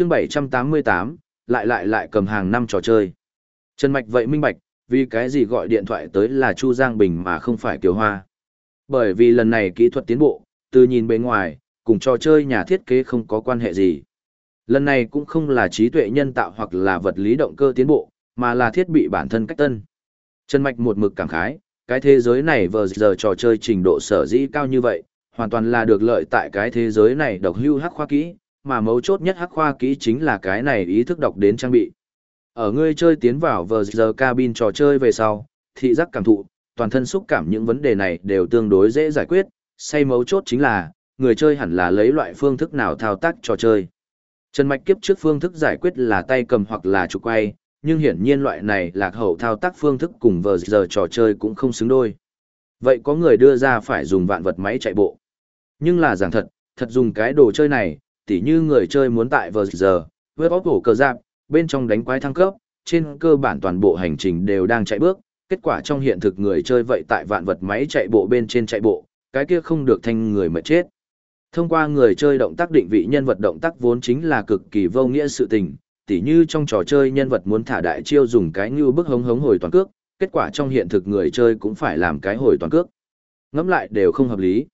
chương 788, lại lại lại cầm hàng năm trò chơi. Trần Mạch vậy minh bạch, vì cái gì gọi điện thoại tới là Chu Giang Bình mà không phải Kiều Hoa. Bởi vì lần này kỹ thuật tiến bộ, từ nhìn bên ngoài, cùng trò chơi nhà thiết kế không có quan hệ gì. Lần này cũng không là trí tuệ nhân tạo hoặc là vật lý động cơ tiến bộ, mà là thiết bị bản thân cách tân. Trần Mạch một mực cảm khái, cái thế giới này vừa giờ trò chơi trình độ sở dĩ cao như vậy, hoàn toàn là được lợi tại cái thế giới này độc hưu hắc khoa kỹ, mà mấu chốt nhất hắc khoa kỹ chính là cái này ý thức đọc đến trang bị. Ở ngươi chơi tiến vào vờ giờ cabin trò chơi về sau, thị giác cảm thụ, toàn thân xúc cảm những vấn đề này đều tương đối dễ giải quyết, say mấu chốt chính là, người chơi hẳn là lấy loại phương thức nào thao tác trò chơi. Trần Mạch kiếp trước phương thức giải quyết là tay cầm hoặc là trục quay, nhưng hiển nhiên loại này lạc hậu thao tác phương thức cùng vờ giờ trò chơi cũng không xứng đôi. Vậy có người đưa ra phải dùng vạn vật máy chạy bộ. Nhưng là giảng thật, thật dùng cái đồ chơi này, tỉ như người chơi muốn tại vờ giờ, với bóp cổ cờ giáp, bên trong đánh quái thăng cấp, trên cơ bản toàn bộ hành trình đều đang chạy bước, kết quả trong hiện thực người chơi vậy tại vạn vật máy chạy bộ bên trên chạy bộ, cái kia không được thanh người mà chết. Thông qua người chơi động tác định vị nhân vật động tác vốn chính là cực kỳ vô nghĩa sự tình, tỉ như trong trò chơi nhân vật muốn thả đại chiêu dùng cái như bức hống hống hồi toàn cước, kết quả trong hiện thực người chơi cũng phải làm cái hồi toàn cước. Ngẫm lại đều không hợp lý.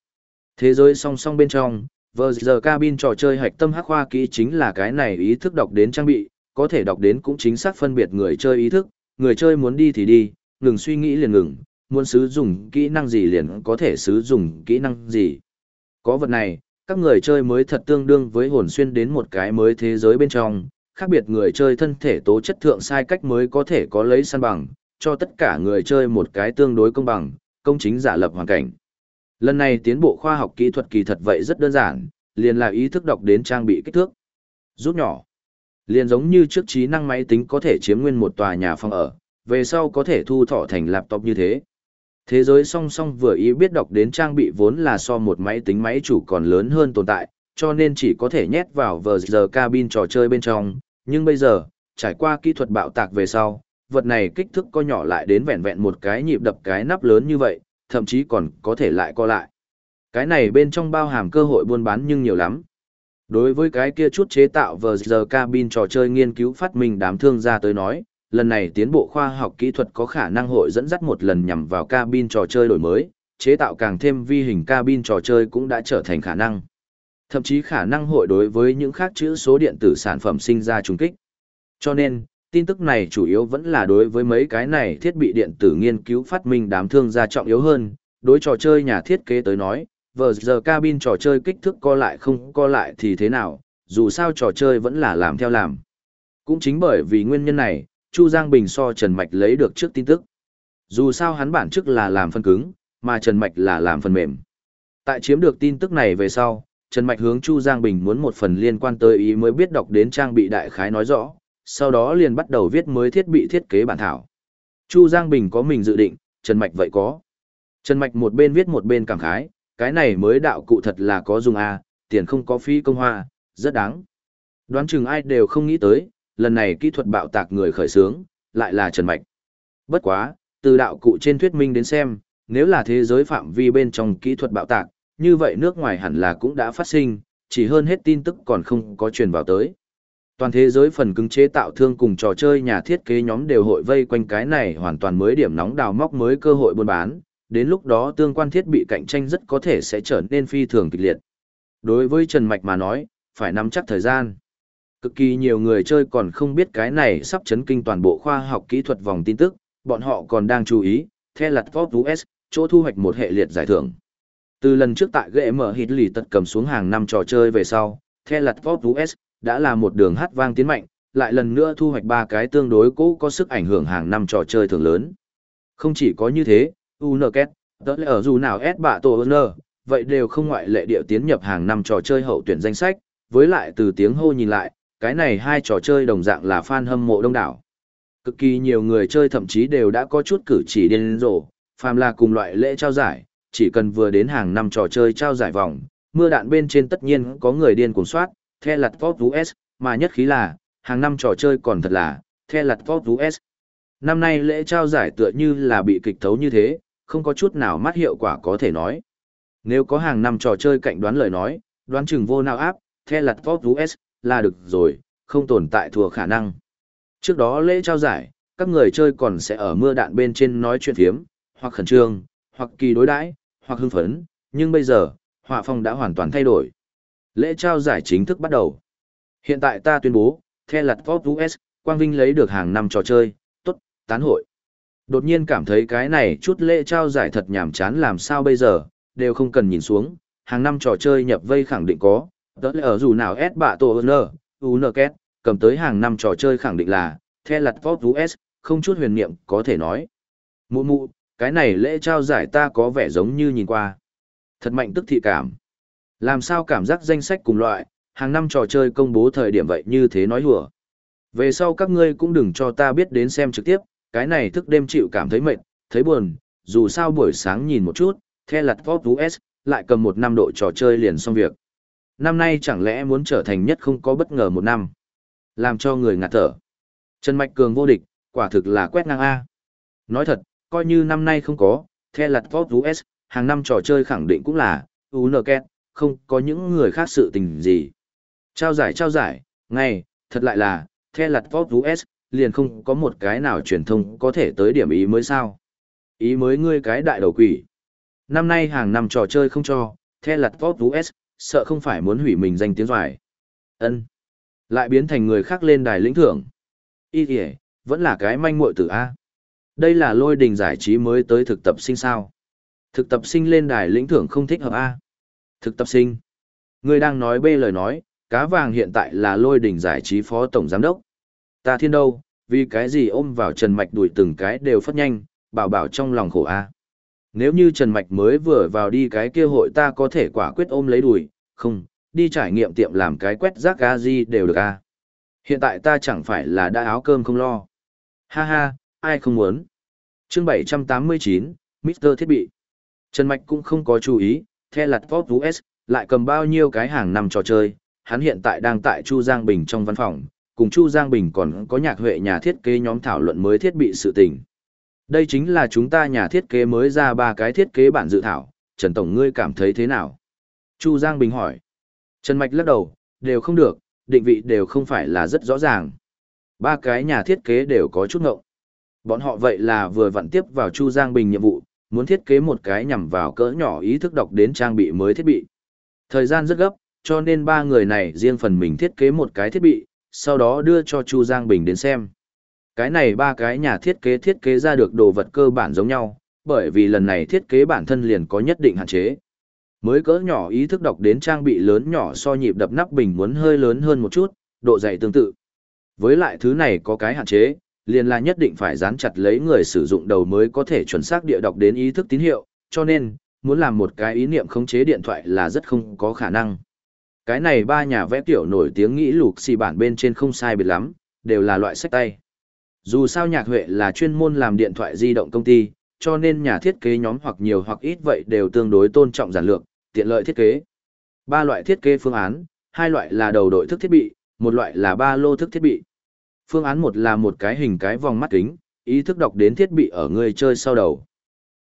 Thế giới song song bên trong, vừa giờ cabin trò chơi hạch tâm hắc khoa kỹ chính là cái này ý thức đọc đến trang bị, có thể đọc đến cũng chính xác phân biệt người chơi ý thức, người chơi muốn đi thì đi, ngừng suy nghĩ liền ngừng, muốn sử dụng kỹ năng gì liền có thể sử dụng kỹ năng gì. Có vật này, các người chơi mới thật tương đương với hồn xuyên đến một cái mới thế giới bên trong, khác biệt người chơi thân thể tố chất thượng sai cách mới có thể có lấy săn bằng, cho tất cả người chơi một cái tương đối công bằng, công chính giả lập hoàn cảnh. Lần này tiến bộ khoa học kỹ thuật kỳ thật vậy rất đơn giản, liền là ý thức đọc đến trang bị kích thước. Rút nhỏ. Liền giống như trước trí năng máy tính có thể chiếm nguyên một tòa nhà phòng ở, về sau có thể thu thọ thành laptop như thế. Thế giới song song vừa ý biết đọc đến trang bị vốn là so một máy tính máy chủ còn lớn hơn tồn tại, cho nên chỉ có thể nhét vào vờ giờ cabin trò chơi bên trong, nhưng bây giờ, trải qua kỹ thuật bạo tạc về sau, vật này kích thước co nhỏ lại đến vẹn vẹn một cái nhịp đập cái nắp lớn như vậy, thậm chí còn có thể lại co lại. Cái này bên trong bao hàm cơ hội buôn bán nhưng nhiều lắm. Đối với cái kia chút chế tạo vờ giờ cabin trò chơi nghiên cứu phát minh đám thương gia tới nói, lần này tiến bộ khoa học kỹ thuật có khả năng hội dẫn dắt một lần nhằm vào cabin trò chơi đổi mới, chế tạo càng thêm vi hình cabin trò chơi cũng đã trở thành khả năng. Thậm chí khả năng hội đối với những khác chữ số điện tử sản phẩm sinh ra trùng kích. Cho nên, tin tức này chủ yếu vẫn là đối với mấy cái này thiết bị điện tử nghiên cứu phát minh đám thương gia trọng yếu hơn, đối trò chơi nhà thiết kế tới nói, vờ giờ cabin trò chơi kích thước co lại không co lại thì thế nào, dù sao trò chơi vẫn là làm theo làm. Cũng chính bởi vì nguyên nhân này, Chu Giang Bình so Trần Mạch lấy được trước tin tức. Dù sao hắn bản chức là làm phần cứng, mà Trần Mạch là làm phần mềm. Tại chiếm được tin tức này về sau, Trần Mạch hướng Chu Giang Bình muốn một phần liên quan tới ý mới biết đọc đến trang bị đại khái nói rõ, sau đó liền bắt đầu viết mới thiết bị thiết kế bản thảo. Chu Giang Bình có mình dự định, Trần Mạch vậy có. Trần Mạch một bên viết một bên cảm khái, cái này mới đạo cụ thật là có dùng a, tiền không có phí công hoa, rất đáng. Đoán chừng ai đều không nghĩ tới, lần này kỹ thuật bạo tạc người khởi xướng, lại là Trần Mạch. Bất quá, từ đạo cụ trên thuyết minh đến xem, nếu là thế giới phạm vi bên trong kỹ thuật bạo tạc, như vậy nước ngoài hẳn là cũng đã phát sinh, chỉ hơn hết tin tức còn không có truyền vào tới. Toàn thế giới phần cứng chế tạo thương cùng trò chơi nhà thiết kế nhóm đều hội vây quanh cái này hoàn toàn mới điểm nóng đào móc mới cơ hội buôn bán, đến lúc đó tương quan thiết bị cạnh tranh rất có thể sẽ trở nên phi thường kịch liệt. Đối với Trần Mạch mà nói, phải nắm chắc thời gian. Cực kỳ nhiều người chơi còn không biết cái này sắp chấn kinh toàn bộ khoa học kỹ thuật vòng tin tức, bọn họ còn đang chú ý, theo lặt Top US, chỗ thu hoạch một hệ liệt giải thưởng. Từ lần trước tại GM Hit lì tật cầm xuống hàng năm trò chơi về sau, theo lặt Top US, đã là một đường hát vang tiến mạnh, lại lần nữa thu hoạch ba cái tương đối cũ có sức ảnh hưởng hàng năm trò chơi thường lớn. Không chỉ có như thế, UNKET, tớ lẽ ở dù nào S bạ tổ N, vậy đều không ngoại lệ địa tiến nhập hàng năm trò chơi hậu tuyển danh sách, với lại từ tiếng hô nhìn lại, cái này hai trò chơi đồng dạng là fan hâm mộ đông đảo. Cực kỳ nhiều người chơi thậm chí đều đã có chút cử chỉ điên rồ, phàm là cùng loại lễ trao giải, chỉ cần vừa đến hàng năm trò chơi trao giải vòng, mưa đạn bên trên tất nhiên có người điên cuồng soát, The lặt Top US, mà nhất khí là, hàng năm trò chơi còn thật là, The lặt Top US. Năm nay lễ trao giải tựa như là bị kịch thấu như thế, không có chút nào mắt hiệu quả có thể nói. Nếu có hàng năm trò chơi cạnh đoán lời nói, đoán chừng vô nào áp, The lặt Top US, là được rồi, không tồn tại thua khả năng. Trước đó lễ trao giải, các người chơi còn sẽ ở mưa đạn bên trên nói chuyện thiếm, hoặc khẩn trương, hoặc kỳ đối đãi, hoặc hưng phấn, nhưng bây giờ, họa phong đã hoàn toàn thay đổi. Lễ trao giải chính thức bắt đầu. Hiện tại ta tuyên bố, The Lật Pop US, Quang Vinh lấy được hàng năm trò chơi, tốt, tán hội. Đột nhiên cảm thấy cái này chút lễ trao giải thật nhàm chán làm sao bây giờ, đều không cần nhìn xuống, hàng năm trò chơi nhập vây khẳng định có, tớ ở dù nào S bạ tổ N, U N cầm tới hàng năm trò chơi khẳng định là, The Lật Pop US, không chút huyền niệm có thể nói. Mụ mụ, cái này lễ trao giải ta có vẻ giống như nhìn qua. Thật mạnh tức thị cảm. Làm sao cảm giác danh sách cùng loại, hàng năm trò chơi công bố thời điểm vậy như thế nói hùa. Về sau các ngươi cũng đừng cho ta biết đến xem trực tiếp, cái này thức đêm chịu cảm thấy mệt, thấy buồn, dù sao buổi sáng nhìn một chút, The lặt Pop US, lại cầm một năm độ trò chơi liền xong việc. Năm nay chẳng lẽ muốn trở thành nhất không có bất ngờ một năm. Làm cho người ngạt thở. Trần Mạch Cường vô địch, quả thực là quét ngang A. Nói thật, coi như năm nay không có, The lặt Pop US, hàng năm trò chơi khẳng định cũng là, UNKET, không có những người khác sự tình gì. Trao giải trao giải, ngay, thật lại là, The lặt Pop US, liền không có một cái nào truyền thông có thể tới điểm ý mới sao. Ý mới ngươi cái đại đầu quỷ. Năm nay hàng năm trò chơi không cho, The lặt Pop US, sợ không phải muốn hủy mình danh tiếng doài. ân Lại biến thành người khác lên đài lĩnh thưởng. Ý kìa, vẫn là cái manh muội tử A. Đây là lôi đình giải trí mới tới thực tập sinh sao. Thực tập sinh lên đài lĩnh thưởng không thích hợp A. Thực tập sinh. ngươi đang nói bê lời nói, cá vàng hiện tại là lôi đình giải trí phó tổng giám đốc. Ta thiên đâu, vì cái gì ôm vào Trần Mạch đuổi từng cái đều phất nhanh, bảo bảo trong lòng khổ A. À. Nếu như Trần Mạch mới vừa vào đi cái kia hội ta có thể quả quyết ôm lấy đuổi, không, đi trải nghiệm tiệm làm cái quét rác ga gì đều được A. À. Hiện tại ta chẳng phải là đã áo cơm không lo. Ha ha, ai không muốn. chương 789, Mr. Thiết bị. Trần Mạch cũng không có chú ý, The lặt Pop US, lại cầm bao nhiêu cái hàng năm trò chơi, hắn hiện tại đang tại Chu Giang Bình trong văn phòng, cùng Chu Giang Bình còn có nhạc huệ nhà thiết kế nhóm thảo luận mới thiết bị sự tình. Đây chính là chúng ta nhà thiết kế mới ra ba cái thiết kế bản dự thảo, Trần Tổng ngươi cảm thấy thế nào? Chu Giang Bình hỏi. Trần Mạch lắc đầu, đều không được, định vị đều không phải là rất rõ ràng. Ba cái nhà thiết kế đều có chút ngộng. Bọn họ vậy là vừa vặn tiếp vào Chu Giang Bình nhiệm vụ, muốn thiết kế một cái nhằm vào cỡ nhỏ ý thức đọc đến trang bị mới thiết bị. Thời gian rất gấp, cho nên ba người này riêng phần mình thiết kế một cái thiết bị, sau đó đưa cho Chu Giang Bình đến xem. Cái này ba cái nhà thiết kế thiết kế ra được đồ vật cơ bản giống nhau, bởi vì lần này thiết kế bản thân liền có nhất định hạn chế. Mới cỡ nhỏ ý thức đọc đến trang bị lớn nhỏ so nhịp đập nắp bình muốn hơi lớn hơn một chút, độ dày tương tự. Với lại thứ này có cái hạn chế, liền là nhất định phải dán chặt lấy người sử dụng đầu mới có thể chuẩn xác địa đọc đến ý thức tín hiệu, cho nên, muốn làm một cái ý niệm khống chế điện thoại là rất không có khả năng. Cái này ba nhà vẽ tiểu nổi tiếng nghĩ lục xì bản bên trên không sai biệt lắm, đều là loại sách tay. Dù sao nhạc huệ là chuyên môn làm điện thoại di động công ty, cho nên nhà thiết kế nhóm hoặc nhiều hoặc ít vậy đều tương đối tôn trọng giản lược, tiện lợi thiết kế. Ba loại thiết kế phương án, hai loại là đầu đội thức thiết bị, một loại là ba lô thức thiết bị. Phương án một là một cái hình cái vòng mắt kính, ý thức đọc đến thiết bị ở người chơi sau đầu.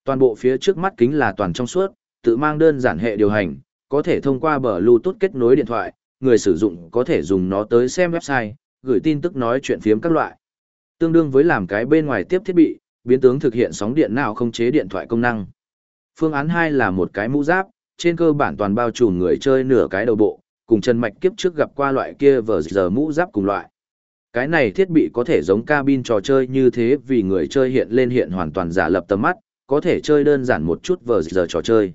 Toàn bộ phía trước mắt kính là toàn trong suốt, tự mang đơn giản hệ điều hành, có thể thông qua bờ Bluetooth kết nối điện thoại, người sử dụng có thể dùng nó tới xem website, gửi tin tức nói chuyện phiếm các loại. Tương đương với làm cái bên ngoài tiếp thiết bị, biến tướng thực hiện sóng điện nào không chế điện thoại công năng. Phương án 2 là một cái mũ giáp, trên cơ bản toàn bao trùm người chơi nửa cái đầu bộ, cùng chân mạch kiếp trước gặp qua loại kia vờ giờ mũ giáp cùng loại. Cái này thiết bị có thể giống cabin trò chơi như thế vì người chơi hiện lên hiện hoàn toàn giả lập tầm mắt, có thể chơi đơn giản một chút vờ giờ trò chơi.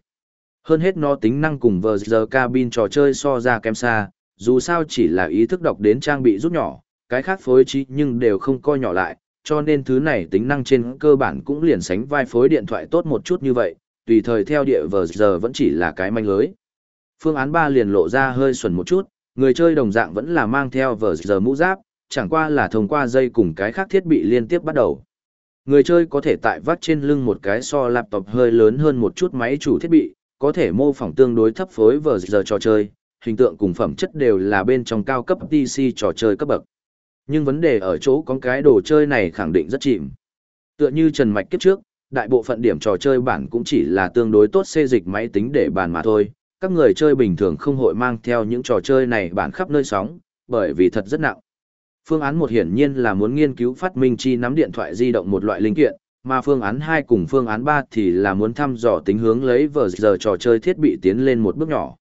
Hơn hết nó tính năng cùng vờ giờ cabin trò chơi so ra kém xa, dù sao chỉ là ý thức đọc đến trang bị rút nhỏ, cái khác phối trí nhưng đều không coi nhỏ lại, cho nên thứ này tính năng trên cơ bản cũng liền sánh vai phối điện thoại tốt một chút như vậy, tùy thời theo địa vờ giờ vẫn chỉ là cái manh lưới. Phương án 3 liền lộ ra hơi xuẩn một chút, người chơi đồng dạng vẫn là mang theo vờ giờ mũ giáp, chẳng qua là thông qua dây cùng cái khác thiết bị liên tiếp bắt đầu. Người chơi có thể tại vắt trên lưng một cái so laptop hơi lớn hơn một chút máy chủ thiết bị, có thể mô phỏng tương đối thấp phối vờ giờ trò chơi, hình tượng cùng phẩm chất đều là bên trong cao cấp PC trò chơi cấp bậc. Nhưng vấn đề ở chỗ con cái đồ chơi này khẳng định rất chìm. Tựa như Trần Mạch kiếp trước, đại bộ phận điểm trò chơi bản cũng chỉ là tương đối tốt xê dịch máy tính để bàn mà thôi. Các người chơi bình thường không hội mang theo những trò chơi này bản khắp nơi sóng, bởi vì thật rất nặng. Phương án một hiển nhiên là muốn nghiên cứu phát minh chi nắm điện thoại di động một loại linh kiện, mà phương án 2 cùng phương án 3 thì là muốn thăm dò tính hướng lấy vờ giờ trò chơi thiết bị tiến lên một bước nhỏ.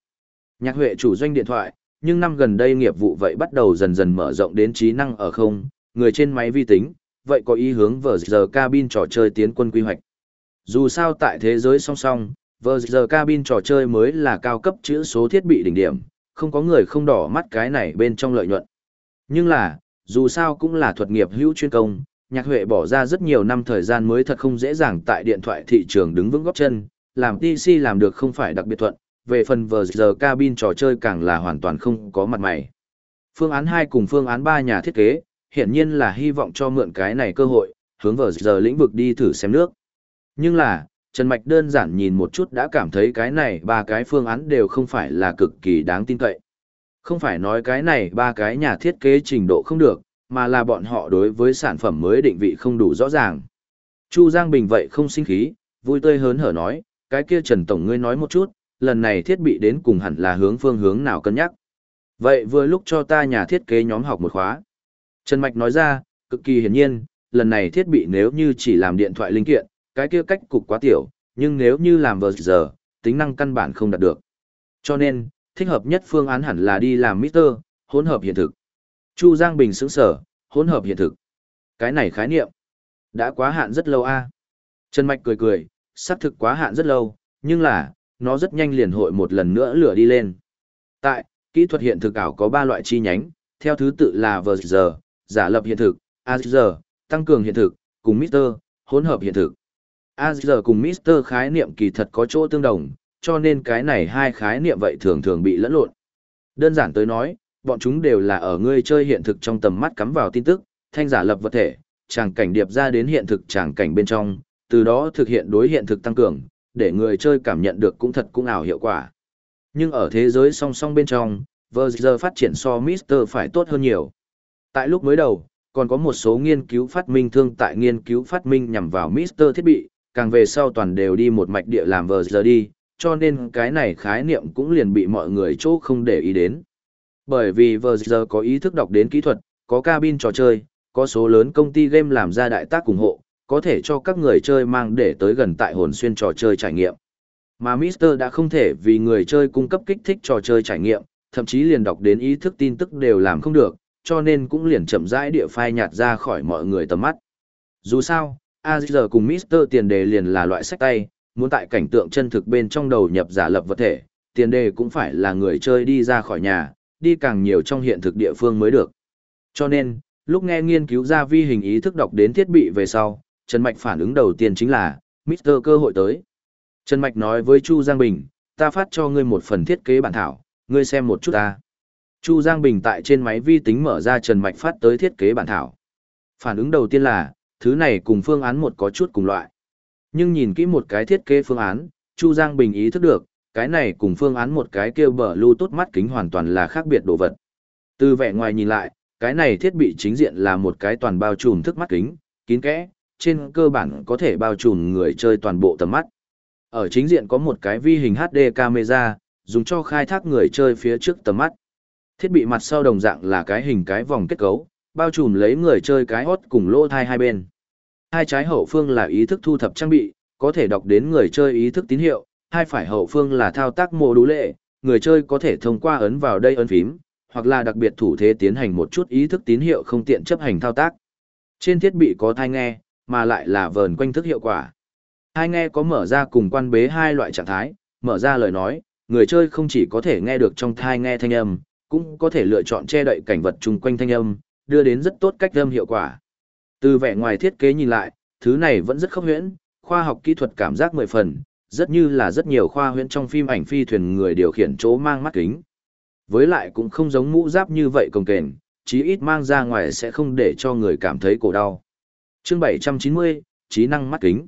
Nhạc Huệ chủ doanh điện thoại, nhưng năm gần đây nghiệp vụ vậy bắt đầu dần dần mở rộng đến trí năng ở không, người trên máy vi tính, vậy có ý hướng vờ giờ cabin trò chơi tiến quân quy hoạch. Dù sao tại thế giới song song, vờ giờ cabin trò chơi mới là cao cấp chữ số thiết bị đỉnh điểm, không có người không đỏ mắt cái này bên trong lợi nhuận. Nhưng là, dù sao cũng là thuật nghiệp hữu chuyên công, nhạc huệ bỏ ra rất nhiều năm thời gian mới thật không dễ dàng tại điện thoại thị trường đứng vững góc chân, làm PC làm được không phải đặc biệt thuận, về phần vờ giờ cabin trò chơi càng là hoàn toàn không có mặt mày. Phương án 2 cùng phương án 3 nhà thiết kế, hiện nhiên là hy vọng cho mượn cái này cơ hội, hướng vờ giờ lĩnh vực đi thử xem nước. Nhưng là, Trần Mạch đơn giản nhìn một chút đã cảm thấy cái này ba cái phương án đều không phải là cực kỳ đáng tin cậy. Không phải nói cái này ba cái nhà thiết kế trình độ không được, mà là bọn họ đối với sản phẩm mới định vị không đủ rõ ràng. Chu Giang Bình vậy không sinh khí, vui tươi hớn hở nói, cái kia Trần Tổng ngươi nói một chút, lần này thiết bị đến cùng hẳn là hướng phương hướng nào cân nhắc. Vậy vừa lúc cho ta nhà thiết kế nhóm học một khóa. Trần Mạch nói ra, cực kỳ hiển nhiên, lần này thiết bị nếu như chỉ làm điện thoại linh kiện, cái kia cách cục quá tiểu, nhưng nếu như làm vờ giờ, tính năng căn bản không đạt được. Cho nên, thích hợp nhất phương án hẳn là đi làm Mister, hỗn hợp hiện thực. Chu Giang Bình sững sở, hỗn hợp hiện thực. Cái này khái niệm, đã quá hạn rất lâu a. Trần Mạch cười cười, xác thực quá hạn rất lâu, nhưng là, nó rất nhanh liền hội một lần nữa lửa đi lên. Tại, kỹ thuật hiện thực ảo có 3 loại chi nhánh, theo thứ tự là giờ giả lập hiện thực, AR, tăng cường hiện thực, cùng Mister, hỗn hợp hiện thực. AR cùng Mister khái niệm kỳ thật có chỗ tương đồng, cho nên cái này hai khái niệm vậy thường thường bị lẫn lộn. Đơn giản tới nói, bọn chúng đều là ở ngươi chơi hiện thực trong tầm mắt cắm vào tin tức, thanh giả lập vật thể, tràng cảnh điệp ra đến hiện thực tràng cảnh bên trong, từ đó thực hiện đối hiện thực tăng cường, để người chơi cảm nhận được cũng thật cũng ảo hiệu quả. Nhưng ở thế giới song song bên trong, Verger phát triển so Mister phải tốt hơn nhiều. Tại lúc mới đầu, còn có một số nghiên cứu phát minh thương tại nghiên cứu phát minh nhằm vào Mister thiết bị, càng về sau toàn đều đi một mạch địa làm Verger đi, cho nên cái này khái niệm cũng liền bị mọi người chỗ không để ý đến. Bởi vì Verger có ý thức đọc đến kỹ thuật, có cabin trò chơi, có số lớn công ty game làm ra đại tác ủng hộ, có thể cho các người chơi mang để tới gần tại hồn xuyên trò chơi trải nghiệm. Mà Mister đã không thể vì người chơi cung cấp kích thích trò chơi trải nghiệm, thậm chí liền đọc đến ý thức tin tức đều làm không được, cho nên cũng liền chậm rãi địa phai nhạt ra khỏi mọi người tầm mắt. Dù sao, Azir cùng Mister tiền đề liền là loại sách tay, muốn tại cảnh tượng chân thực bên trong đầu nhập giả lập vật thể, tiền đề cũng phải là người chơi đi ra khỏi nhà, đi càng nhiều trong hiện thực địa phương mới được. Cho nên, lúc nghe nghiên cứu ra vi hình ý thức đọc đến thiết bị về sau, Trần Mạch phản ứng đầu tiên chính là, Mr. cơ hội tới. Trần Mạch nói với Chu Giang Bình, ta phát cho ngươi một phần thiết kế bản thảo, ngươi xem một chút ta. Chu Giang Bình tại trên máy vi tính mở ra Trần Mạch phát tới thiết kế bản thảo. Phản ứng đầu tiên là, thứ này cùng phương án một có chút cùng loại. Nhưng nhìn kỹ một cái thiết kế phương án, Chu Giang Bình ý thức được, cái này cùng phương án một cái kêu bờ lưu tốt mắt kính hoàn toàn là khác biệt đồ vật. Từ vẻ ngoài nhìn lại, cái này thiết bị chính diện là một cái toàn bao trùm thức mắt kính, kín kẽ, trên cơ bản có thể bao trùm người chơi toàn bộ tầm mắt. Ở chính diện có một cái vi hình HD camera, dùng cho khai thác người chơi phía trước tầm mắt. Thiết bị mặt sau đồng dạng là cái hình cái vòng kết cấu, bao trùm lấy người chơi cái hót cùng lỗ thai hai bên. Hai trái hậu phương là ý thức thu thập trang bị, có thể đọc đến người chơi ý thức tín hiệu, hai phải hậu phương là thao tác mô đủ lệ, người chơi có thể thông qua ấn vào đây ấn phím, hoặc là đặc biệt thủ thế tiến hành một chút ý thức tín hiệu không tiện chấp hành thao tác. Trên thiết bị có thai nghe, mà lại là vờn quanh thức hiệu quả. Hai nghe có mở ra cùng quan bế hai loại trạng thái, mở ra lời nói, người chơi không chỉ có thể nghe được trong thai nghe thanh âm, cũng có thể lựa chọn che đậy cảnh vật chung quanh thanh âm, đưa đến rất tốt cách âm hiệu quả. Từ vẻ ngoài thiết kế nhìn lại, thứ này vẫn rất khốc huyễn, khoa học kỹ thuật cảm giác mười phần, rất như là rất nhiều khoa huyễn trong phim ảnh phi thuyền người điều khiển chỗ mang mắt kính. Với lại cũng không giống mũ giáp như vậy công kềnh, chí ít mang ra ngoài sẽ không để cho người cảm thấy cổ đau. Chương 790, trí năng mắt kính.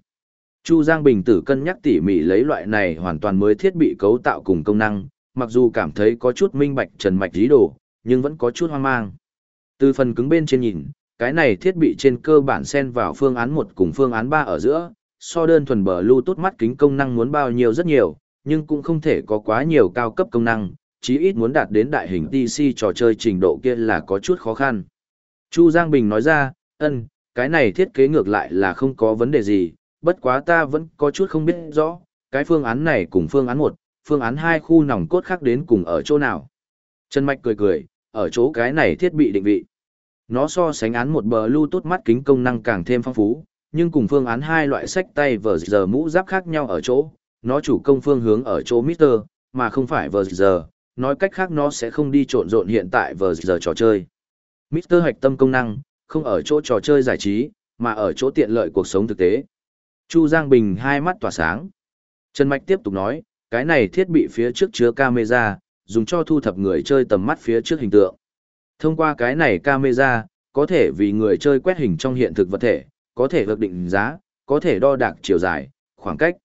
Chu Giang Bình tử cân nhắc tỉ mỉ lấy loại này hoàn toàn mới thiết bị cấu tạo cùng công năng, mặc dù cảm thấy có chút minh bạch trần mạch dí đồ, nhưng vẫn có chút hoang mang. Từ phần cứng bên trên nhìn, cái này thiết bị trên cơ bản xen vào phương án 1 cùng phương án 3 ở giữa, so đơn thuần bờ Bluetooth mắt kính công năng muốn bao nhiêu rất nhiều, nhưng cũng không thể có quá nhiều cao cấp công năng, chí ít muốn đạt đến đại hình TC trò chơi trình độ kia là có chút khó khăn. Chu Giang Bình nói ra, ân, cái này thiết kế ngược lại là không có vấn đề gì, bất quá ta vẫn có chút không biết rõ, cái phương án này cùng phương án 1, phương án 2 khu nòng cốt khác đến cùng ở chỗ nào. Trần Mạch cười cười, ở chỗ cái này thiết bị định vị. Nó so sánh án một bờ Bluetooth mắt kính công năng càng thêm phong phú, nhưng cùng phương án hai loại sách tay vờ giờ mũ giáp khác nhau ở chỗ, nó chủ công phương hướng ở chỗ Mister, mà không phải vờ giờ, nói cách khác nó sẽ không đi trộn rộn hiện tại vờ giờ trò chơi. Mister hạch tâm công năng, không ở chỗ trò chơi giải trí, mà ở chỗ tiện lợi cuộc sống thực tế. Chu Giang Bình hai mắt tỏa sáng. Trần Mạch tiếp tục nói, cái này thiết bị phía trước chứa camera, dùng cho thu thập người chơi tầm mắt phía trước hình tượng. Thông qua cái này camera, có thể vì người chơi quét hình trong hiện thực vật thể, có thể ước định giá, có thể đo đạc chiều dài, khoảng cách.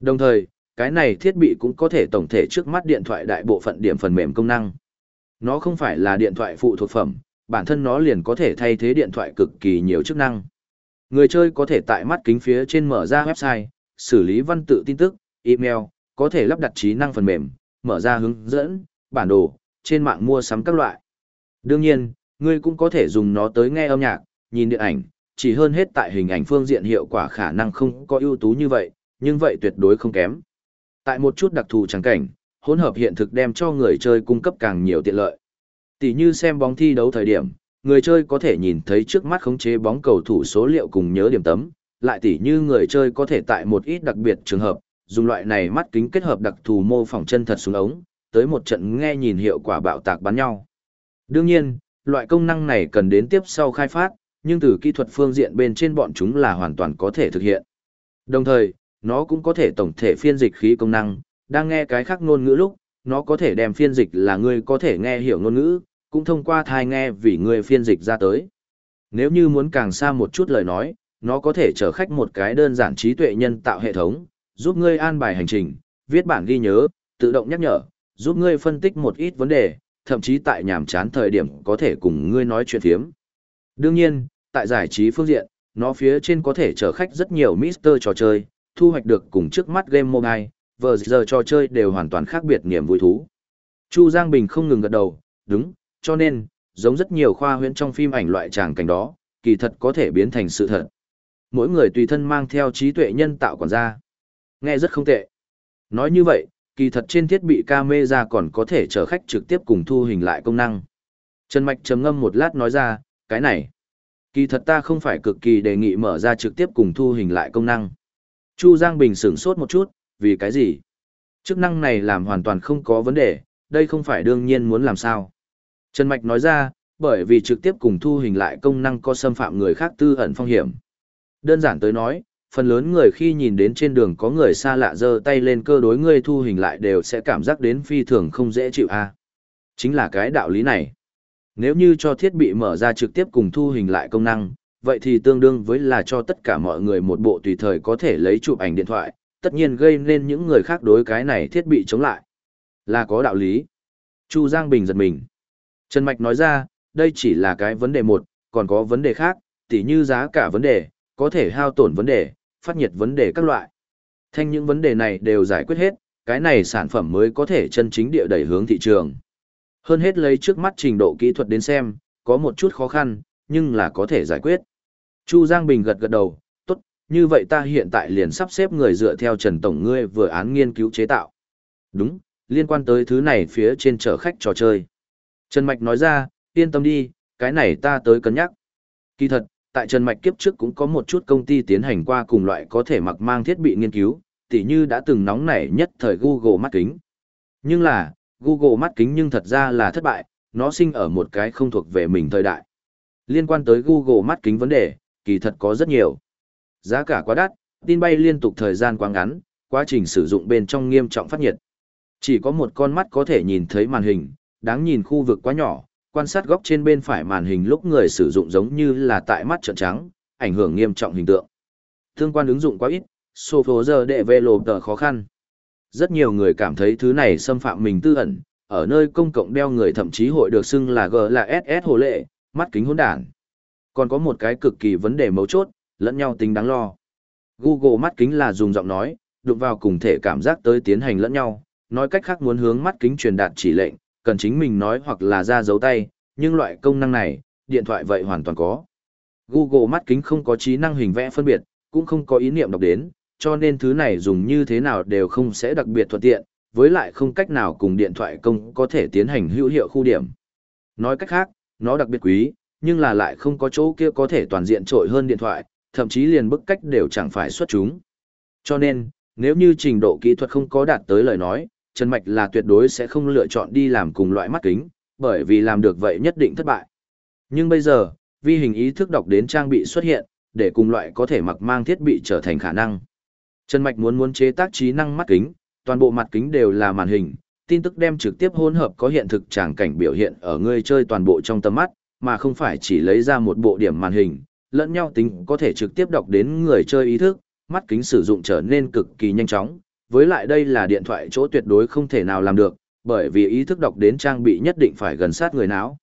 Đồng thời, cái này thiết bị cũng có thể tổng thể trước mắt điện thoại đại bộ phận điểm phần mềm công năng. Nó không phải là điện thoại phụ thuộc phẩm, bản thân nó liền có thể thay thế điện thoại cực kỳ nhiều chức năng. Người chơi có thể tại mắt kính phía trên mở ra website, xử lý văn tự tin tức, email, có thể lắp đặt trí năng phần mềm, mở ra hướng dẫn, bản đồ, trên mạng mua sắm các loại. Đương nhiên, ngươi cũng có thể dùng nó tới nghe âm nhạc, nhìn điện ảnh, chỉ hơn hết tại hình ảnh phương diện hiệu quả khả năng không có ưu tú như vậy, nhưng vậy tuyệt đối không kém. Tại một chút đặc thù trắng cảnh, hỗn hợp hiện thực đem cho người chơi cung cấp càng nhiều tiện lợi. Tỷ như xem bóng thi đấu thời điểm, người chơi có thể nhìn thấy trước mắt khống chế bóng cầu thủ số liệu cùng nhớ điểm tấm, lại tỷ như người chơi có thể tại một ít đặc biệt trường hợp, dùng loại này mắt kính kết hợp đặc thù mô phỏng chân thật xuống ống, tới một trận nghe nhìn hiệu quả bạo tạc bắn nhau. Đương nhiên, loại công năng này cần đến tiếp sau khai phát, nhưng từ kỹ thuật phương diện bên trên bọn chúng là hoàn toàn có thể thực hiện. Đồng thời, nó cũng có thể tổng thể phiên dịch khí công năng, đang nghe cái khác ngôn ngữ lúc, nó có thể đem phiên dịch là người có thể nghe hiểu ngôn ngữ, cũng thông qua thai nghe vì người phiên dịch ra tới. Nếu như muốn càng xa một chút lời nói, nó có thể chở khách một cái đơn giản trí tuệ nhân tạo hệ thống, giúp ngươi an bài hành trình, viết bản ghi nhớ, tự động nhắc nhở, giúp ngươi phân tích một ít vấn đề, thậm chí tại nhàm chán thời điểm có thể cùng ngươi nói chuyện phiếm. Đương nhiên, tại giải trí phương diện, nó phía trên có thể chở khách rất nhiều Mister trò chơi, thu hoạch được cùng trước mắt game mobile, vờ giờ trò chơi đều hoàn toàn khác biệt niềm vui thú. Chu Giang Bình không ngừng gật đầu, đúng, cho nên, giống rất nhiều khoa huyễn trong phim ảnh loại tràng cảnh đó, kỳ thật có thể biến thành sự thật. Mỗi người tùy thân mang theo trí tuệ nhân tạo quản gia. Nghe rất không tệ. Nói như vậy, kỳ thật trên thiết bị camera còn có thể chở khách trực tiếp cùng thu hình lại công năng. Trần Mạch trầm ngâm một lát nói ra, cái này. Kỳ thật ta không phải cực kỳ đề nghị mở ra trực tiếp cùng thu hình lại công năng. Chu Giang Bình sửng sốt một chút, vì cái gì? Chức năng này làm hoàn toàn không có vấn đề, đây không phải đương nhiên muốn làm sao. Trần Mạch nói ra, bởi vì trực tiếp cùng thu hình lại công năng có xâm phạm người khác tư ẩn phong hiểm. Đơn giản tới nói, phần lớn người khi nhìn đến trên đường có người xa lạ giơ tay lên cơ đối ngươi thu hình lại đều sẽ cảm giác đến phi thường không dễ chịu a. À, chính là cái đạo lý này. Nếu như cho thiết bị mở ra trực tiếp cùng thu hình lại công năng, vậy thì tương đương với là cho tất cả mọi người một bộ tùy thời có thể lấy chụp ảnh điện thoại, tất nhiên gây nên những người khác đối cái này thiết bị chống lại. Là có đạo lý. Chu Giang Bình giật mình. Trần Mạch nói ra, đây chỉ là cái vấn đề một, còn có vấn đề khác, tỉ như giá cả vấn đề, có thể hao tổn vấn đề, phát nhiệt vấn đề các loại. Thanh những vấn đề này đều giải quyết hết, cái này sản phẩm mới có thể chân chính địa đẩy hướng thị trường. Hơn hết lấy trước mắt trình độ kỹ thuật đến xem, có một chút khó khăn, nhưng là có thể giải quyết. Chu Giang Bình gật gật đầu, tốt, như vậy ta hiện tại liền sắp xếp người dựa theo Trần Tổng ngươi vừa án nghiên cứu chế tạo. Đúng, liên quan tới thứ này phía trên chở khách trò chơi. Trần Mạch nói ra, yên tâm đi, cái này ta tới cân nhắc. Kỳ thật, tại Trần Mạch kiếp trước cũng có một chút công ty tiến hành qua cùng loại có thể mặc mang thiết bị nghiên cứu, tỉ như đã từng nóng nảy nhất thời Google mắt kính. Nhưng là, Google mắt kính nhưng thật ra là thất bại, nó sinh ở một cái không thuộc về mình thời đại. Liên quan tới Google mắt kính vấn đề, kỳ thật có rất nhiều. Giá cả quá đắt, tin bay liên tục thời gian quá ngắn, quá trình sử dụng bên trong nghiêm trọng phát nhiệt. Chỉ có một con mắt có thể nhìn thấy màn hình, đáng nhìn khu vực quá nhỏ, quan sát góc trên bên phải màn hình lúc người sử dụng giống như là tại mắt trợn trắng, ảnh hưởng nghiêm trọng hình tượng. Tương quan ứng dụng quá ít, số giờ đệ về lộp tờ khó khăn. Rất nhiều người cảm thấy thứ này xâm phạm mình tư ẩn, ở nơi công cộng đeo người thậm chí hội được xưng là G là SS hồ lệ, mắt kính hỗn đản. Còn có một cái cực kỳ vấn đề mấu chốt, lẫn nhau tính đáng lo. Google mắt kính là dùng giọng nói, đụng vào cùng thể cảm giác tới tiến hành lẫn nhau, nói cách khác muốn hướng mắt kính truyền đạt chỉ lệnh, cần chính mình nói hoặc là ra dấu tay, nhưng loại công năng này, điện thoại vậy hoàn toàn có. Google mắt kính không có trí năng hình vẽ phân biệt, cũng không có ý niệm đọc đến, cho nên thứ này dùng như thế nào đều không sẽ đặc biệt thuận tiện, với lại không cách nào cùng điện thoại công có thể tiến hành hữu hiệu khu điểm. Nói cách khác, nó đặc biệt quý, nhưng là lại không có chỗ kia có thể toàn diện trội hơn điện thoại, thậm chí liền bức cách đều chẳng phải xuất chúng. Cho nên, nếu như trình độ kỹ thuật không có đạt tới lời nói, Trần Mạch là tuyệt đối sẽ không lựa chọn đi làm cùng loại mắt kính, bởi vì làm được vậy nhất định thất bại. Nhưng bây giờ, vi hình ý thức đọc đến trang bị xuất hiện, để cùng loại có thể mặc mang thiết bị trở thành khả năng. Trần Mạch muốn muốn chế tác trí năng mắt kính, toàn bộ mặt kính đều là màn hình, tin tức đem trực tiếp hỗn hợp có hiện thực tràng cảnh biểu hiện ở người chơi toàn bộ trong tầm mắt, mà không phải chỉ lấy ra một bộ điểm màn hình, lẫn nhau tính có thể trực tiếp đọc đến người chơi ý thức, mắt kính sử dụng trở nên cực kỳ nhanh chóng, với lại đây là điện thoại chỗ tuyệt đối không thể nào làm được, bởi vì ý thức đọc đến trang bị nhất định phải gần sát người não.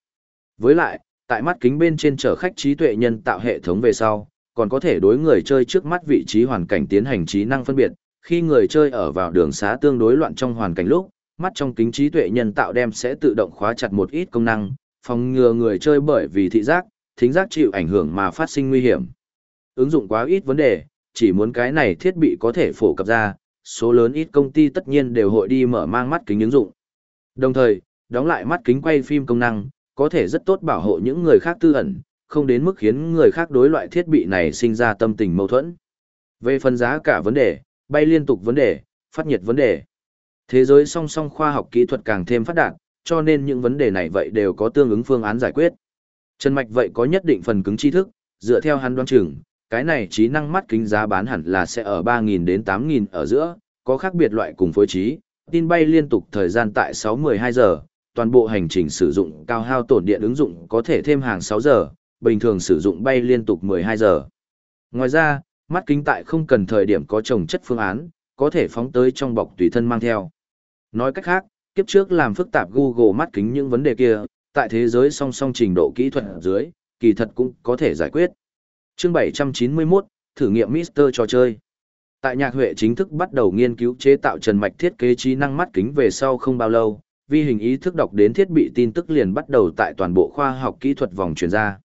Với lại, tại mắt kính bên trên chở khách trí tuệ nhân tạo hệ thống về sau, còn có thể đối người chơi trước mắt vị trí hoàn cảnh tiến hành trí năng phân biệt, khi người chơi ở vào đường xá tương đối loạn trong hoàn cảnh lúc, mắt trong kính trí tuệ nhân tạo đem sẽ tự động khóa chặt một ít công năng, phòng ngừa người chơi bởi vì thị giác, thính giác chịu ảnh hưởng mà phát sinh nguy hiểm. Ứng dụng quá ít vấn đề, chỉ muốn cái này thiết bị có thể phổ cập ra, số lớn ít công ty tất nhiên đều hội đi mở mang mắt kính ứng dụng. Đồng thời, đóng lại mắt kính quay phim công năng, có thể rất tốt bảo hộ những người khác tư ẩn, không đến mức khiến người khác đối loại thiết bị này sinh ra tâm tình mâu thuẫn. Về phần giá cả vấn đề, bay liên tục vấn đề, phát nhiệt vấn đề. Thế giới song song khoa học kỹ thuật càng thêm phát đạt, cho nên những vấn đề này vậy đều có tương ứng phương án giải quyết. Trần Mạch vậy có nhất định phần cứng tri thức, dựa theo hắn đoán chừng, cái này trí năng mắt kính giá bán hẳn là sẽ ở 3.000 đến 8.000 ở giữa, có khác biệt loại cùng phối trí, tin bay liên tục thời gian tại 6-12 giờ, toàn bộ hành trình sử dụng cao hao tổn điện ứng dụng có thể thêm hàng 6 giờ, bình thường sử dụng bay liên tục 12 giờ. Ngoài ra, mắt kính tại không cần thời điểm có trồng chất phương án, có thể phóng tới trong bọc tùy thân mang theo. Nói cách khác, kiếp trước làm phức tạp Google mắt kính những vấn đề kia, tại thế giới song song trình độ kỹ thuật dưới, kỳ thật cũng có thể giải quyết. Chương 791, thử nghiệm Mister trò chơi. Tại Nhạc Huệ chính thức bắt đầu nghiên cứu chế tạo trần mạch thiết kế trí năng mắt kính về sau không bao lâu, vi hình ý thức đọc đến thiết bị tin tức liền bắt đầu tại toàn bộ khoa học kỹ thuật vòng truyền ra.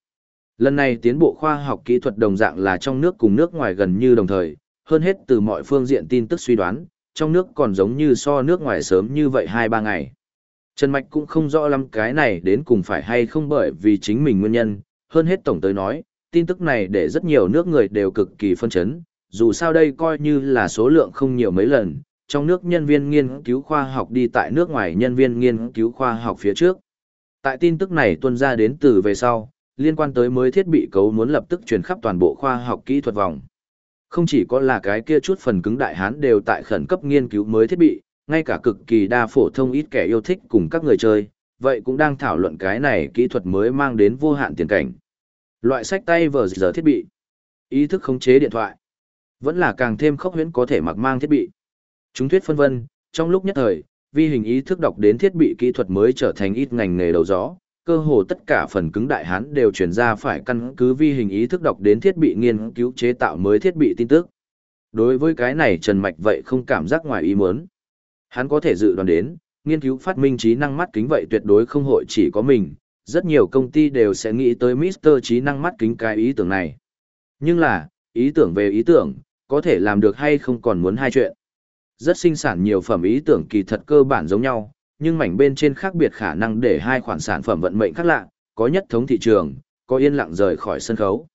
Lần này tiến bộ khoa học kỹ thuật đồng dạng là trong nước cùng nước ngoài gần như đồng thời, hơn hết từ mọi phương diện tin tức suy đoán, trong nước còn giống như so nước ngoài sớm như vậy 2-3 ngày. Trần Mạch cũng không rõ lắm cái này đến cùng phải hay không bởi vì chính mình nguyên nhân, hơn hết tổng tới nói, tin tức này để rất nhiều nước người đều cực kỳ phân chấn, dù sao đây coi như là số lượng không nhiều mấy lần, trong nước nhân viên nghiên cứu khoa học đi tại nước ngoài nhân viên nghiên cứu khoa học phía trước. Tại tin tức này tuân ra đến từ về sau, liên quan tới mới thiết bị cấu muốn lập tức truyền khắp toàn bộ khoa học kỹ thuật vòng. Không chỉ có là cái kia chút phần cứng đại hán đều tại khẩn cấp nghiên cứu mới thiết bị, ngay cả cực kỳ đa phổ thông ít kẻ yêu thích cùng các người chơi, vậy cũng đang thảo luận cái này kỹ thuật mới mang đến vô hạn tiền cảnh. Loại sách tay vờ giờ thiết bị, ý thức khống chế điện thoại, vẫn là càng thêm khốc huyễn có thể mặc mang thiết bị. Chúng thuyết phân vân, trong lúc nhất thời, vi hình ý thức đọc đến thiết bị kỹ thuật mới trở thành ít ngành nghề đầu gió, cơ hồ tất cả phần cứng đại hán đều chuyển ra phải căn cứ vi hình ý thức đọc đến thiết bị nghiên cứu chế tạo mới thiết bị tin tức. Đối với cái này Trần Mạch vậy không cảm giác ngoài ý muốn. Hắn có thể dự đoán đến, nghiên cứu phát minh trí năng mắt kính vậy tuyệt đối không hội chỉ có mình, rất nhiều công ty đều sẽ nghĩ tới Mr. trí năng mắt kính cái ý tưởng này. Nhưng là, ý tưởng về ý tưởng, có thể làm được hay không còn muốn hai chuyện. Rất sinh sản nhiều phẩm ý tưởng kỳ thật cơ bản giống nhau, nhưng mảnh bên trên khác biệt khả năng để hai khoản sản phẩm vận mệnh khác lạ, có nhất thống thị trường, có yên lặng rời khỏi sân khấu.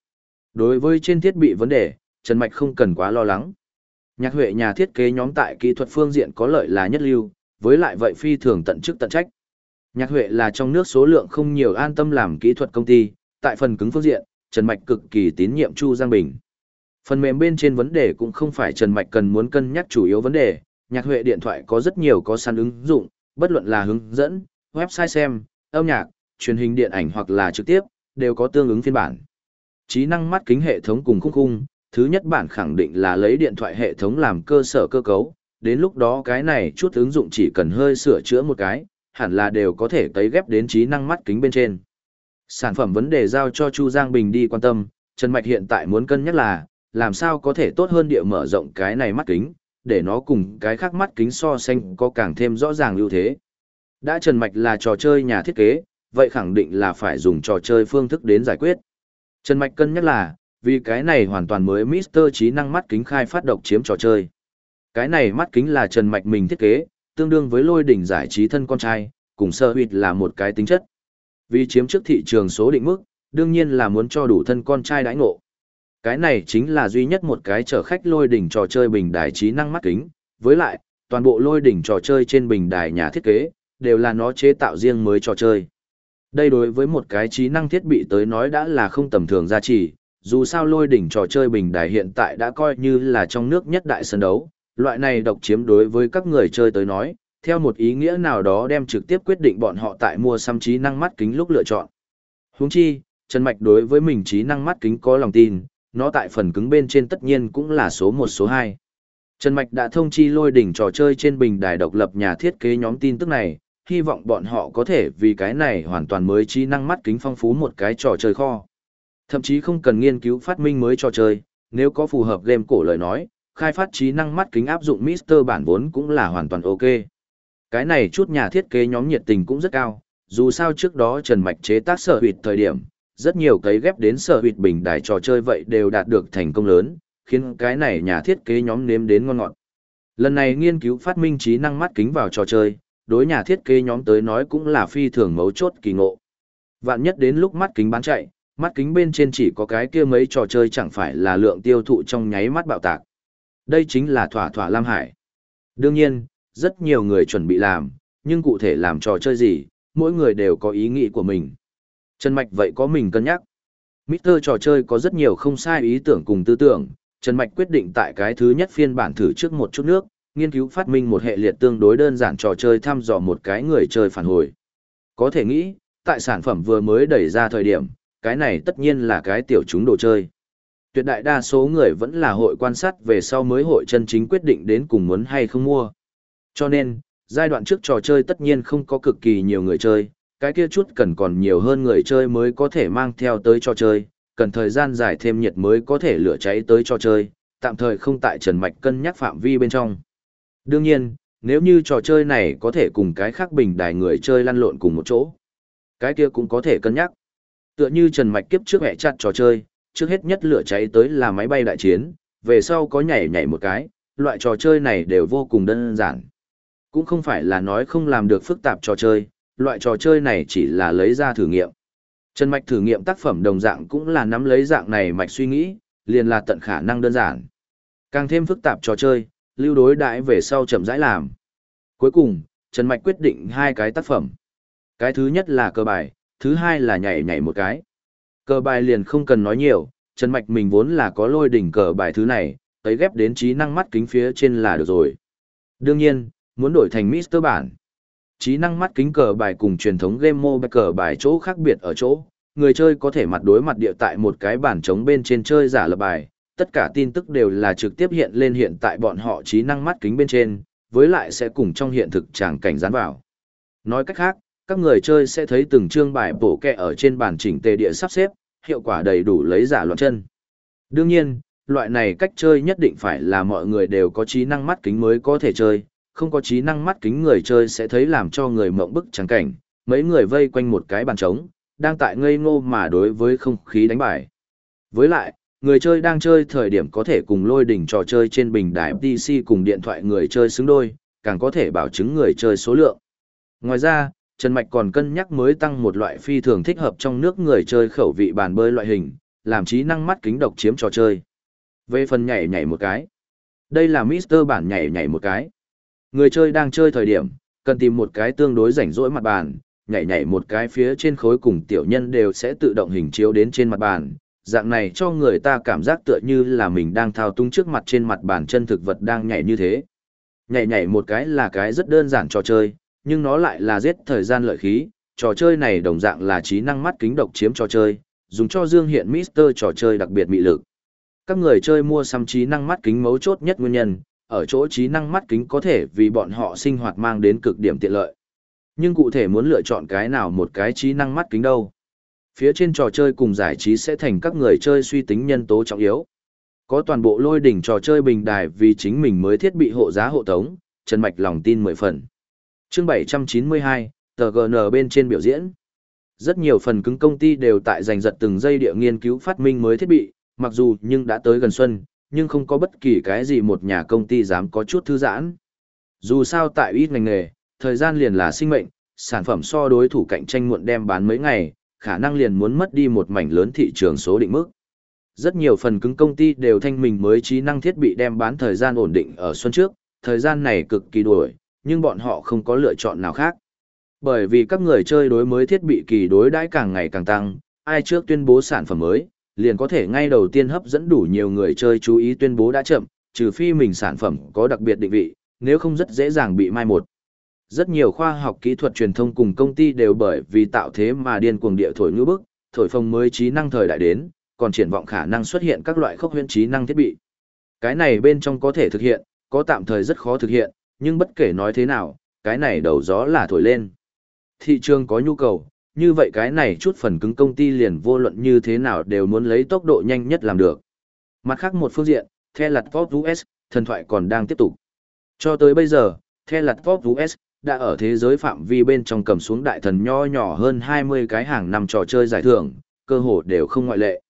Đối với trên thiết bị vấn đề, Trần Mạch không cần quá lo lắng. Nhạc Huệ nhà thiết kế nhóm tại kỹ thuật phương diện có lợi là nhất lưu, với lại vậy phi thường tận chức tận trách. Nhạc Huệ là trong nước số lượng không nhiều an tâm làm kỹ thuật công ty, tại phần cứng phương diện, Trần Mạch cực kỳ tín nhiệm Chu Giang Bình. Phần mềm bên trên vấn đề cũng không phải Trần Mạch cần muốn cân nhắc chủ yếu vấn đề, Nhạc Huệ điện thoại có rất nhiều có sẵn ứng dụng, bất luận là hướng dẫn, website xem, âm nhạc, truyền hình điện ảnh hoặc là trực tiếp, đều có tương ứng phiên bản. Trí năng mắt kính hệ thống cùng khung khung, thứ nhất bản khẳng định là lấy điện thoại hệ thống làm cơ sở cơ cấu, đến lúc đó cái này chút ứng dụng chỉ cần hơi sửa chữa một cái, hẳn là đều có thể tấy ghép đến trí năng mắt kính bên trên. Sản phẩm vấn đề giao cho Chu Giang Bình đi quan tâm, Trần Mạch hiện tại muốn cân nhắc là, làm sao có thể tốt hơn địa mở rộng cái này mắt kính, để nó cùng cái khác mắt kính so sánh có càng thêm rõ ràng ưu thế. Đã Trần Mạch là trò chơi nhà thiết kế, vậy khẳng định là phải dùng trò chơi phương thức đến giải quyết. Trần Mạch cân nhắc là, vì cái này hoàn toàn mới Mr. trí năng mắt kính khai phát độc chiếm trò chơi. Cái này mắt kính là Trần Mạch mình thiết kế, tương đương với lôi đỉnh giải trí thân con trai, cùng sơ huyệt là một cái tính chất. Vì chiếm trước thị trường số định mức, đương nhiên là muốn cho đủ thân con trai đãi ngộ. Cái này chính là duy nhất một cái chở khách lôi đỉnh trò chơi bình đài trí năng mắt kính, với lại, toàn bộ lôi đỉnh trò chơi trên bình đài nhà thiết kế, đều là nó chế tạo riêng mới trò chơi. Đây đối với một cái trí năng thiết bị tới nói đã là không tầm thường giá trị, dù sao lôi đỉnh trò chơi bình đài hiện tại đã coi như là trong nước nhất đại sân đấu, loại này độc chiếm đối với các người chơi tới nói, theo một ý nghĩa nào đó đem trực tiếp quyết định bọn họ tại mua xăm trí năng mắt kính lúc lựa chọn. Huống chi, Trần Mạch đối với mình trí năng mắt kính có lòng tin, nó tại phần cứng bên trên tất nhiên cũng là số 1 số 2. Trần Mạch đã thông chi lôi đỉnh trò chơi trên bình đài độc lập nhà thiết kế nhóm tin tức này, hy vọng bọn họ có thể vì cái này hoàn toàn mới trí năng mắt kính phong phú một cái trò chơi kho. Thậm chí không cần nghiên cứu phát minh mới trò chơi, nếu có phù hợp game cổ lời nói, khai phát trí năng mắt kính áp dụng Mister bản vốn cũng là hoàn toàn ok. Cái này chút nhà thiết kế nhóm nhiệt tình cũng rất cao, dù sao trước đó Trần Mạch chế tác sở huyệt thời điểm, rất nhiều cấy ghép đến sở huyệt bình đài trò chơi vậy đều đạt được thành công lớn, khiến cái này nhà thiết kế nhóm nếm đến ngon ngọt. Lần này nghiên cứu phát minh trí năng mắt kính vào trò chơi, đối nhà thiết kế nhóm tới nói cũng là phi thường mấu chốt kỳ ngộ. Vạn nhất đến lúc mắt kính bán chạy, mắt kính bên trên chỉ có cái kia mấy trò chơi chẳng phải là lượng tiêu thụ trong nháy mắt bạo tạc. Đây chính là thỏa thỏa Lam Hải. Đương nhiên, rất nhiều người chuẩn bị làm, nhưng cụ thể làm trò chơi gì, mỗi người đều có ý nghĩ của mình. Trần Mạch vậy có mình cân nhắc. Mr. trò chơi có rất nhiều không sai ý tưởng cùng tư tưởng, Trần Mạch quyết định tại cái thứ nhất phiên bản thử trước một chút nước, nghiên cứu phát minh một hệ liệt tương đối đơn giản trò chơi thăm dò một cái người chơi phản hồi. Có thể nghĩ, tại sản phẩm vừa mới đẩy ra thời điểm, cái này tất nhiên là cái tiểu chúng đồ chơi. Tuyệt đại đa số người vẫn là hội quan sát về sau mới hội chân chính quyết định đến cùng muốn hay không mua. Cho nên, giai đoạn trước trò chơi tất nhiên không có cực kỳ nhiều người chơi, cái kia chút cần còn nhiều hơn người chơi mới có thể mang theo tới trò chơi, cần thời gian dài thêm nhiệt mới có thể lửa cháy tới trò chơi, tạm thời không tại Trần Mạch cân nhắc phạm vi bên trong. Đương nhiên, nếu như trò chơi này có thể cùng cái khác bình đài người chơi lăn lộn cùng một chỗ, cái kia cũng có thể cân nhắc. Tựa như Trần Mạch kiếp trước hẹ chặt trò chơi, trước hết nhất lửa cháy tới là máy bay đại chiến, về sau có nhảy nhảy một cái, loại trò chơi này đều vô cùng đơn giản. Cũng không phải là nói không làm được phức tạp trò chơi, loại trò chơi này chỉ là lấy ra thử nghiệm. Trần Mạch thử nghiệm tác phẩm đồng dạng cũng là nắm lấy dạng này mạch suy nghĩ, liền là tận khả năng đơn giản. Càng thêm phức tạp trò chơi, lưu đối đãi về sau chậm rãi làm. Cuối cùng, Trần Mạch quyết định hai cái tác phẩm. Cái thứ nhất là cơ bài, thứ hai là nhảy nhảy một cái. Cờ bài liền không cần nói nhiều, Trần Mạch mình vốn là có lôi đỉnh cờ bài thứ này, tấy ghép đến trí năng mắt kính phía trên là được rồi. Đương nhiên, muốn đổi thành Mr. bản. Trí năng mắt kính cờ bài cùng truyền thống game mobile cờ bài chỗ khác biệt ở chỗ, người chơi có thể mặt đối mặt địa tại một cái bản trống bên trên chơi giả lập bài, tất cả tin tức đều là trực tiếp hiện lên hiện tại bọn họ trí năng mắt kính bên trên, với lại sẽ cùng trong hiện thực tràng cảnh dán vào. Nói cách khác, các người chơi sẽ thấy từng chương bài bổ kẹ ở trên bản chỉnh tề địa sắp xếp, hiệu quả đầy đủ lấy giả loạn chân. Đương nhiên, loại này cách chơi nhất định phải là mọi người đều có trí năng mắt kính mới có thể chơi, không có trí năng mắt kính người chơi sẽ thấy làm cho người mộng bức trắng cảnh, mấy người vây quanh một cái bàn trống, đang tại ngây ngô mà đối với không khí đánh bài. Với lại, người chơi đang chơi thời điểm có thể cùng lôi đỉnh trò chơi trên bình đài PC cùng điện thoại người chơi xứng đôi, càng có thể bảo chứng người chơi số lượng. Ngoài ra, Trần Mạch còn cân nhắc mới tăng một loại phi thường thích hợp trong nước người chơi khẩu vị bàn bơi loại hình, làm trí năng mắt kính độc chiếm trò chơi. Về phần nhảy nhảy một cái. Đây là Mister bản nhảy nhảy một cái. Người chơi đang chơi thời điểm, cần tìm một cái tương đối rảnh rỗi mặt bàn, nhảy nhảy một cái phía trên khối cùng tiểu nhân đều sẽ tự động hình chiếu đến trên mặt bàn. Dạng này cho người ta cảm giác tựa như là mình đang thao túng trước mặt trên mặt bàn chân thực vật đang nhảy như thế. Nhảy nhảy một cái là cái rất đơn giản trò chơi, nhưng nó lại là giết thời gian lợi khí. Trò chơi này đồng dạng là trí năng mắt kính độc chiếm trò chơi, dùng cho dương hiện Mister trò chơi đặc biệt mị lực. Các người chơi mua xăm trí năng mắt kính mấu chốt nhất nguyên nhân, ở chỗ trí năng mắt kính có thể vì bọn họ sinh hoạt mang đến cực điểm tiện lợi. Nhưng cụ thể muốn lựa chọn cái nào một cái trí năng mắt kính đâu? Phía trên trò chơi cùng giải trí sẽ thành các người chơi suy tính nhân tố trọng yếu. Có toàn bộ lôi đỉnh trò chơi bình đài vì chính mình mới thiết bị hộ giá hộ tống, Trần Mạch lòng tin mười phần chương 792, tờ GN bên trên biểu diễn. Rất nhiều phần cứng công ty đều tại giành giật từng giây địa nghiên cứu phát minh mới thiết bị, mặc dù nhưng đã tới gần xuân, nhưng không có bất kỳ cái gì một nhà công ty dám có chút thư giãn. Dù sao tại ít ngành nghề, thời gian liền là sinh mệnh, sản phẩm so đối thủ cạnh tranh muộn đem bán mấy ngày, khả năng liền muốn mất đi một mảnh lớn thị trường số định mức. Rất nhiều phần cứng công ty đều thanh mình mới trí năng thiết bị đem bán thời gian ổn định ở xuân trước, thời gian này cực kỳ đuổi, nhưng bọn họ không có lựa chọn nào khác. Bởi vì các người chơi đối mới thiết bị kỳ đối đãi càng ngày càng tăng, ai trước tuyên bố sản phẩm mới, liền có thể ngay đầu tiên hấp dẫn đủ nhiều người chơi chú ý tuyên bố đã chậm, trừ phi mình sản phẩm có đặc biệt định vị, nếu không rất dễ dàng bị mai một. Rất nhiều khoa học kỹ thuật truyền thông cùng công ty đều bởi vì tạo thế mà điên cuồng địa thổi ngữ bức, thổi phồng mới trí năng thời đại đến, còn triển vọng khả năng xuất hiện các loại khốc huyễn trí năng thiết bị. Cái này bên trong có thể thực hiện, có tạm thời rất khó thực hiện, nhưng bất kể nói thế nào, cái này đầu gió là thổi lên. Thị trường có nhu cầu, như vậy cái này chút phần cứng công ty liền vô luận như thế nào đều muốn lấy tốc độ nhanh nhất làm được. Mặt khác một phương diện, The Lật Pop US, thần thoại còn đang tiếp tục. Cho tới bây giờ, The Lật Pop US, đã ở thế giới phạm vi bên trong cầm xuống đại thần nho nhỏ hơn 20 cái hàng năm trò chơi giải thưởng, cơ hồ đều không ngoại lệ.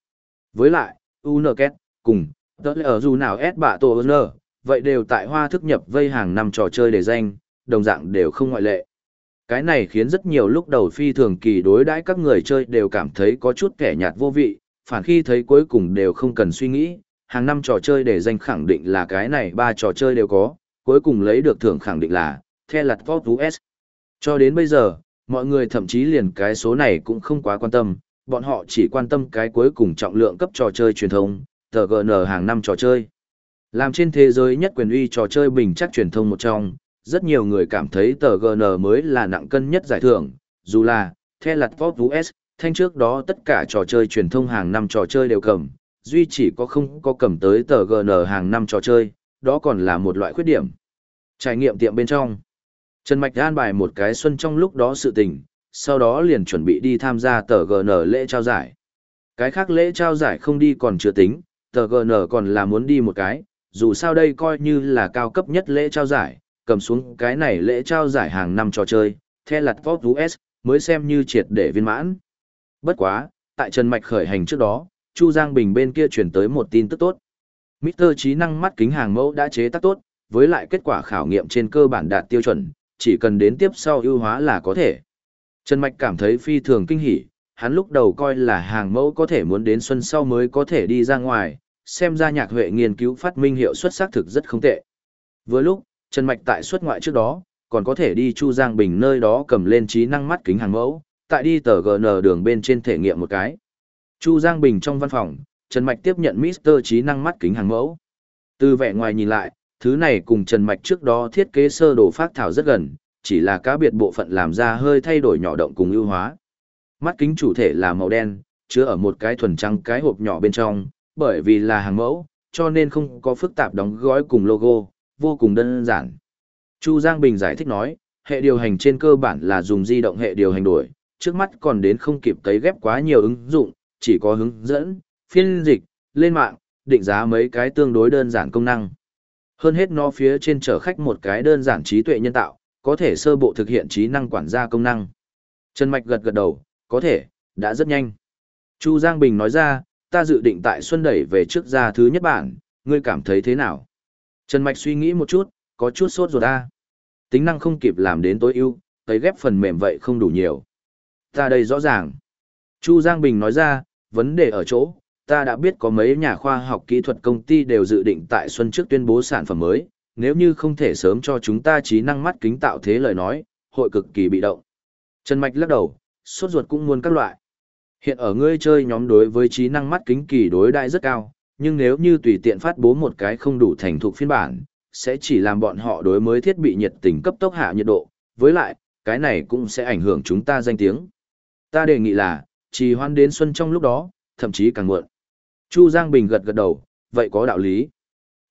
Với lại, Unket, cùng, tớ lẽ ở dù nào S bạ tổ N, vậy đều tại hoa thức nhập vây hàng năm trò chơi để danh, đồng dạng đều không ngoại lệ. Cái này khiến rất nhiều lúc đầu phi thường kỳ đối đãi các người chơi đều cảm thấy có chút kẻ nhạt vô vị, phản khi thấy cuối cùng đều không cần suy nghĩ, hàng năm trò chơi để danh khẳng định là cái này ba trò chơi đều có, cuối cùng lấy được thưởng khẳng định là The Lật Pop US. Cho đến bây giờ, mọi người thậm chí liền cái số này cũng không quá quan tâm, bọn họ chỉ quan tâm cái cuối cùng trọng lượng cấp trò chơi truyền thống, tờ GN hàng năm trò chơi. Làm trên thế giới nhất quyền uy trò chơi bình chắc truyền thông một trong, rất nhiều người cảm thấy tờ GN mới là nặng cân nhất giải thưởng, dù là, theo Lạt Pop US, thanh trước đó tất cả trò chơi truyền thông hàng năm trò chơi đều cầm, duy chỉ có không có cầm tới tờ GN hàng năm trò chơi, đó còn là một loại khuyết điểm. Trải nghiệm tiệm bên trong. Trần Mạch an bài một cái xuân trong lúc đó sự tình, sau đó liền chuẩn bị đi tham gia tờ GN lễ trao giải. Cái khác lễ trao giải không đi còn chưa tính, tờ GN còn là muốn đi một cái, dù sao đây coi như là cao cấp nhất lễ trao giải, cầm xuống cái này lễ trao giải hàng năm trò chơi, theo lặt Pop US, mới xem như triệt để viên mãn. Bất quá, tại Trần Mạch khởi hành trước đó, Chu Giang Bình bên kia chuyển tới một tin tức tốt. Mr. trí năng mắt kính hàng mẫu đã chế tác tốt, với lại kết quả khảo nghiệm trên cơ bản đạt tiêu chuẩn, chỉ cần đến tiếp sau ưu hóa là có thể. Trần Mạch cảm thấy phi thường kinh hỉ, hắn lúc đầu coi là hàng mẫu có thể muốn đến xuân sau mới có thể đi ra ngoài, xem ra nhạc huệ nghiên cứu phát minh hiệu suất xác thực rất không tệ. Với lúc, Trần Mạch tại xuất ngoại trước đó, còn có thể đi Chu Giang Bình nơi đó cầm lên trí năng mắt kính hàng mẫu, tại đi tờ GN đường bên trên thể nghiệm một cái. Chu Giang Bình trong văn phòng, Trần Mạch tiếp nhận Mr. trí năng mắt kính hàng mẫu. Từ vẻ ngoài nhìn lại, thứ này cùng Trần Mạch trước đó thiết kế sơ đồ phát thảo rất gần, chỉ là cá biệt bộ phận làm ra hơi thay đổi nhỏ động cùng ưu hóa. Mắt kính chủ thể là màu đen, chứa ở một cái thuần trắng cái hộp nhỏ bên trong, bởi vì là hàng mẫu, cho nên không có phức tạp đóng gói cùng logo, vô cùng đơn giản. Chu Giang Bình giải thích nói, hệ điều hành trên cơ bản là dùng di động hệ điều hành đổi, trước mắt còn đến không kịp cấy ghép quá nhiều ứng dụng, chỉ có hướng dẫn, phiên dịch, lên mạng, định giá mấy cái tương đối đơn giản công năng. Hơn hết nó phía trên chở khách một cái đơn giản trí tuệ nhân tạo, có thể sơ bộ thực hiện trí năng quản gia công năng. Trần Mạch gật gật đầu, có thể, đã rất nhanh. Chu Giang Bình nói ra, ta dự định tại Xuân đẩy về trước ra thứ nhất bản, ngươi cảm thấy thế nào? Trần Mạch suy nghĩ một chút, có chút sốt ruột ta. Tính năng không kịp làm đến tối ưu, tới ghép phần mềm vậy không đủ nhiều. Ta đây rõ ràng. Chu Giang Bình nói ra, vấn đề ở chỗ, ta đã biết có mấy nhà khoa học kỹ thuật công ty đều dự định tại xuân trước tuyên bố sản phẩm mới, nếu như không thể sớm cho chúng ta trí năng mắt kính tạo thế lời nói, hội cực kỳ bị động. Trần Mạch lắc đầu, sốt ruột cũng muốn các loại. Hiện ở ngươi chơi nhóm đối với trí năng mắt kính kỳ đối đại rất cao, nhưng nếu như tùy tiện phát bố một cái không đủ thành thục phiên bản, sẽ chỉ làm bọn họ đối mới thiết bị nhiệt tình cấp tốc hạ nhiệt độ, với lại, cái này cũng sẽ ảnh hưởng chúng ta danh tiếng. Ta đề nghị là, trì hoãn đến xuân trong lúc đó, thậm chí càng muộn. Chu Giang Bình gật gật đầu, vậy có đạo lý.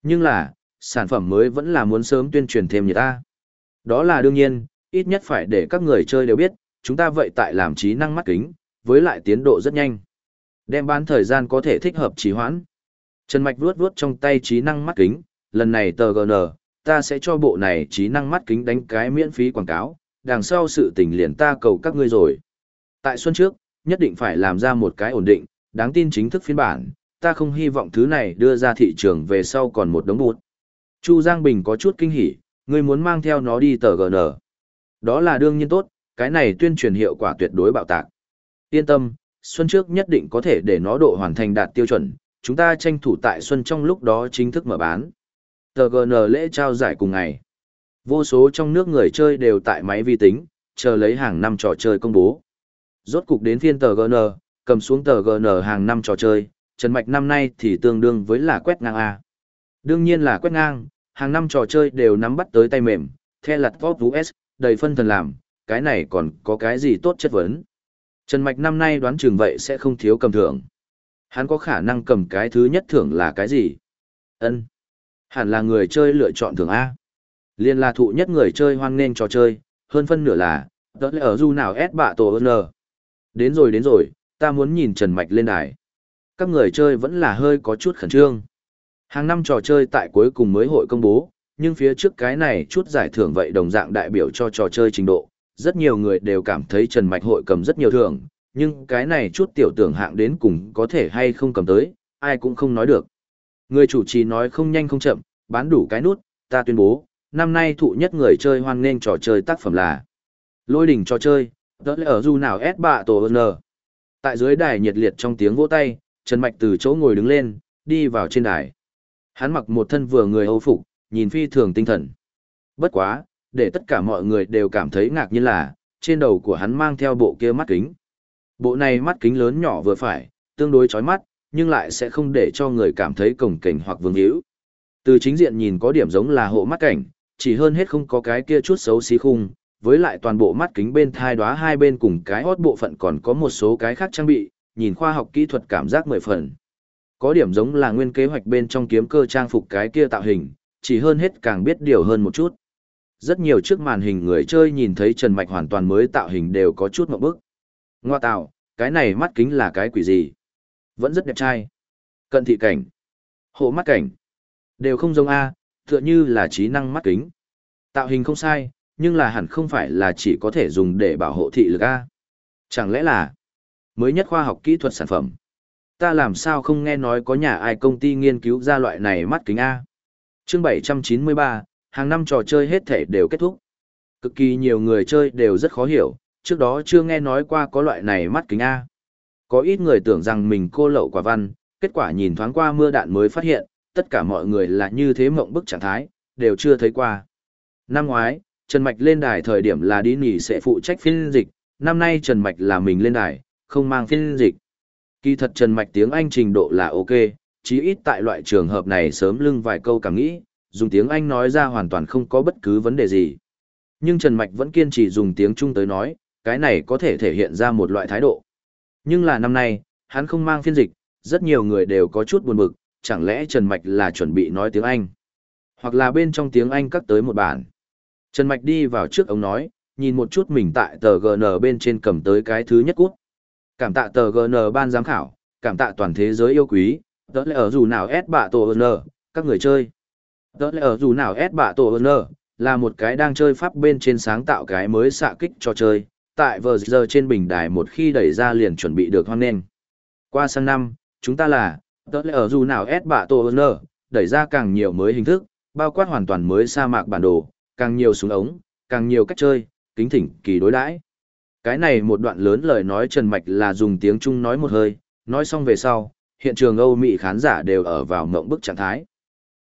Nhưng là, sản phẩm mới vẫn là muốn sớm tuyên truyền thêm như ta. Đó là đương nhiên, ít nhất phải để các người chơi đều biết, chúng ta vậy tại làm trí năng mắt kính, với lại tiến độ rất nhanh. Đem bán thời gian có thể thích hợp trì hoãn. Trần Mạch vuốt vuốt trong tay trí năng mắt kính, lần này tờ GN, ta sẽ cho bộ này trí năng mắt kính đánh cái miễn phí quảng cáo, đằng sau sự tình liền ta cầu các ngươi rồi. Tại xuân trước, nhất định phải làm ra một cái ổn định, đáng tin chính thức phiên bản, ta không hy vọng thứ này đưa ra thị trường về sau còn một đống bụt. Chu Giang Bình có chút kinh hỉ, ngươi muốn mang theo nó đi tờ GN. Đó là đương nhiên tốt, cái này tuyên truyền hiệu quả tuyệt đối bạo tạc. Yên tâm, xuân trước nhất định có thể để nó độ hoàn thành đạt tiêu chuẩn, chúng ta tranh thủ tại xuân trong lúc đó chính thức mở bán. Tờ GN lễ trao giải cùng ngày. Vô số trong nước người chơi đều tại máy vi tính, chờ lấy hàng năm trò chơi công bố. Rốt cục đến phiên tờ GN, cầm xuống tờ GN hàng năm trò chơi, Trần Mạch năm nay thì tương đương với là quét ngang A. Đương nhiên là quét ngang, hàng năm trò chơi đều nắm bắt tới tay mềm, theo lặt top US, đầy phân thần làm, cái này còn có cái gì tốt chất vấn. Trần Mạch năm nay đoán chừng vậy sẽ không thiếu cầm thưởng. Hắn có khả năng cầm cái thứ nhất thưởng là cái gì? ân Hẳn là người chơi lựa chọn thưởng A. Liên là thụ nhất người chơi hoan nghênh trò chơi, hơn phân nửa là, đó là ở du nào S bạ tổ N. Đến rồi đến rồi, ta muốn nhìn Trần Mạch lên đài. Các người chơi vẫn là hơi có chút khẩn trương. Hàng năm trò chơi tại cuối cùng mới hội công bố, nhưng phía trước cái này chút giải thưởng vậy đồng dạng đại biểu cho trò chơi trình độ. Rất nhiều người đều cảm thấy Trần Mạch hội cầm rất nhiều thưởng, nhưng cái này chút tiểu tưởng hạng đến cùng có thể hay không cầm tới, ai cũng không nói được. Người chủ trì nói không nhanh không chậm, bán đủ cái nút, ta tuyên bố, năm nay thụ nhất người chơi hoan nghênh trò chơi tác phẩm là Lôi đỉnh trò chơi, đó là ở du nào S bạ tổ N. Tại dưới đài nhiệt liệt trong tiếng vỗ tay, Trần Mạch từ chỗ ngồi đứng lên, đi vào trên đài. Hắn mặc một thân vừa người Âu phục, nhìn phi thường tinh thần. Bất quá, để tất cả mọi người đều cảm thấy ngạc nhiên là, trên đầu của hắn mang theo bộ kia mắt kính. Bộ này mắt kính lớn nhỏ vừa phải, tương đối chói mắt, nhưng lại sẽ không để cho người cảm thấy cổng cảnh hoặc vương hữu. Từ chính diện nhìn có điểm giống là hộ mắt cảnh, chỉ hơn hết không có cái kia chút xấu xí khung, với lại toàn bộ mắt kính bên thai đóa hai bên cùng cái hót bộ phận còn có một số cái khác trang bị, nhìn khoa học kỹ thuật cảm giác mười phần. Có điểm giống là nguyên kế hoạch bên trong kiếm cơ trang phục cái kia tạo hình, chỉ hơn hết càng biết điều hơn một chút. Rất nhiều trước màn hình người chơi nhìn thấy Trần Mạch hoàn toàn mới tạo hình đều có chút một bức. Ngoa tạo, cái này mắt kính là cái quỷ gì? Vẫn rất đẹp trai. Cận thị cảnh, hộ mắt cảnh, đều không giống A, tựa như là trí năng mắt kính. Tạo hình không sai, nhưng là hẳn không phải là chỉ có thể dùng để bảo hộ thị lực A. Chẳng lẽ là mới nhất khoa học kỹ thuật sản phẩm? Ta làm sao không nghe nói có nhà ai công ty nghiên cứu ra loại này mắt kính A. chương 793, hàng năm trò chơi hết thể đều kết thúc. Cực kỳ nhiều người chơi đều rất khó hiểu, trước đó chưa nghe nói qua có loại này mắt kính A. Có ít người tưởng rằng mình cô lậu quả văn, kết quả nhìn thoáng qua mưa đạn mới phát hiện, tất cả mọi người là như thế mộng bức trạng thái, đều chưa thấy qua. Năm ngoái, Trần Mạch lên đài thời điểm là đi nghỉ sẽ phụ trách phiên dịch, năm nay Trần Mạch là mình lên đài, không mang phiên dịch. Kỳ thật Trần Mạch tiếng Anh trình độ là ok, chí ít tại loại trường hợp này sớm lưng vài câu cảm nghĩ, dùng tiếng Anh nói ra hoàn toàn không có bất cứ vấn đề gì. Nhưng Trần Mạch vẫn kiên trì dùng tiếng Trung tới nói, cái này có thể thể hiện ra một loại thái độ. Nhưng là năm nay, hắn không mang phiên dịch, rất nhiều người đều có chút buồn bực, chẳng lẽ Trần Mạch là chuẩn bị nói tiếng Anh? Hoặc là bên trong tiếng Anh cắt tới một bản. Trần Mạch đi vào trước ông nói, nhìn một chút mình tại tờ GN bên trên cầm tới cái thứ nhất cút. Cảm tạ tờ GN ban giám khảo, cảm tạ toàn thế giới yêu quý, đó là ở dù nào S bạ tổ N, các người chơi. Đó là ở dù nào S bạ tổ N, là một cái đang chơi pháp bên trên sáng tạo cái mới xạ kích cho chơi, tại vờ giờ trên bình đài một khi đẩy ra liền chuẩn bị được hoan nghênh. Qua sang năm, chúng ta là, đó là ở dù nào S bạ tổ N, đẩy ra càng nhiều mới hình thức, bao quát hoàn toàn mới sa mạc bản đồ, càng nhiều súng ống, càng nhiều cách chơi, kính thỉnh kỳ đối đãi. Cái này một đoạn lớn lời nói Trần Mạch là dùng tiếng Trung nói một hơi, nói xong về sau, hiện trường Âu Mỹ khán giả đều ở vào mộng bức trạng thái.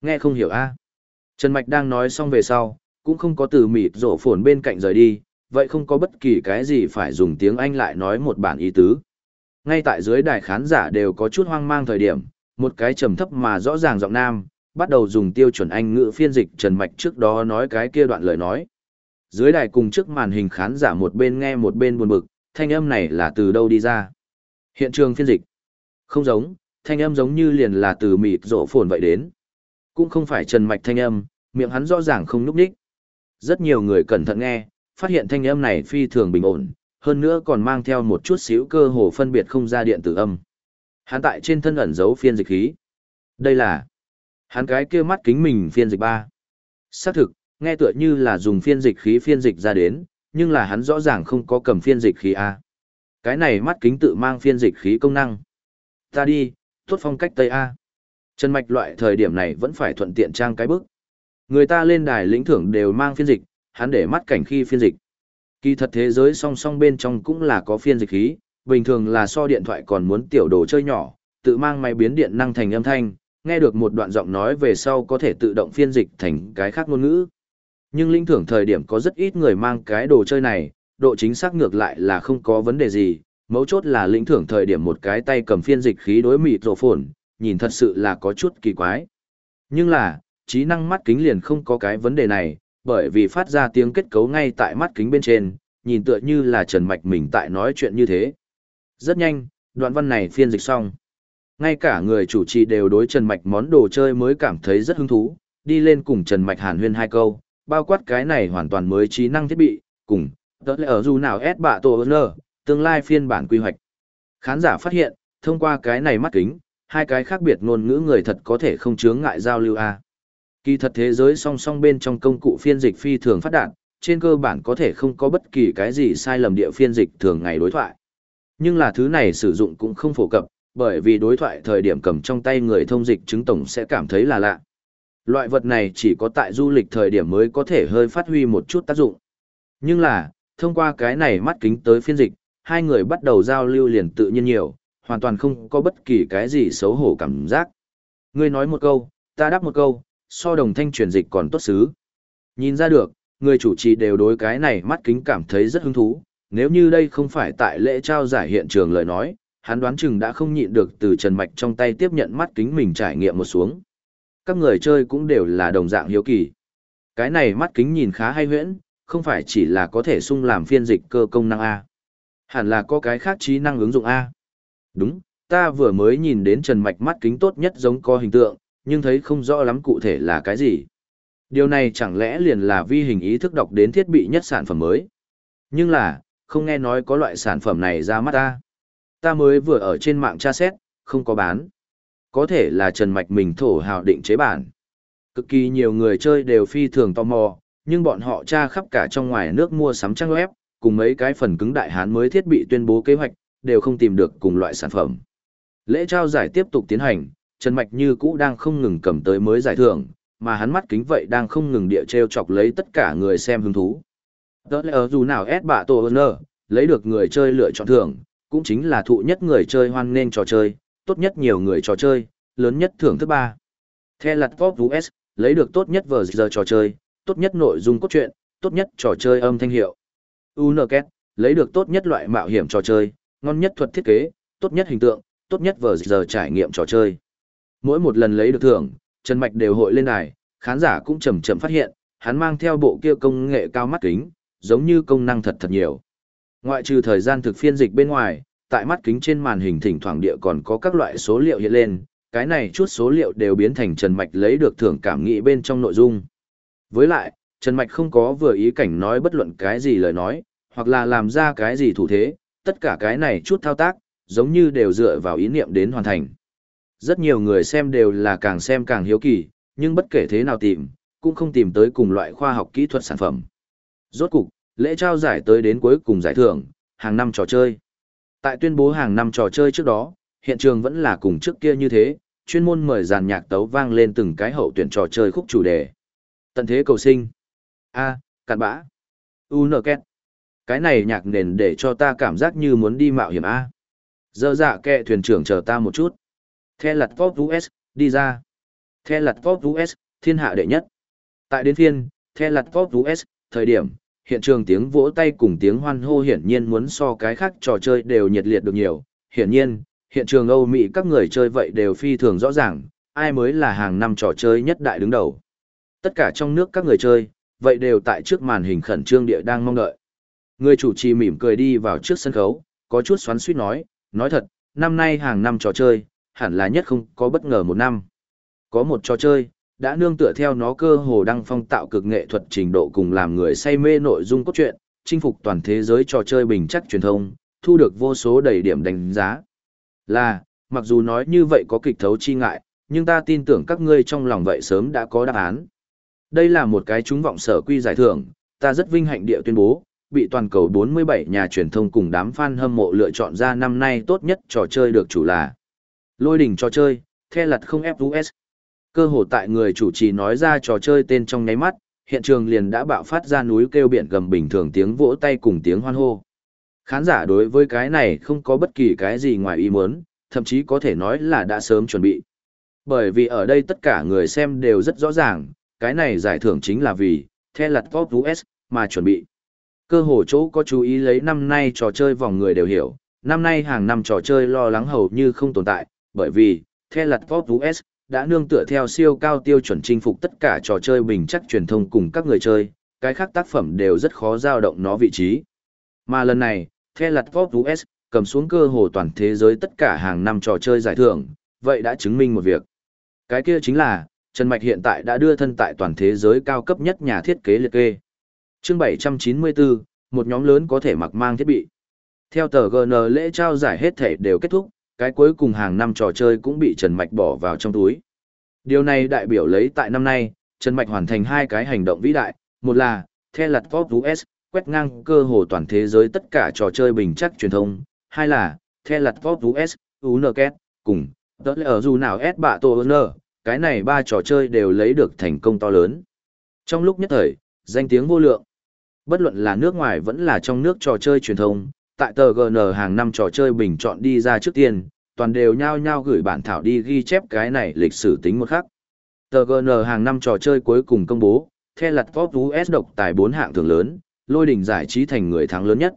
Nghe không hiểu a Trần Mạch đang nói xong về sau, cũng không có từ mịt rổ phồn bên cạnh rời đi, vậy không có bất kỳ cái gì phải dùng tiếng Anh lại nói một bản ý tứ. Ngay tại dưới đài khán giả đều có chút hoang mang thời điểm, một cái trầm thấp mà rõ ràng giọng nam, bắt đầu dùng tiêu chuẩn Anh ngữ phiên dịch Trần Mạch trước đó nói cái kia đoạn lời nói. Dưới đài cùng trước màn hình khán giả một bên nghe một bên buồn bực, thanh âm này là từ đâu đi ra. Hiện trường phiên dịch. Không giống, thanh âm giống như liền là từ mịt rộ phồn vậy đến. Cũng không phải Trần Mạch thanh âm, miệng hắn rõ ràng không núp đích. Rất nhiều người cẩn thận nghe, phát hiện thanh âm này phi thường bình ổn, hơn nữa còn mang theo một chút xíu cơ hồ phân biệt không ra điện tử âm. Hắn tại trên thân ẩn giấu phiên dịch khí. Đây là hắn cái kia mắt kính mình phiên dịch ba. Xác thực, nghe tựa như là dùng phiên dịch khí phiên dịch ra đến, nhưng là hắn rõ ràng không có cầm phiên dịch khí A. Cái này mắt kính tự mang phiên dịch khí công năng. Ta đi, tốt phong cách Tây A. Trần Mạch loại thời điểm này vẫn phải thuận tiện trang cái bức. Người ta lên đài lĩnh thưởng đều mang phiên dịch, hắn để mắt cảnh khi phiên dịch. Kỳ thật thế giới song song bên trong cũng là có phiên dịch khí, bình thường là so điện thoại còn muốn tiểu đồ chơi nhỏ, tự mang máy biến điện năng thành âm thanh, nghe được một đoạn giọng nói về sau có thể tự động phiên dịch thành cái khác ngôn ngữ. Nhưng linh thưởng thời điểm có rất ít người mang cái đồ chơi này, độ chính xác ngược lại là không có vấn đề gì, mấu chốt là lĩnh thưởng thời điểm một cái tay cầm phiên dịch khí đối mịt rổ phồn, nhìn thật sự là có chút kỳ quái. Nhưng là, trí năng mắt kính liền không có cái vấn đề này, bởi vì phát ra tiếng kết cấu ngay tại mắt kính bên trên, nhìn tựa như là Trần Mạch mình tại nói chuyện như thế. Rất nhanh, đoạn văn này phiên dịch xong. Ngay cả người chủ trì đều đối Trần Mạch món đồ chơi mới cảm thấy rất hứng thú, đi lên cùng Trần Mạch hàn huyên hai câu, bao quát cái này hoàn toàn mới trí năng thiết bị, cùng, tớ lẽ ở dù nào S bạ tổ ơn tương lai phiên bản quy hoạch. Khán giả phát hiện, thông qua cái này mắt kính, hai cái khác biệt ngôn ngữ người thật có thể không chướng ngại giao lưu a. Kỳ thật thế giới song song bên trong công cụ phiên dịch phi thường phát đạt, trên cơ bản có thể không có bất kỳ cái gì sai lầm địa phiên dịch thường ngày đối thoại. Nhưng là thứ này sử dụng cũng không phổ cập, bởi vì đối thoại thời điểm cầm trong tay người thông dịch chứng tổng sẽ cảm thấy là lạ. Loại vật này chỉ có tại du lịch thời điểm mới có thể hơi phát huy một chút tác dụng. Nhưng là, thông qua cái này mắt kính tới phiên dịch, hai người bắt đầu giao lưu liền tự nhiên nhiều, hoàn toàn không có bất kỳ cái gì xấu hổ cảm giác. Ngươi nói một câu, ta đáp một câu, so đồng thanh truyền dịch còn tốt xứ. Nhìn ra được, người chủ trì đều đối cái này mắt kính cảm thấy rất hứng thú, nếu như đây không phải tại lễ trao giải hiện trường lời nói, hắn đoán chừng đã không nhịn được từ Trần Mạch trong tay tiếp nhận mắt kính mình trải nghiệm một xuống. Các người chơi cũng đều là đồng dạng hiếu kỳ. Cái này mắt kính nhìn khá hay huyễn, không phải chỉ là có thể sung làm phiên dịch cơ công năng A. Hẳn là có cái khác trí năng ứng dụng A. Đúng, ta vừa mới nhìn đến Trần Mạch mắt kính tốt nhất giống có hình tượng, nhưng thấy không rõ lắm cụ thể là cái gì. Điều này chẳng lẽ liền là vi hình ý thức đọc đến thiết bị nhất sản phẩm mới. Nhưng là, không nghe nói có loại sản phẩm này ra mắt ta. Ta mới vừa ở trên mạng tra xét, không có bán. Có thể là Trần Mạch mình thổ hào định chế bản. Cực kỳ nhiều người chơi đều phi thường tò mò, nhưng bọn họ tra khắp cả trong ngoài nước mua sắm trang web, cùng mấy cái phần cứng đại hán mới thiết bị tuyên bố kế hoạch, đều không tìm được cùng loại sản phẩm. Lễ trao giải tiếp tục tiến hành, Trần Mạch như cũ đang không ngừng cầm tới mới giải thưởng, mà hắn mắt kính vậy đang không ngừng địa treo chọc lấy tất cả người xem hứng thú. Đó là dù nào S bạ tổ ơn lấy được người chơi lựa chọn thưởng, cũng chính là thụ nhất người chơi hoan nên trò chơi, tốt nhất nhiều người trò chơi, lớn nhất thưởng thứ ba. The lặt Pop US, lấy được tốt nhất vở giờ trò chơi, tốt nhất nội dung cốt truyện, tốt nhất trò chơi âm thanh hiệu. Unoket, lấy được tốt nhất loại mạo hiểm trò chơi, ngon nhất thuật thiết kế, tốt nhất hình tượng, tốt nhất vở giờ trải nghiệm trò chơi. Mỗi một lần lấy được thưởng, Trần Mạch đều hội lên đài, khán giả cũng chậm chậm phát hiện, hắn mang theo bộ kia công nghệ cao mắt kính, giống như công năng thật thật nhiều. Ngoại trừ thời gian thực phiên dịch bên ngoài, tại mắt kính trên màn hình thỉnh thoảng địa còn có các loại số liệu hiện lên, cái này chút số liệu đều biến thành Trần Mạch lấy được thưởng cảm nghĩ bên trong nội dung. Với lại, Trần Mạch không có vừa ý cảnh nói bất luận cái gì lời nói, hoặc là làm ra cái gì thủ thế, tất cả cái này chút thao tác, giống như đều dựa vào ý niệm đến hoàn thành. Rất nhiều người xem đều là càng xem càng hiếu kỳ, nhưng bất kể thế nào tìm, cũng không tìm tới cùng loại khoa học kỹ thuật sản phẩm. Rốt cục, lễ trao giải tới đến cuối cùng giải thưởng, hàng năm trò chơi. Tại tuyên bố hàng năm trò chơi trước đó, hiện trường vẫn là cùng trước kia như thế, chuyên môn mời dàn nhạc tấu vang lên từng cái hậu tuyển trò chơi khúc chủ đề. Tận thế cầu sinh. A, à, cạn bã. U nở két. Cái này nhạc nền để cho ta cảm giác như muốn đi mạo hiểm A. Dơ dạ kệ thuyền trưởng chờ ta một chút. The lặt Pop US, đi ra. The lặt Pop US, thiên hạ đệ nhất. Tại đến phiên, The lặt Pop US, thời điểm, hiện trường tiếng vỗ tay cùng tiếng hoan hô hiển nhiên muốn so cái khác trò chơi đều nhiệt liệt được nhiều. Hiển nhiên, hiện trường Âu Mỹ các người chơi vậy đều phi thường rõ ràng, ai mới là hàng năm trò chơi nhất đại đứng đầu. Tất cả trong nước các người chơi, vậy đều tại trước màn hình khẩn trương địa đang mong đợi. Người chủ trì mỉm cười đi vào trước sân khấu, có chút xoắn suýt nói, nói thật, năm nay hàng năm trò chơi, hẳn là nhất không có bất ngờ một năm. Có một trò chơi, đã nương tựa theo nó cơ hồ đăng phong tạo cực nghệ thuật trình độ cùng làm người say mê nội dung cốt truyện, chinh phục toàn thế giới trò chơi bình chắc truyền thông, thu được vô số đầy điểm đánh giá. Là, mặc dù nói như vậy có kịch thấu chi ngại, nhưng ta tin tưởng các ngươi trong lòng vậy sớm đã có đáp án. Đây là một cái chúng vọng sở quy giải thưởng, ta rất vinh hạnh địa tuyên bố, bị toàn cầu 47 nhà truyền thông cùng đám fan hâm mộ lựa chọn ra năm nay tốt nhất trò chơi được chủ là Lôi đỉnh trò chơi, The lật không FUS. Cơ hồ tại người chủ trì nói ra trò chơi tên trong nháy mắt, hiện trường liền đã bạo phát ra núi kêu biển gầm bình thường tiếng vỗ tay cùng tiếng hoan hô. Khán giả đối với cái này không có bất kỳ cái gì ngoài ý muốn, thậm chí có thể nói là đã sớm chuẩn bị. Bởi vì ở đây tất cả người xem đều rất rõ ràng, cái này giải thưởng chính là vì The lật Pop US mà chuẩn bị. Cơ hồ chỗ có chú ý lấy năm nay trò chơi vòng người đều hiểu, năm nay hàng năm trò chơi lo lắng hầu như không tồn tại, bởi vì, The lặt Pop US đã nương tựa theo siêu cao tiêu chuẩn chinh phục tất cả trò chơi bình chắc truyền thông cùng các người chơi, cái khác tác phẩm đều rất khó dao động nó vị trí. Mà lần này, The lặt Pop US cầm xuống cơ hồ toàn thế giới tất cả hàng năm trò chơi giải thưởng, vậy đã chứng minh một việc. Cái kia chính là, Trần Mạch hiện tại đã đưa thân tại toàn thế giới cao cấp nhất nhà thiết kế liệt kê. Chương 794, một nhóm lớn có thể mặc mang thiết bị. Theo tờ GN lễ trao giải hết thể đều kết thúc, cái cuối cùng hàng năm trò chơi cũng bị Trần Mạch bỏ vào trong túi. Điều này đại biểu lấy tại năm nay, Trần Mạch hoàn thành hai cái hành động vĩ đại, một là, The lật Pop US, quét ngang cơ hồ toàn thế giới tất cả trò chơi bình chắc truyền thông, hai là, The lật Pop US, UNKET, cùng, tớ lỡ ở dù nào S bạ tổ cái này ba trò chơi đều lấy được thành công to lớn. Trong lúc nhất thời, danh tiếng vô lượng. Bất luận là nước ngoài vẫn là trong nước trò chơi truyền thông, tại tờ GN hàng năm trò chơi bình chọn đi ra trước tiên, toàn đều nhao nhao gửi bản thảo đi ghi chép cái này lịch sử tính một khắc. Tờ GN hàng năm trò chơi cuối cùng công bố, theo lật Pop US độc tài 4 hạng thưởng lớn, lôi đỉnh giải trí thành người thắng lớn nhất.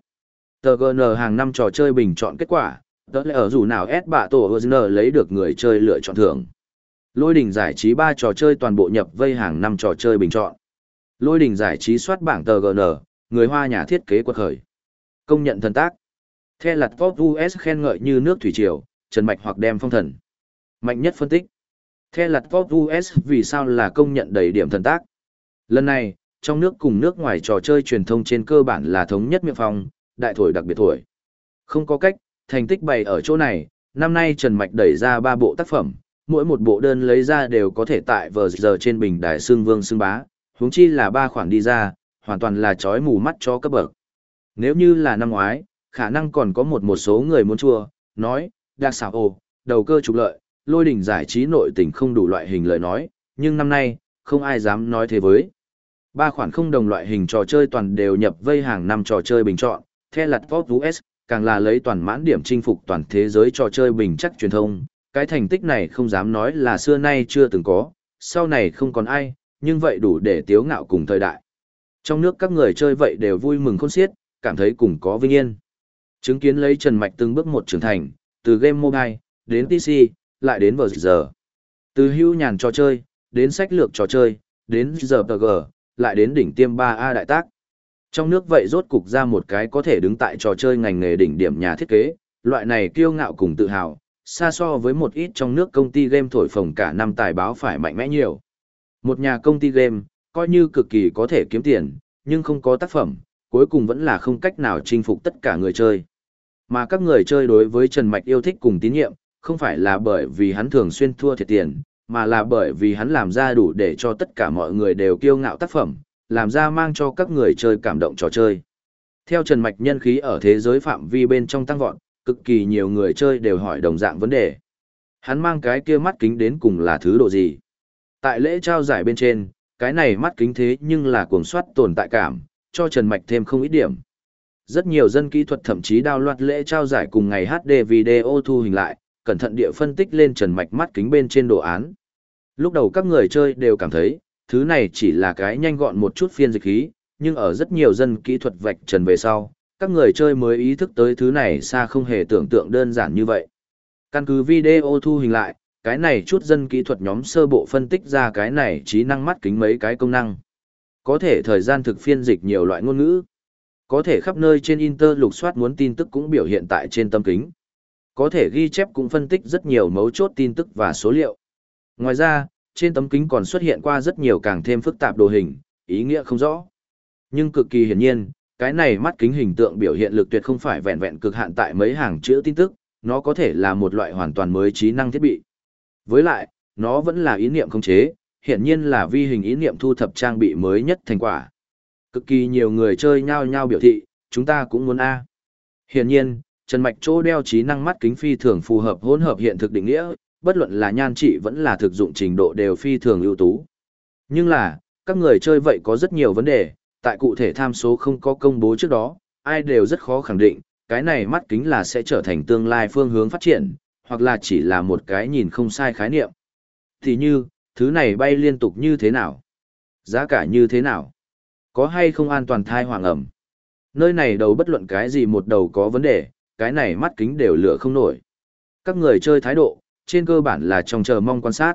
Tờ GN hàng năm trò chơi bình chọn kết quả, tớ lẽ ở dù nào S bạ tổ GN lấy được người chơi lựa chọn thưởng. Lôi đỉnh giải trí 3 trò chơi toàn bộ nhập vây hàng năm trò chơi bình chọn. Lôi đỉnh giải trí soát bảng tờ GN, người hoa nhà thiết kế quật khởi. Công nhận thần tác. The lặt Pop US khen ngợi như nước thủy triều, Trần Mạch hoặc đem phong thần. Mạnh nhất phân tích. The lặt Pop US vì sao là công nhận đầy điểm thần tác. Lần này, trong nước cùng nước ngoài trò chơi truyền thông trên cơ bản là thống nhất miệng phong, đại thổi đặc biệt thổi. Không có cách, thành tích bày ở chỗ này, năm nay Trần Mạch đẩy ra ba bộ tác phẩm, mỗi một bộ đơn lấy ra đều có thể tại vờ giờ trên bình đài xương vương xương bá, huống chi là ba khoản đi ra, hoàn toàn là chói mù mắt cho cấp bậc. Nếu như là năm ngoái, khả năng còn có một một số người muốn chua, nói, đặc xảo ồ, đầu cơ trục lợi, lôi đỉnh giải trí nội tình không đủ loại hình lời nói, nhưng năm nay, không ai dám nói thế với. Ba khoản không đồng loại hình trò chơi toàn đều nhập vây hàng năm trò chơi bình chọn, theo lặt Pop US, càng là lấy toàn mãn điểm chinh phục toàn thế giới trò chơi bình chắc truyền thông. Cái thành tích này không dám nói là xưa nay chưa từng có, sau này không còn ai, nhưng vậy đủ để tiếu ngạo cùng thời đại. Trong nước các người chơi vậy đều vui mừng khôn xiết, cảm thấy cùng có vinh yên. Chứng kiến lấy Trần Mạch từng bước một trưởng thành, từ game mobile, đến PC, lại đến vờ giờ. Từ hưu nhàn trò chơi, đến sách lược trò chơi, đến giờ PG, lại đến đỉnh tiêm 3A đại tác. Trong nước vậy rốt cục ra một cái có thể đứng tại trò chơi ngành nghề đỉnh điểm nhà thiết kế, loại này kiêu ngạo cùng tự hào, xa so với một ít trong nước công ty game thổi phồng cả năm tài báo phải mạnh mẽ nhiều. Một nhà công ty game, coi như cực kỳ có thể kiếm tiền, nhưng không có tác phẩm, cuối cùng vẫn là không cách nào chinh phục tất cả người chơi. Mà các người chơi đối với Trần Mạch yêu thích cùng tín nhiệm, không phải là bởi vì hắn thường xuyên thua thiệt tiền, mà là bởi vì hắn làm ra đủ để cho tất cả mọi người đều kiêu ngạo tác phẩm, làm ra mang cho các người chơi cảm động trò chơi. Theo Trần Mạch nhân khí ở thế giới phạm vi bên trong tăng vọt, cực kỳ nhiều người chơi đều hỏi đồng dạng vấn đề. Hắn mang cái kia mắt kính đến cùng là thứ độ gì? Tại lễ trao giải bên trên, cái này mắt kính thế nhưng là cuồng soát tồn tại cảm, cho Trần Mạch thêm không ít điểm. Rất nhiều dân kỹ thuật thậm chí đao loạt lễ trao giải cùng ngày HD video thu hình lại, cẩn thận địa phân tích lên Trần Mạch mắt kính bên trên đồ án. Lúc đầu các người chơi đều cảm thấy, thứ này chỉ là cái nhanh gọn một chút phiên dịch khí, nhưng ở rất nhiều dân kỹ thuật vạch trần về sau, các người chơi mới ý thức tới thứ này xa không hề tưởng tượng đơn giản như vậy. Căn cứ video thu hình lại, cái này chút dân kỹ thuật nhóm sơ bộ phân tích ra cái này trí năng mắt kính mấy cái công năng. Có thể thời gian thực phiên dịch nhiều loại ngôn ngữ. Có thể khắp nơi trên Inter lục soát muốn tin tức cũng biểu hiện tại trên tâm kính. Có thể ghi chép cũng phân tích rất nhiều mấu chốt tin tức và số liệu. Ngoài ra, trên tấm kính còn xuất hiện qua rất nhiều càng thêm phức tạp đồ hình, ý nghĩa không rõ. Nhưng cực kỳ hiển nhiên, cái này mắt kính hình tượng biểu hiện lực tuyệt không phải vẹn vẹn cực hạn tại mấy hàng chữ tin tức, nó có thể là một loại hoàn toàn mới trí năng thiết bị. Với lại, nó vẫn là ý niệm không chế, hiển nhiên là vi hình ý niệm thu thập trang bị mới nhất thành quả. Cực kỳ nhiều người chơi nhau nhau biểu thị, chúng ta cũng muốn A. Hiển nhiên, Trần Mạch chỗ đeo trí năng mắt kính phi thường phù hợp hỗn hợp hiện thực định nghĩa, bất luận là nhan trị vẫn là thực dụng trình độ đều phi thường ưu tú. Nhưng là, các người chơi vậy có rất nhiều vấn đề, tại cụ thể tham số không có công bố trước đó, ai đều rất khó khẳng định, cái này mắt kính là sẽ trở thành tương lai phương hướng phát triển, hoặc là chỉ là một cái nhìn không sai khái niệm. Thì như, thứ này bay liên tục như thế nào? Giá cả như thế nào? Có hay không an toàn thai hoàng ẩm? Nơi này đầu bất luận cái gì một đầu có vấn đề, cái này mắt kính đều lửa không nổi. Các người chơi thái độ, trên cơ bản là trong chờ mong quan sát.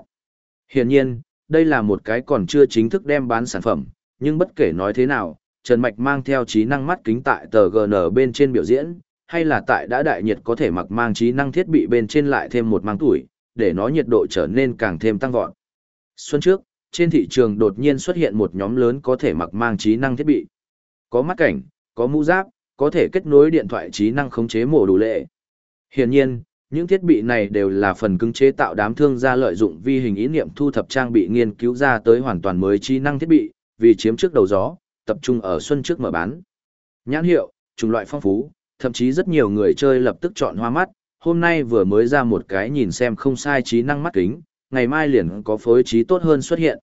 Hiển nhiên, đây là một cái còn chưa chính thức đem bán sản phẩm, nhưng bất kể nói thế nào, Trần Mạch mang theo trí năng mắt kính tại tờ GN bên trên biểu diễn, hay là tại đã đại nhiệt có thể mặc mang trí năng thiết bị bên trên lại thêm một mang tuổi, để nó nhiệt độ trở nên càng thêm tăng vọt. Xuân trước, trên thị trường đột nhiên xuất hiện một nhóm lớn có thể mặc mang trí năng thiết bị. Có mắt cảnh, có mũ giáp, có thể kết nối điện thoại trí năng khống chế mổ đủ lệ. Hiển nhiên, những thiết bị này đều là phần cứng chế tạo đám thương gia lợi dụng vi hình ý niệm thu thập trang bị nghiên cứu ra tới hoàn toàn mới trí năng thiết bị, vì chiếm trước đầu gió, tập trung ở xuân trước mở bán. Nhãn hiệu, chủng loại phong phú, thậm chí rất nhiều người chơi lập tức chọn hoa mắt, hôm nay vừa mới ra một cái nhìn xem không sai trí năng mắt kính, ngày mai liền có phối trí tốt hơn xuất hiện.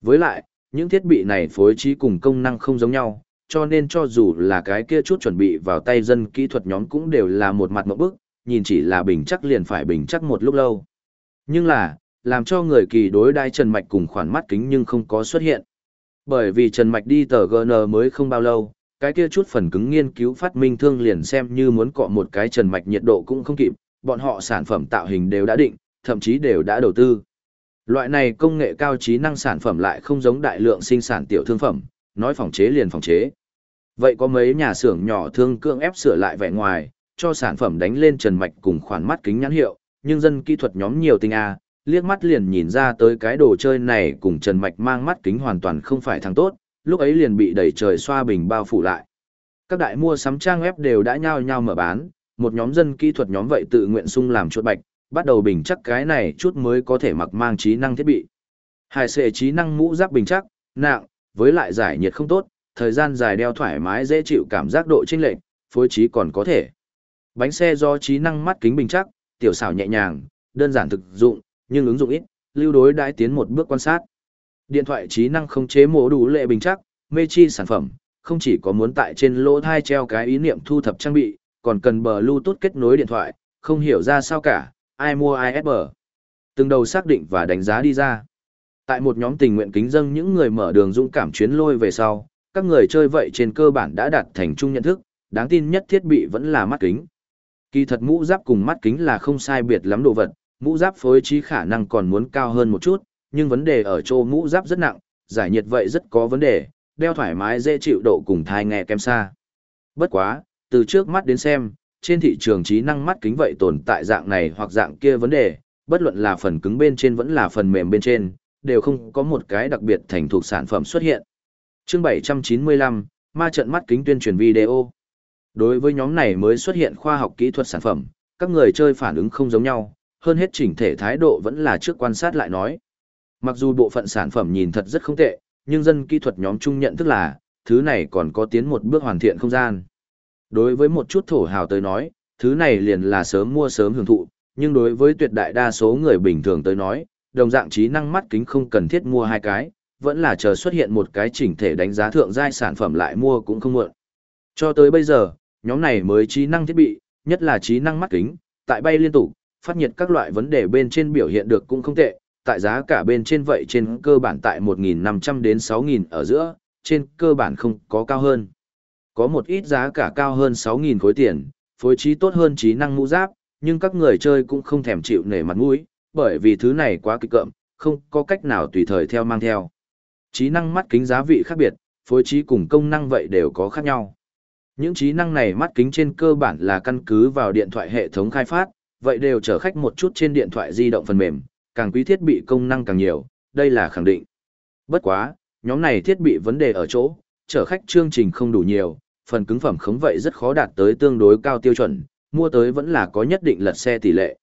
Với lại, những thiết bị này phối trí cùng công năng không giống nhau, cho nên cho dù là cái kia chút chuẩn bị vào tay dân kỹ thuật nhóm cũng đều là một mặt mẫu bức, nhìn chỉ là bình chắc liền phải bình chắc một lúc lâu. Nhưng là, làm cho người kỳ đối đai Trần Mạch cùng khoản mắt kính nhưng không có xuất hiện. Bởi vì Trần Mạch đi tờ GN mới không bao lâu, cái kia chút phần cứng nghiên cứu phát minh thương liền xem như muốn cọ một cái Trần Mạch nhiệt độ cũng không kịp, bọn họ sản phẩm tạo hình đều đã định, thậm chí đều đã đầu tư. Loại này công nghệ cao trí năng sản phẩm lại không giống đại lượng sinh sản tiểu thương phẩm, nói phòng chế liền phòng chế. Vậy có mấy nhà xưởng nhỏ thương cưỡng ép sửa lại vẻ ngoài, cho sản phẩm đánh lên trần mạch cùng khoản mắt kính nhãn hiệu, nhưng dân kỹ thuật nhóm nhiều tinh A, liếc mắt liền nhìn ra tới cái đồ chơi này cùng trần mạch mang mắt kính hoàn toàn không phải thằng tốt, lúc ấy liền bị đẩy trời xoa bình bao phủ lại. Các đại mua sắm trang web đều đã nhao nhao mở bán, một nhóm dân kỹ thuật nhóm vậy tự nguyện sung làm chuột bạch, bắt đầu bình chắc cái này chút mới có thể mặc mang trí năng thiết bị. Hải sệ trí năng mũ giáp bình chắc, nặng, với lại giải nhiệt không tốt, thời gian dài đeo thoải mái dễ chịu cảm giác độ chênh lệch, phối trí còn có thể. Bánh xe do trí năng mắt kính bình chắc, tiểu xảo nhẹ nhàng, đơn giản thực dụng, nhưng ứng dụng ít, lưu đối đãi tiến một bước quan sát. Điện thoại trí năng không chế mổ đủ lệ bình chắc, mê chi sản phẩm, không chỉ có muốn tại trên lỗ thai treo cái ý niệm thu thập trang bị, còn cần bờ Bluetooth kết nối điện thoại, không hiểu ra sao cả, ai mua ai bờ. Từng đầu xác định và đánh giá đi ra. Tại một nhóm tình nguyện kính dâng những người mở đường dũng cảm chuyến lôi về sau, các người chơi vậy trên cơ bản đã đạt thành chung nhận thức, đáng tin nhất thiết bị vẫn là mắt kính. Kỳ thật mũ giáp cùng mắt kính là không sai biệt lắm đồ vật, mũ giáp phối trí khả năng còn muốn cao hơn một chút, nhưng vấn đề ở chỗ mũ giáp rất nặng, giải nhiệt vậy rất có vấn đề, đeo thoải mái dễ chịu độ cùng thai nghe kém xa. Bất quá, từ trước mắt đến xem, trên thị trường trí năng mắt kính vậy tồn tại dạng này hoặc dạng kia vấn đề, bất luận là phần cứng bên trên vẫn là phần mềm bên trên, đều không có một cái đặc biệt thành thuộc sản phẩm xuất hiện. Chương 795, ma trận mắt kính tuyên truyền video. Đối với nhóm này mới xuất hiện khoa học kỹ thuật sản phẩm, các người chơi phản ứng không giống nhau, hơn hết chỉnh thể thái độ vẫn là trước quan sát lại nói. Mặc dù bộ phận sản phẩm nhìn thật rất không tệ, nhưng dân kỹ thuật nhóm chung nhận thức là, thứ này còn có tiến một bước hoàn thiện không gian. Đối với một chút thổ hào tới nói, thứ này liền là sớm mua sớm hưởng thụ, nhưng đối với tuyệt đại đa số người bình thường tới nói, đồng dạng trí năng mắt kính không cần thiết mua hai cái, vẫn là chờ xuất hiện một cái chỉnh thể đánh giá thượng giai sản phẩm lại mua cũng không muộn. Cho tới bây giờ, nhóm này mới trí năng thiết bị, nhất là trí năng mắt kính, tại bay liên tục, phát nhiệt các loại vấn đề bên trên biểu hiện được cũng không tệ, tại giá cả bên trên vậy trên cơ bản tại 1.500 đến 6.000 ở giữa, trên cơ bản không có cao hơn. Có một ít giá cả cao hơn 6.000 khối tiền, phối trí tốt hơn trí năng mũ giáp, nhưng các người chơi cũng không thèm chịu nể mặt mũi, bởi vì thứ này quá kịch cộm, không có cách nào tùy thời theo mang theo. Trí năng mắt kính giá vị khác biệt, phối trí cùng công năng vậy đều có khác nhau. Những trí năng này mắt kính trên cơ bản là căn cứ vào điện thoại hệ thống khai phát, vậy đều chở khách một chút trên điện thoại di động phần mềm, càng quý thiết bị công năng càng nhiều, đây là khẳng định. Bất quá, nhóm này thiết bị vấn đề ở chỗ, chở khách chương trình không đủ nhiều, phần cứng phẩm khống vậy rất khó đạt tới tương đối cao tiêu chuẩn, mua tới vẫn là có nhất định lật xe tỷ lệ.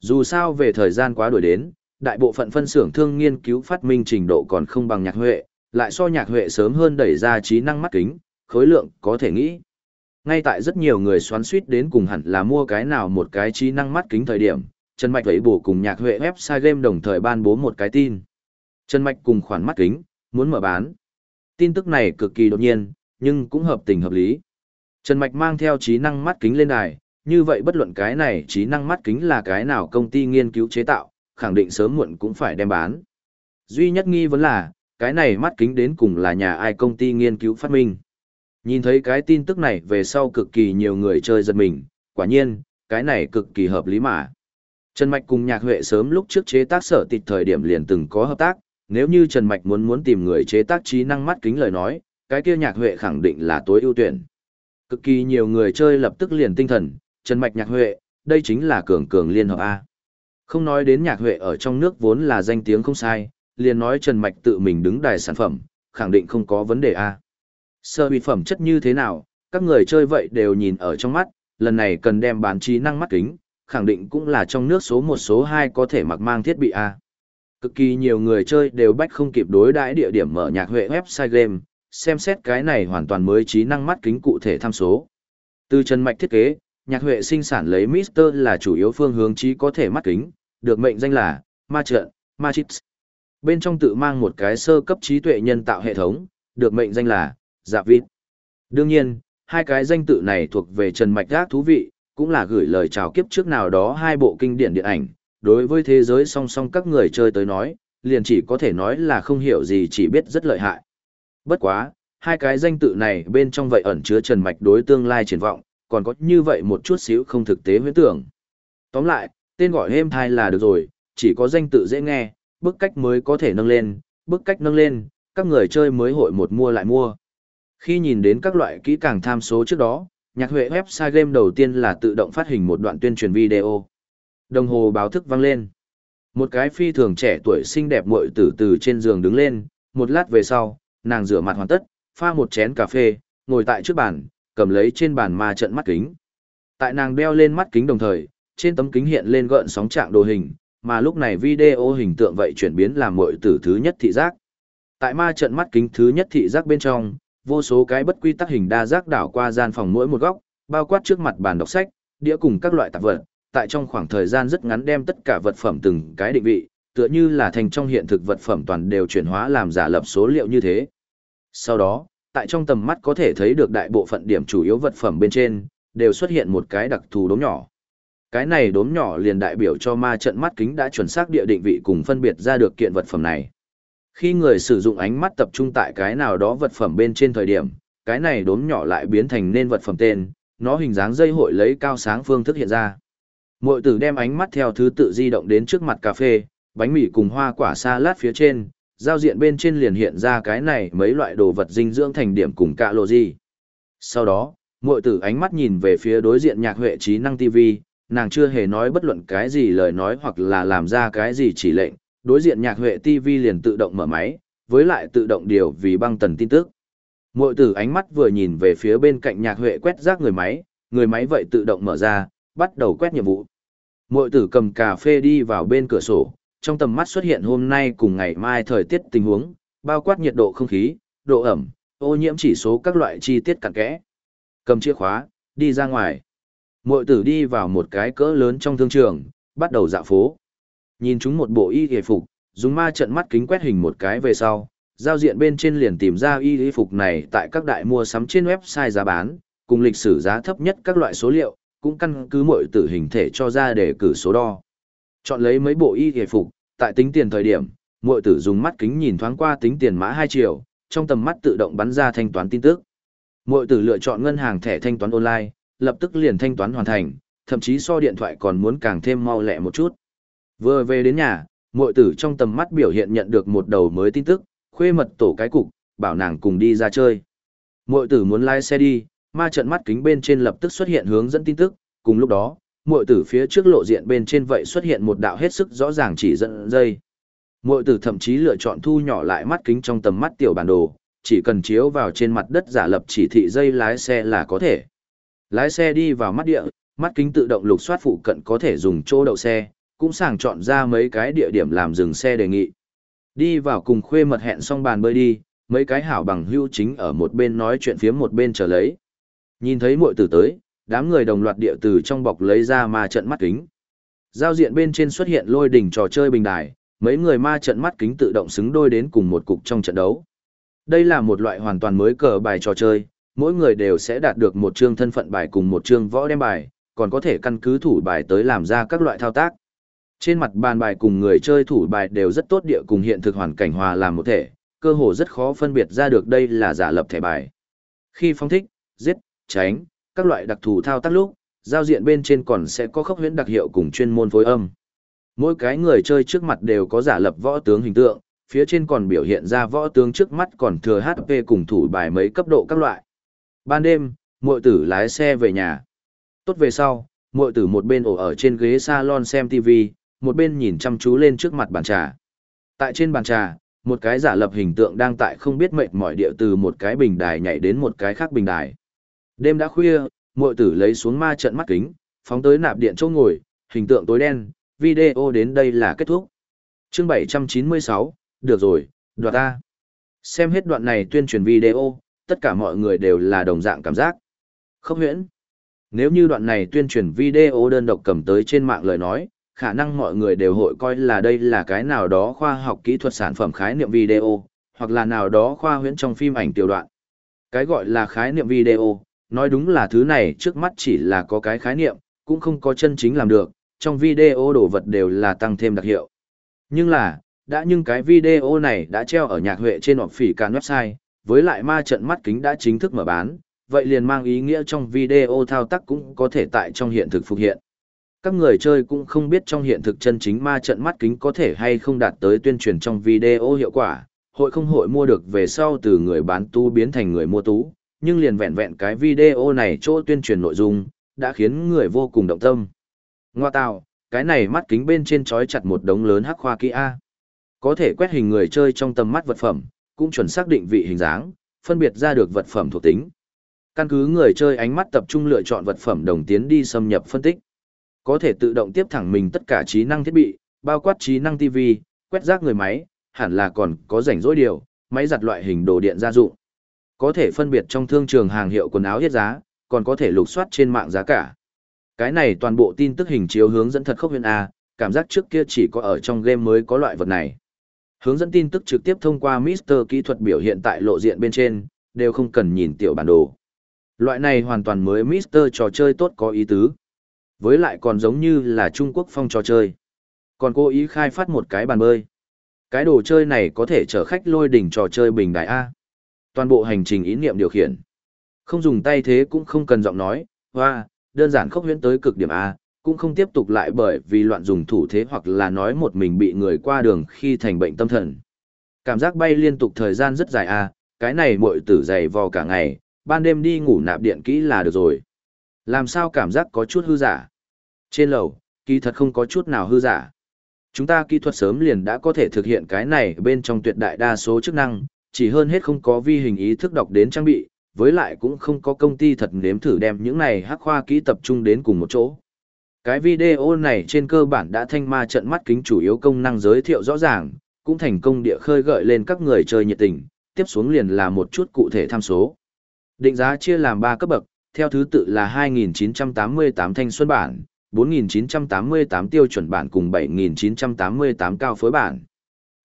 Dù sao về thời gian quá đuổi đến, đại bộ phận phân xưởng thương nghiên cứu phát minh trình độ còn không bằng nhạc huệ, lại so nhạc huệ sớm hơn đẩy ra trí năng mắt kính, khối lượng có thể nghĩ. Ngay tại rất nhiều người xoắn suýt đến cùng hẳn là mua cái nào một cái trí năng mắt kính thời điểm, Trần Mạch thấy bổ cùng nhạc huệ website game đồng thời ban bố một cái tin. Trần Mạch cùng khoản mắt kính, muốn mở bán. Tin tức này cực kỳ đột nhiên, nhưng cũng hợp tình hợp lý. Trần Mạch mang theo trí năng mắt kính lên đài, như vậy bất luận cái này trí năng mắt kính là cái nào công ty nghiên cứu chế tạo, khẳng định sớm muộn cũng phải đem bán. Duy nhất nghi vấn là, cái này mắt kính đến cùng là nhà ai công ty nghiên cứu phát minh. Nhìn thấy cái tin tức này về sau cực kỳ nhiều người chơi giật mình, quả nhiên, cái này cực kỳ hợp lý mà. Trần Mạch cùng Nhạc Huệ sớm lúc trước chế tác sở tịch thời điểm liền từng có hợp tác, nếu như Trần Mạch muốn muốn tìm người chế tác trí năng mắt kính lời nói, cái kia Nhạc Huệ khẳng định là tối ưu tuyển. Cực kỳ nhiều người chơi lập tức liền tinh thần, Trần Mạch Nhạc Huệ, đây chính là cường cường liên hợp A. Không nói đến Nhạc Huệ ở trong nước vốn là danh tiếng không sai, liền nói Trần Mạch tự mình đứng đài sản phẩm, khẳng định không có vấn đề A. Sơ bị phẩm chất như thế nào, các người chơi vậy đều nhìn ở trong mắt, lần này cần đem bán trí năng mắt kính, khẳng định cũng là trong nước số một số hai có thể mặc mang thiết bị A. Cực kỳ nhiều người chơi đều bách không kịp đối đãi địa điểm mở nhạc huệ website game, xem xét cái này hoàn toàn mới trí năng mắt kính cụ thể tham số. Từ Trần Mạch thiết kế, nhạc huệ sinh sản lấy Mister là chủ yếu phương hướng trí có thể mắt kính, được mệnh danh là Ma Trận, Ma Chips. Bên trong tự mang một cái sơ cấp trí tuệ nhân tạo hệ thống, được mệnh danh là Dạ Vịt. Đương nhiên, hai cái danh tự này thuộc về Trần Mạch Gác thú vị, cũng là gửi lời chào kiếp trước nào đó hai bộ kinh điển điện ảnh, đối với thế giới song song các người chơi tới nói, liền chỉ có thể nói là không hiểu gì chỉ biết rất lợi hại. Bất quá, hai cái danh tự này bên trong vậy ẩn chứa Trần Mạch đối tương lai triển vọng, còn có như vậy một chút xíu không thực tế huyễn tưởng. Tóm lại, tên gọi êm thai là được rồi, chỉ có danh tự dễ nghe, bức cách mới có thể nâng lên, bức cách nâng lên, các người chơi mới hội một mua lại mua. Khi nhìn đến các loại kỹ càng tham số trước đó, nhạc huệ website game đầu tiên là tự động phát hình một đoạn tuyên truyền video. Đồng hồ báo thức vang lên. Một cái phi thường trẻ tuổi xinh đẹp muội tử từ trên giường đứng lên, một lát về sau, nàng rửa mặt hoàn tất, pha một chén cà phê, ngồi tại trước bàn, cầm lấy trên bàn ma trận mắt kính. Tại nàng đeo lên mắt kính đồng thời, trên tấm kính hiện lên gợn sóng trạng đồ hình, mà lúc này video hình tượng vậy chuyển biến làm muội tử thứ nhất thị giác. Tại ma trận mắt kính thứ nhất thị giác bên trong, vô số cái bất quy tắc hình đa giác đảo qua gian phòng mỗi một góc, bao quát trước mặt bàn đọc sách, đĩa cùng các loại tạp vật, tại trong khoảng thời gian rất ngắn đem tất cả vật phẩm từng cái định vị, tựa như là thành trong hiện thực vật phẩm toàn đều chuyển hóa làm giả lập số liệu như thế. Sau đó, tại trong tầm mắt có thể thấy được đại bộ phận điểm chủ yếu vật phẩm bên trên, đều xuất hiện một cái đặc thù đốm nhỏ. Cái này đốm nhỏ liền đại biểu cho ma trận mắt kính đã chuẩn xác địa định vị cùng phân biệt ra được kiện vật phẩm này. Khi người sử dụng ánh mắt tập trung tại cái nào đó vật phẩm bên trên thời điểm, cái này đốm nhỏ lại biến thành nên vật phẩm tên, nó hình dáng dây hội lấy cao sáng phương thức hiện ra. Mội tử đem ánh mắt theo thứ tự di động đến trước mặt cà phê, bánh mì cùng hoa quả salad phía trên, giao diện bên trên liền hiện ra cái này mấy loại đồ vật dinh dưỡng thành điểm cùng cạ lộ gì. Sau đó, mội tử ánh mắt nhìn về phía đối diện nhạc huệ trí năng TV, nàng chưa hề nói bất luận cái gì lời nói hoặc là làm ra cái gì chỉ lệnh, đối diện nhạc huệ TV liền tự động mở máy, với lại tự động điều vì băng tần tin tức. Mội tử ánh mắt vừa nhìn về phía bên cạnh nhạc huệ quét rác người máy, người máy vậy tự động mở ra, bắt đầu quét nhiệm vụ. Mội tử cầm cà phê đi vào bên cửa sổ, trong tầm mắt xuất hiện hôm nay cùng ngày mai thời tiết tình huống, bao quát nhiệt độ không khí, độ ẩm, ô nhiễm chỉ số các loại chi tiết cặn kẽ. Cầm chìa khóa, đi ra ngoài. Mội tử đi vào một cái cỡ lớn trong thương trường, bắt đầu dạo phố. Nhìn chúng một bộ y hề phục, dùng ma trận mắt kính quét hình một cái về sau, giao diện bên trên liền tìm ra y hề phục này tại các đại mua sắm trên website giá bán, cùng lịch sử giá thấp nhất các loại số liệu, cũng căn cứ mọi tử hình thể cho ra để cử số đo. Chọn lấy mấy bộ y hề phục, tại tính tiền thời điểm, muội tử dùng mắt kính nhìn thoáng qua tính tiền mã 2 triệu, trong tầm mắt tự động bắn ra thanh toán tin tức. muội tử lựa chọn ngân hàng thẻ thanh toán online, lập tức liền thanh toán hoàn thành, thậm chí so điện thoại còn muốn càng thêm mau lẹ một chút. Vừa về đến nhà, muội tử trong tầm mắt biểu hiện nhận được một đầu mới tin tức, khuê mật tổ cái cục, bảo nàng cùng đi ra chơi. Muội tử muốn lái xe đi, ma trận mắt kính bên trên lập tức xuất hiện hướng dẫn tin tức, cùng lúc đó, muội tử phía trước lộ diện bên trên vậy xuất hiện một đạo hết sức rõ ràng chỉ dẫn dây. Muội tử thậm chí lựa chọn thu nhỏ lại mắt kính trong tầm mắt tiểu bản đồ, chỉ cần chiếu vào trên mặt đất giả lập chỉ thị dây lái xe là có thể. Lái xe đi vào mắt địa, mắt kính tự động lục soát phụ cận có thể dùng chỗ đậu xe, cũng sàng chọn ra mấy cái địa điểm làm dừng xe đề nghị. Đi vào cùng khuê mật hẹn xong bàn bơi đi, mấy cái hảo bằng hưu chính ở một bên nói chuyện phía một bên chờ lấy. Nhìn thấy muội tử tới, đám người đồng loạt địa từ trong bọc lấy ra ma trận mắt kính. Giao diện bên trên xuất hiện lôi đỉnh trò chơi bình đài, mấy người ma trận mắt kính tự động xứng đôi đến cùng một cục trong trận đấu. Đây là một loại hoàn toàn mới cờ bài trò chơi, mỗi người đều sẽ đạt được một chương thân phận bài cùng một chương võ đem bài, còn có thể căn cứ thủ bài tới làm ra các loại thao tác. Trên mặt bàn bài cùng người chơi thủ bài đều rất tốt địa cùng hiện thực hoàn cảnh hòa làm một thể, cơ hồ rất khó phân biệt ra được đây là giả lập thẻ bài. Khi phong thích, giết, tránh, các loại đặc thù thao tác lúc, giao diện bên trên còn sẽ có khốc huyễn đặc hiệu cùng chuyên môn phối âm. Mỗi cái người chơi trước mặt đều có giả lập võ tướng hình tượng, phía trên còn biểu hiện ra võ tướng trước mắt còn thừa HP cùng thủ bài mấy cấp độ các loại. Ban đêm, muội tử lái xe về nhà. Tốt về sau, muội tử một bên ổ ở trên ghế salon xem TV, một bên nhìn chăm chú lên trước mặt bàn trà. Tại trên bàn trà, một cái giả lập hình tượng đang tại không biết mệt mỏi địa từ một cái bình đài nhảy đến một cái khác bình đài. Đêm đã khuya, muội tử lấy xuống ma trận mắt kính, phóng tới nạp điện chỗ ngồi, hình tượng tối đen, video đến đây là kết thúc. Chương 796, được rồi, đoạt ta. Xem hết đoạn này tuyên truyền video, tất cả mọi người đều là đồng dạng cảm giác. Không huyễn. Nếu như đoạn này tuyên truyền video đơn độc cầm tới trên mạng lời nói, khả năng mọi người đều hội coi là đây là cái nào đó khoa học kỹ thuật sản phẩm khái niệm video, hoặc là nào đó khoa huyễn trong phim ảnh tiểu đoạn. Cái gọi là khái niệm video, nói đúng là thứ này trước mắt chỉ là có cái khái niệm, cũng không có chân chính làm được, trong video đồ vật đều là tăng thêm đặc hiệu. Nhưng là, đã nhưng cái video này đã treo ở nhạc huệ trên họp phỉ cả website, với lại ma trận mắt kính đã chính thức mở bán, vậy liền mang ý nghĩa trong video thao tác cũng có thể tại trong hiện thực phục hiện. Các người chơi cũng không biết trong hiện thực chân chính ma trận mắt kính có thể hay không đạt tới tuyên truyền trong video hiệu quả, hội không hội mua được về sau từ người bán tu biến thành người mua tú, nhưng liền vẹn vẹn cái video này chỗ tuyên truyền nội dung, đã khiến người vô cùng động tâm. Ngoa tạo, cái này mắt kính bên trên trói chặt một đống lớn hắc khoa kỹ A. Có thể quét hình người chơi trong tầm mắt vật phẩm, cũng chuẩn xác định vị hình dáng, phân biệt ra được vật phẩm thuộc tính. Căn cứ người chơi ánh mắt tập trung lựa chọn vật phẩm đồng tiến đi xâm nhập phân tích. Có thể tự động tiếp thẳng mình tất cả trí năng thiết bị, bao quát trí năng TV, quét rác người máy, hẳn là còn có rảnh rỗi điều, máy giặt loại hình đồ điện gia dụng. Có thể phân biệt trong thương trường hàng hiệu quần áo hết giá, còn có thể lục soát trên mạng giá cả. Cái này toàn bộ tin tức hình chiếu hướng dẫn thật khốc huyền A, cảm giác trước kia chỉ có ở trong game mới có loại vật này. Hướng dẫn tin tức trực tiếp thông qua Mister kỹ thuật biểu hiện tại lộ diện bên trên, đều không cần nhìn tiểu bản đồ. Loại này hoàn toàn mới Mister trò chơi tốt có ý tứ. Với lại còn giống như là Trung Quốc phong trò chơi. Còn cố ý khai phát một cái bàn bơi. Cái đồ chơi này có thể chở khách lôi đỉnh trò chơi bình đại A. Toàn bộ hành trình ý niệm điều khiển. Không dùng tay thế cũng không cần giọng nói, hoa, đơn giản khốc huyễn tới cực điểm A, cũng không tiếp tục lại bởi vì loạn dùng thủ thế hoặc là nói một mình bị người qua đường khi thành bệnh tâm thần. Cảm giác bay liên tục thời gian rất dài A, cái này muội tử dày vò cả ngày, ban đêm đi ngủ nạp điện kỹ là được rồi. Làm sao cảm giác có chút hư giả? Trên lầu, kỳ thật không có chút nào hư giả. Chúng ta kỹ thuật sớm liền đã có thể thực hiện cái này bên trong tuyệt đại đa số chức năng, chỉ hơn hết không có vi hình ý thức đọc đến trang bị, với lại cũng không có công ty thật nếm thử đem những này hắc khoa kỹ tập trung đến cùng một chỗ. Cái video này trên cơ bản đã thanh ma trận mắt kính chủ yếu công năng giới thiệu rõ ràng, cũng thành công địa khơi gợi lên các người chơi nhiệt tình, tiếp xuống liền là một chút cụ thể tham số. Định giá chia làm 3 cấp bậc, theo thứ tự là 2988 thanh xuân bản, 4988 tiêu chuẩn bản cùng 7988 cao phối bản.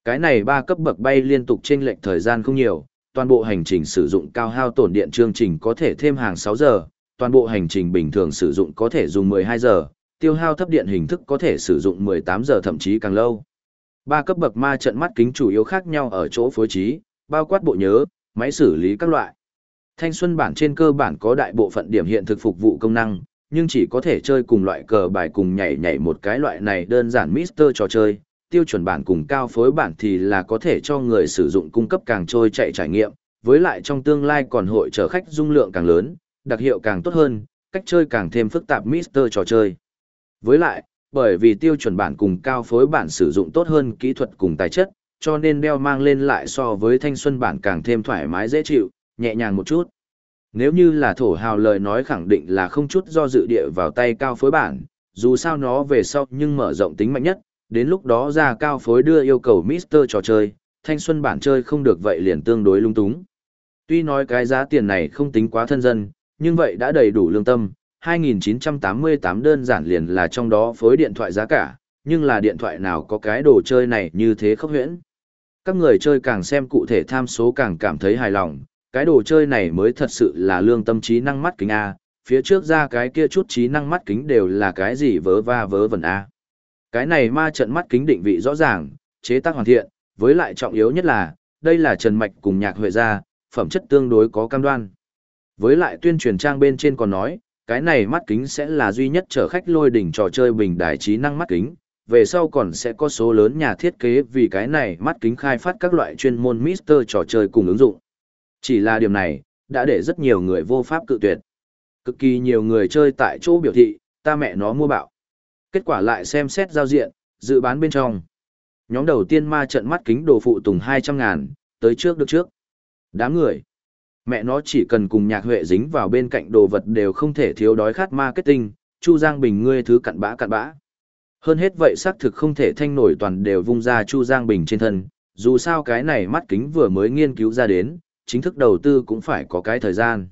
Cái này ba cấp bậc bay liên tục trên lệch thời gian không nhiều, toàn bộ hành trình sử dụng cao hao tổn điện chương trình có thể thêm hàng 6 giờ, toàn bộ hành trình bình thường sử dụng có thể dùng 12 giờ, tiêu hao thấp điện hình thức có thể sử dụng 18 giờ thậm chí càng lâu. Ba cấp bậc ma trận mắt kính chủ yếu khác nhau ở chỗ phối trí, bao quát bộ nhớ, máy xử lý các loại. Thanh xuân bản trên cơ bản có đại bộ phận điểm hiện thực phục vụ công năng, nhưng chỉ có thể chơi cùng loại cờ bài cùng nhảy nhảy một cái loại này đơn giản Mister trò chơi, tiêu chuẩn bản cùng cao phối bản thì là có thể cho người sử dụng cung cấp càng trôi chạy trải nghiệm, với lại trong tương lai còn hội trở khách dung lượng càng lớn, đặc hiệu càng tốt hơn, cách chơi càng thêm phức tạp Mister trò chơi. Với lại, bởi vì tiêu chuẩn bản cùng cao phối bản sử dụng tốt hơn kỹ thuật cùng tài chất, cho nên đeo mang lên lại so với thanh xuân bản càng thêm thoải mái dễ chịu, nhẹ nhàng một chút. Nếu như là thổ hào lời nói khẳng định là không chút do dự địa vào tay cao phối bản, dù sao nó về sau nhưng mở rộng tính mạnh nhất, đến lúc đó ra cao phối đưa yêu cầu Mister trò chơi, thanh xuân bản chơi không được vậy liền tương đối lung túng. Tuy nói cái giá tiền này không tính quá thân dân, nhưng vậy đã đầy đủ lương tâm, 2.988 đơn giản liền là trong đó phối điện thoại giá cả, nhưng là điện thoại nào có cái đồ chơi này như thế khốc huyễn. Các người chơi càng xem cụ thể tham số càng cảm thấy hài lòng, cái đồ chơi này mới thật sự là lương tâm trí năng mắt kính A, phía trước ra cái kia chút trí năng mắt kính đều là cái gì vớ va vớ vẩn A. Cái này ma trận mắt kính định vị rõ ràng, chế tác hoàn thiện, với lại trọng yếu nhất là, đây là Trần Mạch cùng nhạc huệ gia, phẩm chất tương đối có cam đoan. Với lại tuyên truyền trang bên trên còn nói, cái này mắt kính sẽ là duy nhất chở khách lôi đỉnh trò chơi bình đại trí năng mắt kính, về sau còn sẽ có số lớn nhà thiết kế vì cái này mắt kính khai phát các loại chuyên môn Mister trò chơi cùng ứng dụng. Chỉ là điểm này, đã để rất nhiều người vô pháp cự tuyệt. Cực kỳ nhiều người chơi tại chỗ biểu thị, ta mẹ nó mua bạo. Kết quả lại xem xét giao diện, dự bán bên trong. Nhóm đầu tiên ma trận mắt kính đồ phụ tùng 200 ngàn, tới trước được trước. Đám người. Mẹ nó chỉ cần cùng nhạc huệ dính vào bên cạnh đồ vật đều không thể thiếu đói khát marketing, Chu Giang Bình ngươi thứ cặn bã cặn bã. Hơn hết vậy xác thực không thể thanh nổi toàn đều vung ra Chu Giang Bình trên thân, dù sao cái này mắt kính vừa mới nghiên cứu ra đến, chính thức đầu tư cũng phải có cái thời gian.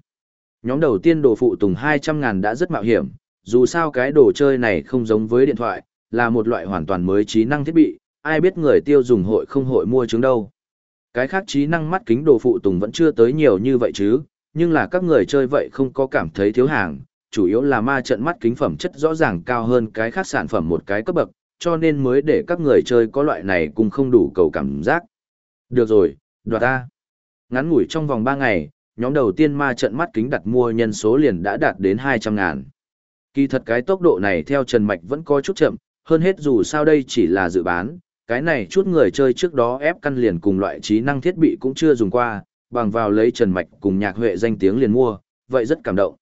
Nhóm đầu tiên đồ phụ tùng 200 ngàn đã rất mạo hiểm, dù sao cái đồ chơi này không giống với điện thoại, là một loại hoàn toàn mới trí năng thiết bị, ai biết người tiêu dùng hội không hội mua chứng đâu. Cái khác trí năng mắt kính đồ phụ tùng vẫn chưa tới nhiều như vậy chứ, nhưng là các người chơi vậy không có cảm thấy thiếu hàng, chủ yếu là ma trận mắt kính phẩm chất rõ ràng cao hơn cái khác sản phẩm một cái cấp bậc, cho nên mới để các người chơi có loại này cũng không đủ cầu cảm giác. Được rồi, đoạt ta. Ngắn ngủi trong vòng 3 ngày, nhóm đầu tiên ma trận mắt kính đặt mua nhân số liền đã đạt đến 200 ngàn. Kỳ thật cái tốc độ này theo Trần Mạch vẫn có chút chậm, hơn hết dù sao đây chỉ là dự bán, cái này chút người chơi trước đó ép căn liền cùng loại trí năng thiết bị cũng chưa dùng qua, bằng vào lấy Trần Mạch cùng nhạc huệ danh tiếng liền mua, vậy rất cảm động.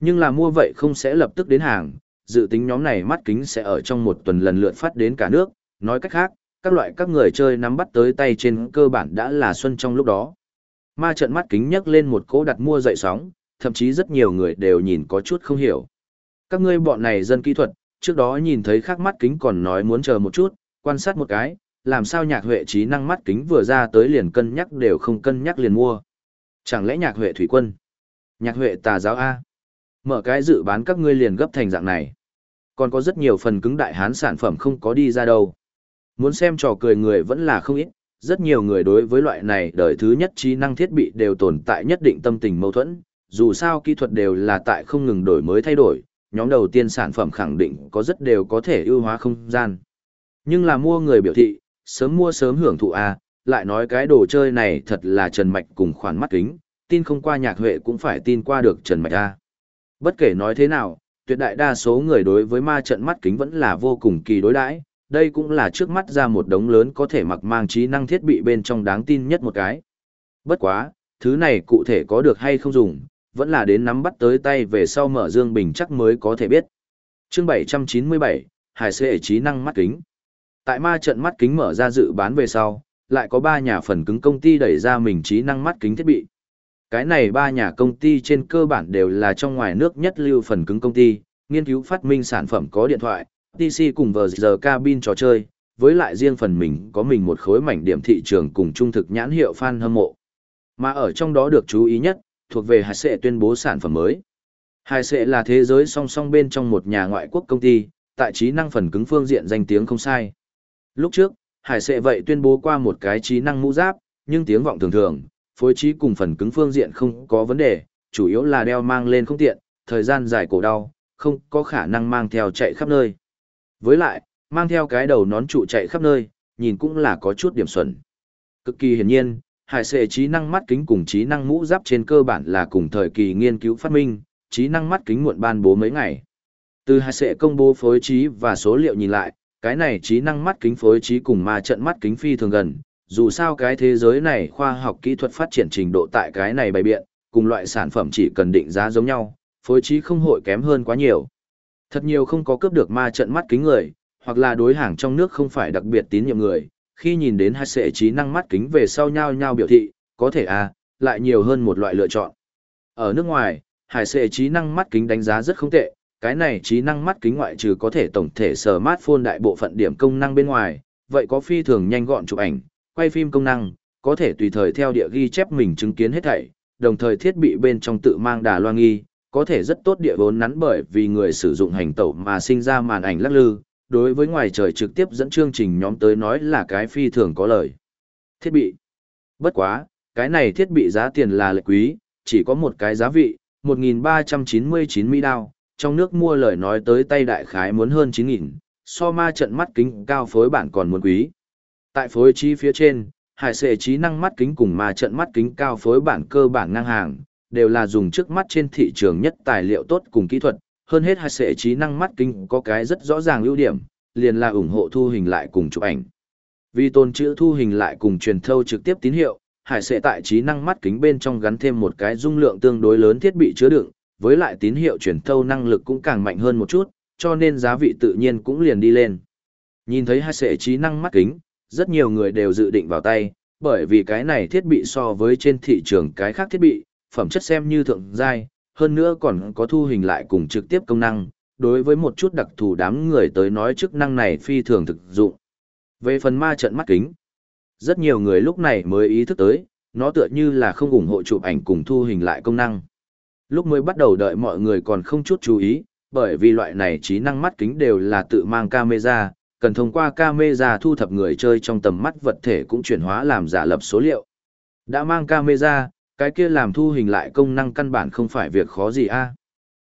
Nhưng là mua vậy không sẽ lập tức đến hàng, dự tính nhóm này mắt kính sẽ ở trong một tuần lần lượt phát đến cả nước, nói cách khác, các loại các người chơi nắm bắt tới tay trên cơ bản đã là xuân trong lúc đó. Ma trận mắt kính nhấc lên một cỗ đặt mua dậy sóng, thậm chí rất nhiều người đều nhìn có chút không hiểu. Các ngươi bọn này dân kỹ thuật, trước đó nhìn thấy khắc mắt kính còn nói muốn chờ một chút, quan sát một cái, làm sao nhạc huệ trí năng mắt kính vừa ra tới liền cân nhắc đều không cân nhắc liền mua. Chẳng lẽ nhạc huệ thủy quân? Nhạc huệ tà giáo A? Mở cái dự bán các ngươi liền gấp thành dạng này. Còn có rất nhiều phần cứng đại hán sản phẩm không có đi ra đâu. Muốn xem trò cười người vẫn là không ít, rất nhiều người đối với loại này đời thứ nhất trí năng thiết bị đều tồn tại nhất định tâm tình mâu thuẫn, dù sao kỹ thuật đều là tại không ngừng đổi mới thay đổi, nhóm đầu tiên sản phẩm khẳng định có rất đều có thể ưu hóa không gian. Nhưng là mua người biểu thị, sớm mua sớm hưởng thụ A, lại nói cái đồ chơi này thật là Trần Mạch cùng khoản mắt kính, tin không qua nhạc huệ cũng phải tin qua được Trần Mạch A. Bất kể nói thế nào, tuyệt đại đa số người đối với ma trận mắt kính vẫn là vô cùng kỳ đối đãi đây cũng là trước mắt ra một đống lớn có thể mặc mang trí năng thiết bị bên trong đáng tin nhất một cái. Bất quá, thứ này cụ thể có được hay không dùng, vẫn là đến nắm bắt tới tay về sau mở dương bình chắc mới có thể biết. chương 797, Hải Sệ trí năng mắt kính. Tại ma trận mắt kính mở ra dự bán về sau, lại có 3 nhà phần cứng công ty đẩy ra mình trí năng mắt kính thiết bị. Cái này ba nhà công ty trên cơ bản đều là trong ngoài nước nhất lưu phần cứng công ty, nghiên cứu phát minh sản phẩm có điện thoại, PC cùng vờ giờ cabin trò chơi, với lại riêng phần mình có mình một khối mảnh điểm thị trường cùng trung thực nhãn hiệu fan hâm mộ. Mà ở trong đó được chú ý nhất, thuộc về Hải Sệ tuyên bố sản phẩm mới. Hải Sệ là thế giới song song bên trong một nhà ngoại quốc công ty, tại trí năng phần cứng phương diện danh tiếng không sai. Lúc trước, Hải Sệ vậy tuyên bố qua một cái trí năng mũ giáp, nhưng tiếng vọng thường thường, phối trí cùng phần cứng phương diện không có vấn đề, chủ yếu là đeo mang lên không tiện, thời gian dài cổ đau, không có khả năng mang theo chạy khắp nơi. Với lại, mang theo cái đầu nón trụ chạy khắp nơi, nhìn cũng là có chút điểm xuẩn. Cực kỳ hiển nhiên, hải sệ trí năng mắt kính cùng trí năng mũ giáp trên cơ bản là cùng thời kỳ nghiên cứu phát minh, trí năng mắt kính muộn ban bố mấy ngày. Từ hải sệ công bố phối trí và số liệu nhìn lại, cái này trí năng mắt kính phối trí cùng ma trận mắt kính phi thường gần, dù sao cái thế giới này khoa học kỹ thuật phát triển trình độ tại cái này bày biện, cùng loại sản phẩm chỉ cần định giá giống nhau, phối trí không hội kém hơn quá nhiều. Thật nhiều không có cướp được ma trận mắt kính người, hoặc là đối hàng trong nước không phải đặc biệt tín nhiệm người, khi nhìn đến hai sệ trí năng mắt kính về sau nhau nhau biểu thị, có thể à, lại nhiều hơn một loại lựa chọn. Ở nước ngoài, hải sệ trí năng mắt kính đánh giá rất không tệ, cái này trí năng mắt kính ngoại trừ có thể tổng thể smartphone đại bộ phận điểm công năng bên ngoài, vậy có phi thường nhanh gọn chụp ảnh, quay phim công năng, có thể tùy thời theo địa ghi chép mình chứng kiến hết thảy, đồng thời thiết bị bên trong tự mang đà loa nghi, có thể rất tốt địa vốn nắn bởi vì người sử dụng hành tẩu mà sinh ra màn ảnh lắc lư, đối với ngoài trời trực tiếp dẫn chương trình nhóm tới nói là cái phi thường có lời. Thiết bị. Bất quá, cái này thiết bị giá tiền là lệ quý, chỉ có một cái giá vị, 1.399 Mỹ đao, trong nước mua lời nói tới tay đại khái muốn hơn 9.000, so ma trận mắt kính cao phối bản còn muốn quý. Tại phối trí phía trên, hải sệ trí năng mắt kính cùng ma trận mắt kính cao phối bản cơ bản ngang hàng, đều là dùng trước mắt trên thị trường nhất tài liệu tốt cùng kỹ thuật, hơn hết hai sệ trí năng mắt kính có cái rất rõ ràng ưu điểm, liền là ủng hộ thu hình lại cùng chụp ảnh. Vì tôn chữ thu hình lại cùng truyền thâu trực tiếp tín hiệu, hải sệ tại trí năng mắt kính bên trong gắn thêm một cái dung lượng tương đối lớn thiết bị chứa đựng, với lại tín hiệu truyền thâu năng lực cũng càng mạnh hơn một chút, cho nên giá vị tự nhiên cũng liền đi lên. Nhìn thấy hai sệ trí năng mắt kính, rất nhiều người đều dự định vào tay, bởi vì cái này thiết bị so với trên thị trường cái khác thiết bị, phẩm chất xem như thượng giai, hơn nữa còn có thu hình lại cùng trực tiếp công năng, đối với một chút đặc thù đám người tới nói chức năng này phi thường thực dụng. Về phần ma trận mắt kính, rất nhiều người lúc này mới ý thức tới, nó tựa như là không ủng hộ chụp ảnh cùng thu hình lại công năng. Lúc mới bắt đầu đợi mọi người còn không chút chú ý, bởi vì loại này trí năng mắt kính đều là tự mang camera, cần thông qua camera thu thập người chơi trong tầm mắt vật thể cũng chuyển hóa làm giả lập số liệu. Đã mang camera, cái kia làm thu hình lại công năng căn bản không phải việc khó gì a. À?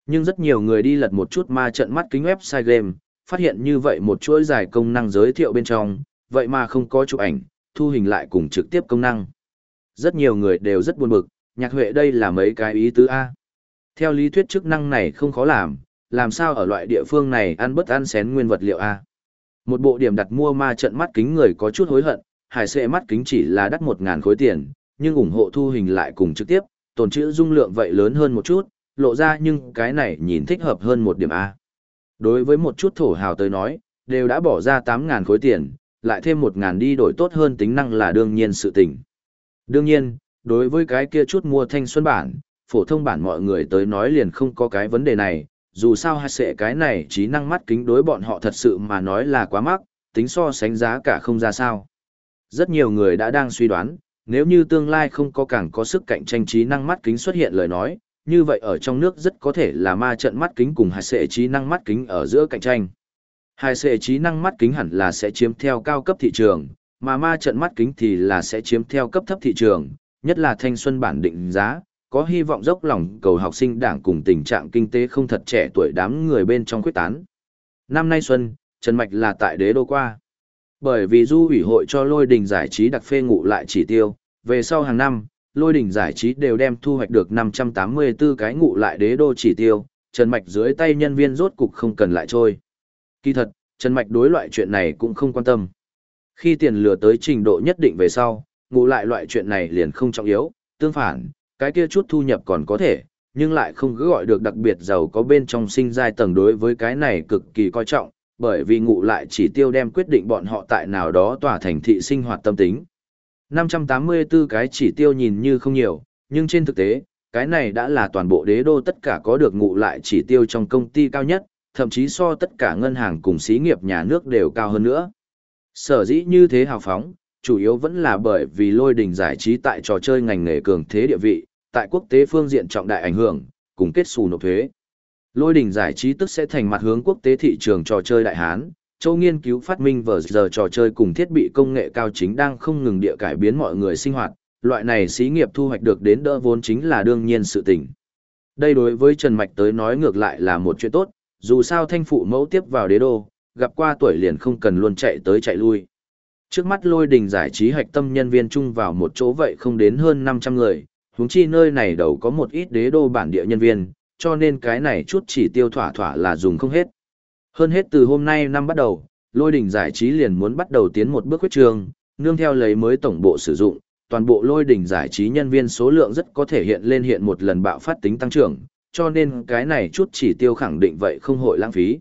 Nhưng rất nhiều người đi lật một chút ma trận mắt kính website game, phát hiện như vậy một chuỗi dài công năng giới thiệu bên trong, vậy mà không có chụp ảnh, thu hình lại cùng trực tiếp công năng. Rất nhiều người đều rất buồn bực, nhạc huệ đây là mấy cái ý tứ A. À? Theo lý thuyết chức năng này không khó làm, làm sao ở loại địa phương này ăn bất ăn xén nguyên vật liệu A. À? Một bộ điểm đặt mua ma trận mắt kính người có chút hối hận, hải sệ mắt kính chỉ là đắt một ngàn khối tiền, nhưng ủng hộ thu hình lại cùng trực tiếp, tồn trữ dung lượng vậy lớn hơn một chút, lộ ra nhưng cái này nhìn thích hợp hơn một điểm A. Đối với một chút thổ hào tới nói, đều đã bỏ ra 8.000 khối tiền, lại thêm 1.000 đi đổi tốt hơn tính năng là đương nhiên sự tình. Đương nhiên, đối với cái kia chút mua thanh xuân bản, phổ thông bản mọi người tới nói liền không có cái vấn đề này, dù sao hai sẽ cái này trí năng mắt kính đối bọn họ thật sự mà nói là quá mắc, tính so sánh giá cả không ra sao. Rất nhiều người đã đang suy đoán, nếu như tương lai không có càng có sức cạnh tranh trí năng mắt kính xuất hiện lời nói, như vậy ở trong nước rất có thể là ma trận mắt kính cùng hai sệ trí năng mắt kính ở giữa cạnh tranh. Hai sệ trí năng mắt kính hẳn là sẽ chiếm theo cao cấp thị trường, mà ma trận mắt kính thì là sẽ chiếm theo cấp thấp thị trường, nhất là thanh xuân bản định giá, có hy vọng dốc lòng cầu học sinh đảng cùng tình trạng kinh tế không thật trẻ tuổi đám người bên trong quyết tán. Năm nay xuân, Trần Mạch là tại đế đô qua. Bởi vì du ủy hội cho lôi đình giải trí đặc phê ngụ lại chỉ tiêu, về sau hàng năm, lôi đình giải trí đều đem thu hoạch được 584 cái ngụ lại đế đô chỉ tiêu, Trần Mạch dưới tay nhân viên rốt cục không cần lại trôi. Kỳ thật, Trần Mạch đối loại chuyện này cũng không quan tâm. Khi tiền lừa tới trình độ nhất định về sau, ngụ lại loại chuyện này liền không trọng yếu, tương phản, cái kia chút thu nhập còn có thể, nhưng lại không cứ gọi được đặc biệt giàu có bên trong sinh giai tầng đối với cái này cực kỳ coi trọng, bởi vì ngụ lại chỉ tiêu đem quyết định bọn họ tại nào đó tỏa thành thị sinh hoạt tâm tính, 584 cái chỉ tiêu nhìn như không nhiều, nhưng trên thực tế, cái này đã là toàn bộ đế đô tất cả có được ngụ lại chỉ tiêu trong công ty cao nhất, thậm chí so tất cả ngân hàng cùng xí nghiệp nhà nước đều cao hơn nữa. Sở dĩ như thế hào phóng, chủ yếu vẫn là bởi vì lôi đình giải trí tại trò chơi ngành nghề cường thế địa vị, tại quốc tế phương diện trọng đại ảnh hưởng, cùng kết xù nộp thuế. Lôi đỉnh giải trí tức sẽ thành mặt hướng quốc tế thị trường trò chơi đại hán, châu nghiên cứu phát minh vờ giờ trò chơi cùng thiết bị công nghệ cao chính đang không ngừng địa cải biến mọi người sinh hoạt, loại này xí nghiệp thu hoạch được đến đỡ vốn chính là đương nhiên sự tình. Đây đối với Trần Mạch tới nói ngược lại là một chuyện tốt, dù sao thanh phụ mẫu tiếp vào đế đô, gặp qua tuổi liền không cần luôn chạy tới chạy lui. Trước mắt lôi đình giải trí hạch tâm nhân viên chung vào một chỗ vậy không đến hơn 500 người, huống chi nơi này đầu có một ít đế đô bản địa nhân viên, cho nên cái này chút chỉ tiêu thỏa thỏa là dùng không hết. Hơn hết từ hôm nay năm bắt đầu, lôi đỉnh giải trí liền muốn bắt đầu tiến một bước huyết trường, nương theo lấy mới tổng bộ sử dụng, toàn bộ lôi đỉnh giải trí nhân viên số lượng rất có thể hiện lên hiện một lần bạo phát tính tăng trưởng, cho nên cái này chút chỉ tiêu khẳng định vậy không hội lãng phí.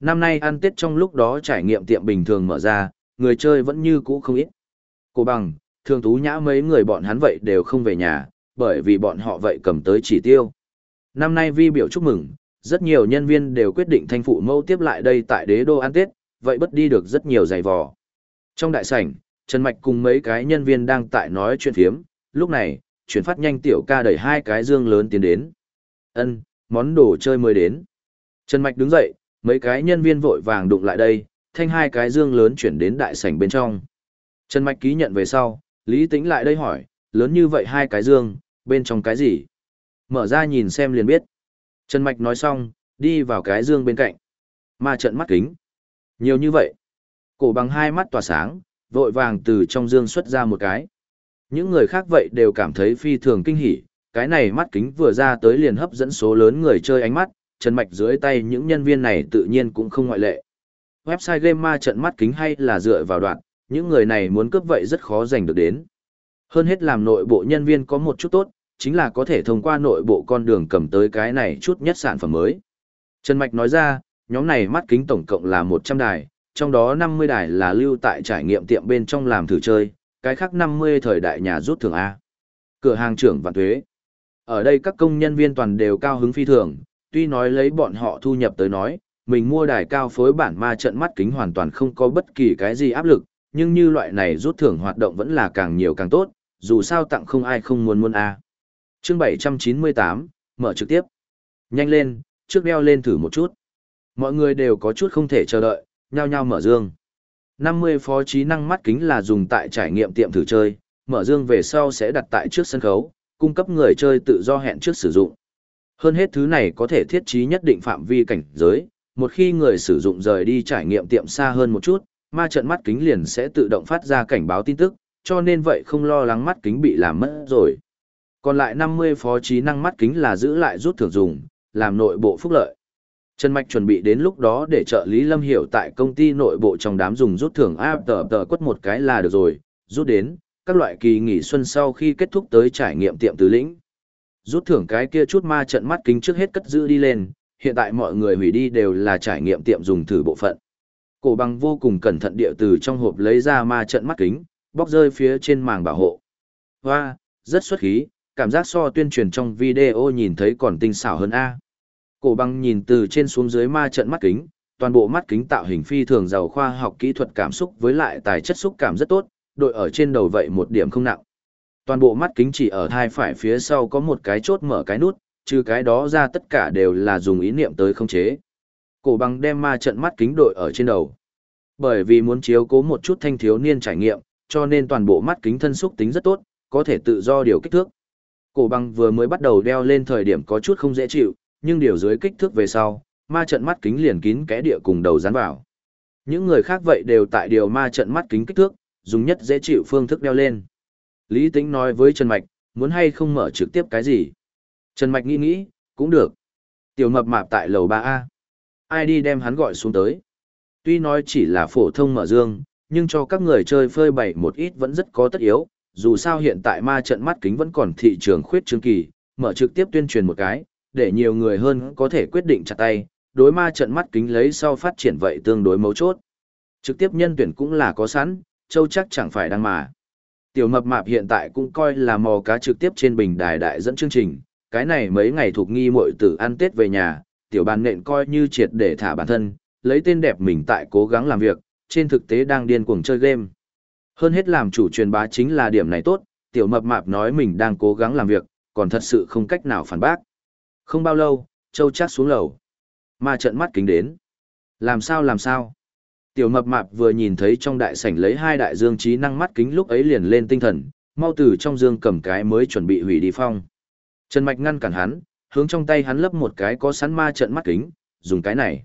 Năm nay ăn Tết trong lúc đó trải nghiệm tiệm bình thường mở ra, người chơi vẫn như cũ không ít. Cô bằng, thường tú nhã mấy người bọn hắn vậy đều không về nhà, bởi vì bọn họ vậy cầm tới chỉ tiêu. Năm nay vi biểu chúc mừng, rất nhiều nhân viên đều quyết định thanh phụ mẫu tiếp lại đây tại đế đô ăn Tết, vậy bất đi được rất nhiều giày vò. Trong đại sảnh, Trần Mạch cùng mấy cái nhân viên đang tại nói chuyện phiếm, lúc này, chuyển phát nhanh tiểu ca đẩy hai cái dương lớn tiến đến. Ân, món đồ chơi mới đến. Trần Mạch đứng dậy, mấy cái nhân viên vội vàng đụng lại đây, thanh hai cái dương lớn chuyển đến đại sảnh bên trong. Trần Mạch ký nhận về sau, Lý Tĩnh lại đây hỏi, lớn như vậy hai cái dương, bên trong cái gì? Mở ra nhìn xem liền biết. Trần Mạch nói xong, đi vào cái dương bên cạnh. Ma trận mắt kính. Nhiều như vậy. Cổ bằng hai mắt tỏa sáng, vội vàng từ trong dương xuất ra một cái. Những người khác vậy đều cảm thấy phi thường kinh hỉ, cái này mắt kính vừa ra tới liền hấp dẫn số lớn người chơi ánh mắt, Trần Mạch dưới tay những nhân viên này tự nhiên cũng không ngoại lệ. Website game ma trận mắt kính hay là dựa vào đoạn, những người này muốn cướp vậy rất khó giành được đến. Hơn hết làm nội bộ nhân viên có một chút tốt, chính là có thể thông qua nội bộ con đường cầm tới cái này chút nhất sản phẩm mới. Trần Mạch nói ra, nhóm này mắt kính tổng cộng là 100 đài, trong đó 50 đài là lưu tại trải nghiệm tiệm bên trong làm thử chơi, cái khác 50 thời đại nhà rút thường A. Cửa hàng trưởng vạn thuế. Ở đây các công nhân viên toàn đều cao hứng phi thường, tuy nói lấy bọn họ thu nhập tới nói, mình mua đài cao phối bản ma trận mắt kính hoàn toàn không có bất kỳ cái gì áp lực, nhưng như loại này rút thưởng hoạt động vẫn là càng nhiều càng tốt, dù sao tặng không ai không muốn muốn a. Chương 798, mở trực tiếp. Nhanh lên, trước đeo lên thử một chút. Mọi người đều có chút không thể chờ đợi, nhao nhao mở dương. 50 phó trí năng mắt kính là dùng tại trải nghiệm tiệm thử chơi, mở dương về sau sẽ đặt tại trước sân khấu, cung cấp người chơi tự do hẹn trước sử dụng. Hơn hết thứ này có thể thiết trí nhất định phạm vi cảnh giới, một khi người sử dụng rời đi trải nghiệm tiệm xa hơn một chút, ma trận mắt kính liền sẽ tự động phát ra cảnh báo tin tức, cho nên vậy không lo lắng mắt kính bị làm mất rồi. Còn lại 50 phó trí năng mắt kính là giữ lại rút thưởng dùng, làm nội bộ phúc lợi. Trần Mạch chuẩn bị đến lúc đó để trợ lý Lâm Hiểu tại công ty nội bộ trong đám dùng rút thưởng áp tờ tờ quất một cái là được rồi, rút đến, các loại kỳ nghỉ xuân sau khi kết thúc tới trải nghiệm tiệm tứ lĩnh. Rút thưởng cái kia chút ma trận mắt kính trước hết cất giữ đi lên, hiện tại mọi người hủy đi đều là trải nghiệm tiệm dùng thử bộ phận. Cổ bằng vô cùng cẩn thận địa từ trong hộp lấy ra ma trận mắt kính, bóc rơi phía trên màng bảo hộ. Hoa, rất xuất khí, cảm giác so tuyên truyền trong video nhìn thấy còn tinh xảo hơn A. Cổ băng nhìn từ trên xuống dưới ma trận mắt kính, toàn bộ mắt kính tạo hình phi thường giàu khoa học kỹ thuật cảm xúc với lại tài chất xúc cảm rất tốt, đội ở trên đầu vậy một điểm không nặng. Toàn bộ mắt kính chỉ ở thai phải phía sau có một cái chốt mở cái nút, trừ cái đó ra tất cả đều là dùng ý niệm tới khống chế. Cổ băng đem ma trận mắt kính đội ở trên đầu. Bởi vì muốn chiếu cố một chút thanh thiếu niên trải nghiệm, cho nên toàn bộ mắt kính thân xúc tính rất tốt, có thể tự do điều kích thước. Cổ bằng vừa mới bắt đầu đeo lên thời điểm có chút không dễ chịu, nhưng điều dưới kích thước về sau, ma trận mắt kính liền kín kẽ địa cùng đầu dán vào. Những người khác vậy đều tại điều ma trận mắt kính kích thước, dùng nhất dễ chịu phương thức đeo lên. Lý Tĩnh nói với Trần Mạch, muốn hay không mở trực tiếp cái gì? Trần Mạch nghĩ nghĩ, cũng được. Tiểu mập mạp tại lầu 3A. Ai đi đem hắn gọi xuống tới. Tuy nói chỉ là phổ thông mở dương, nhưng cho các người chơi phơi bày một ít vẫn rất có tất yếu. Dù sao hiện tại ma trận mắt kính vẫn còn thị trường khuyết trương kỳ, mở trực tiếp tuyên truyền một cái, để nhiều người hơn có thể quyết định chặt tay, đối ma trận mắt kính lấy sau phát triển vậy tương đối mấu chốt. Trực tiếp nhân tuyển cũng là có sẵn, châu chắc chẳng phải đang mà. Tiểu mập mạp hiện tại cũng coi là mò cá trực tiếp trên bình đài đại dẫn chương trình, cái này mấy ngày thuộc nghi muội tử ăn Tết về nhà, tiểu bàn nện coi như triệt để thả bản thân, lấy tên đẹp mình tại cố gắng làm việc, trên thực tế đang điên cuồng chơi game. Hơn hết làm chủ truyền bá chính là điểm này tốt, tiểu mập mạp nói mình đang cố gắng làm việc, còn thật sự không cách nào phản bác. Không bao lâu, Châu chắc xuống lầu. Ma trận mắt kính đến. Làm sao làm sao? Tiểu mập mạp vừa nhìn thấy trong đại sảnh lấy hai đại dương trí năng mắt kính lúc ấy liền lên tinh thần, mau từ trong dương cầm cái mới chuẩn bị hủy đi phong. Trần Mạch ngăn cản hắn, hướng trong tay hắn lấp một cái có sẵn ma trận mắt kính, dùng cái này.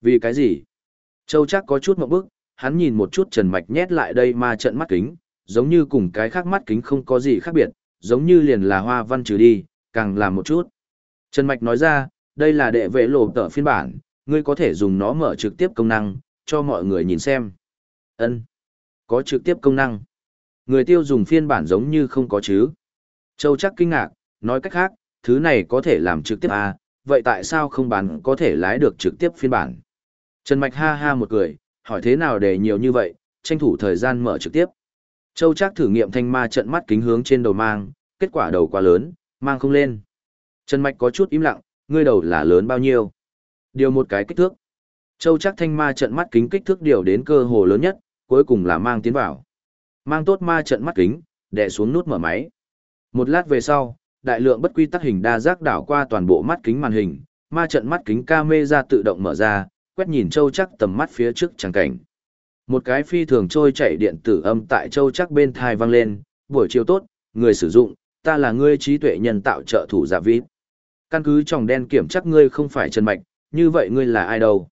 Vì cái gì? Châu chắc có chút một bức, hắn nhìn một chút Trần Mạch nhét lại đây ma trận mắt kính, giống như cùng cái khác mắt kính không có gì khác biệt, giống như liền là hoa văn trừ đi, càng làm một chút. Trần Mạch nói ra, đây là đệ vệ lộ tờ phiên bản, ngươi có thể dùng nó mở trực tiếp công năng, cho mọi người nhìn xem. Ân, Có trực tiếp công năng. Người tiêu dùng phiên bản giống như không có chứ. Châu chắc kinh ngạc, nói cách khác, thứ này có thể làm trực tiếp à, vậy tại sao không bán có thể lái được trực tiếp phiên bản? Trần Mạch ha ha một cười, hỏi thế nào để nhiều như vậy, tranh thủ thời gian mở trực tiếp. Châu Trác thử nghiệm thanh ma trận mắt kính hướng trên đầu mang, kết quả đầu quá lớn, mang không lên. Trần Mạch có chút im lặng, ngươi đầu là lớn bao nhiêu? Điều một cái kích thước. Châu Trác thanh ma trận mắt kính kích thước điều đến cơ hồ lớn nhất, cuối cùng là mang tiến vào. Mang tốt ma trận mắt kính, đè xuống nút mở máy. Một lát về sau, đại lượng bất quy tắc hình đa giác đảo qua toàn bộ mắt kính màn hình, ma trận mắt kính camera tự động mở ra, quét nhìn châu chắc tầm mắt phía trước chẳng cảnh. Một cái phi thường trôi chảy điện tử âm tại châu chắc bên thai vang lên, buổi chiều tốt, người sử dụng, ta là ngươi trí tuệ nhân tạo trợ thủ giả vít. Căn cứ tròng đen kiểm chắc ngươi không phải Trần Mạch, như vậy ngươi là ai đâu?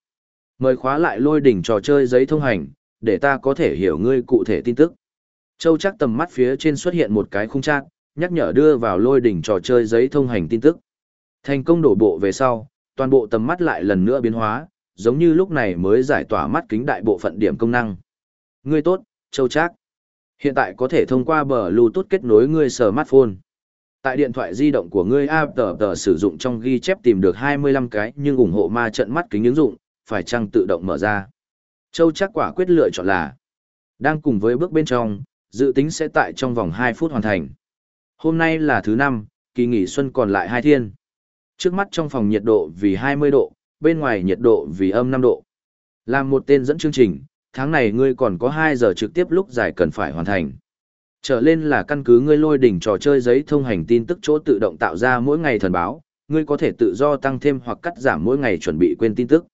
Mời khóa lại lôi đỉnh trò chơi giấy thông hành, để ta có thể hiểu ngươi cụ thể tin tức. Châu chắc tầm mắt phía trên xuất hiện một cái khung trạng, nhắc nhở đưa vào lôi đỉnh trò chơi giấy thông hành tin tức. Thành công đổ bộ về sau, toàn bộ tầm mắt lại lần nữa biến hóa, giống như lúc này mới giải tỏa mắt kính đại bộ phận điểm công năng. Ngươi tốt, Châu Trác. Hiện tại có thể thông qua bờ Bluetooth kết nối ngươi smartphone. Tại điện thoại di động của ngươi app tờ tờ sử dụng trong ghi chép tìm được 25 cái nhưng ủng hộ ma trận mắt kính ứng dụng, phải chăng tự động mở ra. Châu Trác quả quyết lựa chọn là đang cùng với bước bên trong, dự tính sẽ tại trong vòng 2 phút hoàn thành. Hôm nay là thứ năm, kỳ nghỉ xuân còn lại hai thiên. Trước mắt trong phòng nhiệt độ vì 20 độ, bên ngoài nhiệt độ vì âm 5 độ. Làm một tên dẫn chương trình, tháng này ngươi còn có 2 giờ trực tiếp lúc giải cần phải hoàn thành. Trở lên là căn cứ ngươi lôi đỉnh trò chơi giấy thông hành tin tức chỗ tự động tạo ra mỗi ngày thần báo, ngươi có thể tự do tăng thêm hoặc cắt giảm mỗi ngày chuẩn bị quên tin tức.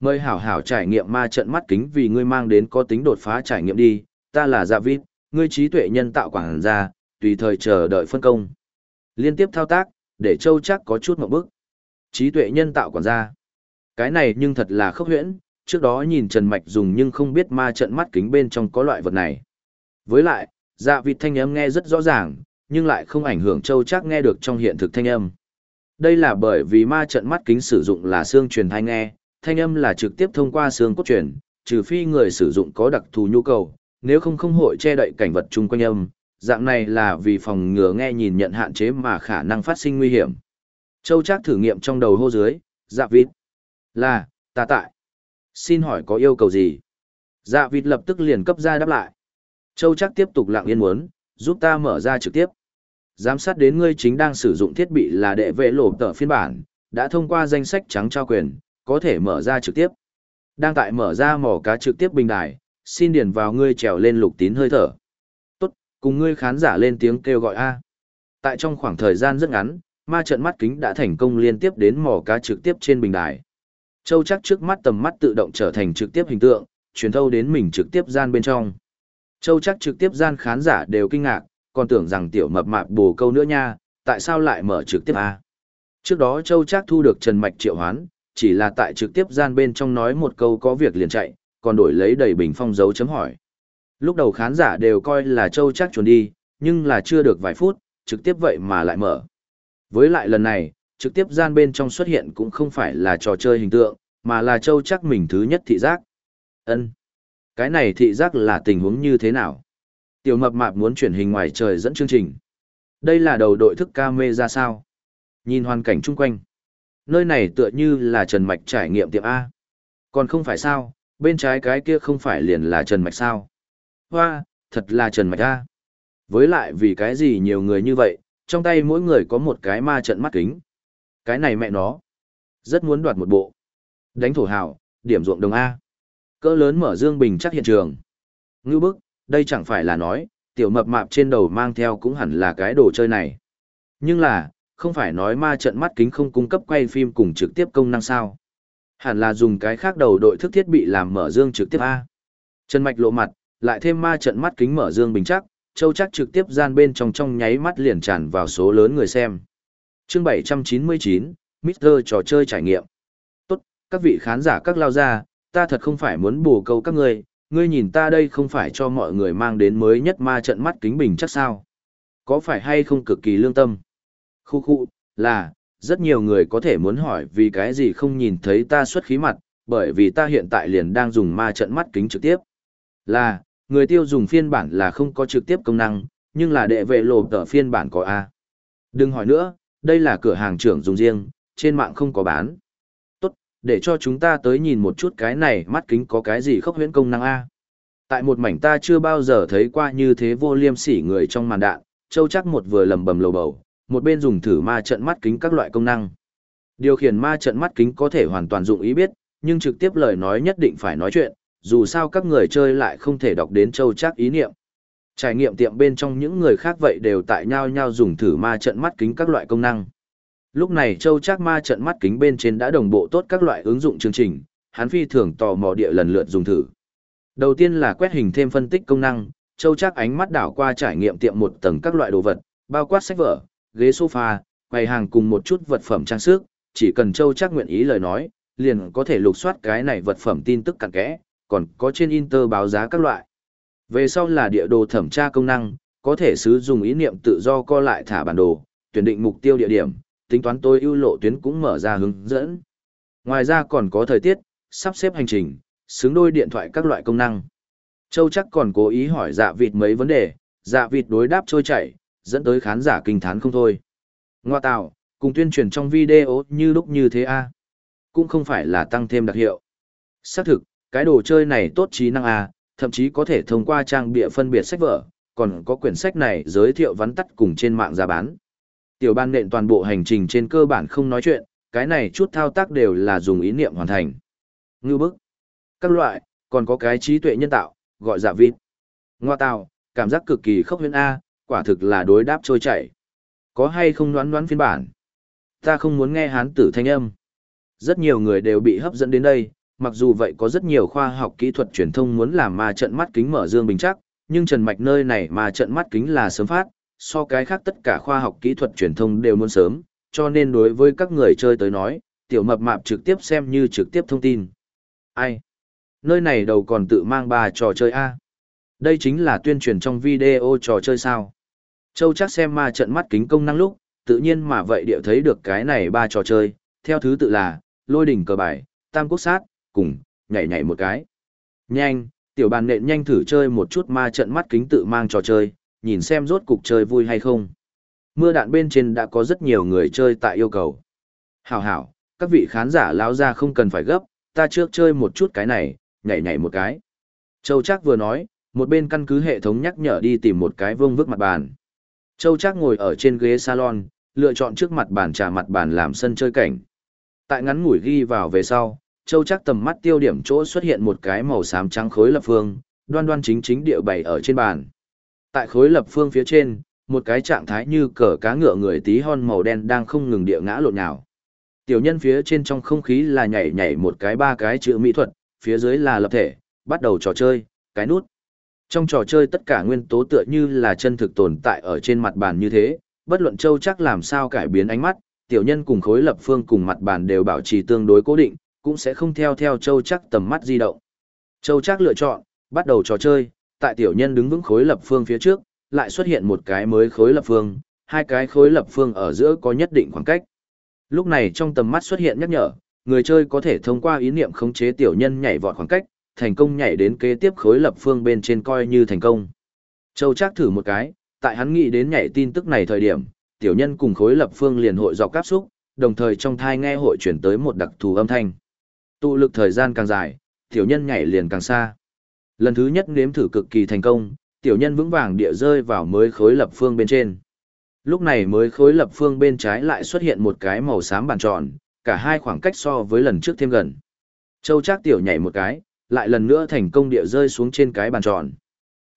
Mời hảo hảo trải nghiệm ma trận mắt kính vì ngươi mang đến có tính đột phá trải nghiệm đi, ta là Dạ Vít, ngươi trí tuệ nhân tạo quảng gia, tùy thời chờ đợi phân công. Liên tiếp thao tác, để châu chắc có chút một bước Trí tuệ nhân tạo quản gia. Cái này nhưng thật là khốc huyễn, trước đó nhìn Trần Mạch dùng nhưng không biết ma trận mắt kính bên trong có loại vật này. Với lại, dạ vịt thanh âm nghe rất rõ ràng, nhưng lại không ảnh hưởng châu chắc nghe được trong hiện thực thanh âm. Đây là bởi vì ma trận mắt kính sử dụng là xương truyền thanh nghe, thanh âm là trực tiếp thông qua xương cốt truyền, trừ phi người sử dụng có đặc thù nhu cầu, nếu không không hội che đậy cảnh vật chung quanh âm, dạng này là vì phòng ngừa nghe nhìn nhận hạn chế mà khả năng phát sinh nguy hiểm. Châu Trác thử nghiệm trong đầu hô dưới, dạ vịt. Là, ta tại. Xin hỏi có yêu cầu gì? Dạ vịt lập tức liền cấp ra đáp lại. Châu Trác tiếp tục lặng yên muốn, giúp ta mở ra trực tiếp. Giám sát đến ngươi chính đang sử dụng thiết bị là đệ vệ lộ tờ phiên bản, đã thông qua danh sách trắng trao quyền, có thể mở ra trực tiếp. Đang tại mở ra mỏ cá trực tiếp bình đài, xin điền vào ngươi trèo lên lục tín hơi thở. Tốt, cùng ngươi khán giả lên tiếng kêu gọi A. Tại trong khoảng thời gian rất ngắn, ma trận mắt kính đã thành công liên tiếp đến mỏ cá trực tiếp trên bình đài. Châu chắc trước mắt tầm mắt tự động trở thành trực tiếp hình tượng, truyền thâu đến mình trực tiếp gian bên trong. Châu chắc trực tiếp gian khán giả đều kinh ngạc, còn tưởng rằng tiểu mập mạp bồ câu nữa nha, tại sao lại mở trực tiếp a? Trước đó Châu chắc thu được Trần Mạch triệu hoán, chỉ là tại trực tiếp gian bên trong nói một câu có việc liền chạy, còn đổi lấy đầy bình phong dấu chấm hỏi. Lúc đầu khán giả đều coi là Châu chắc chuẩn đi, nhưng là chưa được vài phút, trực tiếp vậy mà lại mở. Với lại lần này, trực tiếp gian bên trong xuất hiện cũng không phải là trò chơi hình tượng, mà là Châu chắc mình thứ nhất thị giác. ân Cái này thị giác là tình huống như thế nào? Tiểu mập mạp muốn chuyển hình ngoài trời dẫn chương trình. Đây là đầu đội thức ca mê ra sao? Nhìn hoàn cảnh chung quanh. Nơi này tựa như là Trần Mạch trải nghiệm tiệm A. Còn không phải sao, bên trái cái kia không phải liền là Trần Mạch sao? Hoa, thật là Trần Mạch A. Với lại vì cái gì nhiều người như vậy, trong tay mỗi người có một cái ma trận mắt kính. Cái này mẹ nó. Rất muốn đoạt một bộ. Đánh thổ hào, điểm ruộng đồng A. Cỡ lớn mở dương bình chắc hiện trường. ngưu bức, đây chẳng phải là nói, tiểu mập mạp trên đầu mang theo cũng hẳn là cái đồ chơi này. Nhưng là, không phải nói ma trận mắt kính không cung cấp quay phim cùng trực tiếp công năng sao. Hẳn là dùng cái khác đầu đội thức thiết bị làm mở dương trực tiếp A. Trần Mạch lộ mặt, lại thêm ma trận mắt kính mở dương bình chắc, châu chắc trực tiếp gian bên trong trong nháy mắt liền tràn vào số lớn người xem chương 799, Mr. trò chơi trải nghiệm. Tốt, các vị khán giả các lao gia, ta thật không phải muốn bù câu các ngươi, ngươi nhìn ta đây không phải cho mọi người mang đến mới nhất ma trận mắt kính bình chắc sao. Có phải hay không cực kỳ lương tâm? Khu khu, là, rất nhiều người có thể muốn hỏi vì cái gì không nhìn thấy ta xuất khí mặt, bởi vì ta hiện tại liền đang dùng ma trận mắt kính trực tiếp. Là, người tiêu dùng phiên bản là không có trực tiếp công năng, nhưng là đệ vệ lộ tờ phiên bản có A. Đừng hỏi nữa, đây là cửa hàng trưởng dùng riêng, trên mạng không có bán. Tốt, để cho chúng ta tới nhìn một chút cái này mắt kính có cái gì khốc huyễn công năng A. Tại một mảnh ta chưa bao giờ thấy qua như thế vô liêm sỉ người trong màn đạn, châu chắc một vừa lầm bầm lầu bầu, một bên dùng thử ma trận mắt kính các loại công năng. Điều khiển ma trận mắt kính có thể hoàn toàn dụng ý biết, nhưng trực tiếp lời nói nhất định phải nói chuyện, dù sao các người chơi lại không thể đọc đến châu chắc ý niệm. Trải nghiệm tiệm bên trong những người khác vậy đều tại nhau nhau dùng thử ma trận mắt kính các loại công năng. Lúc này Châu Trác ma trận mắt kính bên trên đã đồng bộ tốt các loại ứng dụng chương trình, hắn phi thường tò mò địa lần lượt dùng thử. Đầu tiên là quét hình thêm phân tích công năng, Châu Trác ánh mắt đảo qua trải nghiệm tiệm một tầng các loại đồ vật, bao quát sách vở, ghế sofa, quầy hàng cùng một chút vật phẩm trang sức, chỉ cần Châu Trác nguyện ý lời nói, liền có thể lục soát cái này vật phẩm tin tức cặn kẽ, còn có trên Inter báo giá các loại. Về sau là địa đồ thẩm tra công năng, có thể sử dụng ý niệm tự do co lại thả bản đồ, tuyển định mục tiêu địa điểm, tính toán tối ưu lộ tuyến cũng mở ra hướng dẫn. Ngoài ra còn có thời tiết, sắp xếp hành trình, xứng đôi điện thoại các loại công năng. Châu chắc còn cố ý hỏi dạ vịt mấy vấn đề, dạ vịt đối đáp trôi chảy, dẫn tới khán giả kinh thán không thôi. Ngoa tạo, cùng tuyên truyền trong video như lúc như thế a Cũng không phải là tăng thêm đặc hiệu. Xác thực, cái đồ chơi này tốt trí năng a thậm chí có thể thông qua trang bịa phân biệt sách vở, còn có quyển sách này giới thiệu vắn tắt cùng trên mạng ra bán. Tiểu ban nện toàn bộ hành trình trên cơ bản không nói chuyện, cái này chút thao tác đều là dùng ý niệm hoàn thành. Ngư bức. Các loại, còn có cái trí tuệ nhân tạo, gọi giả vịt. Ngoa tào, cảm giác cực kỳ khốc huyễn A, quả thực là đối đáp trôi chảy. Có hay không đoán đoán phiên bản? Ta không muốn nghe hán tử thanh âm. Rất nhiều người đều bị hấp dẫn đến đây, mặc dù vậy có rất nhiều khoa học kỹ thuật truyền thông muốn làm ma trận mắt kính mở dương bình chắc, nhưng Trần Mạch nơi này mà trận mắt kính là sớm phát, so cái khác tất cả khoa học kỹ thuật truyền thông đều muốn sớm, cho nên đối với các người chơi tới nói, tiểu mập mạp trực tiếp xem như trực tiếp thông tin. Ai? Nơi này đầu còn tự mang ba trò chơi A. Đây chính là tuyên truyền trong video trò chơi sao. Châu chắc xem ma trận mắt kính công năng lúc, tự nhiên mà vậy điệu thấy được cái này ba trò chơi, theo thứ tự là, lôi đỉnh cờ bài, tam quốc sát, cùng, nhảy nhảy một cái. Nhanh, tiểu bàn nện nhanh thử chơi một chút ma trận mắt kính tự mang trò chơi, nhìn xem rốt cục chơi vui hay không. Mưa đạn bên trên đã có rất nhiều người chơi tại yêu cầu. Hảo hảo, các vị khán giả lão ra không cần phải gấp, ta trước chơi một chút cái này, nhảy nhảy một cái. Châu Trác vừa nói, một bên căn cứ hệ thống nhắc nhở đi tìm một cái vương vức mặt bàn. Châu Trác ngồi ở trên ghế salon, lựa chọn trước mặt bàn trà mặt bàn làm sân chơi cảnh. Tại ngắn ngủi ghi vào về sau, Châu chắc tầm mắt tiêu điểm chỗ xuất hiện một cái màu xám trắng khối lập phương, đoan đoan chính chính địa bày ở trên bàn. Tại khối lập phương phía trên, một cái trạng thái như cờ cá ngựa người tí hon màu đen đang không ngừng địa ngã lộn nhào. Tiểu nhân phía trên trong không khí là nhảy nhảy một cái ba cái chữ mỹ thuật, phía dưới là lập thể, bắt đầu trò chơi, cái nút. Trong trò chơi tất cả nguyên tố tựa như là chân thực tồn tại ở trên mặt bàn như thế, bất luận châu chắc làm sao cải biến ánh mắt, tiểu nhân cùng khối lập phương cùng mặt bàn đều bảo trì tương đối cố định, cũng sẽ không theo theo châu chắc tầm mắt di động. Châu chắc lựa chọn, bắt đầu trò chơi, tại tiểu nhân đứng vững khối lập phương phía trước, lại xuất hiện một cái mới khối lập phương, hai cái khối lập phương ở giữa có nhất định khoảng cách. Lúc này trong tầm mắt xuất hiện nhắc nhở, người chơi có thể thông qua ý niệm khống chế tiểu nhân nhảy vọt khoảng cách, thành công nhảy đến kế tiếp khối lập phương bên trên coi như thành công. Châu chắc thử một cái, tại hắn nghĩ đến nhảy tin tức này thời điểm, tiểu nhân cùng khối lập phương liền hội dọc cáp xúc, đồng thời trong thai nghe hội chuyển tới một đặc thù âm thanh. Tụ lực thời gian càng dài, tiểu nhân nhảy liền càng xa. Lần thứ nhất nếm thử cực kỳ thành công, tiểu nhân vững vàng địa rơi vào mới khối lập phương bên trên. Lúc này mới khối lập phương bên trái lại xuất hiện một cái màu xám bàn tròn, cả hai khoảng cách so với lần trước thêm gần. Châu Trác tiểu nhảy một cái, lại lần nữa thành công địa rơi xuống trên cái bàn tròn.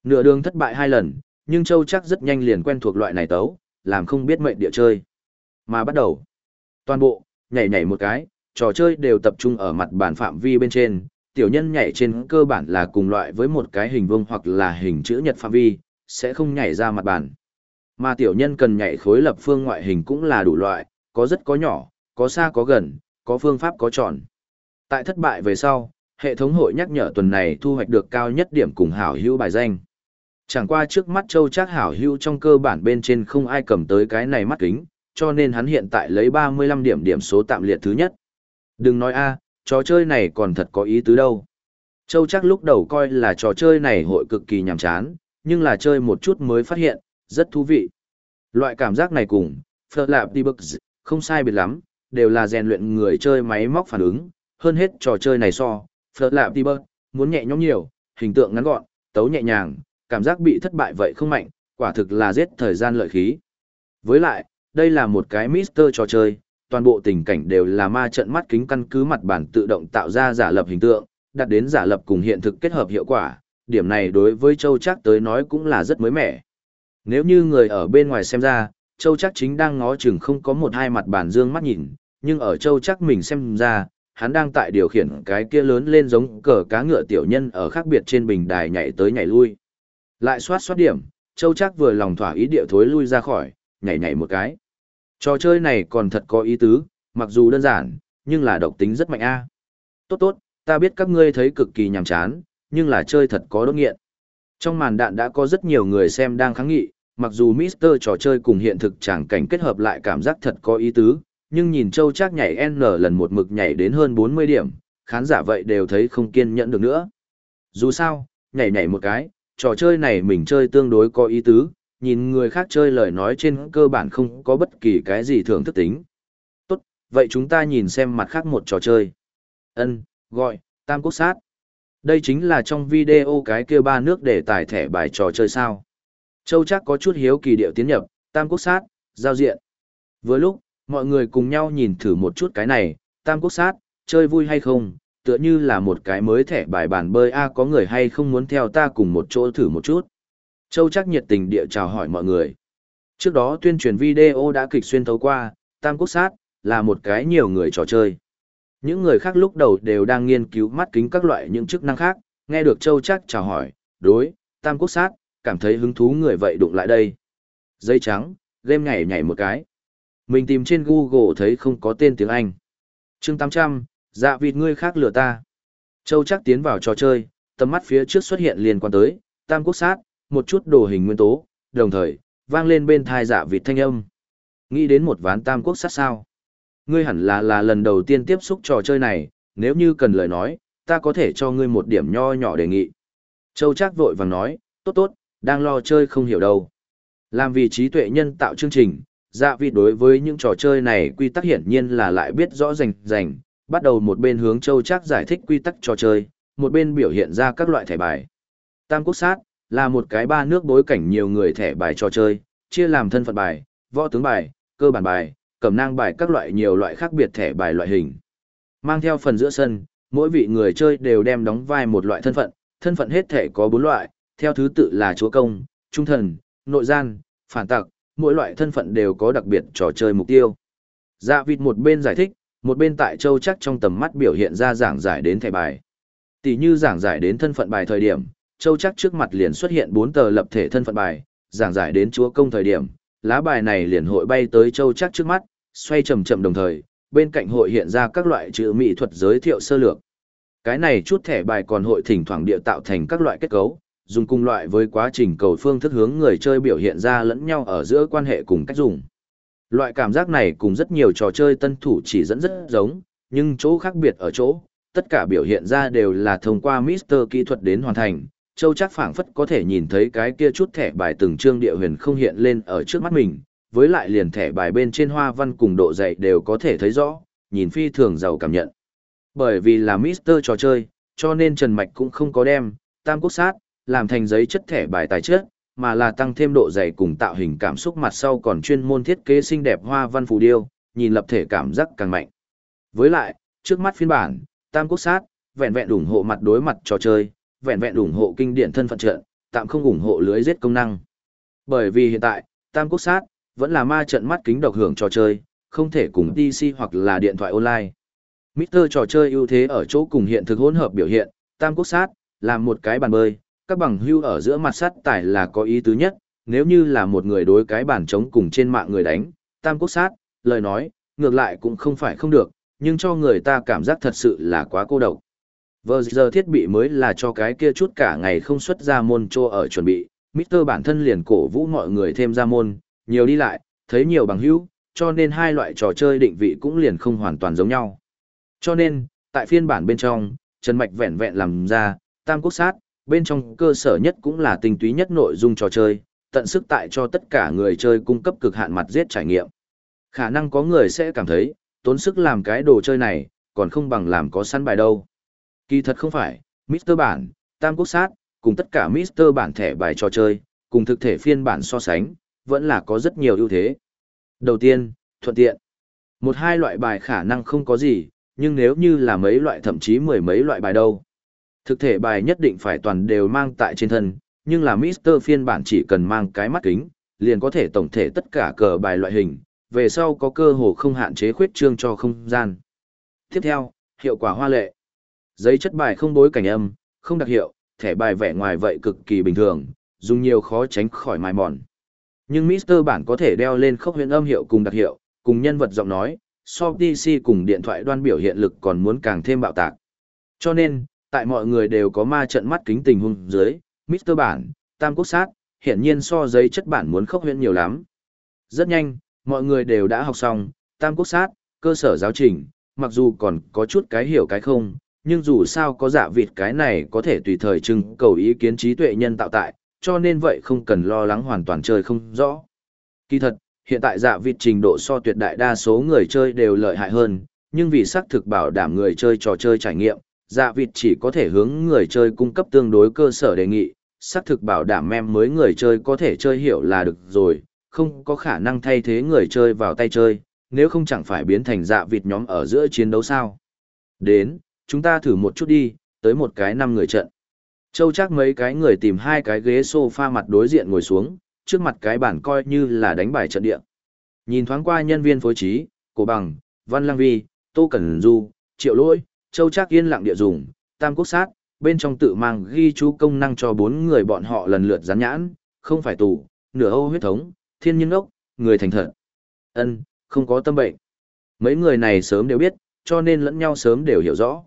Nửa đường thất bại hai lần, nhưng Châu Trác rất nhanh liền quen thuộc loại này tấu, làm không biết mệnh địa chơi. Mà bắt đầu, toàn bộ, nhảy nhảy một cái, trò chơi đều tập trung ở mặt bản phạm vi bên trên, tiểu nhân nhảy trên cơ bản là cùng loại với một cái hình vuông hoặc là hình chữ nhật phạm vi, sẽ không nhảy ra mặt bản. Mà tiểu nhân cần nhảy khối lập phương ngoại hình cũng là đủ loại, có rất có nhỏ, có xa có gần, có phương pháp có tròn. Tại thất bại về sau, hệ thống hội nhắc nhở tuần này thu hoạch được cao nhất điểm cùng hảo hữu bài danh. Chẳng qua trước mắt châu chắc hảo hữu trong cơ bản bên trên không ai cầm tới cái này mắt kính, cho nên hắn hiện tại lấy 35 điểm điểm số tạm liệt thứ nhất. Đừng nói a, trò chơi này còn thật có ý tứ đâu. Châu chắc lúc đầu coi là trò chơi này hội cực kỳ nhàm chán, nhưng là chơi một chút mới phát hiện, rất thú vị. Loại cảm giác này cùng, Phật Lạp Đi Bực không sai biệt lắm, đều là rèn luyện người chơi máy móc phản ứng, hơn hết trò chơi này so, Phật Lạp Đi Bực, muốn nhẹ nhõm nhiều, hình tượng ngắn gọn, tấu nhẹ nhàng, cảm giác bị thất bại vậy không mạnh, quả thực là giết thời gian lợi khí. Với lại, đây là một cái Mister trò chơi, toàn bộ tình cảnh đều là ma trận mắt kính căn cứ mặt bản tự động tạo ra giả lập hình tượng, đặt đến giả lập cùng hiện thực kết hợp hiệu quả, điểm này đối với Châu Chắc tới nói cũng là rất mới mẻ. Nếu như người ở bên ngoài xem ra, Châu Chắc chính đang ngó chừng không có một hai mặt bản dương mắt nhìn, nhưng ở Châu Chắc mình xem ra, hắn đang tại điều khiển cái kia lớn lên giống cờ cá ngựa tiểu nhân ở khác biệt trên bình đài nhảy tới nhảy lui. Lại soát soát điểm, Châu Chắc vừa lòng thỏa ý địa thối lui ra khỏi, nhảy nhảy một cái. Trò chơi này còn thật có ý tứ, mặc dù đơn giản, nhưng là độc tính rất mạnh a. Tốt tốt, ta biết các ngươi thấy cực kỳ nhàm chán, nhưng là chơi thật có đốt nghiện. Trong màn đạn đã có rất nhiều người xem đang kháng nghị, mặc dù Mister trò chơi cùng hiện thực chẳng cảnh kết hợp lại cảm giác thật có ý tứ, nhưng nhìn Châu Trác nhảy N lần một mực nhảy đến hơn 40 điểm, khán giả vậy đều thấy không kiên nhẫn được nữa. Dù sao, nhảy nhảy một cái, trò chơi này mình chơi tương đối có ý tứ, nhìn người khác chơi lời nói trên cơ bản không có bất kỳ cái gì thưởng thức tính. Tốt, vậy chúng ta nhìn xem mặt khác một trò chơi. Ân, gọi, Tam Quốc Sát. Đây chính là trong video cái kia ba nước để tải thẻ bài trò chơi sao. Châu chắc có chút hiếu kỳ điệu tiến nhập, Tam Quốc Sát, giao diện. Vừa lúc, mọi người cùng nhau nhìn thử một chút cái này, Tam Quốc Sát, chơi vui hay không, tựa như là một cái mới thẻ bài bản bơi A có người hay không muốn theo ta cùng một chỗ thử một chút. Châu chắc nhiệt tình địa chào hỏi mọi người. Trước đó tuyên truyền video đã kịch xuyên thấu qua, Tam Quốc Sát, là một cái nhiều người trò chơi. Những người khác lúc đầu đều đang nghiên cứu mắt kính các loại những chức năng khác, nghe được Châu chắc chào hỏi, đối, Tam Quốc Sát, cảm thấy hứng thú người vậy đụng lại đây. Dây trắng, game nhảy nhảy một cái. Mình tìm trên Google thấy không có tên tiếng Anh. chương 800, dạ vịt ngươi khác lừa ta. Châu chắc tiến vào trò chơi, tầm mắt phía trước xuất hiện liên quan tới, Tam Quốc Sát, một chút đồ hình nguyên tố, đồng thời, vang lên bên thai dạ vịt thanh âm. Nghĩ đến một ván Tam Quốc Sát sao? Ngươi hẳn là là lần đầu tiên tiếp xúc trò chơi này, nếu như cần lời nói, ta có thể cho ngươi một điểm nho nhỏ đề nghị. Châu chắc vội vàng nói, tốt tốt, đang lo chơi không hiểu đâu. Làm vì trí tuệ nhân tạo chương trình, dạ vị đối với những trò chơi này quy tắc hiển nhiên là lại biết rõ rành rành, bắt đầu một bên hướng châu chắc giải thích quy tắc trò chơi, một bên biểu hiện ra các loại thẻ bài. Tam quốc sát, là một cái ba nước bối cảnh nhiều người thẻ bài trò chơi, chia làm thân phận bài, võ tướng bài, cơ bản bài, cẩm nang bài các loại nhiều loại khác biệt thẻ bài loại hình. Mang theo phần giữa sân, mỗi vị người chơi đều đem đóng vai một loại thân phận, thân phận hết thể có bốn loại, theo thứ tự là chúa công, trung thần, nội gian, phản tặc, mỗi loại thân phận đều có đặc biệt trò chơi mục tiêu. Dạ vịt một bên giải thích, một bên tại châu chắc trong tầm mắt biểu hiện ra giảng giải đến thẻ bài. Tỷ như giảng giải đến thân phận bài thời điểm, châu chắc trước mặt liền xuất hiện bốn tờ lập thể thân phận bài, giảng giải đến chúa công thời điểm, lá bài này liền hội bay tới châu chắc trước mắt, xoay chậm chậm đồng thời, bên cạnh hội hiện ra các loại chữ mỹ thuật giới thiệu sơ lược. Cái này chút thẻ bài còn hội thỉnh thoảng địa tạo thành các loại kết cấu, dùng cùng loại với quá trình cầu phương thức hướng người chơi biểu hiện ra lẫn nhau ở giữa quan hệ cùng cách dùng. Loại cảm giác này cùng rất nhiều trò chơi tân thủ chỉ dẫn rất giống, nhưng chỗ khác biệt ở chỗ, tất cả biểu hiện ra đều là thông qua Mister kỹ thuật đến hoàn thành. Châu chắc phảng phất có thể nhìn thấy cái kia chút thẻ bài từng chương địa huyền không hiện lên ở trước mắt mình, với lại liền thẻ bài bên trên hoa văn cùng độ dày đều có thể thấy rõ, nhìn phi thường giàu cảm nhận. Bởi vì là Mister trò chơi, cho nên Trần Mạch cũng không có đem, tam quốc sát, làm thành giấy chất thẻ bài tài chất, mà là tăng thêm độ dày cùng tạo hình cảm xúc mặt sau còn chuyên môn thiết kế xinh đẹp hoa văn phù điêu, nhìn lập thể cảm giác càng mạnh. Với lại, trước mắt phiên bản, tam quốc sát, vẹn vẹn ủng hộ mặt đối mặt trò chơi, vẹn vẹn ủng hộ kinh điển thân phận trận, tạm không ủng hộ lưới giết công năng. Bởi vì hiện tại, tam quốc sát, vẫn là ma trận mắt kính độc hưởng trò chơi, không thể cùng PC hoặc là điện thoại online. Mister trò chơi ưu thế ở chỗ cùng hiện thực hỗn hợp biểu hiện, tam quốc sát, làm một cái bàn bơi, các bằng hưu ở giữa mặt sắt tải là có ý tứ nhất, nếu như là một người đối cái bàn chống cùng trên mạng người đánh, tam quốc sát, lời nói, ngược lại cũng không phải không được, nhưng cho người ta cảm giác thật sự là quá cô độc. Vừa giờ thiết bị mới là cho cái kia chút cả ngày không xuất ra môn cho ở chuẩn bị, Mr. bản thân liền cổ vũ mọi người thêm ra môn, nhiều đi lại, thấy nhiều bằng hữu, cho nên hai loại trò chơi định vị cũng liền không hoàn toàn giống nhau. Cho nên, tại phiên bản bên trong, Trần Mạch vẹn vẹn làm ra, tam quốc sát, bên trong cơ sở nhất cũng là tinh túy nhất nội dung trò chơi, tận sức tại cho tất cả người chơi cung cấp cực hạn mặt giết trải nghiệm. Khả năng có người sẽ cảm thấy, tốn sức làm cái đồ chơi này, còn không bằng làm có săn bài đâu. Kỳ thật không phải, Mr. Bản, Tam Quốc Sát, cùng tất cả Mr. Bản thẻ bài trò chơi, cùng thực thể phiên bản so sánh, vẫn là có rất nhiều ưu thế. Đầu tiên, thuận tiện. Một hai loại bài khả năng không có gì, nhưng nếu như là mấy loại thậm chí mười mấy loại bài đâu. Thực thể bài nhất định phải toàn đều mang tại trên thân, nhưng là Mister phiên bản chỉ cần mang cái mắt kính, liền có thể tổng thể tất cả cờ bài loại hình, về sau có cơ hồ không hạn chế khuyết trương cho không gian. Tiếp theo, hiệu quả hoa lệ. Giấy chất bài không bối cảnh âm, không đặc hiệu, thẻ bài vẻ ngoài vậy cực kỳ bình thường, dùng nhiều khó tránh khỏi mài mòn. Nhưng Mister bản có thể đeo lên khốc huyện âm hiệu cùng đặc hiệu, cùng nhân vật giọng nói, so DC cùng điện thoại đoan biểu hiện lực còn muốn càng thêm bạo tạc. Cho nên, tại mọi người đều có ma trận mắt kính tình huống dưới, Mister bản, tam quốc sát, hiển nhiên so giấy chất bản muốn khốc huyện nhiều lắm. Rất nhanh, mọi người đều đã học xong, tam quốc sát, cơ sở giáo trình, mặc dù còn có chút cái hiểu cái không, nhưng dù sao có dạ vịt cái này có thể tùy thời trưng cầu ý kiến trí tuệ nhân tạo tại, cho nên vậy không cần lo lắng hoàn toàn chơi không rõ. Kỳ thật, hiện tại dạ vịt trình độ so tuyệt đại đa số người chơi đều lợi hại hơn, nhưng vì xác thực bảo đảm người chơi trò chơi trải nghiệm, dạ vịt chỉ có thể hướng người chơi cung cấp tương đối cơ sở đề nghị, xác thực bảo đảm mem mới người chơi có thể chơi hiểu là được rồi, không có khả năng thay thế người chơi vào tay chơi, nếu không chẳng phải biến thành dạ vịt nhóm ở giữa chiến đấu sao. Đến, chúng ta thử một chút đi, tới một cái năm người trận. Châu chắc mấy cái người tìm hai cái ghế sofa mặt đối diện ngồi xuống, trước mặt cái bản coi như là đánh bài trận địa. Nhìn thoáng qua nhân viên phối trí, cổ bằng, văn lang vi, tô cẩn du, triệu lỗi, châu chắc yên lặng địa dùng, tam quốc sát, bên trong tự mang ghi chú công năng cho bốn người bọn họ lần lượt gián nhãn, không phải tù, nửa âu huyết thống, thiên nhân ốc, người thành thật. ân không có tâm bệnh. Mấy người này sớm đều biết, cho nên lẫn nhau sớm đều hiểu rõ.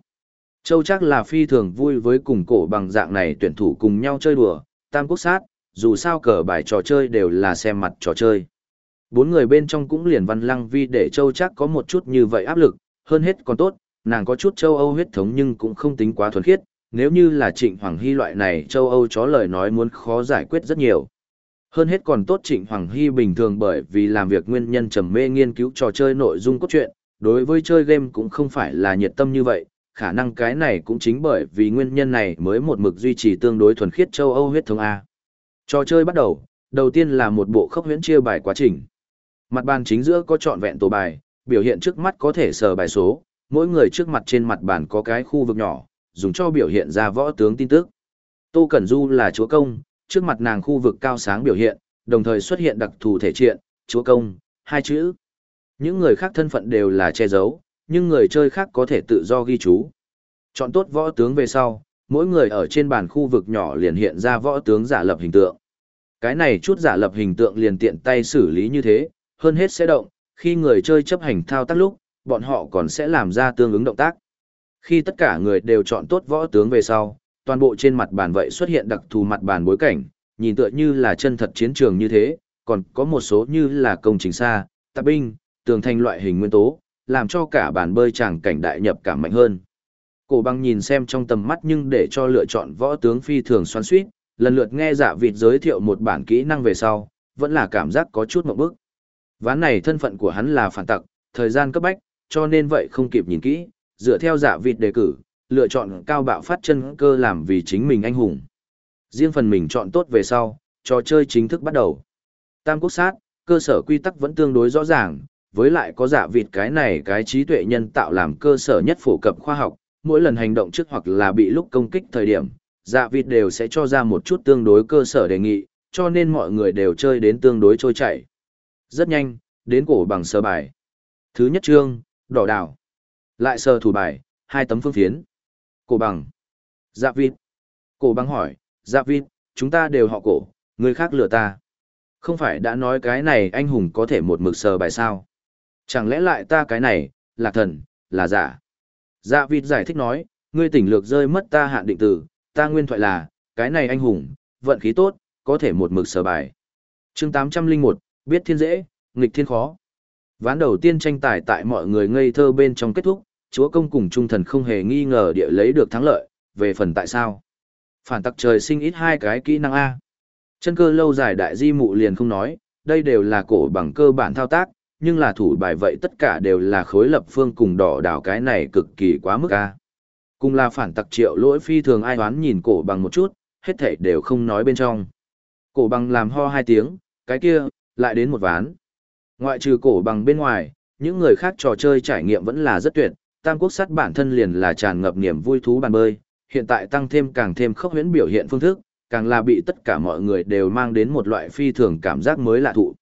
Châu chắc là phi thường vui với cùng cổ bằng dạng này tuyển thủ cùng nhau chơi đùa, tam quốc sát, dù sao cờ bài trò chơi đều là xem mặt trò chơi. Bốn người bên trong cũng liền văn lăng vi để châu chắc có một chút như vậy áp lực, hơn hết còn tốt, nàng có chút châu Âu huyết thống nhưng cũng không tính quá thuần khiết, nếu như là trịnh Hoàng Hy loại này châu Âu chó lời nói muốn khó giải quyết rất nhiều. Hơn hết còn tốt Trịnh Hoàng Hy bình thường bởi vì làm việc nguyên nhân trầm mê nghiên cứu trò chơi nội dung cốt truyện, đối với chơi game cũng không phải là nhiệt tâm như vậy, khả năng cái này cũng chính bởi vì nguyên nhân này mới một mực duy trì tương đối thuần khiết châu Âu huyết thống A. Trò chơi bắt đầu, đầu tiên là một bộ khốc huyễn chia bài quá trình. Mặt bàn chính giữa có trọn vẹn tổ bài, biểu hiện trước mắt có thể sờ bài số, mỗi người trước mặt trên mặt bàn có cái khu vực nhỏ, dùng cho biểu hiện ra võ tướng tin tức. Tô Cẩn Du là chúa công, trước mặt nàng khu vực cao sáng biểu hiện, đồng thời xuất hiện đặc thù thể triện, chúa công, hai chữ. Những người khác thân phận đều là che giấu, nhưng người chơi khác có thể tự do ghi chú. Chọn tốt võ tướng về sau, mỗi người ở trên bàn khu vực nhỏ liền hiện ra võ tướng giả lập hình tượng. Cái này chút giả lập hình tượng liền tiện tay xử lý như thế, hơn hết sẽ động, khi người chơi chấp hành thao tác lúc, bọn họ còn sẽ làm ra tương ứng động tác. Khi tất cả người đều chọn tốt võ tướng về sau, toàn bộ trên mặt bàn vậy xuất hiện đặc thù mặt bàn bối cảnh, nhìn tựa như là chân thật chiến trường như thế, còn có một số như là công trình xa, tạp binh, tường thành loại hình nguyên tố, làm cho cả bàn bơi chàng cảnh đại nhập cảm mạnh hơn. Cổ băng nhìn xem trong tầm mắt nhưng để cho lựa chọn võ tướng phi thường xoắn suýt, lần lượt nghe dạ vịt giới thiệu một bản kỹ năng về sau, vẫn là cảm giác có chút mộng bức. Ván này thân phận của hắn là phản tặc, thời gian cấp bách, cho nên vậy không kịp nhìn kỹ, dựa theo dạ vịt đề cử, lựa chọn cao bạo phát chân cơ làm vì chính mình anh hùng. Riêng phần mình chọn tốt về sau, trò chơi chính thức bắt đầu. Tam quốc sát, cơ sở quy tắc vẫn tương đối rõ ràng, với lại có dạ vịt cái này cái trí tuệ nhân tạo làm cơ sở nhất phổ cập khoa học, mỗi lần hành động trước hoặc là bị lúc công kích thời điểm, dạ vịt đều sẽ cho ra một chút tương đối cơ sở đề nghị, cho nên mọi người đều chơi đến tương đối trôi chảy. Rất nhanh, đến cổ bằng sơ bài. Thứ nhất chương, đỏ đảo. Lại sơ thủ bài, hai tấm phương phiến. Cổ bằng. Dạ vịt. Cổ bằng hỏi, dạ vịt, chúng ta đều họ cổ, người khác lừa ta. Không phải đã nói cái này anh hùng có thể một mực sờ bài sao? Chẳng lẽ lại ta cái này, là thần, là giả? Dạ vịt giải thích nói, ngươi tỉnh lược rơi mất ta hạn định từ, ta nguyên thoại là, cái này anh hùng, vận khí tốt, có thể một mực sở bài. chương 801, biết thiên dễ, nghịch thiên khó. Ván đầu tiên tranh tài tại mọi người ngây thơ bên trong kết thúc, chúa công cùng trung thần không hề nghi ngờ địa lấy được thắng lợi, về phần tại sao. Phản tặc trời sinh ít hai cái kỹ năng A. Chân cơ lâu dài đại di mụ liền không nói, đây đều là cổ bằng cơ bản thao tác, nhưng là thủ bài vậy tất cả đều là khối lập phương cùng đỏ đảo cái này cực kỳ quá mức A. Cùng là phản tặc triệu lỗi phi thường ai đoán nhìn cổ bằng một chút, hết thảy đều không nói bên trong. Cổ bằng làm ho hai tiếng, cái kia, lại đến một ván. Ngoại trừ cổ bằng bên ngoài, những người khác trò chơi trải nghiệm vẫn là rất tuyệt, tam quốc sát bản thân liền là tràn ngập niềm vui thú bàn bơi, hiện tại tăng thêm càng thêm khốc huyễn biểu hiện phương thức, càng là bị tất cả mọi người đều mang đến một loại phi thường cảm giác mới lạ thụ.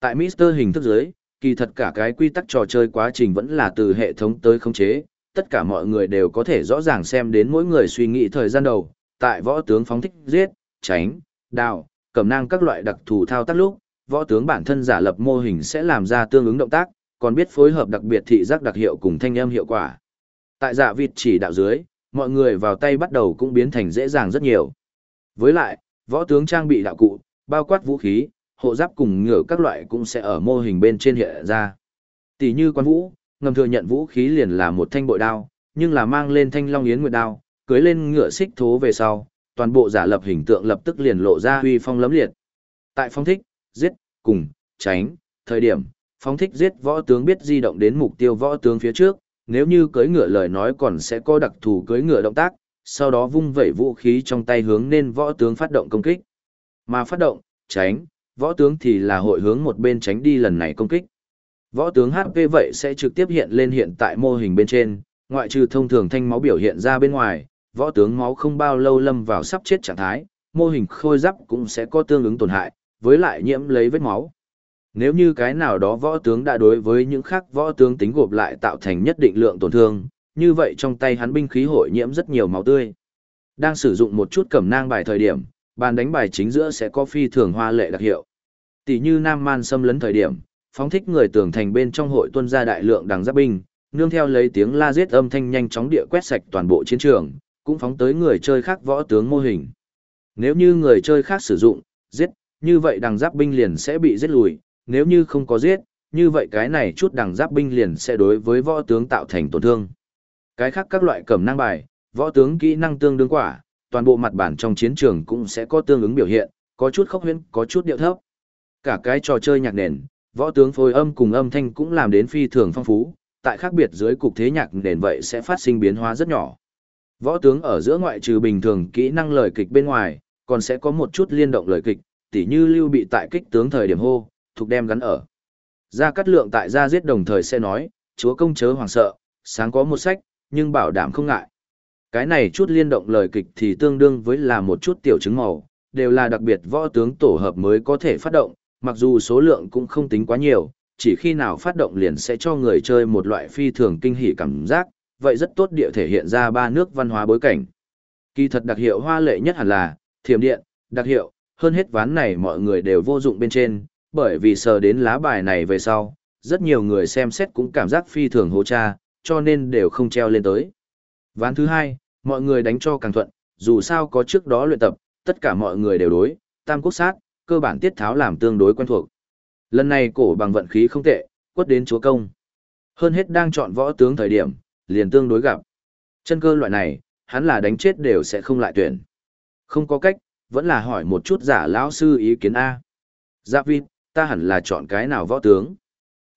Tại Mister hình thức dưới, kỳ thật cả cái quy tắc trò chơi quá trình vẫn là từ hệ thống tới khống chế, tất cả mọi người đều có thể rõ ràng xem đến mỗi người suy nghĩ thời gian đầu, tại võ tướng phóng thích giết, tránh, đào, cầm nang các loại đặc thù thao tác lúc, võ tướng bản thân giả lập mô hình sẽ làm ra tương ứng động tác, còn biết phối hợp đặc biệt thị giác đặc hiệu cùng thanh âm hiệu quả. Tại dạ vịt chỉ đạo dưới, mọi người vào tay bắt đầu cũng biến thành dễ dàng rất nhiều. Với lại, võ tướng trang bị đạo cụ, bao quát vũ khí, hộ giáp cùng ngựa các loại cũng sẽ ở mô hình bên trên hiện ra. Tỷ như quan vũ, ngầm thừa nhận vũ khí liền là một thanh bội đao, nhưng là mang lên thanh long yến nguyệt đao, cưới lên ngựa xích thố về sau, toàn bộ giả lập hình tượng lập tức liền lộ ra huy phong lấm liệt. Tại phong thích, giết, cùng, tránh, thời điểm, phong thích giết võ tướng biết di động đến mục tiêu võ tướng phía trước, nếu như cưới ngựa lời nói còn sẽ có đặc thù cưới ngựa động tác, sau đó vung vẩy vũ khí trong tay hướng nên võ tướng phát động công kích. Mà phát động, tránh, võ tướng thì là hội hướng một bên tránh đi lần này công kích. Võ tướng HP vậy sẽ trực tiếp hiện lên hiện tại mô hình bên trên, ngoại trừ thông thường thanh máu biểu hiện ra bên ngoài, võ tướng máu không bao lâu lâm vào sắp chết trạng thái, mô hình khôi giáp cũng sẽ có tương ứng tổn hại, với lại nhiễm lấy vết máu. Nếu như cái nào đó võ tướng đã đối với những khác võ tướng tính gộp lại tạo thành nhất định lượng tổn thương, như vậy trong tay hắn binh khí hội nhiễm rất nhiều máu tươi. Đang sử dụng một chút cẩm nang bài thời điểm, bàn đánh bài chính giữa sẽ có phi thường hoa lệ đặc hiệu. Tỷ như Nam Man xâm lấn thời điểm, phóng thích người tường thành bên trong hội tuân ra đại lượng đằng giáp binh, nương theo lấy tiếng la giết âm thanh nhanh chóng địa quét sạch toàn bộ chiến trường, cũng phóng tới người chơi khác võ tướng mô hình. Nếu như người chơi khác sử dụng, giết, như vậy đằng giáp binh liền sẽ bị giết lùi, nếu như không có giết, như vậy cái này chút đằng giáp binh liền sẽ đối với võ tướng tạo thành tổn thương. Cái khác các loại cẩm năng bài, võ tướng kỹ năng tương đương quả, toàn bộ mặt bản trong chiến trường cũng sẽ có tương ứng biểu hiện, có chút khốc huyễn, có chút điệu thấp. Cả cái trò chơi nhạc nền, võ tướng phối âm cùng âm thanh cũng làm đến phi thường phong phú, tại khác biệt dưới cục thế nhạc nền vậy sẽ phát sinh biến hóa rất nhỏ. Võ tướng ở giữa ngoại trừ bình thường kỹ năng lời kịch bên ngoài, còn sẽ có một chút liên động lời kịch, tỉ như lưu bị tại kích tướng thời điểm hô, thuộc đem gắn ở. Gia Cát Lượng tại gia giết đồng thời sẽ nói, chúa công chớ hoàng sợ, sáng có một sách, nhưng bảo đảm không ngại. Cái này chút liên động lời kịch thì tương đương với là một chút tiểu chứng màu, đều là đặc biệt võ tướng tổ hợp mới có thể phát động, mặc dù số lượng cũng không tính quá nhiều, chỉ khi nào phát động liền sẽ cho người chơi một loại phi thường kinh hỉ cảm giác, vậy rất tốt địa thể hiện ra ba nước văn hóa bối cảnh. Kỳ thật đặc hiệu hoa lệ nhất hẳn là, thiểm điện, đặc hiệu, hơn hết ván này mọi người đều vô dụng bên trên, bởi vì sờ đến lá bài này về sau, rất nhiều người xem xét cũng cảm giác phi thường hô cha, cho nên đều không treo lên tới. Ván thứ hai, mọi người đánh cho càng thuận, dù sao có trước đó luyện tập, tất cả mọi người đều đối, tam quốc sát, cơ bản tiết tháo làm tương đối quen thuộc. Lần này cổ bằng vận khí không tệ, quất đến chúa công. Hơn hết đang chọn võ tướng thời điểm, liền tương đối gặp. Chân cơ loại này, hắn là đánh chết đều sẽ không lại tuyển. Không có cách, vẫn là hỏi một chút giả lão sư ý kiến A. Dạ vịt, ta hẳn là chọn cái nào võ tướng.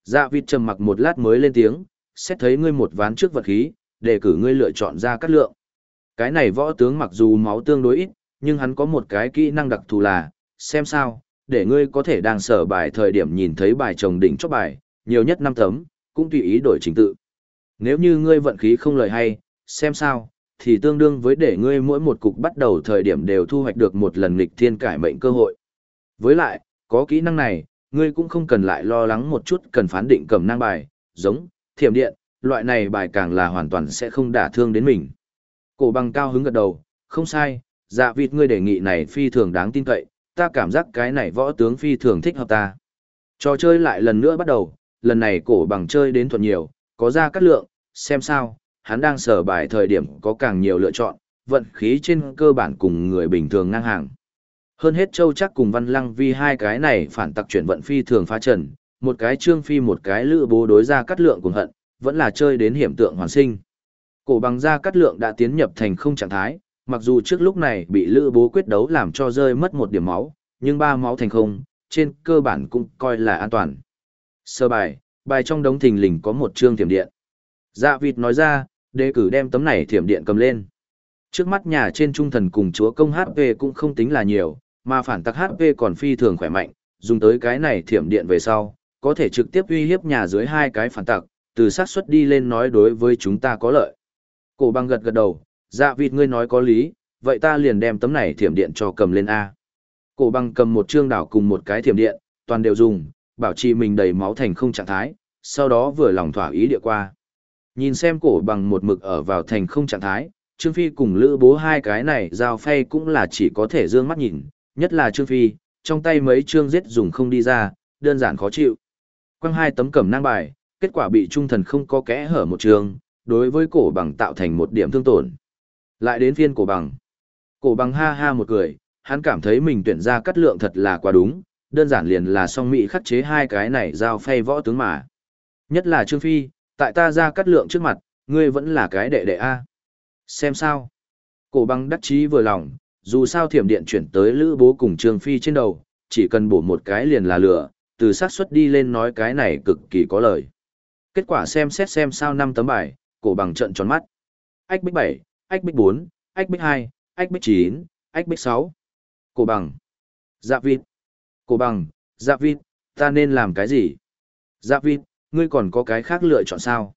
Dạ vịt trầm mặc một lát mới lên tiếng, xét thấy ngươi một ván trước vật khí, để cử ngươi lựa chọn ra cắt lượng. Cái này võ tướng mặc dù máu tương đối ít, nhưng hắn có một cái kỹ năng đặc thù là, xem sao, để ngươi có thể đang sở bài thời điểm nhìn thấy bài chồng đỉnh chóp bài, nhiều nhất 5 tấm, cũng tùy ý đổi trình tự. Nếu như ngươi vận khí không lời hay, xem sao, thì tương đương với để ngươi mỗi một cục bắt đầu thời điểm đều thu hoạch được một lần nghịch thiên cải mệnh cơ hội. Với lại, có kỹ năng này, ngươi cũng không cần lại lo lắng một chút cần phán định cầm năng bài, giống, thiểm điện, loại này bài càng là hoàn toàn sẽ không đả thương đến mình. Cổ bằng cao hứng gật đầu, không sai, dạ vịt ngươi đề nghị này phi thường đáng tin cậy, ta cảm giác cái này võ tướng phi thường thích hợp ta. Trò chơi lại lần nữa bắt đầu, lần này cổ bằng chơi đến thuận nhiều, có ra cắt lượng, xem sao, hắn đang sở bài thời điểm có càng nhiều lựa chọn, vận khí trên cơ bản cùng người bình thường ngang hàng. Hơn hết châu chắc cùng văn lăng vì hai cái này phản tặc chuyển vận phi thường phá trần, một cái trương phi một cái lữ bố đối ra cắt lượng cùng hận, vẫn là chơi đến hiểm tượng hoàn sinh. Cổ bằng ra cắt lượng đã tiến nhập thành không trạng thái, mặc dù trước lúc này bị lữ bố quyết đấu làm cho rơi mất một điểm máu, nhưng ba máu thành không, trên cơ bản cũng coi là an toàn. Sơ bài, bài trong đống thình lình có một chương thiểm điện. Dạ vịt nói ra, đề cử đem tấm này thiểm điện cầm lên. Trước mắt nhà trên trung thần cùng chúa công HP cũng không tính là nhiều, mà phản tắc HP còn phi thường khỏe mạnh, dùng tới cái này thiểm điện về sau, có thể trực tiếp uy hiếp nhà dưới hai cái phản tặc, từ xác suất đi lên nói đối với chúng ta có lợi. Cổ băng gật gật đầu, Dạ vịt ngươi nói có lý, vậy ta liền đem tấm này thiểm điện cho cầm lên A. Cổ băng cầm một trương đảo cùng một cái thiểm điện, toàn đều dùng, bảo trì mình đầy máu thành không trạng thái, sau đó vừa lòng thỏa ý địa qua. Nhìn xem cổ bằng một mực ở vào thành không trạng thái, Trương Phi cùng Lữ Bố hai cái này giao phay cũng là chỉ có thể dương mắt nhìn, nhất là Trương Phi, trong tay mấy trương giết dùng không đi ra, đơn giản khó chịu. Quăng hai tấm cẩm nang bài, kết quả bị trung thần không có kẽ hở một trường, đối với cổ bằng tạo thành một điểm thương tổn. Lại đến phiên cổ bằng. Cổ bằng ha ha một cười, hắn cảm thấy mình tuyển ra cắt lượng thật là quá đúng, đơn giản liền là song mỹ khắc chế hai cái này giao phay võ tướng mà. Nhất là Trương Phi, tại ta ra cắt lượng trước mặt, ngươi vẫn là cái đệ đệ A. Xem sao? Cổ bằng đắc chí vừa lòng, dù sao thiểm điện chuyển tới lữ bố cùng Trương Phi trên đầu, chỉ cần bổ một cái liền là lửa, từ xác suất đi lên nói cái này cực kỳ có lời. Kết quả xem xét xem sao năm tấm bài, cổ bằng trận tròn mắt. Ách bích bảy, ách bích bốn, ách bích hai, ách bích chín, ách bích sáu. Cổ bằng. Dạ vịt. Cổ bằng, dạ vịt, ta nên làm cái gì? Dạ vịt, ngươi còn có cái khác lựa chọn sao?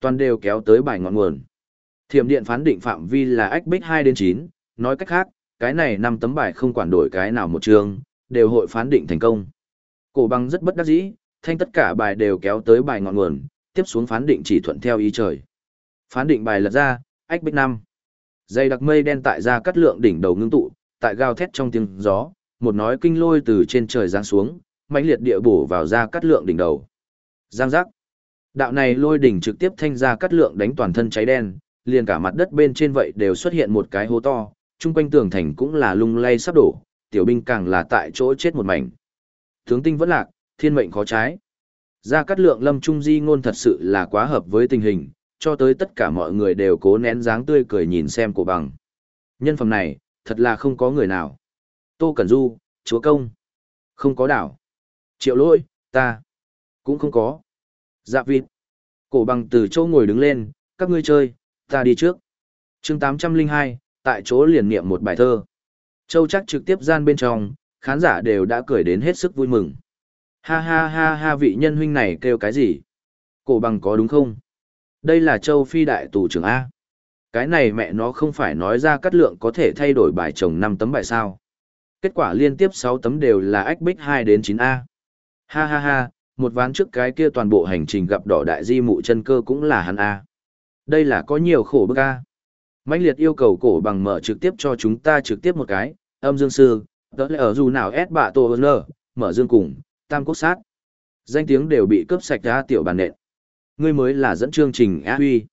Toàn đều kéo tới bài ngọn nguồn. Thiểm điện phán định phạm vi là ách bích hai đến chín. nói cách khác, cái này năm tấm bài không quản đổi cái nào một trường, đều hội phán định thành công. Cổ bằng rất bất đắc dĩ, thanh tất cả bài đều kéo tới bài ngọn nguồn, tiếp xuống phán định chỉ thuận theo ý trời. Phán định bài lật ra, ách bích năm Dây đặc mây đen tại ra cắt lượng đỉnh đầu ngưng tụ, tại gào thét trong tiếng gió, một nói kinh lôi từ trên trời giáng xuống, mãnh liệt địa bổ vào ra cắt lượng đỉnh đầu. Giang giác. Đạo này lôi đỉnh trực tiếp thanh ra cắt lượng đánh toàn thân cháy đen, liền cả mặt đất bên trên vậy đều xuất hiện một cái hố to, chung quanh tường thành cũng là lung lay sắp đổ, tiểu binh càng là tại chỗ chết một mảnh. Tướng tinh vẫn lạc, thiên mệnh khó trái. Gia Cát Lượng Lâm Trung Di ngôn thật sự là quá hợp với tình hình, cho tới tất cả mọi người đều cố nén dáng tươi cười nhìn xem cổ bằng. Nhân phẩm này, thật là không có người nào. Tô Cẩn Du, Chúa Công. Không có đảo. Triệu lỗi, ta. Cũng không có. Dạ vịt. Cổ bằng từ chỗ ngồi đứng lên, các ngươi chơi, ta đi trước. chương 802, tại chỗ liền niệm một bài thơ. Châu chắc trực tiếp gian bên trong, khán giả đều đã cười đến hết sức vui mừng. Ha ha ha ha vị nhân huynh này kêu cái gì? Cổ bằng có đúng không? Đây là châu phi đại tù trưởng A. Cái này mẹ nó không phải nói ra cắt lượng có thể thay đổi bài chồng 5 tấm bài sao. Kết quả liên tiếp 6 tấm đều là ách bích 2 đến 9A. Ha ha ha, một ván trước cái kia toàn bộ hành trình gặp đỏ đại di mụ chân cơ cũng là hắn A. Đây là có nhiều khổ bức A. mãnh liệt yêu cầu cổ bằng mở trực tiếp cho chúng ta trực tiếp một cái, âm dương sư, đỡ lẽ ở dù nào ép bạ tổ lơ, mở dương cùng, tam quốc sát. Danh tiếng đều bị cướp sạch ra tiểu bàn nện. Ngươi mới là dẫn chương trình A huy.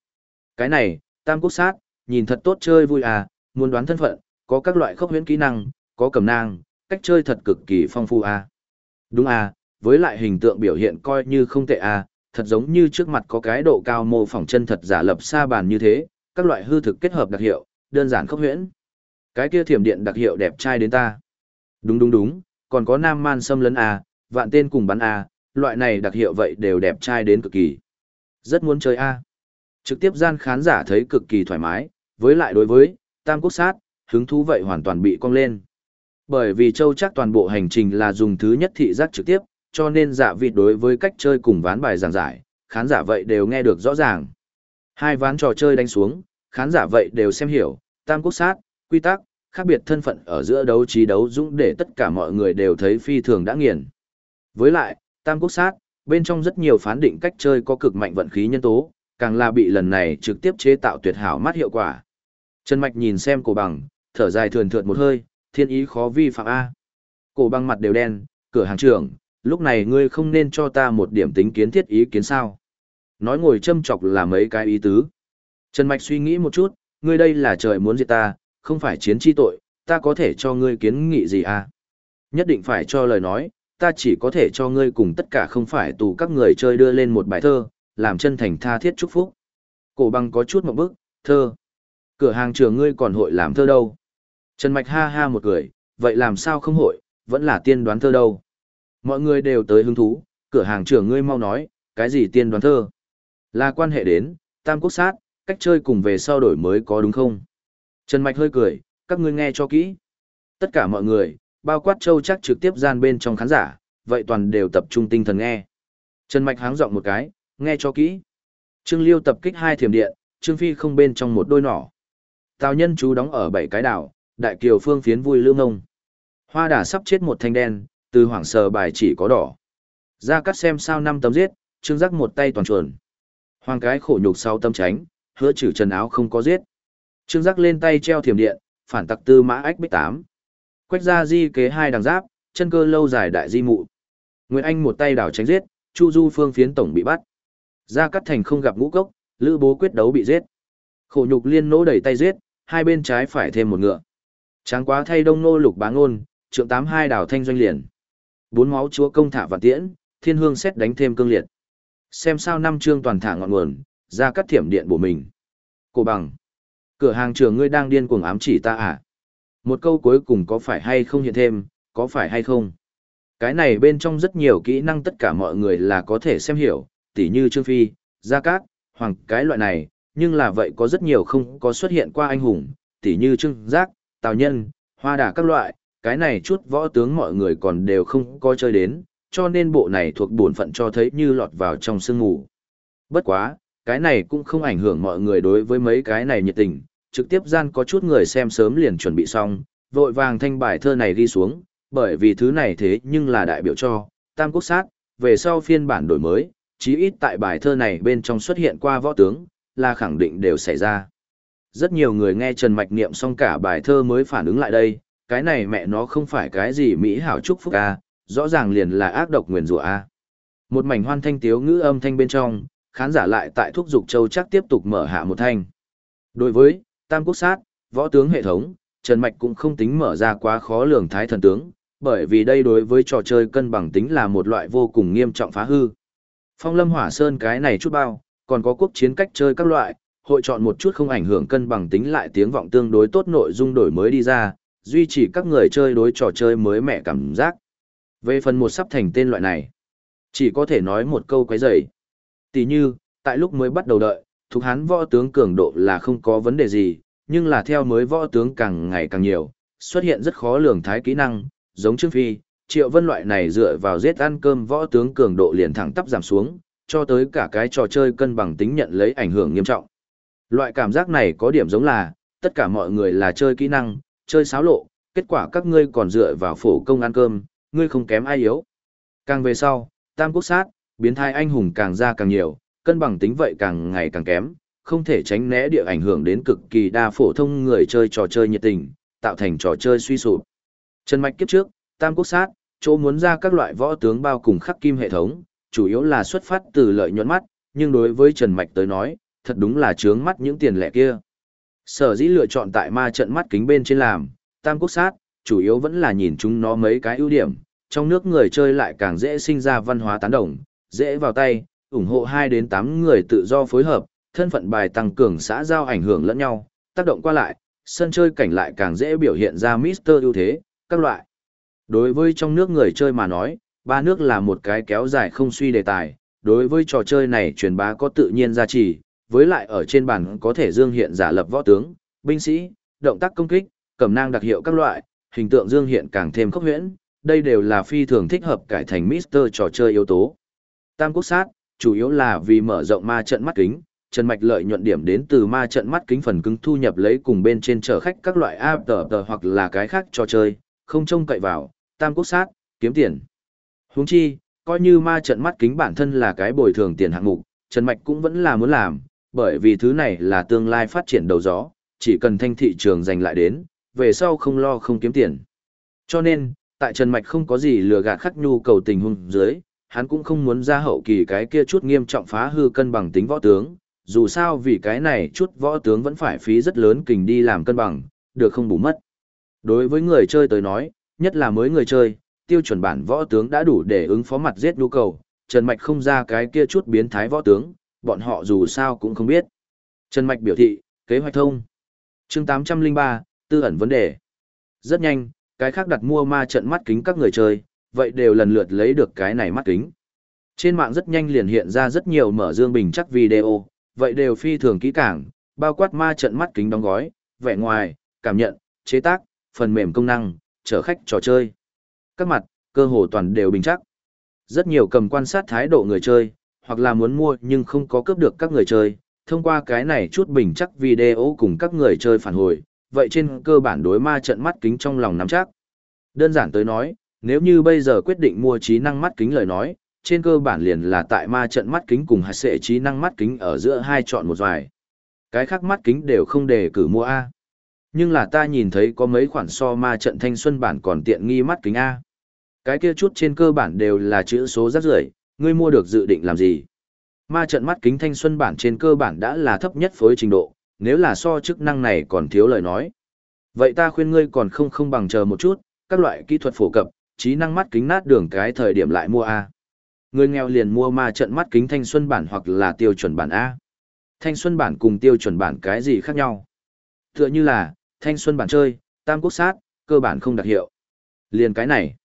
Cái này, tam quốc sát, nhìn thật tốt chơi vui à, muốn đoán thân phận, có các loại khốc huyễn kỹ năng, có cầm nang, cách chơi thật cực kỳ phong phú à. Đúng à, với lại hình tượng biểu hiện coi như không tệ à, thật giống như trước mặt có cái độ cao mô phỏng chân thật giả lập xa bàn như thế, các loại hư thực kết hợp đặc hiệu, đơn giản khốc huyễn. Cái kia thiểm điện đặc hiệu đẹp trai đến ta. Đúng đúng đúng, còn có nam man xâm lấn à, vạn tên cùng bắn A, loại này đặc hiệu vậy đều đẹp trai đến cực kỳ. Rất muốn chơi A. Trực tiếp gian khán giả thấy cực kỳ thoải mái, với lại đối với, tam quốc sát, hứng thú vậy hoàn toàn bị cong lên. Bởi vì châu chắc toàn bộ hành trình là dùng thứ nhất thị giác trực tiếp, cho nên dạ vịt đối với cách chơi cùng ván bài giảng giải, khán giả vậy đều nghe được rõ ràng. Hai ván trò chơi đánh xuống, khán giả vậy đều xem hiểu, tam quốc sát, quy tắc, khác biệt thân phận ở giữa đấu trí đấu dũng để tất cả mọi người đều thấy phi thường đã nghiền. Với lại, Tam Quốc Sát, bên trong rất nhiều phán định cách chơi có cực mạnh vận khí nhân tố, càng là bị lần này trực tiếp chế tạo tuyệt hảo mắt hiệu quả. Trần Mạch nhìn xem cổ bằng, thở dài thườn thượt một hơi, thiên ý khó vi phạm A. Cổ bằng mặt đều đen, cửa hàng trưởng, lúc này ngươi không nên cho ta một điểm tính kiến thiết ý kiến sao. Nói ngồi châm chọc là mấy cái ý tứ. Trần Mạch suy nghĩ một chút, ngươi đây là trời muốn diệt ta, không phải chiến chi tội, ta có thể cho ngươi kiến nghị gì à? Nhất định phải cho lời nói, ta chỉ có thể cho ngươi cùng tất cả không phải tù các người chơi đưa lên một bài thơ, làm chân thành tha thiết chúc phúc. Cổ bằng có chút một bức, thơ. Cửa hàng trường ngươi còn hội làm thơ đâu. Trần Mạch ha ha một cười, vậy làm sao không hội, vẫn là tiên đoán thơ đâu. Mọi người đều tới hứng thú, cửa hàng trưởng ngươi mau nói, cái gì tiên đoán thơ? Là quan hệ đến, tam quốc sát, cách chơi cùng về sau đổi mới có đúng không? Trần Mạch hơi cười, các ngươi nghe cho kỹ. Tất cả mọi người, bao quát châu chắc trực tiếp gian bên trong khán giả, vậy toàn đều tập trung tinh thần nghe. Trần Mạch háng giọng một cái, nghe cho kỹ. Trương Liêu tập kích hai thiểm điện, Trương Phi không bên trong một đôi nỏ. Tào nhân chú đóng ở bảy cái đảo, đại kiều phương phiến vui lương ngông. Hoa đà sắp chết một thanh đen, từ hoảng sờ bài chỉ có đỏ. Ra cắt xem sao năm tấm giết, trương giác một tay toàn chuẩn. Hoàng cái khổ nhục sau tâm tránh, hứa trừ trần áo không có giết. Trương giác lên tay treo thiểm điện, phản tặc tư mã ách bích tám. Quách ra di kế hai đằng giáp, chân cơ lâu dài đại di mụ. Nguyễn Anh một tay đảo tránh giết, Chu Du phương phiến tổng bị bắt. Gia Cát Thành không gặp ngũ cốc, Lữ Bố quyết đấu bị giết. Khổ nhục liên nỗ đẩy tay giết, hai bên trái phải thêm một ngựa. Tráng quá thay đông nô lục bá ngôn, trượng tám hai đảo thanh doanh liền. Bốn máu chúa công thả và tiễn, thiên hương xét đánh thêm cương liệt. Xem sao năm chương toàn thả ngọn nguồn, ra cắt thiểm điện của mình. Cổ bằng. Cửa hàng trường ngươi đang điên cuồng ám chỉ ta à? Một câu cuối cùng có phải hay không hiện thêm, có phải hay không? Cái này bên trong rất nhiều kỹ năng tất cả mọi người là có thể xem hiểu, tỉ như Trương Phi, Gia Cát, Hoàng, cái loại này, nhưng là vậy có rất nhiều không có xuất hiện qua anh hùng, tỉ như Trương Giác, Tào Nhân, Hoa Đà các loại, cái này chút võ tướng mọi người còn đều không có chơi đến, cho nên bộ này thuộc bổn phận cho thấy như lọt vào trong sương ngủ. Bất quá, cái này cũng không ảnh hưởng mọi người đối với mấy cái này nhiệt tình, trực tiếp gian có chút người xem sớm liền chuẩn bị xong, vội vàng thanh bài thơ này ghi xuống, bởi vì thứ này thế nhưng là đại biểu cho, Tam Quốc Sát, về sau phiên bản đổi mới, chí ít tại bài thơ này bên trong xuất hiện qua võ tướng, là khẳng định đều xảy ra. Rất nhiều người nghe Trần Mạch niệm xong cả bài thơ mới phản ứng lại đây, cái này mẹ nó không phải cái gì Mỹ hảo chúc phúc a rõ ràng liền là ác độc nguyền rủa a Một mảnh hoan thanh tiếu ngữ âm thanh bên trong, khán giả lại tại thúc dục châu chắc tiếp tục mở hạ một thanh. Đối với, Tam Quốc Sát, võ tướng hệ thống, Trần Mạch cũng không tính mở ra quá khó lường thái thần tướng, bởi vì đây đối với trò chơi cân bằng tính là một loại vô cùng nghiêm trọng phá hư. Phong lâm hỏa sơn cái này chút bao, còn có quốc chiến cách chơi các loại, hội chọn một chút không ảnh hưởng cân bằng tính lại tiếng vọng tương đối tốt nội dung đổi mới đi ra, duy trì các người chơi đối trò chơi mới mẻ cảm giác. Về phần một sắp thành tên loại này, chỉ có thể nói một câu quấy rầy. Tỷ như, tại lúc mới bắt đầu đợi, thuộc hán võ tướng cường độ là không có vấn đề gì, nhưng là theo mới võ tướng càng ngày càng nhiều, xuất hiện rất khó lường thái kỹ năng, giống Trương Phi, Triệu Vân loại này dựa vào giết ăn cơm võ tướng cường độ liền thẳng tắp giảm xuống, cho tới cả cái trò chơi cân bằng tính nhận lấy ảnh hưởng nghiêm trọng. Loại cảm giác này có điểm giống là, tất cả mọi người là chơi kỹ năng, chơi xáo lộ, kết quả các ngươi còn dựa vào phổ công ăn cơm, ngươi không kém ai yếu. Càng về sau, tam quốc sát, biến thái anh hùng càng ra càng nhiều, cân bằng tính vậy càng ngày càng kém, không thể tránh né địa ảnh hưởng đến cực kỳ đa phổ thông người chơi trò chơi nhiệt tình, tạo thành trò chơi suy sụp. Trần Mạch kiếp trước, Tam Quốc Sát, chỗ muốn ra các loại võ tướng bao cùng khắc kim hệ thống, chủ yếu là xuất phát từ lợi nhuận mắt, nhưng đối với Trần Mạch tới nói, thật đúng là trướng mắt những tiền lẻ kia. Sở dĩ lựa chọn tại ma trận mắt kính bên trên làm, Tam Quốc Sát, chủ yếu vẫn là nhìn chúng nó mấy cái ưu điểm, trong nước người chơi lại càng dễ sinh ra văn hóa tán đồng, dễ vào tay, ủng hộ 2 đến 8 người tự do phối hợp, thân phận bài tăng cường xã giao ảnh hưởng lẫn nhau, tác động qua lại, sân chơi cảnh lại càng dễ biểu hiện ra Mister ưu thế, các loại. Đối với trong nước người chơi mà nói, ba nước là một cái kéo dài không suy đề tài, đối với trò chơi này truyền bá có tự nhiên giá trị, với lại ở trên bàn có thể dương hiện giả lập võ tướng, binh sĩ, động tác công kích, cầm nang đặc hiệu các loại, hình tượng dương hiện càng thêm khốc huyễn, đây đều là phi thường thích hợp cải thành Mister trò chơi yếu tố. Tam quốc sát, chủ yếu là vì mở rộng ma trận mắt kính, Trần Mạch lợi nhuận điểm đến từ ma trận mắt kính phần cứng thu nhập lấy cùng bên trên chở khách các loại app tờ tờ hoặc là cái khác trò chơi, không trông cậy vào, tam quốc sát, kiếm tiền. Huống chi, coi như ma trận mắt kính bản thân là cái bồi thường tiền hạng mục, Trần Mạch cũng vẫn là muốn làm, bởi vì thứ này là tương lai phát triển đầu gió, chỉ cần thanh thị trường giành lại đến, về sau không lo không kiếm tiền. Cho nên, tại Trần Mạch không có gì lừa gạt khắc nhu cầu tình huống dưới, hắn cũng không muốn ra hậu kỳ cái kia chút nghiêm trọng phá hư cân bằng tính võ tướng, dù sao vì cái này chút võ tướng vẫn phải phí rất lớn kình đi làm cân bằng, được không bù mất. Đối với người chơi tới nói, nhất là mới người chơi, tiêu chuẩn bản võ tướng đã đủ để ứng phó mặt giết nhu cầu, Trần Mạch không ra cái kia chút biến thái võ tướng, bọn họ dù sao cũng không biết. Trần Mạch biểu thị, kế hoạch thông. chương 803, tư ẩn vấn đề. Rất nhanh, cái khác đặt mua ma trận mắt kính các người chơi, vậy đều lần lượt lấy được cái này mắt kính. Trên mạng rất nhanh liền hiện ra rất nhiều mở dương bình chắc video, vậy đều phi thường kỹ càng, bao quát ma trận mắt kính đóng gói, vẻ ngoài, cảm nhận, chế tác, phần mềm công năng, chở khách trò chơi. Các mặt, cơ hồ toàn đều bình chắc. Rất nhiều cầm quan sát thái độ người chơi, hoặc là muốn mua nhưng không có cướp được các người chơi, thông qua cái này chút bình chắc video cùng các người chơi phản hồi, vậy trên cơ bản đối ma trận mắt kính trong lòng nắm chắc. Đơn giản tới nói, nếu như bây giờ quyết định mua trí năng mắt kính lời nói, trên cơ bản liền là tại ma trận mắt kính cùng hạt sệ trí năng mắt kính ở giữa hai chọn một vài. Cái khác mắt kính đều không đề cử mua A. Nhưng là ta nhìn thấy có mấy khoản so ma trận thanh xuân bản còn tiện nghi mắt kính A. Cái kia chút trên cơ bản đều là chữ số rất rưởi, ngươi mua được dự định làm gì? Ma trận mắt kính thanh xuân bản trên cơ bản đã là thấp nhất phối trình độ, nếu là so chức năng này còn thiếu lời nói. Vậy ta khuyên ngươi còn không không bằng chờ một chút, các loại kỹ thuật phổ cập, trí năng mắt kính nát đường cái thời điểm lại mua A. Người nghèo liền mua ma trận mắt kính thanh xuân bản hoặc là tiêu chuẩn bản A. Thanh xuân bản cùng tiêu chuẩn bản cái gì khác nhau? Tựa như là, thanh xuân bản chơi, tam quốc sát, cơ bản không đặc hiệu. Liền cái này.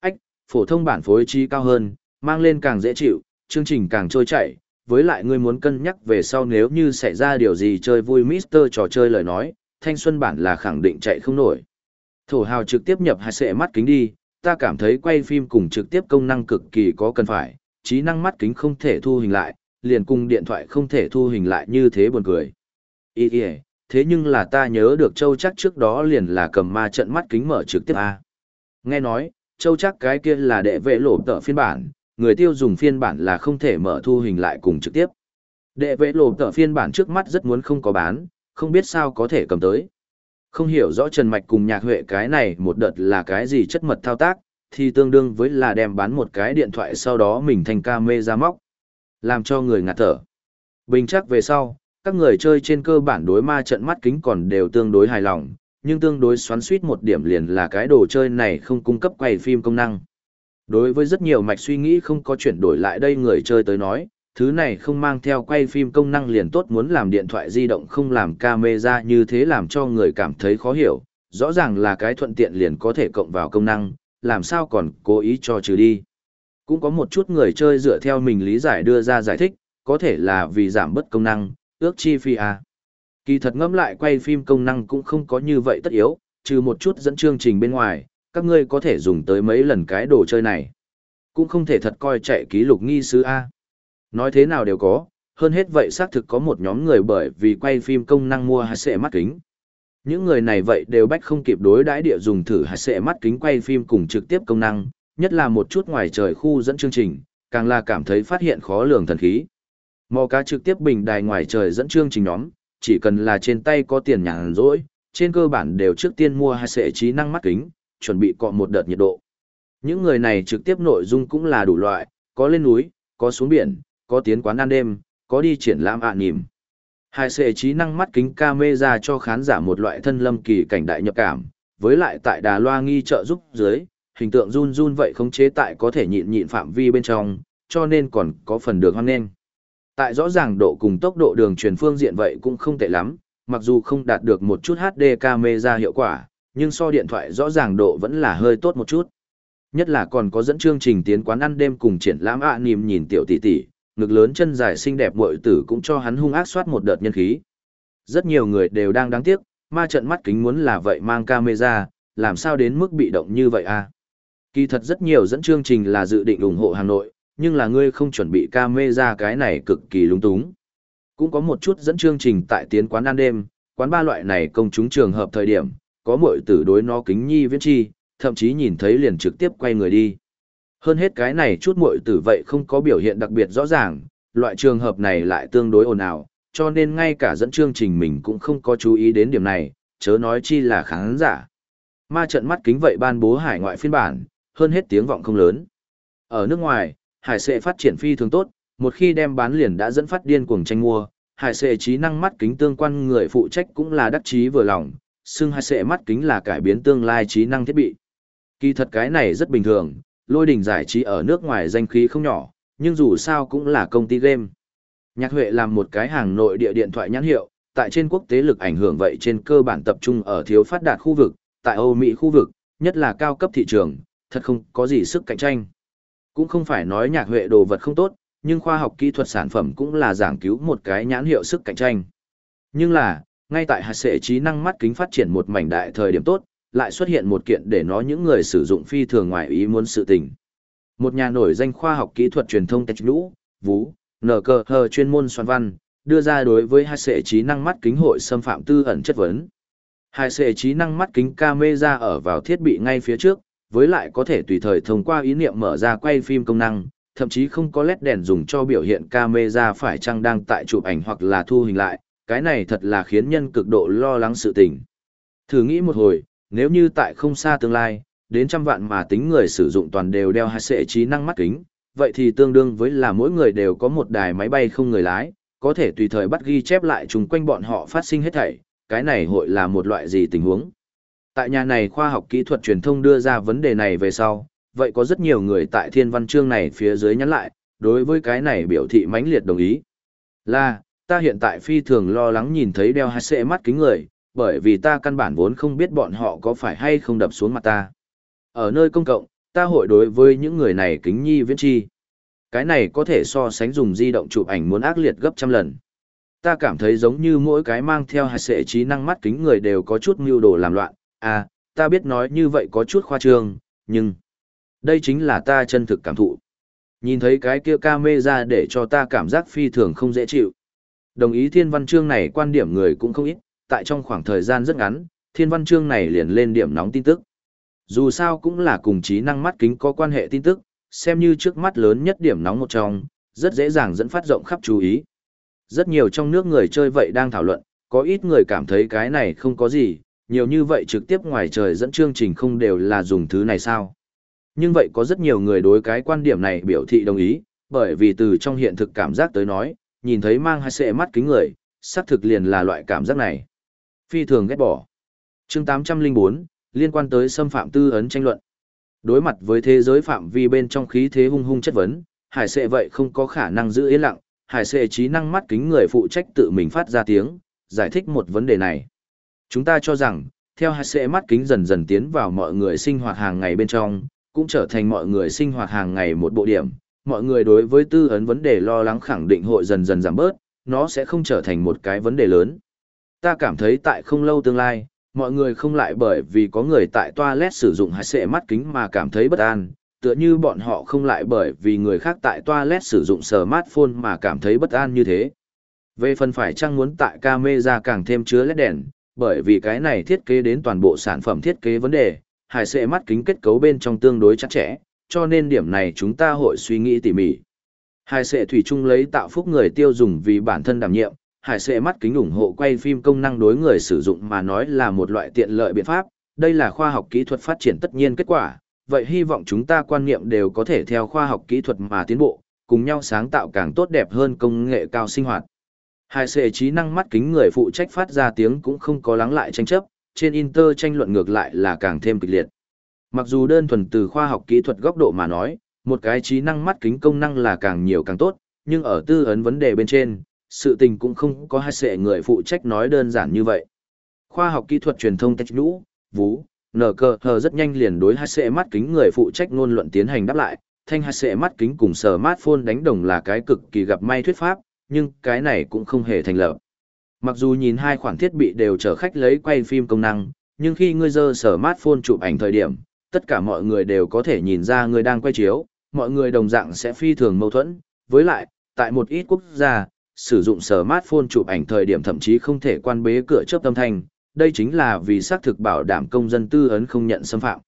Ách, phổ thông bản phối trí cao hơn, mang lên càng dễ chịu, chương trình càng trôi chảy. Với lại ngươi muốn cân nhắc về sau nếu như xảy ra điều gì chơi vui Mister trò chơi lời nói, thanh xuân bản là khẳng định chạy không nổi. Thổ hào trực tiếp nhập hai sệ mắt kính đi, ta cảm thấy quay phim cùng trực tiếp công năng cực kỳ có cần phải, trí năng mắt kính không thể thu hình lại, liền cùng điện thoại không thể thu hình lại như thế buồn cười. Ý ý, thế nhưng là ta nhớ được Châu chắc trước đó liền là cầm ma trận mắt kính mở trực tiếp A. Nghe nói, Châu chắc cái kia là đệ vệ lộ tợ phiên bản, người tiêu dùng phiên bản là không thể mở thu hình lại cùng trực tiếp. Đệ vệ lộ tợ phiên bản trước mắt rất muốn không có bán, không biết sao có thể cầm tới. Không hiểu rõ Trần Mạch cùng nhạc huệ cái này một đợt là cái gì chất mật thao tác, thì tương đương với là đem bán một cái điện thoại sau đó mình thành ca mê ra móc. Làm cho người ngạt thở. Bình chắc về sau, các người chơi trên cơ bản đối ma trận mắt kính còn đều tương đối hài lòng, nhưng tương đối xoắn suýt một điểm liền là cái đồ chơi này không cung cấp quay phim công năng. Đối với rất nhiều mạch suy nghĩ không có chuyển đổi lại đây người chơi tới nói, thứ này không mang theo quay phim công năng liền tốt muốn làm điện thoại di động không làm camera như thế làm cho người cảm thấy khó hiểu, rõ ràng là cái thuận tiện liền có thể cộng vào công năng, làm sao còn cố ý cho trừ đi. Cũng có một chút người chơi dựa theo mình lý giải đưa ra giải thích, có thể là vì giảm bớt công năng, ước chi phi à. Kỳ thật ngẫm lại quay phim công năng cũng không có như vậy tất yếu, trừ một chút dẫn chương trình bên ngoài, các ngươi có thể dùng tới mấy lần cái đồ chơi này. Cũng không thể thật coi chạy ký lục nghi sứ A. Nói thế nào đều có, hơn hết vậy xác thực có một nhóm người bởi vì quay phim công năng mua hạt sệ mắt kính. Những người này vậy đều bách không kịp đối đãi địa dùng thử hạt sệ mắt kính quay phim cùng trực tiếp công năng, nhất là một chút ngoài trời khu dẫn chương trình, càng là cảm thấy phát hiện khó lường thần khí. Mò cá trực tiếp bình đài ngoài trời dẫn chương trình nhóm, chỉ cần là trên tay có tiền nhàn rỗi, trên cơ bản đều trước tiên mua hai sệ trí năng mắt kính, chuẩn bị cọ một đợt nhiệt độ. Những người này trực tiếp nội dung cũng là đủ loại, có lên núi, có xuống biển, có tiến quán ăn đêm, có đi triển lãm ạ à nỉm. Hai sệ trí năng mắt kính camera cho khán giả một loại thân lâm kỳ cảnh đại nhập cảm, với lại tại đà loa nghi trợ giúp dưới, hình tượng run run vậy khống chế tại có thể nhịn nhịn phạm vi bên trong, cho nên còn có phần được hoang nên. Tại rõ ràng độ cùng tốc độ đường truyền phương diện vậy cũng không tệ lắm, mặc dù không đạt được một chút HD camera hiệu quả, nhưng so điện thoại rõ ràng độ vẫn là hơi tốt một chút. Nhất là còn có dẫn chương trình tiến quán ăn đêm cùng triển lãm ạ à nhìn tiểu tỷ tỷ, ngực lớn chân dài xinh đẹp muội tử cũng cho hắn hung ác soát một đợt nhân khí. Rất nhiều người đều đang đáng tiếc, ma trận mắt kính muốn là vậy mang camera, làm sao đến mức bị động như vậy a? À? Kỳ thật rất nhiều dẫn chương trình là dự định ủng hộ Hà Nội, nhưng là ngươi không chuẩn bị camera cái này cực kỳ lung túng. Cũng có một chút dẫn chương trình tại tiến quán ăn đêm, quán ba loại này công chúng trường hợp thời điểm, có muội tử đối nó kính nhi viễn chi, thậm chí nhìn thấy liền trực tiếp quay người đi. Hơn hết cái này chút muội tử vậy không có biểu hiện đặc biệt rõ ràng, loại trường hợp này lại tương đối ồn ào, cho nên ngay cả dẫn chương trình mình cũng không có chú ý đến điểm này, chớ nói chi là khán giả. Ma trận mắt kính vậy ban bố hải ngoại phiên bản, hơn hết tiếng vọng không lớn. Ở nước ngoài, hải sệ phát triển phi thường tốt, một khi đem bán liền đã dẫn phát điên cuồng tranh mua, hải sệ trí năng mắt kính tương quan người phụ trách cũng là đắc chí vừa lòng, xưng hải sệ mắt kính là cải biến tương lai trí năng thiết bị. Kỳ thật cái này rất bình thường, lôi đỉnh giải trí ở nước ngoài danh khí không nhỏ, nhưng dù sao cũng là công ty game. Nhạc Huệ làm một cái hàng nội địa điện thoại nhãn hiệu, tại trên quốc tế lực ảnh hưởng vậy trên cơ bản tập trung ở thiếu phát đạt khu vực, tại Âu Mỹ khu vực, nhất là cao cấp thị trường, thật không có gì sức cạnh tranh. Cũng không phải nói nhạc huệ đồ vật không tốt, nhưng khoa học kỹ thuật sản phẩm cũng là giảng cứu một cái nhãn hiệu sức cạnh tranh. Nhưng là, ngay tại hạt sệ trí năng mắt kính phát triển một mảnh đại thời điểm tốt, lại xuất hiện một kiện để nó những người sử dụng phi thường ngoài ý muốn sự tình. Một nhà nổi danh khoa học kỹ thuật truyền thông tech lũ, vú, nở cờ hờ chuyên môn soạn văn, đưa ra đối với hai sệ trí năng mắt kính hội xâm phạm tư ẩn chất vấn. Hai sệ trí năng mắt kính camera ở vào thiết bị ngay phía trước, với lại có thể tùy thời thông qua ý niệm mở ra quay phim công năng, thậm chí không có led đèn dùng cho biểu hiện camera phải chăng đang tại chụp ảnh hoặc là thu hình lại, cái này thật là khiến nhân cực độ lo lắng sự tình. Thử nghĩ một hồi, nếu như tại không xa tương lai, đến trăm vạn mà tính người sử dụng toàn đều đeo hai sệ trí năng mắt kính, vậy thì tương đương với là mỗi người đều có một đài máy bay không người lái, có thể tùy thời bắt ghi chép lại chung quanh bọn họ phát sinh hết thảy, cái này hội là một loại gì tình huống. Tại nhà này khoa học kỹ thuật truyền thông đưa ra vấn đề này về sau, vậy có rất nhiều người tại thiên văn chương này phía dưới nhắn lại, đối với cái này biểu thị mãnh liệt đồng ý. Là, ta hiện tại phi thường lo lắng nhìn thấy đeo hai sệ mắt kính người, bởi vì ta căn bản vốn không biết bọn họ có phải hay không đập xuống mặt ta. Ở nơi công cộng, ta hội đối với những người này kính nhi viễn chi. Cái này có thể so sánh dùng di động chụp ảnh muốn ác liệt gấp trăm lần. Ta cảm thấy giống như mỗi cái mang theo hạt sệ trí năng mắt kính người đều có chút mưu đồ làm loạn. À, ta biết nói như vậy có chút khoa trương, nhưng... Đây chính là ta chân thực cảm thụ. Nhìn thấy cái kia ca mê ra để cho ta cảm giác phi thường không dễ chịu. Đồng ý thiên văn chương này quan điểm người cũng không ít, tại trong khoảng thời gian rất ngắn, thiên văn chương này liền lên điểm nóng tin tức. Dù sao cũng là cùng trí năng mắt kính có quan hệ tin tức, xem như trước mắt lớn nhất điểm nóng một trong, rất dễ dàng dẫn phát rộng khắp chú ý. Rất nhiều trong nước người chơi vậy đang thảo luận, có ít người cảm thấy cái này không có gì, nhiều như vậy trực tiếp ngoài trời dẫn chương trình không đều là dùng thứ này sao. Nhưng vậy có rất nhiều người đối cái quan điểm này biểu thị đồng ý, bởi vì từ trong hiện thực cảm giác tới nói, nhìn thấy mang hai sệ mắt kính người, xác thực liền là loại cảm giác này. Phi thường ghét bỏ. chương 804, liên quan tới xâm phạm tư ấn tranh luận. Đối mặt với thế giới phạm vi bên trong khí thế hung hung chất vấn, hải sệ vậy không có khả năng giữ yên lặng, hải sệ trí năng mắt kính người phụ trách tự mình phát ra tiếng, giải thích một vấn đề này. Chúng ta cho rằng, theo hải sệ mắt kính dần dần tiến vào mọi người sinh hoạt hàng ngày bên trong, cũng trở thành mọi người sinh hoạt hàng ngày một bộ điểm, mọi người đối với tư ấn vấn đề lo lắng khẳng định hội dần dần giảm bớt, nó sẽ không trở thành một cái vấn đề lớn. Ta cảm thấy tại không lâu tương lai, mọi người không lại bởi vì có người tại toilet sử dụng hai sệ mắt kính mà cảm thấy bất an, tựa như bọn họ không lại bởi vì người khác tại toilet sử dụng smartphone mà cảm thấy bất an như thế. Về phần phải chăng muốn tại camera càng thêm chứa led đèn, bởi vì cái này thiết kế đến toàn bộ sản phẩm thiết kế vấn đề, hải sệ mắt kính kết cấu bên trong tương đối chặt chẽ, cho nên điểm này chúng ta hội suy nghĩ tỉ mỉ. Hải sệ thủy chung lấy tạo phúc người tiêu dùng vì bản thân đảm nhiệm, hải sệ mắt kính ủng hộ quay phim công năng đối người sử dụng mà nói là một loại tiện lợi biện pháp, đây là khoa học kỹ thuật phát triển tất nhiên kết quả, vậy hy vọng chúng ta quan niệm đều có thể theo khoa học kỹ thuật mà tiến bộ, cùng nhau sáng tạo càng tốt đẹp hơn công nghệ cao sinh hoạt. Hai sệ trí năng mắt kính người phụ trách phát ra tiếng cũng không có lắng lại tranh chấp, trên Inter tranh luận ngược lại là càng thêm kịch liệt. Mặc dù đơn thuần từ khoa học kỹ thuật góc độ mà nói, một cái trí năng mắt kính công năng là càng nhiều càng tốt, nhưng ở tư ấn vấn đề bên trên, sự tình cũng không có hai sệ người phụ trách nói đơn giản như vậy. Khoa học kỹ thuật truyền thông tech nhũ, vú, nở cờ hờ rất nhanh liền đối hai sệ mắt kính người phụ trách ngôn luận tiến hành đáp lại, thanh hai sệ mắt kính cùng smartphone đánh đồng là cái cực kỳ gặp may thuyết pháp, nhưng cái này cũng không hề thành lập. Mặc dù nhìn hai khoản thiết bị đều chở khách lấy quay phim công năng, nhưng khi ngươi dơ smartphone chụp ảnh thời điểm, tất cả mọi người đều có thể nhìn ra người đang quay chiếu, mọi người đồng dạng sẽ phi thường mâu thuẫn. Với lại, tại một ít quốc gia, sử dụng smartphone chụp ảnh thời điểm thậm chí không thể quan bế cửa chớp âm thanh, đây chính là vì xác thực bảo đảm công dân tư ấn không nhận xâm phạm.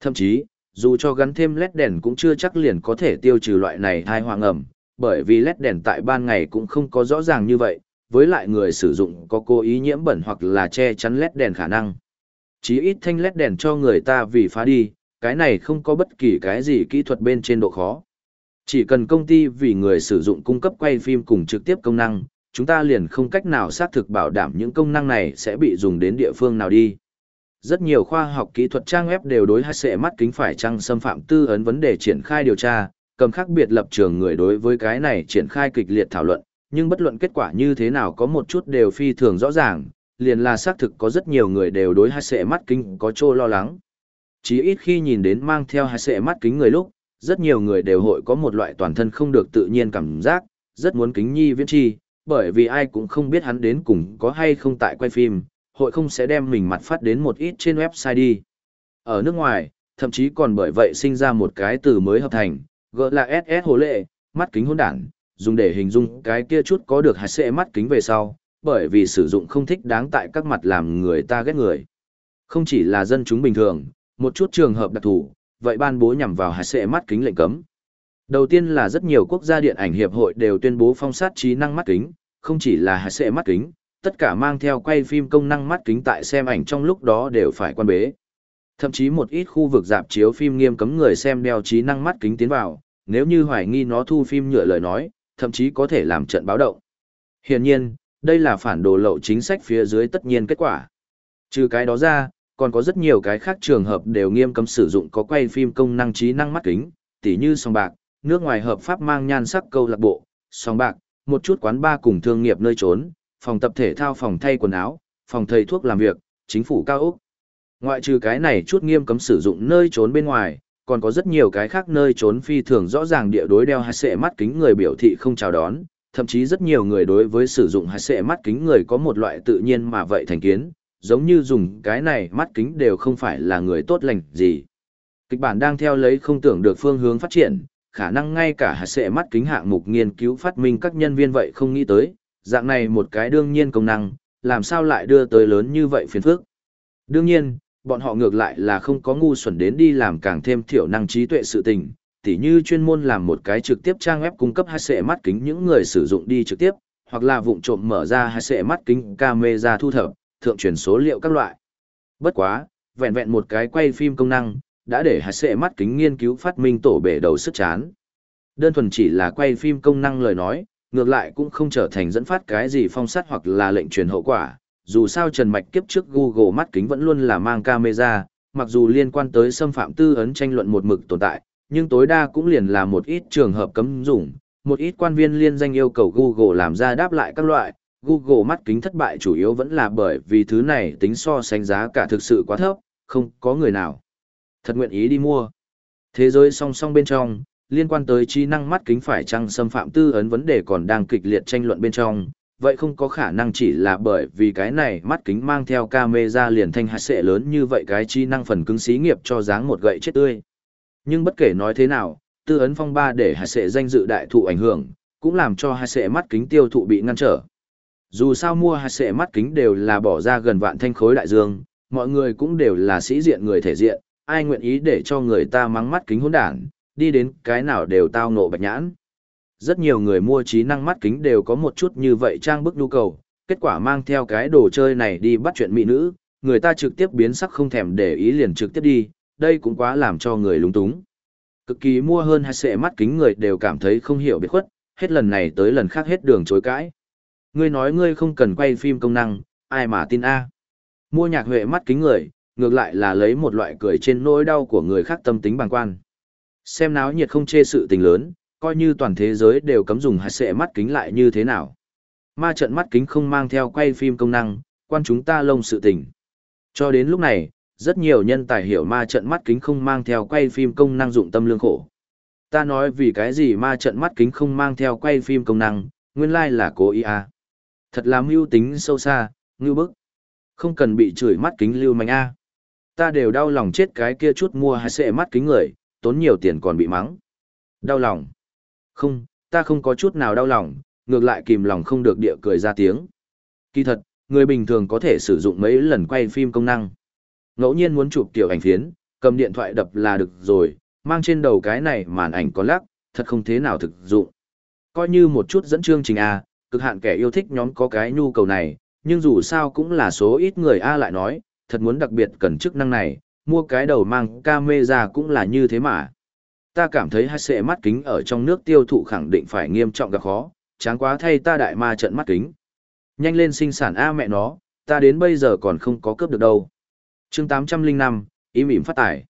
Thậm chí, dù cho gắn thêm led đèn cũng chưa chắc liền có thể tiêu trừ loại này thai hoàng ẩm, bởi vì led đèn tại ban ngày cũng không có rõ ràng như vậy, với lại người sử dụng có cố ý nhiễm bẩn hoặc là che chắn led đèn khả năng. Chí ít thanh led đèn cho người ta vì phá đi, cái này không có bất kỳ cái gì kỹ thuật bên trên độ khó. Chỉ cần công ty vì người sử dụng cung cấp quay phim cùng trực tiếp công năng, chúng ta liền không cách nào xác thực bảo đảm những công năng này sẽ bị dùng đến địa phương nào đi. Rất nhiều khoa học kỹ thuật trang web đều đối hát sệ mắt kính phải trăng xâm phạm tư ấn vấn đề triển khai điều tra, cầm khác biệt lập trường người đối với cái này triển khai kịch liệt thảo luận, nhưng bất luận kết quả như thế nào có một chút đều phi thường rõ ràng, liền là xác thực có rất nhiều người đều đối hát sệ mắt kính có trô lo lắng. Chỉ ít khi nhìn đến mang theo hát sệ mắt kính người lúc, rất nhiều người đều hội có một loại toàn thân không được tự nhiên cảm giác, rất muốn kính nhi viễn chi, bởi vì ai cũng không biết hắn đến cùng có hay không tại quay phim, hội không sẽ đem mình mặt phát đến một ít trên website đi. Ở nước ngoài, thậm chí còn bởi vậy sinh ra một cái từ mới hợp thành, gọi là SS hồ lệ, mắt kính hôn đản, dùng để hình dung cái kia chút có được hạt sẽ mắt kính về sau, bởi vì sử dụng không thích đáng tại các mặt làm người ta ghét người. Không chỉ là dân chúng bình thường, một chút trường hợp đặc thù, vậy ban bố nhằm vào hạt sệ mắt kính lệnh cấm. Đầu tiên là rất nhiều quốc gia điện ảnh hiệp hội đều tuyên bố phong sát trí năng mắt kính, không chỉ là hạt sệ mắt kính, tất cả mang theo quay phim công năng mắt kính tại xem ảnh trong lúc đó đều phải quan bế. Thậm chí một ít khu vực dạp chiếu phim nghiêm cấm người xem đeo trí năng mắt kính tiến vào, nếu như hoài nghi nó thu phim nhựa lời nói, thậm chí có thể làm trận báo động. Hiển nhiên, đây là phản đồ lậu chính sách phía dưới tất nhiên kết quả. Trừ cái đó ra, còn có rất nhiều cái khác trường hợp đều nghiêm cấm sử dụng có quay phim công năng trí năng mắt kính, tỉ như sòng bạc, nước ngoài hợp pháp mang nhan sắc câu lạc bộ, sòng bạc, một chút quán bar cùng thương nghiệp nơi trốn, phòng tập thể thao phòng thay quần áo, phòng thầy thuốc làm việc, chính phủ cao ốc. Ngoại trừ cái này chút nghiêm cấm sử dụng nơi trốn bên ngoài, còn có rất nhiều cái khác nơi trốn phi thường rõ ràng địa đối đeo hai sệ mắt kính người biểu thị không chào đón, thậm chí rất nhiều người đối với sử dụng hai sệ mắt kính người có một loại tự nhiên mà vậy thành kiến, giống như dùng cái này mắt kính đều không phải là người tốt lành gì. Kịch bản đang theo lấy không tưởng được phương hướng phát triển, khả năng ngay cả hạt sệ mắt kính hạng mục nghiên cứu phát minh các nhân viên vậy không nghĩ tới, dạng này một cái đương nhiên công năng, làm sao lại đưa tới lớn như vậy phiền phức. Đương nhiên, bọn họ ngược lại là không có ngu xuẩn đến đi làm càng thêm thiểu năng trí tuệ sự tình, tỉ như chuyên môn làm một cái trực tiếp trang web cung cấp hai sệ mắt kính những người sử dụng đi trực tiếp, hoặc là vụng trộm mở ra hai sệ mắt kính camera thu thập, thượng truyền số liệu các loại. Bất quá, vẹn vẹn một cái quay phim công năng, đã để hạt sệ mắt kính nghiên cứu phát minh tổ bể đầu sức chán. Đơn thuần chỉ là quay phim công năng lời nói, ngược lại cũng không trở thành dẫn phát cái gì phong sát hoặc là lệnh truyền hậu quả, dù sao Trần Mạch kiếp trước Google mắt kính vẫn luôn là mang camera, mặc dù liên quan tới xâm phạm tư ấn tranh luận một mực tồn tại, nhưng tối đa cũng liền là một ít trường hợp cấm dùng, một ít quan viên liên danh yêu cầu Google làm ra đáp lại các loại, Google mắt kính thất bại chủ yếu vẫn là bởi vì thứ này tính so sánh giá cả thực sự quá thấp, không có người nào thật nguyện ý đi mua. Thế giới song song bên trong, liên quan tới trí năng mắt kính phải chăng xâm phạm tư ấn vấn đề còn đang kịch liệt tranh luận bên trong, vậy không có khả năng chỉ là bởi vì cái này mắt kính mang theo camera liền thanh hạt sẽ lớn như vậy cái chi năng phần cứng xí nghiệp cho dáng một gậy chết tươi. Nhưng bất kể nói thế nào, tư ấn phong ba để hạt sẽ danh dự đại thụ ảnh hưởng, cũng làm cho hạt sẽ mắt kính tiêu thụ bị ngăn trở. Dù sao mua hạt sệ mắt kính đều là bỏ ra gần vạn thanh khối đại dương, mọi người cũng đều là sĩ diện người thể diện, ai nguyện ý để cho người ta mắng mắt kính hỗn đản, đi đến cái nào đều tao nộ bạch nhãn rất nhiều người mua trí năng mắt kính đều có một chút như vậy trang bức nhu cầu, kết quả mang theo cái đồ chơi này đi bắt chuyện mỹ nữ, người ta trực tiếp biến sắc không thèm để ý liền trực tiếp đi, đây cũng quá làm cho người lúng túng. Cực kỳ mua hơn hai sệ mắt kính người đều cảm thấy không hiểu biết khuất, hết lần này tới lần khác hết đường chối cãi. Ngươi nói ngươi không cần quay phim công năng, ai mà tin a? Mua nhạc huệ mắt kính người, ngược lại là lấy một loại cười trên nỗi đau của người khác tâm tính bằng quan. Xem náo nhiệt không chê sự tình lớn, coi như toàn thế giới đều cấm dùng hạt sệ mắt kính lại như thế nào. Ma trận mắt kính không mang theo quay phim công năng, quan chúng ta lông sự tình. Cho đến lúc này, rất nhiều nhân tài hiểu ma trận mắt kính không mang theo quay phim công năng dụng tâm lương khổ. Ta nói vì cái gì ma trận mắt kính không mang theo quay phim công năng, nguyên lai là cố ý à. Thật là mưu tính sâu xa, ngưu bức. Không cần bị chửi mắt kính lưu manh a. Ta đều đau lòng chết cái kia chút mua hay sệ mắt kính người, tốn nhiều tiền còn bị mắng. Đau lòng. Không, ta không có chút nào đau lòng, ngược lại kìm lòng không được địa cười ra tiếng. Kỳ thật, người bình thường có thể sử dụng mấy lần quay phim công năng. Ngẫu nhiên muốn chụp tiểu ảnh phiến, cầm điện thoại đập là được rồi, mang trên đầu cái này màn ảnh có lắc, thật không thế nào thực dụng. Coi như một chút dẫn chương trình A, cực hạn kẻ yêu thích nhóm có cái nhu cầu này, nhưng dù sao cũng là số ít người A lại nói, thật muốn đặc biệt cần chức năng này, mua cái đầu mang camera cũng là như thế mà. Ta cảm thấy hai sệ mắt kính ở trong nước tiêu thụ khẳng định phải nghiêm trọng gặp khó, chán quá thay ta đại ma trận mắt kính. Nhanh lên sinh sản A mẹ nó, ta đến bây giờ còn không có cướp được đâu. chương 805, ý mỉm phát tải.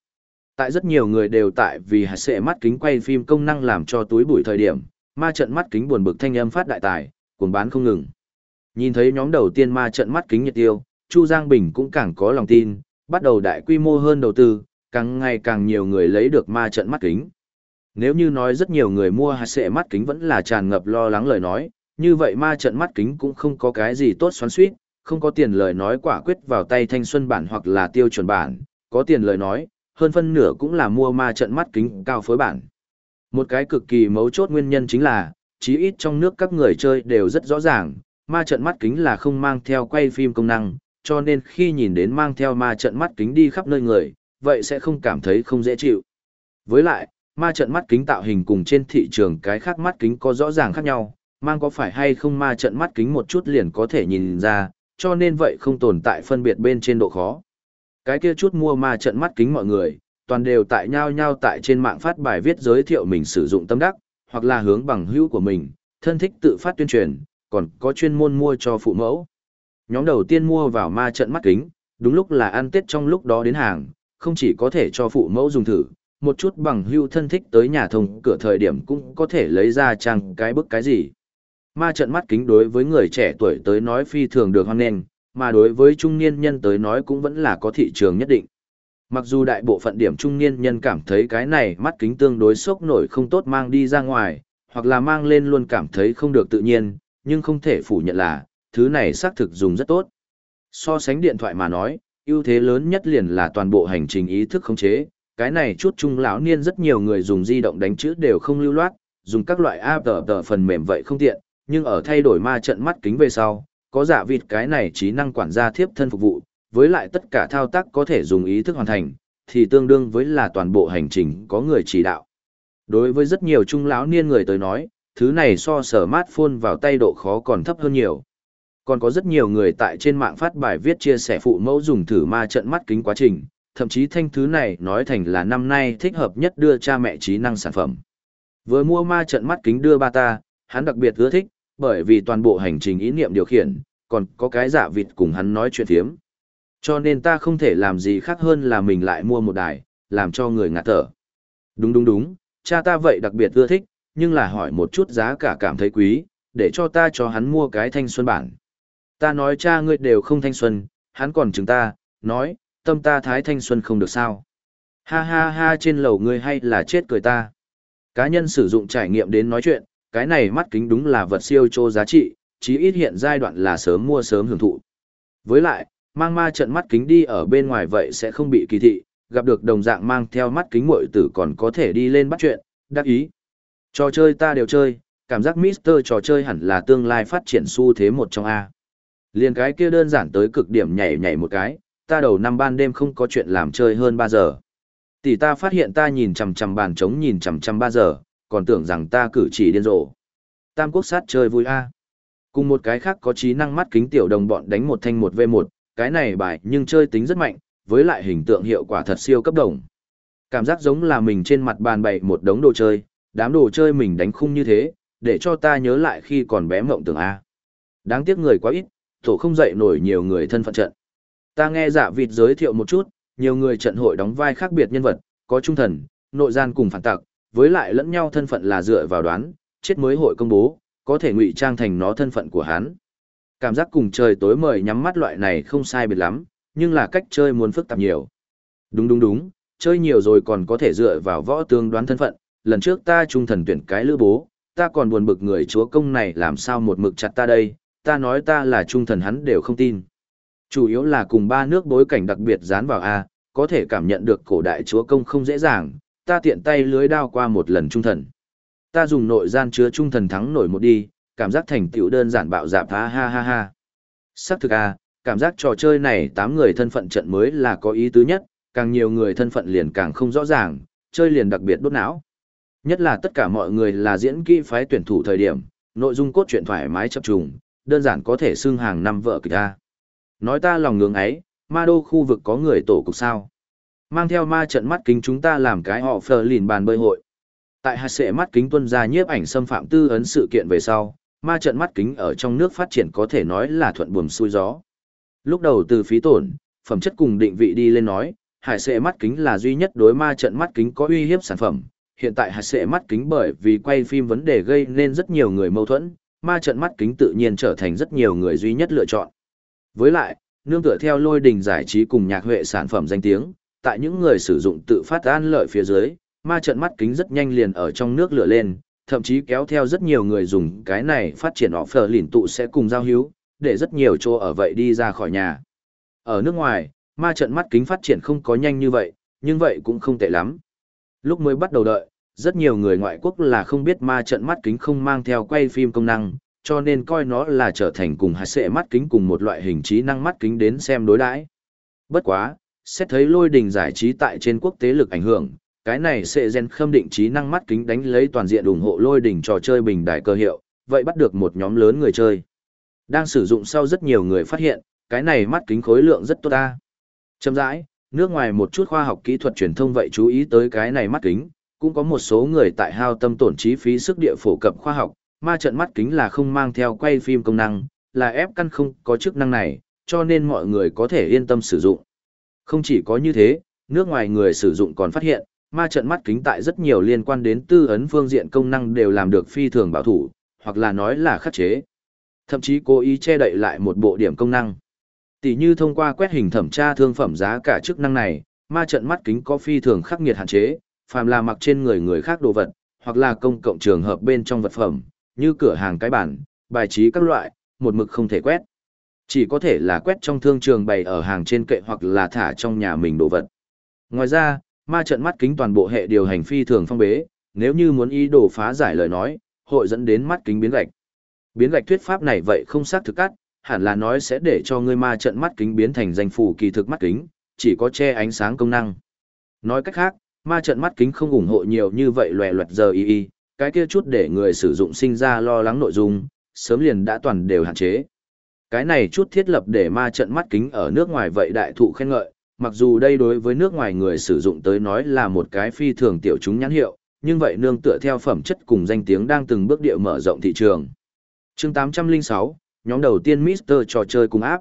Tại rất nhiều người đều tại vì hạt sệ mắt kính quay phim công năng làm cho túi bụi thời điểm, ma trận mắt kính buồn bực thanh âm phát đại tài, cuồng bán không ngừng. Nhìn thấy nhóm đầu tiên ma trận mắt kính nhiệt tiêu, Chu Giang Bình cũng càng có lòng tin, bắt đầu đại quy mô hơn đầu tư, càng ngày càng nhiều người lấy được ma trận mắt kính. Nếu như nói rất nhiều người mua hạt sệ mắt kính vẫn là tràn ngập lo lắng lời nói, như vậy ma trận mắt kính cũng không có cái gì tốt xoắn suýt, không có tiền lời nói quả quyết vào tay thanh xuân bản hoặc là tiêu chuẩn bản, có tiền lời nói, hơn phân nửa cũng là mua ma trận mắt kính cao phối bản. Một cái cực kỳ mấu chốt nguyên nhân chính là, chí ít trong nước các người chơi đều rất rõ ràng, ma trận mắt kính là không mang theo quay phim công năng, cho nên khi nhìn đến mang theo ma trận mắt kính đi khắp nơi người, vậy sẽ không cảm thấy không dễ chịu. Với lại, ma trận mắt kính tạo hình cùng trên thị trường cái khác mắt kính có rõ ràng khác nhau, mang có phải hay không ma trận mắt kính một chút liền có thể nhìn ra, cho nên vậy không tồn tại phân biệt bên trên độ khó. Cái kia chút mua ma trận mắt kính mọi người, toàn đều tại nhau nhau tại trên mạng phát bài viết giới thiệu mình sử dụng tâm đắc, hoặc là hướng bằng hữu của mình, thân thích tự phát tuyên truyền, còn có chuyên môn mua cho phụ mẫu. Nhóm đầu tiên mua vào ma trận mắt kính, đúng lúc là ăn tết trong lúc đó đến hàng, không chỉ có thể cho phụ mẫu dùng thử, một chút bằng hưu thân thích tới nhà thông cửa thời điểm cũng có thể lấy ra trang cái bức cái gì. Ma trận mắt kính đối với người trẻ tuổi tới nói phi thường được hoan nghênh, mà đối với trung niên nhân tới nói cũng vẫn là có thị trường nhất định. Mặc dù đại bộ phận điểm trung niên nhân cảm thấy cái này mắt kính tương đối sốc nổi không tốt mang đi ra ngoài, hoặc là mang lên luôn cảm thấy không được tự nhiên, nhưng không thể phủ nhận là, thứ này xác thực dùng rất tốt. So sánh điện thoại mà nói, ưu thế lớn nhất liền là toàn bộ hành trình ý thức khống chế, cái này chút trung lão niên rất nhiều người dùng di động đánh chữ đều không lưu loát, dùng các loại app tờ tờ phần mềm vậy không tiện, nhưng ở thay đổi ma trận mắt kính về sau, có giả vịt cái này trí năng quản gia thiếp thân phục vụ, với lại tất cả thao tác có thể dùng ý thức hoàn thành, thì tương đương với là toàn bộ hành trình có người chỉ đạo. Đối với rất nhiều trung lão niên người tới nói, thứ này so sở smartphone vào tay độ khó còn thấp hơn nhiều. Còn có rất nhiều người tại trên mạng phát bài viết chia sẻ phụ mẫu dùng thử ma trận mắt kính quá trình, thậm chí thanh thứ này nói thành là năm nay thích hợp nhất đưa cha mẹ trí năng sản phẩm. Vừa mua ma trận mắt kính đưa ba ta, hắn đặc biệt ưa thích, bởi vì toàn bộ hành trình ý niệm điều khiển, còn có cái giả vịt cùng hắn nói chuyện thiếm. Cho nên ta không thể làm gì khác hơn là mình lại mua một đài, làm cho người ngạt thở. Đúng đúng đúng, cha ta vậy đặc biệt ưa thích, nhưng là hỏi một chút giá cả cảm thấy quý, để cho ta cho hắn mua cái thanh xuân bản. Ta nói cha ngươi đều không thanh xuân, hắn còn chứng ta, nói, tâm ta thái thanh xuân không được sao. Ha ha ha trên lầu ngươi hay là chết cười ta. Cá nhân sử dụng trải nghiệm đến nói chuyện, cái này mắt kính đúng là vật siêu trô giá trị, chí ít hiện giai đoạn là sớm mua sớm hưởng thụ. Với lại, mang ma trận mắt kính đi ở bên ngoài vậy sẽ không bị kỳ thị, gặp được đồng dạng mang theo mắt kính muội tử còn có thể đi lên bắt chuyện, đắc ý. Trò chơi ta đều chơi, cảm giác Mister trò chơi hẳn là tương lai phát triển xu thế một trong A. Liên cái kia đơn giản tới cực điểm nhảy nhảy một cái, ta đầu năm ban đêm không có chuyện làm chơi hơn 3 giờ. Tỷ ta phát hiện ta nhìn chằm chằm bàn trống nhìn chằm chằm 3 giờ, còn tưởng rằng ta cử chỉ điên rồ. Tam quốc sát chơi vui a. Cùng một cái khác có trí năng mắt kính tiểu đồng bọn đánh một thanh một v 1 cái này bài nhưng chơi tính rất mạnh, với lại hình tượng hiệu quả thật siêu cấp đồng. Cảm giác giống là mình trên mặt bàn bày một đống đồ chơi, đám đồ chơi mình đánh khung như thế, để cho ta nhớ lại khi còn bé mộng tưởng A. Đáng tiếc người quá ít, tổ không dậy nổi nhiều người thân phận trận. Ta nghe giả vịt giới thiệu một chút, nhiều người trận hội đóng vai khác biệt nhân vật, có trung thần, nội gian cùng phản tặc, với lại lẫn nhau thân phận là dựa vào đoán, chết mới hội công bố, có thể ngụy trang thành nó thân phận của hắn. Cảm giác cùng trời tối mời nhắm mắt loại này không sai biệt lắm, nhưng là cách chơi muốn phức tạp nhiều. Đúng đúng đúng, chơi nhiều rồi còn có thể dựa vào võ tương đoán thân phận, lần trước ta trung thần tuyển cái lữ bố, ta còn buồn bực người chúa công này làm sao một mực chặt ta đây, ta nói ta là trung thần hắn đều không tin. Chủ yếu là cùng ba nước bối cảnh đặc biệt dán vào A, có thể cảm nhận được cổ đại chúa công không dễ dàng, ta tiện tay lưới đao qua một lần trung thần. Ta dùng nội gian chứa trung thần thắng nổi một đi, cảm giác thành tựu đơn giản bạo dạp ha ha ha ha. Sắc thực à cảm giác trò chơi này tám người thân phận trận mới là có ý tứ nhất, càng nhiều người thân phận liền càng không rõ ràng, chơi liền đặc biệt đốt não. Nhất là tất cả mọi người là diễn kỹ phái tuyển thủ thời điểm, nội dung cốt truyện thoải mái chấp trùng, đơn giản có thể xưng hàng năm vợ kịch ta. Nói ta lòng ngưỡng ấy, ma đô khu vực có người tổ cục sao. Mang theo ma trận mắt kính chúng ta làm cái họ phờ lìn bàn bơi hội. Tại hạt sệ mắt kính tuân ra nhiếp ảnh xâm phạm tư ấn sự kiện về sau, ma trận mắt kính ở trong nước phát triển có thể nói là thuận buồm xuôi gió. Lúc đầu từ phí tổn, phẩm chất cùng định vị đi lên nói, hải sệ mắt kính là duy nhất đối ma trận mắt kính có uy hiếp sản phẩm. Hiện tại hải sệ mắt kính bởi vì quay phim vấn đề gây nên rất nhiều người mâu thuẫn, ma trận mắt kính tự nhiên trở thành rất nhiều người duy nhất lựa chọn. Với lại, nương tựa theo lôi đình giải trí cùng nhạc huệ sản phẩm danh tiếng, tại những người sử dụng tự phát an lợi phía dưới, ma trận mắt kính rất nhanh liền ở trong nước lửa lên, thậm chí kéo theo rất nhiều người dùng cái này phát triển họ phở lìn tụ sẽ cùng giao hữu, để rất nhiều chỗ ở vậy đi ra khỏi nhà. Ở nước ngoài, ma trận mắt kính phát triển không có nhanh như vậy, nhưng vậy cũng không tệ lắm. Lúc mới bắt đầu đợi, rất nhiều người ngoại quốc là không biết ma trận mắt kính không mang theo quay phim công năng, cho nên coi nó là trở thành cùng hạt sệ mắt kính cùng một loại hình trí năng mắt kính đến xem đối đãi. Bất quá, xét thấy lôi đình giải trí tại trên quốc tế lực ảnh hưởng, cái này sẽ gen khâm định trí năng mắt kính đánh lấy toàn diện ủng hộ lôi đỉnh trò chơi bình đại cơ hiệu, vậy bắt được một nhóm lớn người chơi. Đang sử dụng sau rất nhiều người phát hiện, cái này mắt kính khối lượng rất tốt ta. Châm rãi, nước ngoài một chút khoa học kỹ thuật truyền thông vậy chú ý tới cái này mắt kính, cũng có một số người tại hao tâm tổn trí phí sức địa phổ cập khoa học, ma trận mắt kính là không mang theo quay phim công năng, là ép căn không có chức năng này, cho nên mọi người có thể yên tâm sử dụng. Không chỉ có như thế, nước ngoài người sử dụng còn phát hiện, ma trận mắt kính tại rất nhiều liên quan đến tư ấn phương diện công năng đều làm được phi thường bảo thủ, hoặc là nói là khắc chế. Thậm chí cố ý che đậy lại một bộ điểm công năng. Tỷ như thông qua quét hình thẩm tra thương phẩm giá cả chức năng này, ma trận mắt kính có phi thường khắc nghiệt hạn chế, phàm là mặc trên người người khác đồ vật, hoặc là công cộng trường hợp bên trong vật phẩm, như cửa hàng cái bản, bài trí các loại, một mực không thể quét. Chỉ có thể là quét trong thương trường bày ở hàng trên kệ hoặc là thả trong nhà mình đồ vật. Ngoài ra, ma trận mắt kính toàn bộ hệ điều hành phi thường phong bế, nếu như muốn ý đồ phá giải lời nói, hội dẫn đến mắt kính biến gạch. Biến gạch thuyết pháp này vậy không xác thực cắt, hẳn là nói sẽ để cho ngươi ma trận mắt kính biến thành danh phủ kỳ thực mắt kính, chỉ có che ánh sáng công năng. Nói cách khác, ma trận mắt kính không ủng hộ nhiều như vậy loè loẹt giờ y y, cái kia chút để người sử dụng sinh ra lo lắng nội dung, sớm liền đã toàn đều hạn chế. Cái này chút thiết lập để ma trận mắt kính ở nước ngoài vậy đại thụ khen ngợi, mặc dù đây đối với nước ngoài người sử dụng tới nói là một cái phi thường tiểu chúng nhãn hiệu, nhưng vậy nương tựa theo phẩm chất cùng danh tiếng đang từng bước địa mở rộng thị trường. chương 806, nhóm đầu tiên Mister trò chơi cùng áp.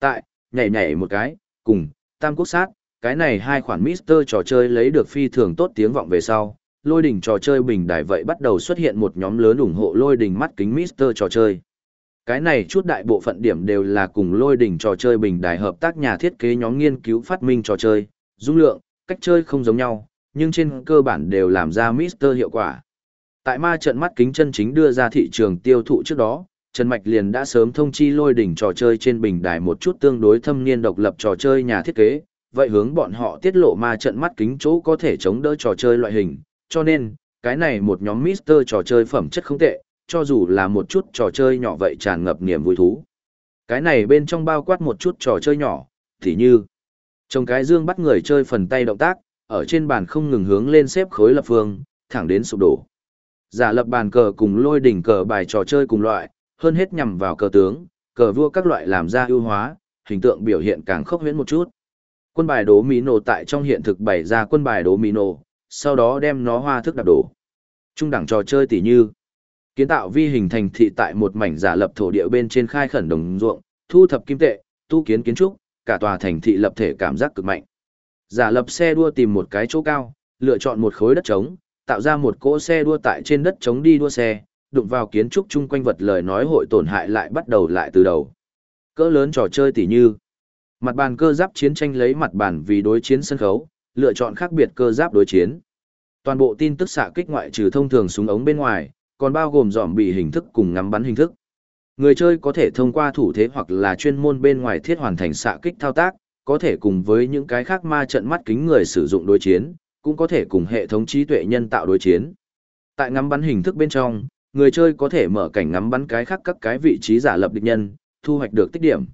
Tại, nhảy nhảy một cái, cùng, tam quốc sát, cái này hai khoản Mister trò chơi lấy được phi thường tốt tiếng vọng về sau. Lôi đỉnh trò chơi bình đài vậy bắt đầu xuất hiện một nhóm lớn ủng hộ lôi đỉnh mắt kính Mister trò chơi. Cái này chút đại bộ phận điểm đều là cùng lôi đỉnh trò chơi bình đài hợp tác nhà thiết kế nhóm nghiên cứu phát minh trò chơi, dung lượng, cách chơi không giống nhau, nhưng trên cơ bản đều làm ra Mister hiệu quả. Tại ma trận mắt kính chân chính đưa ra thị trường tiêu thụ trước đó, Trần Mạch liền đã sớm thông chi lôi đỉnh trò chơi trên bình đài một chút tương đối thâm niên độc lập trò chơi nhà thiết kế, vậy hướng bọn họ tiết lộ ma trận mắt kính chỗ có thể chống đỡ trò chơi loại hình, cho nên, cái này một nhóm Mister trò chơi phẩm chất không tệ, cho dù là một chút trò chơi nhỏ vậy tràn ngập niềm vui thú. Cái này bên trong bao quát một chút trò chơi nhỏ, thì như trồng cái dương bắt người chơi phần tay động tác, ở trên bàn không ngừng hướng lên xếp khối lập phương, thẳng đến sụp đổ. Giả lập bàn cờ cùng lôi đỉnh cờ bài trò chơi cùng loại, hơn hết nhằm vào cờ tướng, cờ vua các loại làm ra ưu hóa, hình tượng biểu hiện càng khốc huyễn một chút. Quân bài đố Mino nổ tại trong hiện thực bày ra quân bài đố Mino, nổ, sau đó đem nó hoa thức đạp đổ. Trung đẳng trò chơi tỉ như kiến tạo vi hình thành thị tại một mảnh giả lập thổ địa bên trên khai khẩn đồng ruộng, thu thập kim tệ, tu kiến kiến trúc, cả tòa thành thị lập thể cảm giác cực mạnh. Giả lập xe đua tìm một cái chỗ cao, lựa chọn một khối đất trống, tạo ra một cỗ xe đua tại trên đất trống đi đua xe, đụng vào kiến trúc chung quanh vật lời nói hội tổn hại lại bắt đầu lại từ đầu. Cỡ lớn trò chơi tỉ như Mặt bàn cơ giáp chiến tranh lấy mặt bàn vì đối chiến sân khấu, lựa chọn khác biệt cơ giáp đối chiến. Toàn bộ tin tức xạ kích ngoại trừ thông thường súng ống bên ngoài, còn bao gồm dòm bị hình thức cùng ngắm bắn hình thức. Người chơi có thể thông qua thủ thế hoặc là chuyên môn bên ngoài thiết hoàn thành xạ kích thao tác, có thể cùng với những cái khác ma trận mắt kính người sử dụng đối chiến, cũng có thể cùng hệ thống trí tuệ nhân tạo đối chiến. Tại ngắm bắn hình thức bên trong, người chơi có thể mở cảnh ngắm bắn cái khác các cái vị trí giả lập địch nhân, thu hoạch được tích điểm.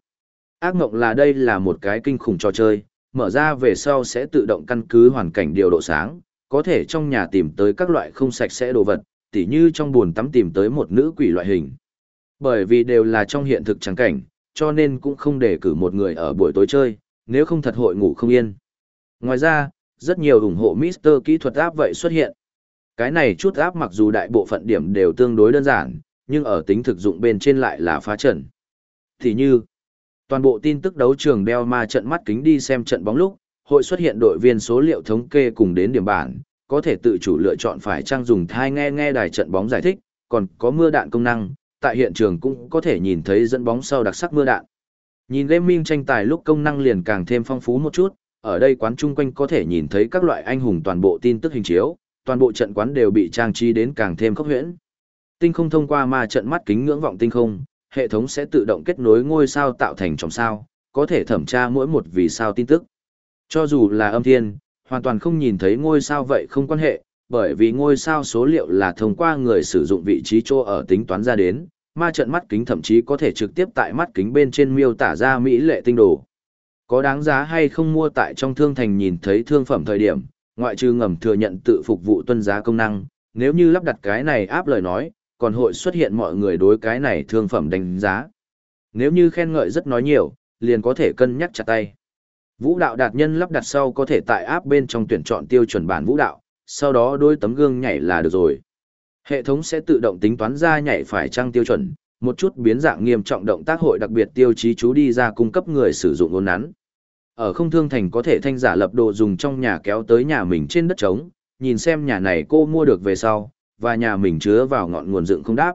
Ác mộng là đây là một cái kinh khủng trò chơi, mở ra về sau sẽ tự động căn cứ hoàn cảnh điều độ sáng, có thể trong nhà tìm tới các loại không sạch sẽ đồ vật, tỉ như trong buồn tắm tìm tới một nữ quỷ loại hình. Bởi vì đều là trong hiện thực trắng cảnh, cho nên cũng không để cử một người ở buổi tối chơi, nếu không thật hội ngủ không yên. Ngoài ra, rất nhiều ủng hộ Mister kỹ thuật áp vậy xuất hiện. Cái này chút áp mặc dù đại bộ phận điểm đều tương đối đơn giản, nhưng ở tính thực dụng bên trên lại là phá trận. Thì như, toàn bộ tin tức đấu trường đeo ma trận mắt kính đi xem trận bóng lúc, hội xuất hiện đội viên số liệu thống kê cùng đến điểm bản, có thể tự chủ lựa chọn phải trang dùng thai nghe nghe đài trận bóng giải thích, còn có mưa đạn công năng, tại hiện trường cũng có thể nhìn thấy dẫn bóng sau đặc sắc mưa đạn. Nhìn gaming tranh tài lúc công năng liền càng thêm phong phú một chút, ở đây quán chung quanh có thể nhìn thấy các loại anh hùng toàn bộ tin tức hình chiếu, toàn bộ trận quán đều bị trang trí đến càng thêm khốc huyễn. Tinh không thông qua ma trận mắt kính ngưỡng vọng tinh không, hệ thống sẽ tự động kết nối ngôi sao tạo thành trọng sao, có thể thẩm tra mỗi một vì sao tin tức. Cho dù là âm thiên, hoàn toàn không nhìn thấy ngôi sao vậy không quan hệ, bởi vì ngôi sao số liệu là thông qua người sử dụng vị trí chỗ ở tính toán ra đến, ma trận mắt kính thậm chí có thể trực tiếp tại mắt kính bên trên miêu tả ra mỹ lệ tinh đồ. Có đáng giá hay không mua tại trong thương thành nhìn thấy thương phẩm thời điểm, ngoại trừ ngầm thừa nhận tự phục vụ tuân giá công năng, nếu như lắp đặt cái này áp lời nói, còn hội xuất hiện mọi người đối cái này thương phẩm đánh giá. Nếu như khen ngợi rất nói nhiều, liền có thể cân nhắc chặt tay. Vũ đạo đạt nhân lắp đặt sau có thể tại áp bên trong tuyển chọn tiêu chuẩn bản vũ đạo, sau đó đôi tấm gương nhảy là được rồi. Hệ thống sẽ tự động tính toán ra nhảy phải trang tiêu chuẩn, một chút biến dạng nghiêm trọng động tác hội đặc biệt tiêu chí chú đi ra cung cấp người sử dụng ôn nắn. Ở không thương thành có thể thanh giả lập đồ dùng trong nhà kéo tới nhà mình trên đất trống, nhìn xem nhà này cô mua được về sau, và nhà mình chứa vào ngọn nguồn dựng không đáp.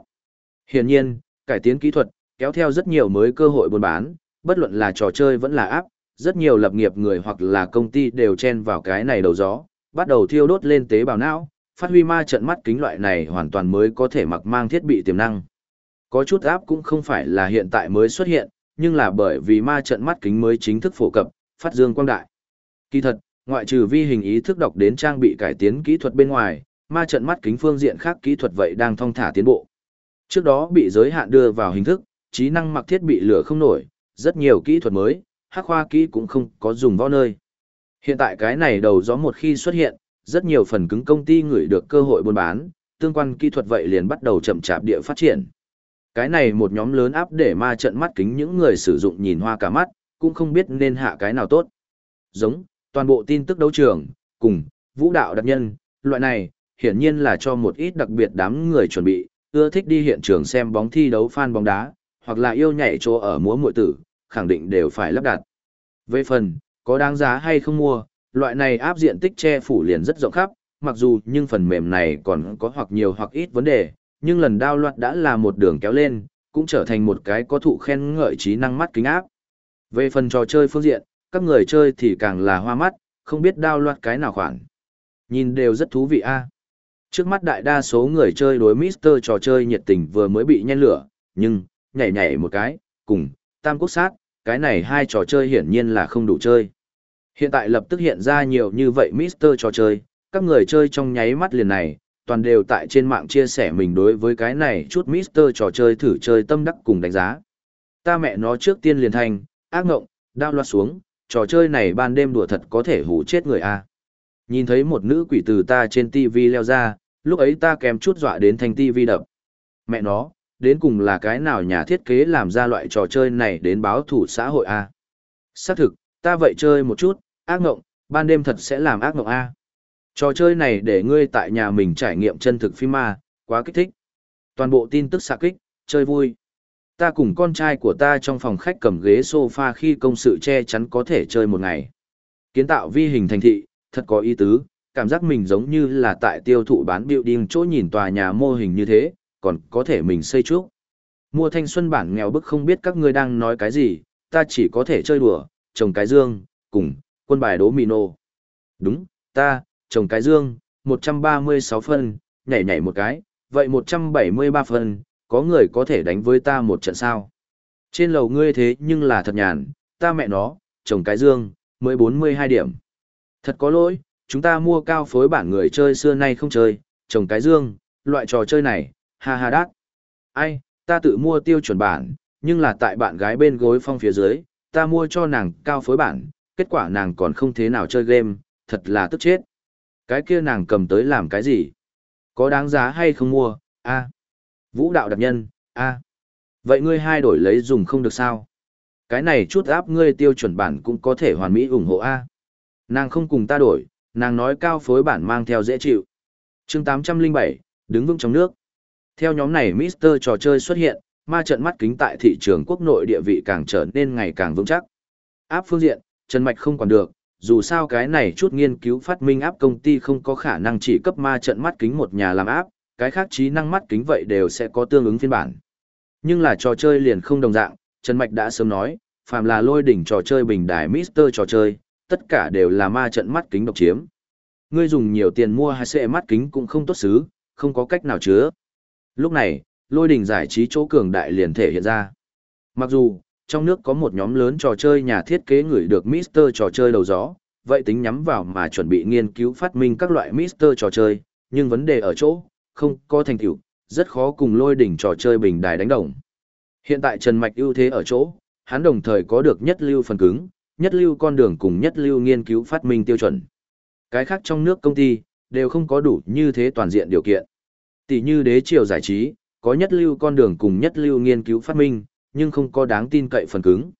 Hiển nhiên, cải tiến kỹ thuật, kéo theo rất nhiều mới cơ hội buôn bán, bất luận là trò chơi vẫn là áp, rất nhiều lập nghiệp người hoặc là công ty đều chen vào cái này đầu gió, bắt đầu thiêu đốt lên tế bào não, phát huy ma trận mắt kính loại này hoàn toàn mới có thể mặc mang thiết bị tiềm năng. Có chút áp cũng không phải là hiện tại mới xuất hiện, nhưng là bởi vì ma trận mắt kính mới chính thức phổ cập, phát dương quang đại. Kỳ thật, ngoại trừ vi hình ý thức đọc đến trang bị cải tiến kỹ thuật bên ngoài, ma trận mắt kính phương diện khác kỹ thuật vậy đang thong thả tiến bộ. Trước đó bị giới hạn đưa vào hình thức, trí năng mặc thiết bị lửa không nổi, rất nhiều kỹ thuật mới, hắc khoa kỹ cũng không có dùng võ nơi. Hiện tại cái này đầu gió một khi xuất hiện, rất nhiều phần cứng công ty người được cơ hội buôn bán, tương quan kỹ thuật vậy liền bắt đầu chậm chạp địa phát triển. Cái này một nhóm lớn áp để ma trận mắt kính những người sử dụng nhìn hoa cả mắt, cũng không biết nên hạ cái nào tốt. Giống, toàn bộ tin tức đấu trường, cùng, vũ đạo đặc nhân, loại này, hiển nhiên là cho một ít đặc biệt đám người chuẩn bị, ưa thích đi hiện trường xem bóng thi đấu fan bóng đá, hoặc là yêu nhảy chỗ ở múa muội tử, khẳng định đều phải lắp đặt. Về phần, có đáng giá hay không mua, loại này áp diện tích che phủ liền rất rộng khắp, mặc dù nhưng phần mềm này còn có hoặc nhiều hoặc ít vấn đề, nhưng lần đao loạt đã là một đường kéo lên, cũng trở thành một cái có thụ khen ngợi trí năng mắt kính áp. Về phần trò chơi phương diện, các người chơi thì càng là hoa mắt, không biết đao loạt cái nào khoản. Nhìn đều rất thú vị a. Trước mắt đại đa số người chơi đối Mister trò chơi nhiệt tình vừa mới bị nhen lửa, nhưng, nhảy nhảy một cái, cùng, tam quốc sát, cái này hai trò chơi hiển nhiên là không đủ chơi. Hiện tại lập tức hiện ra nhiều như vậy Mister trò chơi, các người chơi trong nháy mắt liền này, toàn đều tại trên mạng chia sẻ mình đối với cái này chút Mister trò chơi thử chơi tâm đắc cùng đánh giá. Ta mẹ nó trước tiên liền thành, ác ngộng, đao loa xuống, trò chơi này ban đêm đùa thật có thể hù chết người a. Nhìn thấy một nữ quỷ từ ta trên TV leo ra, lúc ấy ta kèm chút dọa đến thành TV đập. Mẹ nó, đến cùng là cái nào nhà thiết kế làm ra loại trò chơi này đến báo thủ xã hội a? Xác thực, ta vậy chơi một chút, ác ngộng, ban đêm thật sẽ làm ác ngộng a. Trò chơi này để ngươi tại nhà mình trải nghiệm chân thực phim ma, quá kích thích. Toàn bộ tin tức xạ kích, chơi vui. Ta cùng con trai của ta trong phòng khách cầm ghế sofa khi công sự che chắn có thể chơi một ngày. Kiến tạo vi hình thành thị, thật có ý tứ, cảm giác mình giống như là tại tiêu thụ bán building chỗ nhìn tòa nhà mô hình như thế, còn có thể mình xây trước Mua thanh xuân bản nghèo bức không biết các ngươi đang nói cái gì, ta chỉ có thể chơi đùa, trồng cái dương, cùng, quân bài đố mì nô. Đúng, ta, trồng cái dương, 136 phân, nhảy nhảy một cái, vậy 173 phân, có người có thể đánh với ta một trận sao. Trên lầu ngươi thế nhưng là thật nhàn, ta mẹ nó, trồng cái dương, mới 42 điểm. Thật có lỗi, chúng ta mua cao phối bản người chơi xưa nay không chơi, trồng cái dương, loại trò chơi này, ha ha đát. Ai, ta tự mua tiêu chuẩn bản, nhưng là tại bạn gái bên gối phong phía dưới, ta mua cho nàng cao phối bản, kết quả nàng còn không thế nào chơi game, thật là tức chết. Cái kia nàng cầm tới làm cái gì? Có đáng giá hay không mua? A. Vũ đạo đặc nhân, A. Vậy ngươi hai đổi lấy dùng không được sao? Cái này chút áp ngươi tiêu chuẩn bản cũng có thể hoàn mỹ ủng hộ A. Nàng không cùng ta đổi, nàng nói cao phối bản mang theo dễ chịu. chương 807, đứng vững trong nước. Theo nhóm này Mister trò chơi xuất hiện, ma trận mắt kính tại thị trường quốc nội địa vị càng trở nên ngày càng vững chắc. Áp phương diện, Trần Mạch không còn được, dù sao cái này chút nghiên cứu phát minh áp công ty không có khả năng chỉ cấp ma trận mắt kính một nhà làm áp, cái khác trí năng mắt kính vậy đều sẽ có tương ứng phiên bản. Nhưng là trò chơi liền không đồng dạng, Trần Mạch đã sớm nói, phàm là lôi đỉnh trò chơi bình đài Mister trò chơi, tất cả đều là ma trận mắt kính độc chiếm. Ngươi dùng nhiều tiền mua hai xe mắt kính cũng không tốt xứ, không có cách nào chứa. Lúc này, lôi đỉnh giải trí chỗ cường đại liền thể hiện ra. Mặc dù, trong nước có một nhóm lớn trò chơi nhà thiết kế người được Mister trò chơi đầu gió, vậy tính nhắm vào mà chuẩn bị nghiên cứu phát minh các loại Mister trò chơi, nhưng vấn đề ở chỗ, không có thành tựu, rất khó cùng lôi đỉnh trò chơi bình đài đánh đồng. Hiện tại Trần Mạch ưu thế ở chỗ, hắn đồng thời có được nhất lưu phần cứng, nhất lưu con đường cùng nhất lưu nghiên cứu phát minh tiêu chuẩn. Cái khác trong nước công ty, đều không có đủ như thế toàn diện điều kiện. Tỷ như đế triều giải trí, có nhất lưu con đường cùng nhất lưu nghiên cứu phát minh, nhưng không có đáng tin cậy phần cứng.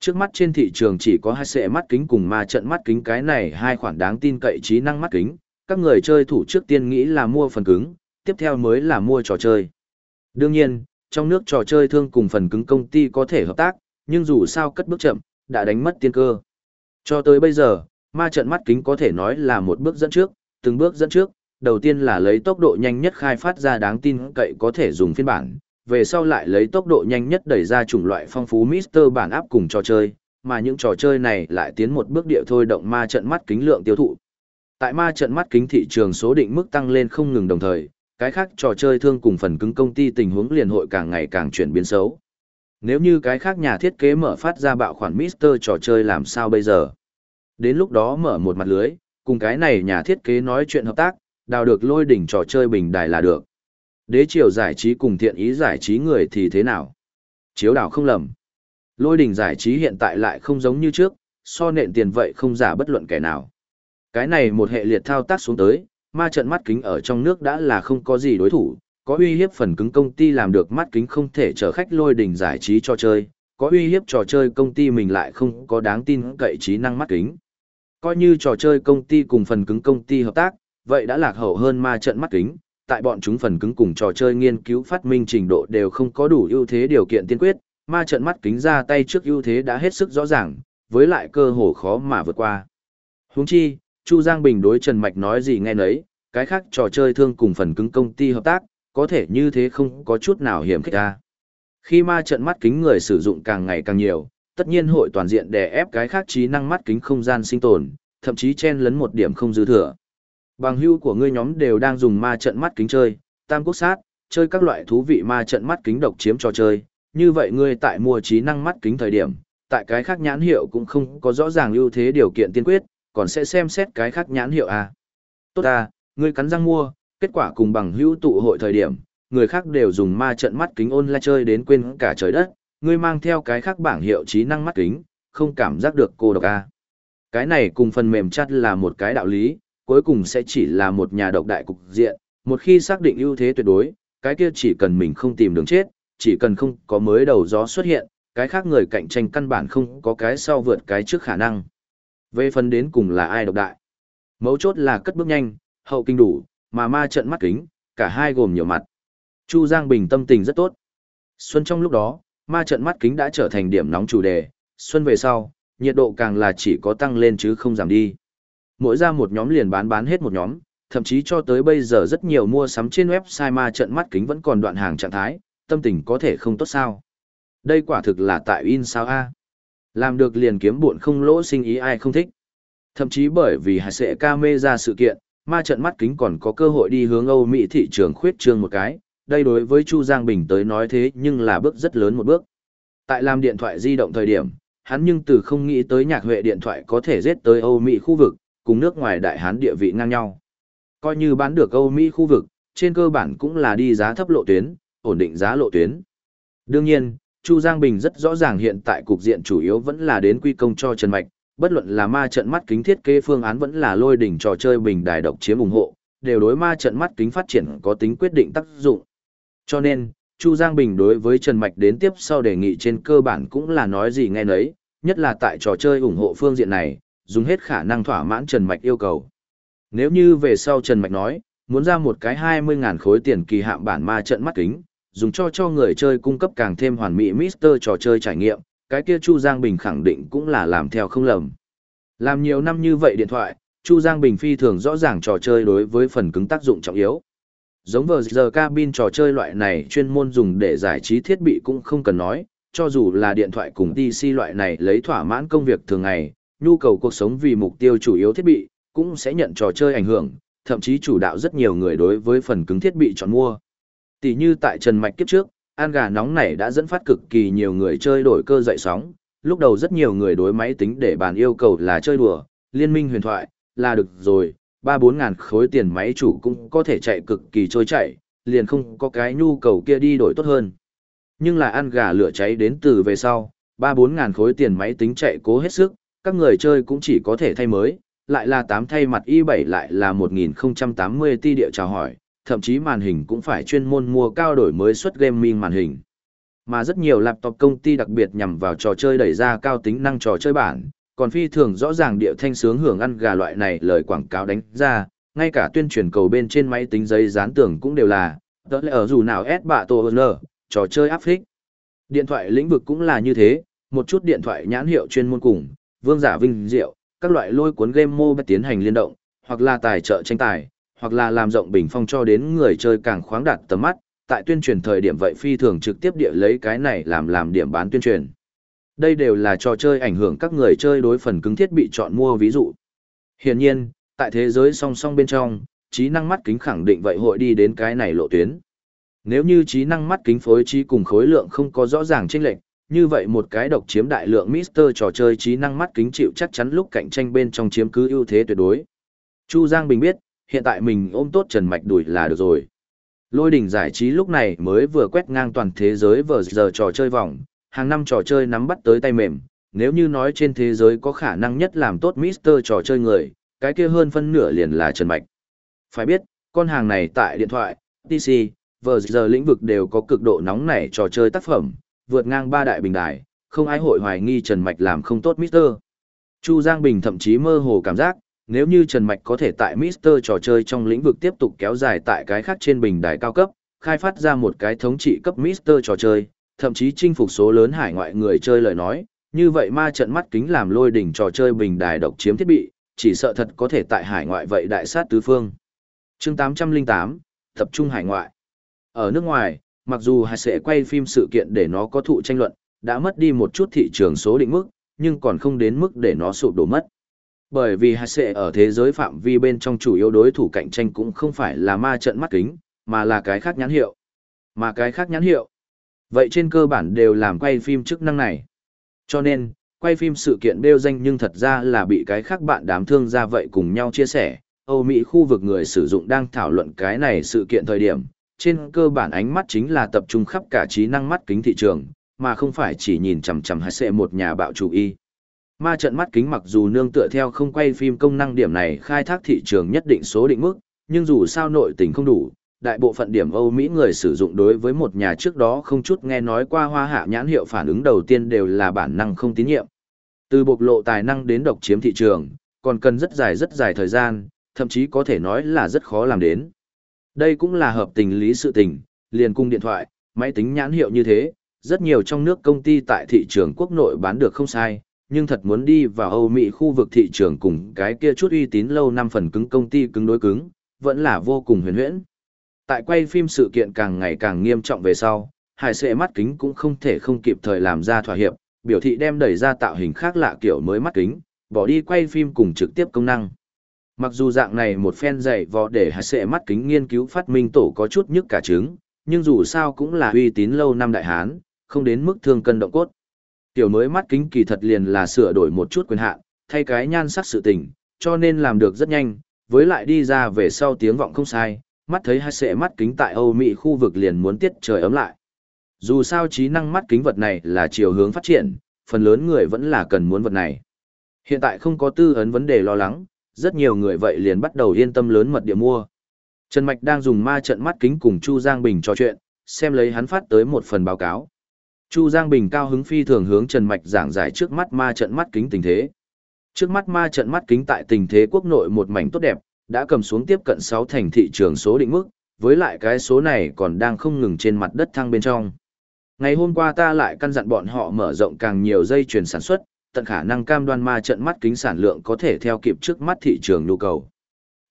Trước mắt trên thị trường chỉ có hai sệ mắt kính cùng ma trận mắt kính cái này hai khoản đáng tin cậy trí năng mắt kính, các người chơi thủ trước tiên nghĩ là mua phần cứng, tiếp theo mới là mua trò chơi. Đương nhiên, trong nước trò chơi thương cùng phần cứng công ty có thể hợp tác, nhưng dù sao cất bước chậm, đã đánh mất tiên cơ. Cho tới bây giờ, ma trận mắt kính có thể nói là một bước dẫn trước, từng bước dẫn trước, đầu tiên là lấy tốc độ nhanh nhất khai phát ra đáng tin cậy có thể dùng phiên bản, về sau lại lấy tốc độ nhanh nhất đẩy ra chủng loại phong phú Mister bản áp cùng trò chơi, mà những trò chơi này lại tiến một bước địa thôi động ma trận mắt kính lượng tiêu thụ. Tại ma trận mắt kính thị trường số định mức tăng lên không ngừng đồng thời, cái khác trò chơi thương cùng phần cứng công ty tình huống liền hội càng ngày càng chuyển biến xấu. Nếu như cái khác nhà thiết kế mở phát ra bạo khoản Mister trò chơi làm sao bây giờ? Đến lúc đó mở một mặt lưới, cùng cái này nhà thiết kế nói chuyện hợp tác, đào được lôi đỉnh trò chơi bình đài là được. Đế triều giải trí cùng thiện ý giải trí người thì thế nào? Chiếu đào không lầm. Lôi đỉnh giải trí hiện tại lại không giống như trước, so nện tiền vậy không giả bất luận kẻ nào. Cái này một hệ liệt thao tác xuống tới, ma trận mắt kính ở trong nước đã là không có gì đối thủ, có uy hiếp phần cứng công ty làm được mắt kính không thể chở khách lôi đỉnh giải trí cho chơi, có uy hiếp trò chơi công ty mình lại không có đáng tin cậy trí năng mắt kính. Coi như trò chơi công ty cùng phần cứng công ty hợp tác, vậy đã lạc hậu hơn ma trận mắt kính, tại bọn chúng phần cứng cùng trò chơi nghiên cứu phát minh trình độ đều không có đủ ưu thế điều kiện tiên quyết, ma trận mắt kính ra tay trước ưu thế đã hết sức rõ ràng, với lại cơ hồ khó mà vượt qua. Huống chi, Chu Giang Bình đối Trần Mạch nói gì nghe nấy, cái khác trò chơi thương cùng phần cứng công ty hợp tác, có thể như thế không có chút nào hiểm khích ra. Khi ma trận mắt kính người sử dụng càng ngày càng nhiều, tất nhiên hội toàn diện đè ép cái khác trí năng mắt kính không gian sinh tồn, thậm chí chen lấn một điểm không dư thừa. Bằng hưu của ngươi nhóm đều đang dùng ma trận mắt kính chơi, tam quốc sát, chơi các loại thú vị ma trận mắt kính độc chiếm trò chơi, như vậy ngươi tại mua trí năng mắt kính thời điểm, tại cái khác nhãn hiệu cũng không có rõ ràng ưu thế điều kiện tiên quyết, còn sẽ xem xét cái khác nhãn hiệu à. Tốt à, ngươi cắn răng mua, kết quả cùng bằng hữu tụ hội thời điểm, người khác đều dùng ma trận mắt kính ôn lại chơi đến quên cả trời đất, ngươi mang theo cái khác bảng hiệu trí năng mắt kính, không cảm giác được cô độc à. Cái này cùng phần mềm chắt là một cái đạo lý, cuối cùng sẽ chỉ là một nhà độc đại cục diện, một khi xác định ưu thế tuyệt đối, cái kia chỉ cần mình không tìm đường chết, chỉ cần không có mới đầu gió xuất hiện, cái khác người cạnh tranh căn bản không có cái sau vượt cái trước khả năng. Về phần đến cùng là ai độc đại? Mấu chốt là cất bước nhanh, hậu kinh đủ, mà ma trận mắt kính, cả hai gồm nhiều mặt. Chu Giang Bình tâm tình rất tốt. Xuân trong lúc đó, ma trận mắt kính đã trở thành điểm nóng chủ đề, xuân về sau, nhiệt độ càng là chỉ có tăng lên chứ không giảm đi. Mỗi ra một nhóm liền bán bán hết một nhóm, thậm chí cho tới bây giờ rất nhiều mua sắm trên website ma trận mắt kính vẫn còn đoạn hàng trạng thái, tâm tình có thể không tốt sao. Đây quả thực là tại in sao a làm được liền kiếm buồn không lỗ sinh ý ai không thích. Thậm chí bởi vì hải sẽ ca mê ra sự kiện, ma trận mắt kính còn có cơ hội đi hướng Âu Mỹ thị trường khuyết trương một cái, đây đối với Chu Giang Bình tới nói thế nhưng là bước rất lớn một bước. Tại làm điện thoại di động thời điểm, hắn nhưng từ không nghĩ tới nhạc huệ điện thoại có thể giết tới Âu Mỹ khu vực, cùng nước ngoài đại hán địa vị ngang nhau. Coi như bán được Âu Mỹ khu vực, trên cơ bản cũng là đi giá thấp lộ tuyến, ổn định giá lộ tuyến. Đương nhiên, Chu Giang Bình rất rõ ràng hiện tại cục diện chủ yếu vẫn là đến quy công cho Trần Mạch, bất luận là ma trận mắt kính thiết kế phương án vẫn là lôi đỉnh trò chơi bình đài độc chiếm ủng hộ, đều đối ma trận mắt kính phát triển có tính quyết định tác dụng. Cho nên, Chu Giang Bình đối với Trần Mạch đến tiếp sau đề nghị trên cơ bản cũng là nói gì nghe nấy, nhất là tại trò chơi ủng hộ phương diện này, dùng hết khả năng thỏa mãn Trần Mạch yêu cầu. Nếu như về sau Trần Mạch nói, muốn ra một cái 20.000 khối tiền kỳ hạm bản ma trận mắt kính, dùng cho cho người chơi cung cấp càng thêm hoàn mỹ Mister trò chơi trải nghiệm, cái kia Chu Giang Bình khẳng định cũng là làm theo không lầm. Làm nhiều năm như vậy điện thoại, Chu Giang Bình phi thường rõ ràng trò chơi đối với phần cứng tác dụng trọng yếu. Giống vờ giờ cabin trò chơi loại này chuyên môn dùng để giải trí thiết bị cũng không cần nói, cho dù là điện thoại cùng DC loại này lấy thỏa mãn công việc thường ngày, nhu cầu cuộc sống vì mục tiêu chủ yếu thiết bị, cũng sẽ nhận trò chơi ảnh hưởng, thậm chí chủ đạo rất nhiều người đối với phần cứng thiết bị chọn mua. Tỷ như tại Trần Mạch kiếp trước, An gà nóng này đã dẫn phát cực kỳ nhiều người chơi đổi cơ dậy sóng, lúc đầu rất nhiều người đối máy tính để bàn yêu cầu là chơi đùa, liên minh huyền thoại, là được rồi, ba bốn ngàn khối tiền máy chủ cũng có thể chạy cực kỳ trôi chạy, liền không có cái nhu cầu kia đi đổi tốt hơn. Nhưng là ăn gà lửa cháy đến từ về sau, ba bốn ngàn khối tiền máy tính chạy cố hết sức, các người chơi cũng chỉ có thể thay mới, lại là tám thay mặt i7 lại là 1080 ti địa chào hỏi, thậm chí màn hình cũng phải chuyên môn mua cao đổi mới xuất gaming màn hình. Mà rất nhiều laptop công ty đặc biệt nhằm vào trò chơi đẩy ra cao tính năng trò chơi bản, còn phi thường rõ ràng địa thanh sướng hưởng ăn gà loại này lời quảng cáo đánh ra, ngay cả tuyên truyền cầu bên trên máy tính giấy dán tường cũng đều là, đó là ở dù nào S bạ tổ N, trò chơi áp phích. Điện thoại lĩnh vực cũng là như thế, một chút điện thoại nhãn hiệu chuyên môn cùng, vương giả vinh diệu, các loại lôi cuốn game mobile tiến hành liên động, hoặc là tài trợ tranh tài, hoặc là làm rộng bình phong cho đến người chơi càng khoáng đạt tầm mắt, tại tuyên truyền thời điểm vậy phi thường trực tiếp địa lấy cái này làm làm điểm bán tuyên truyền. Đây đều là trò chơi ảnh hưởng các người chơi đối phần cứng thiết bị chọn mua ví dụ. Hiển nhiên, tại thế giới song song bên trong, trí năng mắt kính khẳng định vậy hội đi đến cái này lộ tuyến. Nếu như trí năng mắt kính phối trí cùng khối lượng không có rõ ràng chênh lệch, như vậy một cái độc chiếm đại lượng Mister trò chơi trí năng mắt kính chịu chắc chắn lúc cạnh tranh bên trong chiếm cứ ưu thế tuyệt đối. Chu Giang Bình biết, hiện tại mình ôm tốt Trần Mạch đuổi là được rồi. Lôi đỉnh giải trí lúc này mới vừa quét ngang toàn thế giới vừa giờ trò chơi vòng, hàng năm trò chơi nắm bắt tới tay mềm, nếu như nói trên thế giới có khả năng nhất làm tốt Mister trò chơi người, cái kia hơn phân nửa liền là Trần Mạch. Phải biết, con hàng này tại điện thoại, PC, vừa giờ lĩnh vực đều có cực độ nóng nảy trò chơi tác phẩm, vượt ngang ba đại bình đài, không ai hội hoài nghi Trần Mạch làm không tốt Mister. Chu Giang Bình thậm chí mơ hồ cảm giác, nếu như Trần Mạch có thể tại Mister trò chơi trong lĩnh vực tiếp tục kéo dài tại cái khác trên bình đài cao cấp, khai phát ra một cái thống trị cấp Mister trò chơi, thậm chí chinh phục số lớn hải ngoại người chơi lời nói, như vậy ma trận mắt kính làm lôi đỉnh trò chơi bình đài độc chiếm thiết bị, chỉ sợ thật có thể tại hải ngoại vậy đại sát tứ phương. chương 808, tập trung hải ngoại. Ở nước ngoài, mặc dù hải sẽ quay phim sự kiện để nó có thụ tranh luận, đã mất đi một chút thị trường số định mức, nhưng còn không đến mức để nó sụp đổ mất. Bởi vì hải sẽ ở thế giới phạm vi bên trong chủ yếu đối thủ cạnh tranh cũng không phải là ma trận mắt kính, mà là cái khác nhãn hiệu. Mà cái khác nhãn hiệu. Vậy trên cơ bản đều làm quay phim chức năng này. Cho nên, quay phim sự kiện đeo danh nhưng thật ra là bị cái khác bạn đám thương ra vậy cùng nhau chia sẻ. Âu Mỹ khu vực người sử dụng đang thảo luận cái này sự kiện thời điểm, trên cơ bản ánh mắt chính là tập trung khắp cả trí năng mắt kính thị trường, mà không phải chỉ nhìn chằm chằm hay sẽ một nhà bạo chủ y. Ma trận mắt kính mặc dù nương tựa theo không quay phim công năng điểm này khai thác thị trường nhất định số định mức, nhưng dù sao nội tình không đủ, đại bộ phận điểm Âu Mỹ người sử dụng đối với một nhà trước đó không chút nghe nói qua hoa hạ nhãn hiệu phản ứng đầu tiên đều là bản năng không tín nhiệm. Từ bộc lộ tài năng đến độc chiếm thị trường, còn cần rất dài rất dài thời gian, thậm chí có thể nói là rất khó làm đến. Đây cũng là hợp tình lý sự tình, liền cung điện thoại, máy tính nhãn hiệu như thế, rất nhiều trong nước công ty tại thị trường quốc nội bán được không sai, nhưng thật muốn đi vào Âu Mỹ khu vực thị trường cùng cái kia chút uy tín lâu năm phần cứng công ty cứng đối cứng, vẫn là vô cùng huyền huyễn. Tại quay phim sự kiện càng ngày càng nghiêm trọng về sau, hải sệ mắt kính cũng không thể không kịp thời làm ra thỏa hiệp, biểu thị đem đẩy ra tạo hình khác lạ kiểu mới mắt kính, bỏ đi quay phim cùng trực tiếp công năng. Mặc dù dạng này một phen dạy vò để hạ sệ mắt kính nghiên cứu phát minh tổ có chút nhức cả trứng, nhưng dù sao cũng là uy tín lâu năm đại hán, không đến mức thương cân động cốt. Tiểu mới mắt kính kỳ thật liền là sửa đổi một chút quyền hạn, thay cái nhan sắc sự tình, cho nên làm được rất nhanh, với lại đi ra về sau tiếng vọng không sai, mắt thấy hai sệ mắt kính tại Âu Mỹ khu vực liền muốn tiết trời ấm lại. Dù sao trí năng mắt kính vật này là chiều hướng phát triển, phần lớn người vẫn là cần muốn vật này. Hiện tại không có tư ấn vấn đề lo lắng, rất nhiều người vậy liền bắt đầu yên tâm lớn mật địa mua. Trần Mạch đang dùng ma trận mắt kính cùng Chu Giang Bình trò chuyện, xem lấy hắn phát tới một phần báo cáo. Chu Giang Bình cao hứng phi thường hướng Trần Mạch giảng giải trước mắt ma trận mắt kính tình thế. Trước mắt ma trận mắt kính tại tình thế quốc nội một mảnh tốt đẹp, đã cầm xuống tiếp cận 6 thành thị trường số định mức, với lại cái số này còn đang không ngừng trên mặt đất thăng bên trong. Ngày hôm qua ta lại căn dặn bọn họ mở rộng càng nhiều dây chuyển sản xuất, tận khả năng cam đoan ma trận mắt kính sản lượng có thể theo kịp trước mắt thị trường nhu cầu.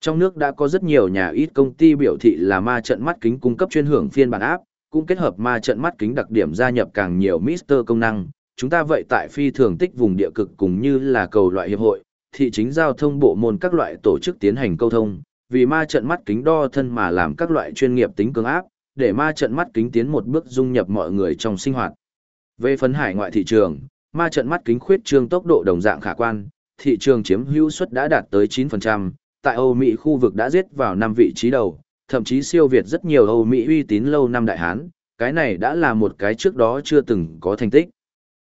Trong nước đã có rất nhiều nhà ít công ty biểu thị là ma trận mắt kính cung cấp chuyên hưởng phiên bản áp, cũng kết hợp ma trận mắt kính đặc điểm gia nhập càng nhiều Mister công năng. Chúng ta vậy tại phi thường tích vùng địa cực cùng như là cầu loại hiệp hội, thị chính giao thông bộ môn các loại tổ chức tiến hành câu thông, vì ma trận mắt kính đo thân mà làm các loại chuyên nghiệp tính cường áp, để ma trận mắt kính tiến một bước dung nhập mọi người trong sinh hoạt. Về phấn hải ngoại thị trường, ma trận mắt kính khuyết trương tốc độ đồng dạng khả quan, thị trường chiếm hữu suất đã đạt tới 9%, tại Âu Mỹ khu vực đã giết vào năm vị trí đầu, thậm chí siêu việt rất nhiều Âu Mỹ uy tín lâu năm đại hán, cái này đã là một cái trước đó chưa từng có thành tích.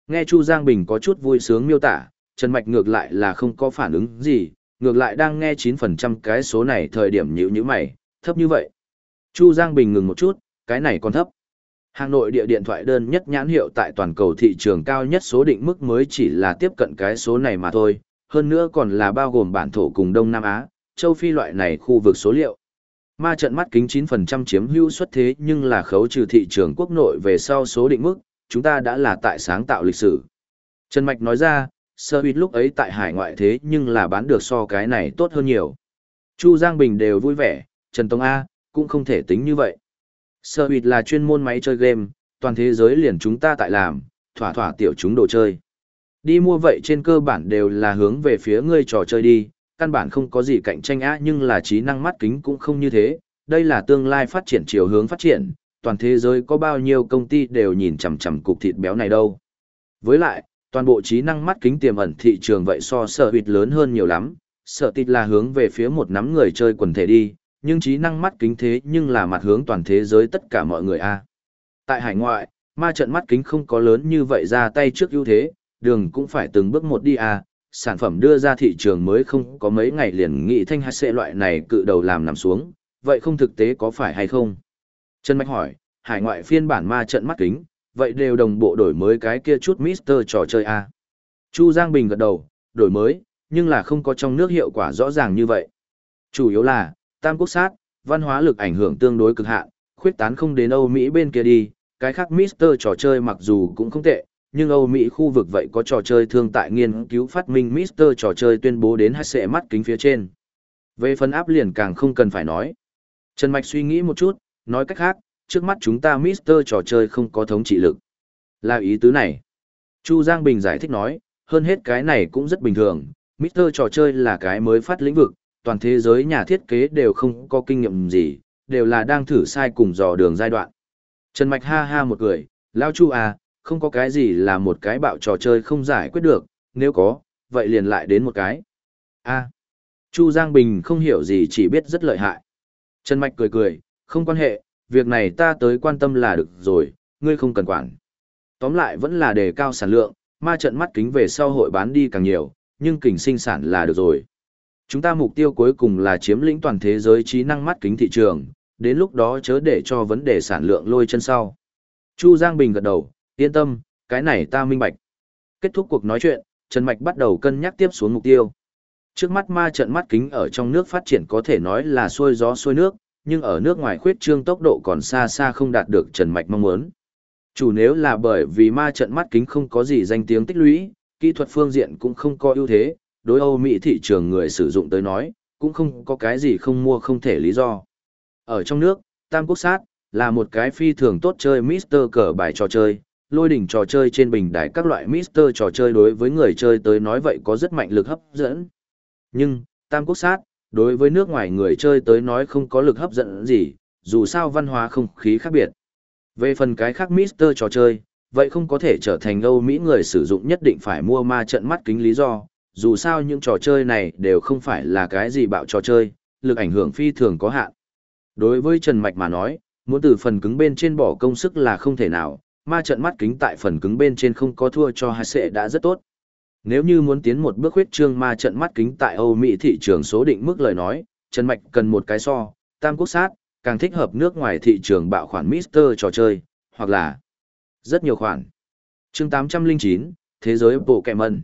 Nghe Chu Giang Bình có chút vui sướng miêu tả, Trần Mạch ngược lại là không có phản ứng gì, ngược lại đang nghe 9% cái số này thời điểm nhữ như mày, thấp như vậy. Chu Giang Bình ngừng một chút, cái này còn thấp. Hà Nội địa điện thoại đơn nhất nhãn hiệu tại toàn cầu thị trường cao nhất số định mức mới chỉ là tiếp cận cái số này mà thôi, hơn nữa còn là bao gồm bản thổ cùng Đông Nam Á, châu Phi loại này khu vực số liệu. Ma trận mắt kính 9% chiếm hữu suất thế nhưng là khấu trừ thị trường quốc nội về sau số định mức, chúng ta đã là tại sáng tạo lịch sử. Trần Mạch nói ra, sơ huyết lúc ấy tại hải ngoại thế nhưng là bán được so cái này tốt hơn nhiều. Chu Giang Bình đều vui vẻ, Trần Tông A, cũng không thể tính như vậy. Sơ bít là chuyên môn máy chơi game, toàn thế giới liền chúng ta tại làm, thỏa thỏa tiểu chúng đồ chơi. Đi mua vậy trên cơ bản đều là hướng về phía ngươi trò chơi đi, căn bản không có gì cạnh tranh á nhưng là trí năng mắt kính cũng không như thế, đây là tương lai phát triển chiều hướng phát triển, toàn thế giới có bao nhiêu công ty đều nhìn chằm chằm cục thịt béo này đâu. Với lại, toàn bộ trí năng mắt kính tiềm ẩn thị trường vậy so sở hụt lớn hơn nhiều lắm, sở tịt là hướng về phía một nắm người chơi quần thể đi, nhưng trí năng mắt kính thế nhưng là mặt hướng toàn thế giới tất cả mọi người a. Tại hải ngoại, ma trận mắt kính không có lớn như vậy ra tay trước ưu thế, đường cũng phải từng bước một đi a, sản phẩm đưa ra thị trường mới không có mấy ngày liền nghị thanh hạt xệ loại này cự đầu làm nằm xuống, vậy không thực tế có phải hay không? Trần Mạch hỏi, hải ngoại phiên bản ma trận mắt kính, vậy đều đồng bộ đổi mới cái kia chút Mister trò chơi A. Chu Giang Bình gật đầu, đổi mới, nhưng là không có trong nước hiệu quả rõ ràng như vậy. Chủ yếu là, tam quốc sát, văn hóa lực ảnh hưởng tương đối cực hạn, khuyết tán không đến Âu Mỹ bên kia đi, cái khác Mister trò chơi mặc dù cũng không tệ, nhưng Âu Mỹ khu vực vậy có trò chơi thương tại nghiên cứu phát minh Mister trò chơi tuyên bố đến hát sệ mắt kính phía trên. Về phần áp liền càng không cần phải nói. Trần Mạch suy nghĩ một chút, nói cách khác, trước mắt chúng ta Mister trò chơi không có thống trị lực. Là ý tứ này. Chu Giang Bình giải thích nói, hơn hết cái này cũng rất bình thường, Mister trò chơi là cái mới phát lĩnh vực, toàn thế giới nhà thiết kế đều không có kinh nghiệm gì, đều là đang thử sai cùng dò đường giai đoạn. Trần Mạch ha ha một cười, Lao Chu à, không có cái gì là một cái bạo trò chơi không giải quyết được, nếu có, vậy liền lại đến một cái. a Chu Giang Bình không hiểu gì chỉ biết rất lợi hại. Trần Mạch cười cười, không quan hệ, việc này ta tới quan tâm là được rồi, ngươi không cần quản. Tóm lại vẫn là đề cao sản lượng, ma trận mắt kính về sau hội bán đi càng nhiều, nhưng kình sinh sản là được rồi. Chúng ta mục tiêu cuối cùng là chiếm lĩnh toàn thế giới trí năng mắt kính thị trường, đến lúc đó chớ để cho vấn đề sản lượng lôi chân sau. Chu Giang Bình gật đầu, yên tâm, cái này ta minh bạch. Kết thúc cuộc nói chuyện, Trần Mạch bắt đầu cân nhắc tiếp xuống mục tiêu. Trước mắt ma trận mắt kính ở trong nước phát triển có thể nói là xuôi gió xuôi nước, nhưng ở nước ngoài khuyết trương tốc độ còn xa xa không đạt được Trần Mạch mong muốn. Chủ nếu là bởi vì ma trận mắt kính không có gì danh tiếng tích lũy, kỹ thuật phương diện cũng không có ưu thế, đối Âu Mỹ thị trường người sử dụng tới nói, cũng không có cái gì không mua không thể lý do. Ở trong nước, Tam Quốc Sát, là một cái phi thường tốt chơi Mister cờ bài trò chơi, lôi đỉnh trò chơi trên bình đài các loại Mister trò chơi đối với người chơi tới nói vậy có rất mạnh lực hấp dẫn. Nhưng, Tam Quốc Sát, đối với nước ngoài người chơi tới nói không có lực hấp dẫn gì, dù sao văn hóa không khí khác biệt. Về phần cái khác Mister trò chơi, vậy không có thể trở thành Âu Mỹ người sử dụng nhất định phải mua ma trận mắt kính lý do, dù sao những trò chơi này đều không phải là cái gì bạo trò chơi, lực ảnh hưởng phi thường có hạn. Đối với Trần Mạch mà nói, muốn từ phần cứng bên trên bỏ công sức là không thể nào, ma trận mắt kính tại phần cứng bên trên không có thua cho hai sệ đã rất tốt. Nếu như muốn tiến một bước huyết trương ma trận mắt kính tại Âu Mỹ thị trường số định mức lời nói, Trần Mạch cần một cái so, tam quốc sát, càng thích hợp nước ngoài thị trường bạo khoản Mister trò chơi, hoặc là rất nhiều khoản. chương 809, Thế giới bộ kẹ mân.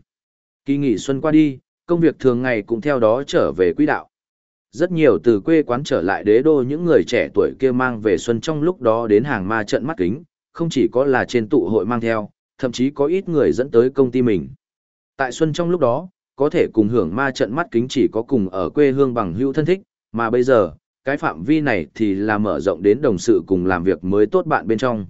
Kỳ nghỉ xuân qua đi, công việc thường ngày cũng theo đó trở về quỹ đạo. Rất nhiều từ quê quán trở lại đế đô những người trẻ tuổi kia mang về xuân trong lúc đó đến hàng ma trận mắt kính, không chỉ có là trên tụ hội mang theo, thậm chí có ít người dẫn tới công ty mình. Tại xuân trong lúc đó, có thể cùng hưởng ma trận mắt kính chỉ có cùng ở quê hương bằng hữu thân thích, mà bây giờ, cái phạm vi này thì là mở rộng đến đồng sự cùng làm việc mới tốt bạn bên trong.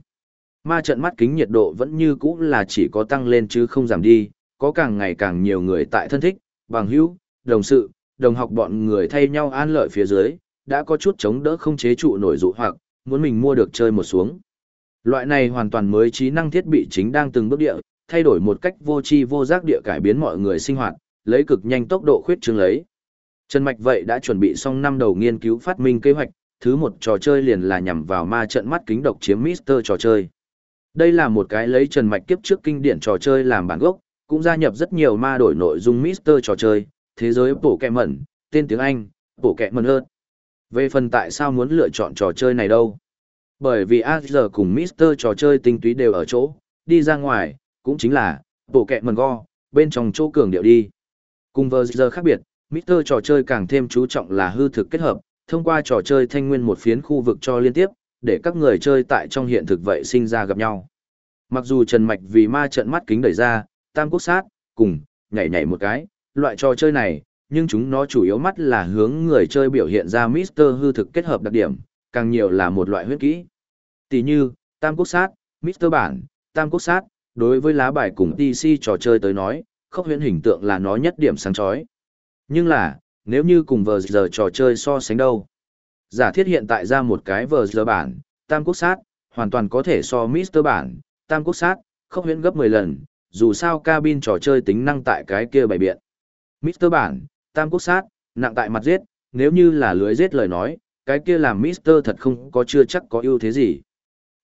Ma trận mắt kính nhiệt độ vẫn như cũ là chỉ có tăng lên chứ không giảm đi, có càng ngày càng nhiều người tại thân thích, bằng hữu, đồng sự, đồng học bọn người thay nhau an lợi phía dưới, đã có chút chống đỡ không chế trụ nổi dụ hoặc, muốn mình mua được chơi một xuống. Loại này hoàn toàn mới trí năng thiết bị chính đang từng bước địa, thay đổi một cách vô tri vô giác địa cải biến mọi người sinh hoạt, lấy cực nhanh tốc độ khuyết trương lấy. Trần Mạch vậy đã chuẩn bị xong năm đầu nghiên cứu phát minh kế hoạch, thứ một trò chơi liền là nhằm vào ma trận mắt kính độc chiếm Mister trò chơi. Đây là một cái lấy Trần Mạch kiếp trước kinh điển trò chơi làm bản gốc, cũng gia nhập rất nhiều ma đổi nội dung Mister trò chơi, thế giới bổ kẹ mẩn, tên tiếng Anh, bổ kẹ mẩn hơn. Về phần tại sao muốn lựa chọn trò chơi này đâu? Bởi vì AZ cùng Mister trò chơi tinh túy đều ở chỗ, đi ra ngoài, cũng chính là, bổ kẹ mẩn go, bên trong chỗ cường điệu đi. Cùng với giờ khác biệt, Mister trò chơi càng thêm chú trọng là hư thực kết hợp, thông qua trò chơi thanh nguyên một phiến khu vực cho liên tiếp, để các người chơi tại trong hiện thực vậy sinh ra gặp nhau. Mặc dù Trần Mạch vì ma trận mắt kính đẩy ra, tam quốc sát, cùng, nhảy nhảy một cái, loại trò chơi này, nhưng chúng nó chủ yếu mắt là hướng người chơi biểu hiện ra Mister hư thực kết hợp đặc điểm, càng nhiều là một loại huyết kỹ. Tỷ như, tam quốc sát, Mister bản, tam quốc sát, đối với lá bài cùng TC trò chơi tới nói, khốc huyễn hình tượng là nó nhất điểm sáng chói. Nhưng là, nếu như cùng vờ giờ trò chơi so sánh đâu. Giả thiết hiện tại ra một cái vờ giờ bản, tam quốc sát, hoàn toàn có thể so Mister bản, tam quốc sát, khốc huyễn gấp 10 lần, dù sao cabin trò chơi tính năng tại cái kia bày biện. Mister bản, tam quốc sát, nặng tại mặt giết, nếu như là lưới giết lời nói, cái kia làm Mister thật không có chưa chắc có ưu thế gì.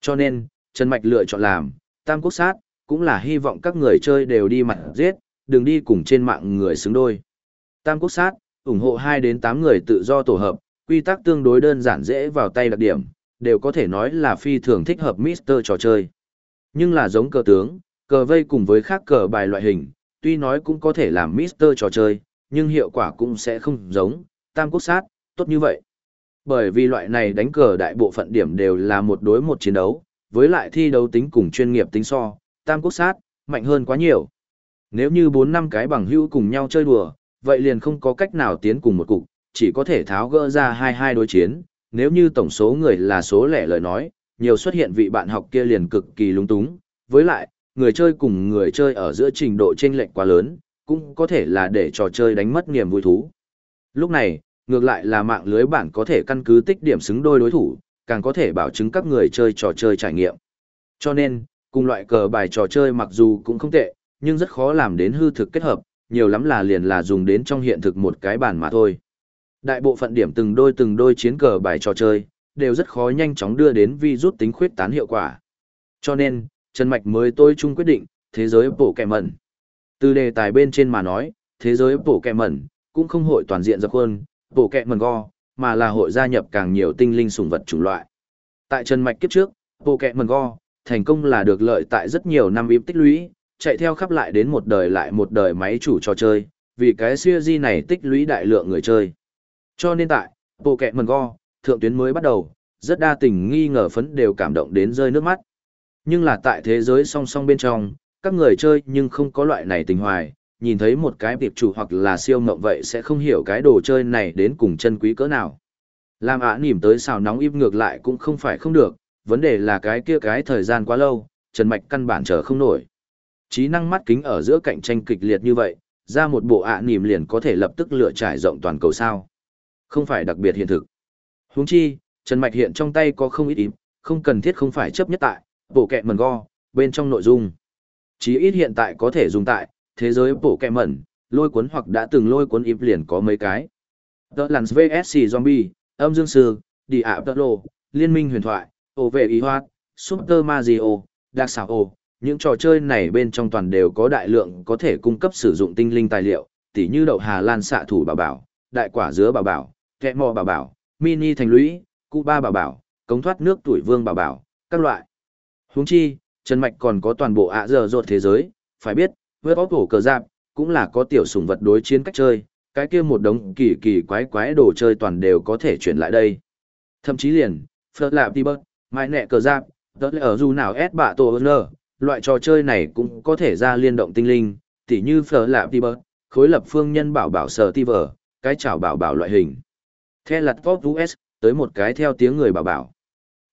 Cho nên, Trần Mạch lựa chọn làm, tam quốc sát, cũng là hy vọng các người chơi đều đi mặt giết, đừng đi cùng trên mạng người xứng đôi. Tam quốc sát, ủng hộ 2 đến 8 người tự do tổ hợp, quy tắc tương đối đơn giản dễ vào tay đặc điểm, đều có thể nói là phi thường thích hợp Mister trò chơi. Nhưng là giống cờ tướng, cờ vây cùng với khác cờ bài loại hình, tuy nói cũng có thể làm Mister trò chơi, nhưng hiệu quả cũng sẽ không giống, tam quốc sát, tốt như vậy. Bởi vì loại này đánh cờ đại bộ phận điểm đều là một đối một chiến đấu, với lại thi đấu tính cùng chuyên nghiệp tính so, tam quốc sát, mạnh hơn quá nhiều. Nếu như 4 năm cái bằng hữu cùng nhau chơi đùa, vậy liền không có cách nào tiến cùng một cục, chỉ có thể tháo gỡ ra hai hai đối chiến, nếu như tổng số người là số lẻ lời nói, nhiều xuất hiện vị bạn học kia liền cực kỳ lung túng, với lại, người chơi cùng người chơi ở giữa trình độ chênh lệch quá lớn, cũng có thể là để trò chơi đánh mất niềm vui thú. Lúc này, ngược lại là mạng lưới bản có thể căn cứ tích điểm xứng đôi đối thủ, càng có thể bảo chứng các người chơi trò chơi trải nghiệm. Cho nên, cùng loại cờ bài trò chơi mặc dù cũng không tệ, nhưng rất khó làm đến hư thực kết hợp, nhiều lắm là liền là dùng đến trong hiện thực một cái bản mà thôi. Đại bộ phận điểm từng đôi từng đôi chiến cờ bài trò chơi, đều rất khó nhanh chóng đưa đến vi rút tính khuyết tán hiệu quả. Cho nên, Trần Mạch mới tôi chung quyết định, thế giới bổ kẻ mẩn. Từ đề tài bên trên mà nói, thế giới bổ kẻ mẩn, cũng không hội toàn diện dập khuôn, bổ kẻ mẩn go, mà là hội gia nhập càng nhiều tinh linh sùng vật chủng loại. Tại Trần Mạch kiếp trước, bổ kẻ mẩn go, thành công là được lợi tại rất nhiều năm im tích lũy, chạy theo khắp lại đến một đời lại một đời máy chủ trò chơi, vì cái series này tích lũy đại lượng người chơi. Cho nên tại, bộ kẹ mần go, thượng tuyến mới bắt đầu, rất đa tình nghi ngờ phấn đều cảm động đến rơi nước mắt. Nhưng là tại thế giới song song bên trong, các người chơi nhưng không có loại này tình hoài, nhìn thấy một cái tiệp chủ hoặc là siêu mộng vậy sẽ không hiểu cái đồ chơi này đến cùng chân quý cỡ nào. Làm ả nỉm tới xào nóng im ngược lại cũng không phải không được, vấn đề là cái kia cái thời gian quá lâu, Trần Mạch căn bản chờ không nổi. Trí năng mắt kính ở giữa cạnh tranh kịch liệt như vậy, ra một bộ ạ nỉm liền có thể lập tức lựa trải rộng toàn cầu sao. Không phải đặc biệt hiện thực. Huống chi, Trần Mạch hiện trong tay có không ít ím, không cần thiết không phải chấp nhất tại, bộ kẹ mần go, bên trong nội dung. Chí ít hiện tại có thể dùng tại, thế giới bộ kẹ mẩn, lôi cuốn hoặc đã từng lôi cuốn ịp liền có mấy cái. The Lands VSC Zombie, Âm Dương Sư, Đi ạ Lô, Liên minh huyền thoại, Ổ vệ ý hoạt, Super Mario, Dark Sao những trò chơi này bên trong toàn đều có đại lượng có thể cung cấp sử dụng tinh linh tài liệu, tỉ như đậu Hà Lan xạ thủ bảo bảo, đại quả dứa bảo bảo, kẹ mò bảo bảo, mini thành lũy, cụ ba bảo bảo, cống thoát nước tuổi vương bảo bảo, các loại. Huống chi, Trần Mạch còn có toàn bộ ạ giờ rột thế giới, phải biết, với bóp hổ cờ giáp, cũng là có tiểu sủng vật đối chiến cách chơi, cái kia một đống kỳ kỳ quái quái đồ chơi toàn đều có thể chuyển lại đây. Thậm chí liền, Phật Lạp Tibet, Mai Nẹ Cờ Giáp, tớ là ở dù nào S bạ tổ ơn loại trò chơi này cũng có thể ra liên động tinh linh, tỉ như Phật Lạp Tibet, khối lập phương nhân bảo bảo sở Tiver, cái chảo bảo bảo loại hình. The lặt Pop US, tới một cái theo tiếng người bảo bảo.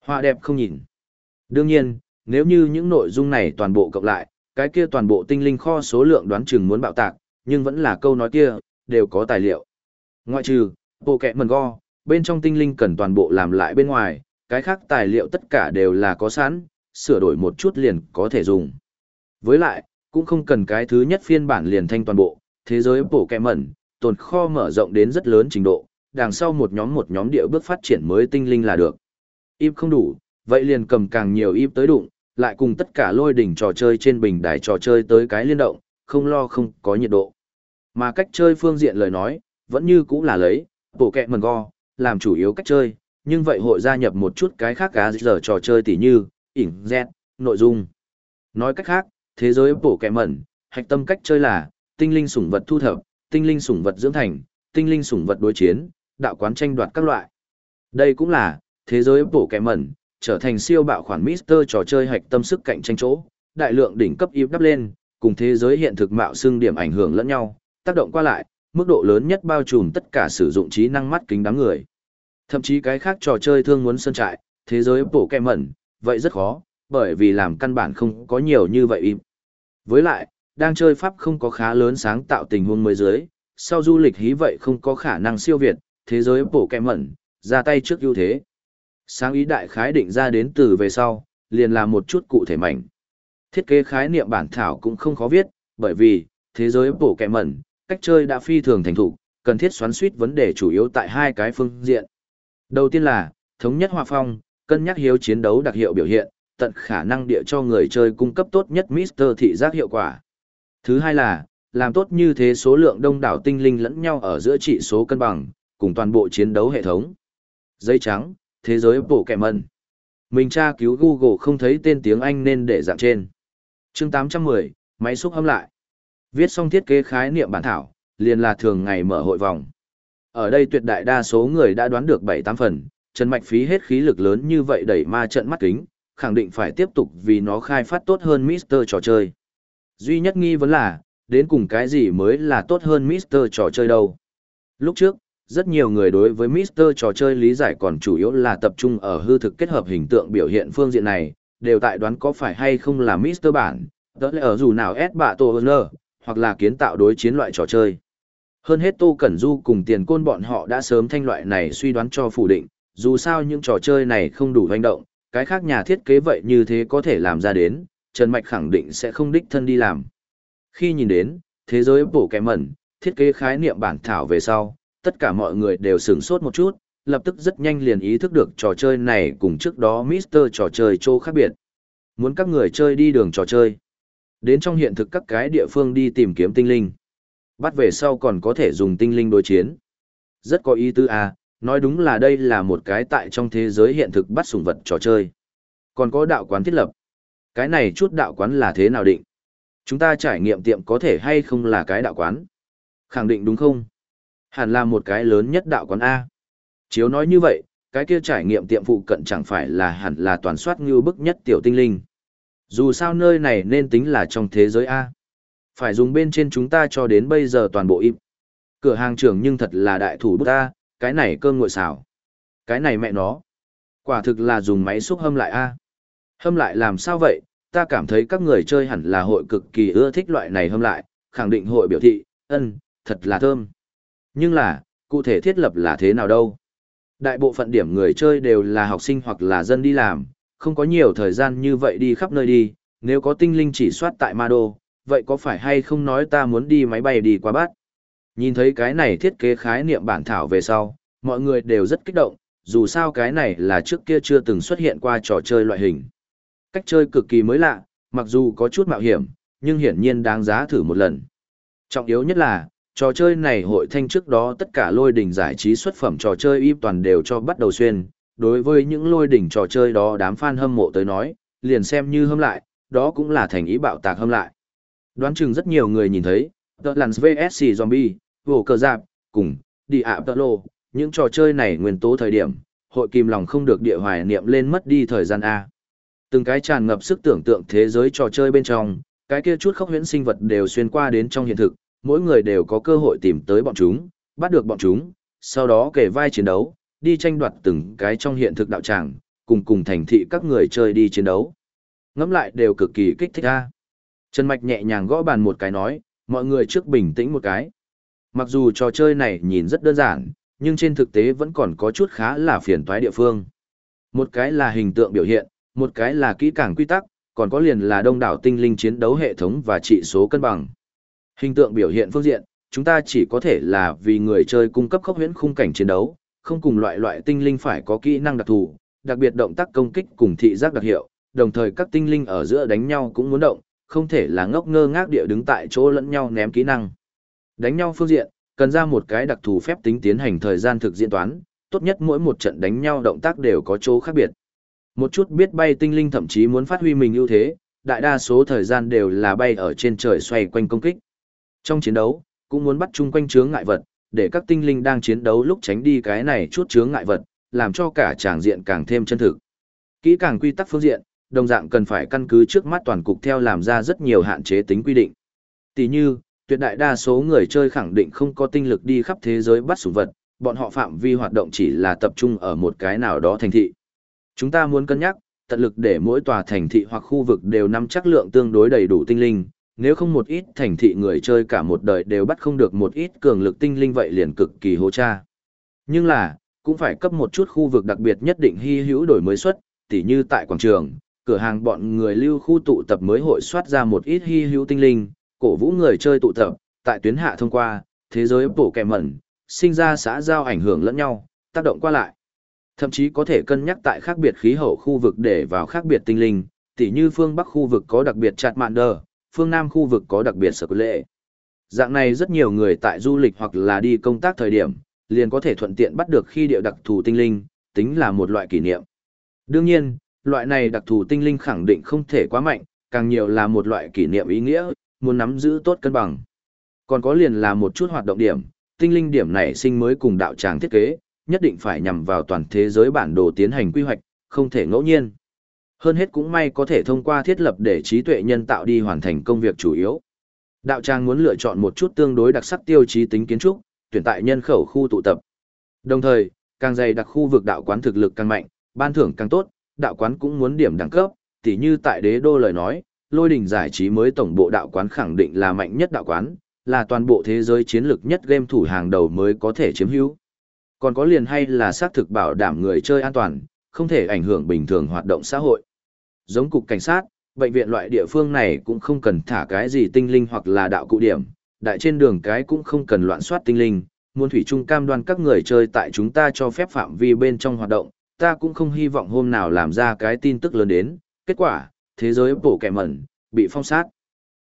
Hoa đẹp không nhìn. Đương nhiên, nếu như những nội dung này toàn bộ cộng lại, cái kia toàn bộ tinh linh kho số lượng đoán chừng muốn bạo tạc, nhưng vẫn là câu nói kia, đều có tài liệu. Ngoại trừ, bộ kẹ mần go, bên trong tinh linh cần toàn bộ làm lại bên ngoài, cái khác tài liệu tất cả đều là có sẵn, sửa đổi một chút liền có thể dùng. Với lại, cũng không cần cái thứ nhất phiên bản liền thanh toàn bộ, thế giới bộ kẹ mẩn, tồn kho mở rộng đến rất lớn trình độ, đằng sau một nhóm một nhóm địa bước phát triển mới tinh linh là được. Im không đủ, vậy liền cầm càng nhiều íp tới đụng, lại cùng tất cả lôi đỉnh trò chơi trên bình đài trò chơi tới cái liên động, không lo không có nhiệt độ. Mà cách chơi phương diện lời nói, vẫn như cũng là lấy, bộ kẹ mần go, làm chủ yếu cách chơi, nhưng vậy hội gia nhập một chút cái khác cá giờ trò chơi tỉ như, ỉn z, nội dung. Nói cách khác, thế giới bộ kẹ mẩn, hạch tâm cách chơi là, tinh linh sủng vật thu thập, tinh linh sủng vật dưỡng thành, tinh linh sủng vật đối chiến, đạo quán tranh đoạt các loại. Đây cũng là, thế giới bộ kẹ mẩn, trở thành siêu bạo khoản Mister trò chơi hạch tâm sức cạnh tranh chỗ, đại lượng đỉnh cấp yếu đắp lên, cùng thế giới hiện thực mạo xương điểm ảnh hưởng lẫn nhau, tác động qua lại, mức độ lớn nhất bao trùm tất cả sử dụng trí năng mắt kính đám người. Thậm chí cái khác trò chơi thương muốn sân trại, thế giới bổ kẹ mẩn, vậy rất khó, bởi vì làm căn bản không có nhiều như vậy im. Với lại, đang chơi pháp không có khá lớn sáng tạo tình huống mới dưới, sau du lịch hí vậy không có khả năng siêu việt, thế giới bổ kẹ mẩn, ra tay trước ưu thế. Sáng ý đại khái định ra đến từ về sau, liền là một chút cụ thể mảnh. Thiết kế khái niệm bản thảo cũng không khó viết, bởi vì, thế giới bổ kẹ mẩn, cách chơi đã phi thường thành thục, cần thiết xoắn suýt vấn đề chủ yếu tại hai cái phương diện. Đầu tiên là, thống nhất hòa phong, cân nhắc hiếu chiến đấu đặc hiệu biểu hiện, tận khả năng địa cho người chơi cung cấp tốt nhất mr thị giác hiệu quả. Thứ hai là, làm tốt như thế số lượng đông đảo tinh linh lẫn nhau ở giữa trị số cân bằng, cùng toàn bộ chiến đấu hệ thống. Giấy trắng, thế giới bổ kẻ mần. Mình tra cứu Google không thấy tên tiếng Anh nên để dạng trên. chương 810, máy xúc âm lại. Viết xong thiết kế khái niệm bản thảo, liền là thường ngày mở hội vòng. Ở đây tuyệt đại đa số người đã đoán được 7-8 phần, Trần Mạch phí hết khí lực lớn như vậy đẩy ma trận mắt kính, khẳng định phải tiếp tục vì nó khai phát tốt hơn Mister trò chơi. Duy nhất nghi vấn là, đến cùng cái gì mới là tốt hơn Mister trò chơi đâu. Lúc trước, rất nhiều người đối với Mister trò chơi lý giải còn chủ yếu là tập trung ở hư thực kết hợp hình tượng biểu hiện phương diện này, đều tại đoán có phải hay không là Mister bản, đó là ở dù nào S bạ tổ hơn hoặc là kiến tạo đối chiến loại trò chơi. Hơn hết Tô Cẩn Du cùng tiền côn bọn họ đã sớm thanh loại này suy đoán cho phủ định, dù sao những trò chơi này không đủ hoành động, cái khác nhà thiết kế vậy như thế có thể làm ra đến, Trần Mạch khẳng định sẽ không đích thân đi làm. Khi nhìn đến, thế giới bổ kẻ mẩn, thiết kế khái niệm bản thảo về sau, tất cả mọi người đều sửng sốt một chút, lập tức rất nhanh liền ý thức được trò chơi này cùng trước đó Mister trò chơi chỗ khác biệt. Muốn các người chơi đi đường trò chơi. Đến trong hiện thực các cái địa phương đi tìm kiếm tinh linh. Bắt về sau còn có thể dùng tinh linh đối chiến. Rất có ý tứ à, nói đúng là đây là một cái tại trong thế giới hiện thực bắt sủng vật trò chơi. Còn có đạo quán thiết lập. Cái này chút đạo quán là thế nào định? Chúng ta trải nghiệm tiệm có thể hay không là cái đạo quán? Khẳng định đúng không? Hẳn là một cái lớn nhất đạo quán A. Chiếu nói như vậy, cái kia trải nghiệm tiệm phụ cận chẳng phải là hẳn là toàn soát như bức nhất tiểu tinh linh. Dù sao nơi này nên tính là trong thế giới A. Phải dùng bên trên chúng ta cho đến bây giờ toàn bộ im. Cửa hàng trưởng nhưng thật là đại thủ bức ta, cái này cơm ngội xào. Cái này mẹ nó. Quả thực là dùng máy xúc hâm lại A. Hâm lại làm sao vậy? Ta cảm thấy các người chơi hẳn là hội cực kỳ ưa thích loại này hâm lại, khẳng định hội biểu thị, ân, thật là thơm. Nhưng là, cụ thể thiết lập là thế nào đâu? Đại bộ phận điểm người chơi đều là học sinh hoặc là dân đi làm, không có nhiều thời gian như vậy đi khắp nơi đi, nếu có tinh linh chỉ soát tại ma đô, vậy có phải hay không nói ta muốn đi máy bay đi qua bát? Nhìn thấy cái này thiết kế khái niệm bản thảo về sau, mọi người đều rất kích động, dù sao cái này là trước kia chưa từng xuất hiện qua trò chơi loại hình. Cách chơi cực kỳ mới lạ, mặc dù có chút mạo hiểm, nhưng hiển nhiên đáng giá thử một lần. Trọng yếu nhất là, trò chơi này hội thanh trước đó tất cả lôi đỉnh giải trí xuất phẩm trò chơi y toàn đều cho bắt đầu xuyên. Đối với những lôi đỉnh trò chơi đó đám fan hâm mộ tới nói, liền xem như hâm lại, đó cũng là thành ý bạo tạc hâm lại. Đoán chừng rất nhiều người nhìn thấy, The Lands VSC Zombie, Vô Cờ Giạp, cùng, Đi ạ Tợ Lô, những trò chơi này nguyên tố thời điểm, hội kìm lòng không được địa hoài niệm lên mất đi thời gian A. Từng cái tràn ngập sức tưởng tượng thế giới trò chơi bên trong, cái kia chút khốc huyễn sinh vật đều xuyên qua đến trong hiện thực, mỗi người đều có cơ hội tìm tới bọn chúng, bắt được bọn chúng, sau đó kể vai chiến đấu, đi tranh đoạt từng cái trong hiện thực đạo tràng, cùng cùng thành thị các người chơi đi chiến đấu. Ngắm lại đều cực kỳ kích thích a. Trần Mạch nhẹ nhàng gõ bàn một cái nói, mọi người trước bình tĩnh một cái. Mặc dù trò chơi này nhìn rất đơn giản, nhưng trên thực tế vẫn còn có chút khá là phiền toái địa phương. Một cái là hình tượng biểu hiện, một cái là kỹ càng quy tắc, còn có liền là đông đảo tinh linh chiến đấu hệ thống và trị số cân bằng. Hình tượng biểu hiện phương diện, chúng ta chỉ có thể là vì người chơi cung cấp khốc huyễn khung cảnh chiến đấu, không cùng loại loại tinh linh phải có kỹ năng đặc thù, đặc biệt động tác công kích cùng thị giác đặc hiệu, đồng thời các tinh linh ở giữa đánh nhau cũng muốn động, không thể là ngốc ngơ ngác địa đứng tại chỗ lẫn nhau ném kỹ năng. Đánh nhau phương diện, cần ra một cái đặc thù phép tính tiến hành thời gian thực diễn toán, tốt nhất mỗi một trận đánh nhau động tác đều có chỗ khác biệt. Một chút biết bay tinh linh thậm chí muốn phát huy mình ưu thế, đại đa số thời gian đều là bay ở trên trời xoay quanh công kích. Trong chiến đấu, cũng muốn bắt chung quanh chướng ngại vật, để các tinh linh đang chiến đấu lúc tránh đi cái này chút chướng ngại vật, làm cho cả tràng diện càng thêm chân thực. Kỹ càng quy tắc phương diện, đồng dạng cần phải căn cứ trước mắt toàn cục theo làm ra rất nhiều hạn chế tính quy định. Tỷ như, tuyệt đại đa số người chơi khẳng định không có tinh lực đi khắp thế giới bắt sủng vật, bọn họ phạm vi hoạt động chỉ là tập trung ở một cái nào đó thành thị. Chúng ta muốn cân nhắc, tận lực để mỗi tòa thành thị hoặc khu vực đều nắm chắc lượng tương đối đầy đủ tinh linh, nếu không một ít thành thị người chơi cả một đời đều bắt không được một ít cường lực tinh linh vậy liền cực kỳ hố cha. Nhưng là, cũng phải cấp một chút khu vực đặc biệt nhất định hy hữu đổi mới xuất, tỉ như tại quảng trường, cửa hàng bọn người lưu khu tụ tập mới hội soát ra một ít hy hữu tinh linh, cổ vũ người chơi tụ tập, tại tuyến hạ thông qua, thế giới bổ kẹ mẩn, sinh ra xã giao ảnh hưởng lẫn nhau, tác động qua lại. Thậm chí có thể cân nhắc tại khác biệt khí hậu khu vực để vào khác biệt tinh linh, tỉ như phương Bắc khu vực có đặc biệt chặt mạn đờ, phương Nam khu vực có đặc biệt sở lệ. Dạng này rất nhiều người tại du lịch hoặc là đi công tác thời điểm, liền có thể thuận tiện bắt được khi địa đặc thù tinh linh, tính là một loại kỷ niệm. Đương nhiên, loại này đặc thù tinh linh khẳng định không thể quá mạnh, càng nhiều là một loại kỷ niệm ý nghĩa, muốn nắm giữ tốt cân bằng. Còn có liền là một chút hoạt động điểm, tinh linh điểm này sinh mới cùng đạo tràng thiết kế, nhất định phải nhằm vào toàn thế giới bản đồ tiến hành quy hoạch, không thể ngẫu nhiên. Hơn hết cũng may có thể thông qua thiết lập để trí tuệ nhân tạo đi hoàn thành công việc chủ yếu. Đạo trang muốn lựa chọn một chút tương đối đặc sắc tiêu chí tính kiến trúc, tuyển tại nhân khẩu khu tụ tập. Đồng thời, càng dày đặc khu vực đạo quán thực lực càng mạnh, ban thưởng càng tốt, đạo quán cũng muốn điểm đẳng cấp, tỉ như tại đế đô lời nói, lôi đỉnh giải trí mới tổng bộ đạo quán khẳng định là mạnh nhất đạo quán, là toàn bộ thế giới chiến lược nhất game thủ hàng đầu mới có thể chiếm hữu. Còn có liền hay là xác thực bảo đảm người chơi an toàn, không thể ảnh hưởng bình thường hoạt động xã hội. Giống cục cảnh sát, bệnh viện loại địa phương này cũng không cần thả cái gì tinh linh hoặc là đạo cụ điểm, đại trên đường cái cũng không cần loạn soát tinh linh, muốn thủy chung cam đoan các người chơi tại chúng ta cho phép phạm vi bên trong hoạt động, ta cũng không hy vọng hôm nào làm ra cái tin tức lớn đến, kết quả, thế giới bổ kẻ mẩn, bị phong sát.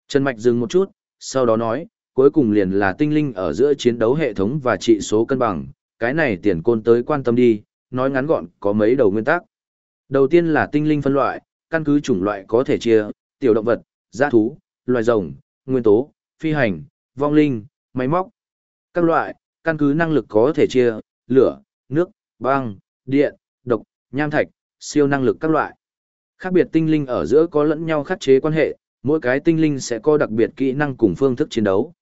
Trần Mạch dừng một chút, sau đó nói, cuối cùng liền là tinh linh ở giữa chiến đấu hệ thống và trị số cân bằng, cái này tiền côn tới quan tâm đi, nói ngắn gọn có mấy đầu nguyên tắc. Đầu tiên là tinh linh phân loại, căn cứ chủng loại có thể chia, tiểu động vật, giã thú, loài rồng, nguyên tố, phi hành, vong linh, máy móc. Các loại, căn cứ năng lực có thể chia, lửa, nước, băng, điện, độc, nham thạch, siêu năng lực các loại. Khác biệt tinh linh ở giữa có lẫn nhau khắc chế quan hệ, mỗi cái tinh linh sẽ có đặc biệt kỹ năng cùng phương thức chiến đấu.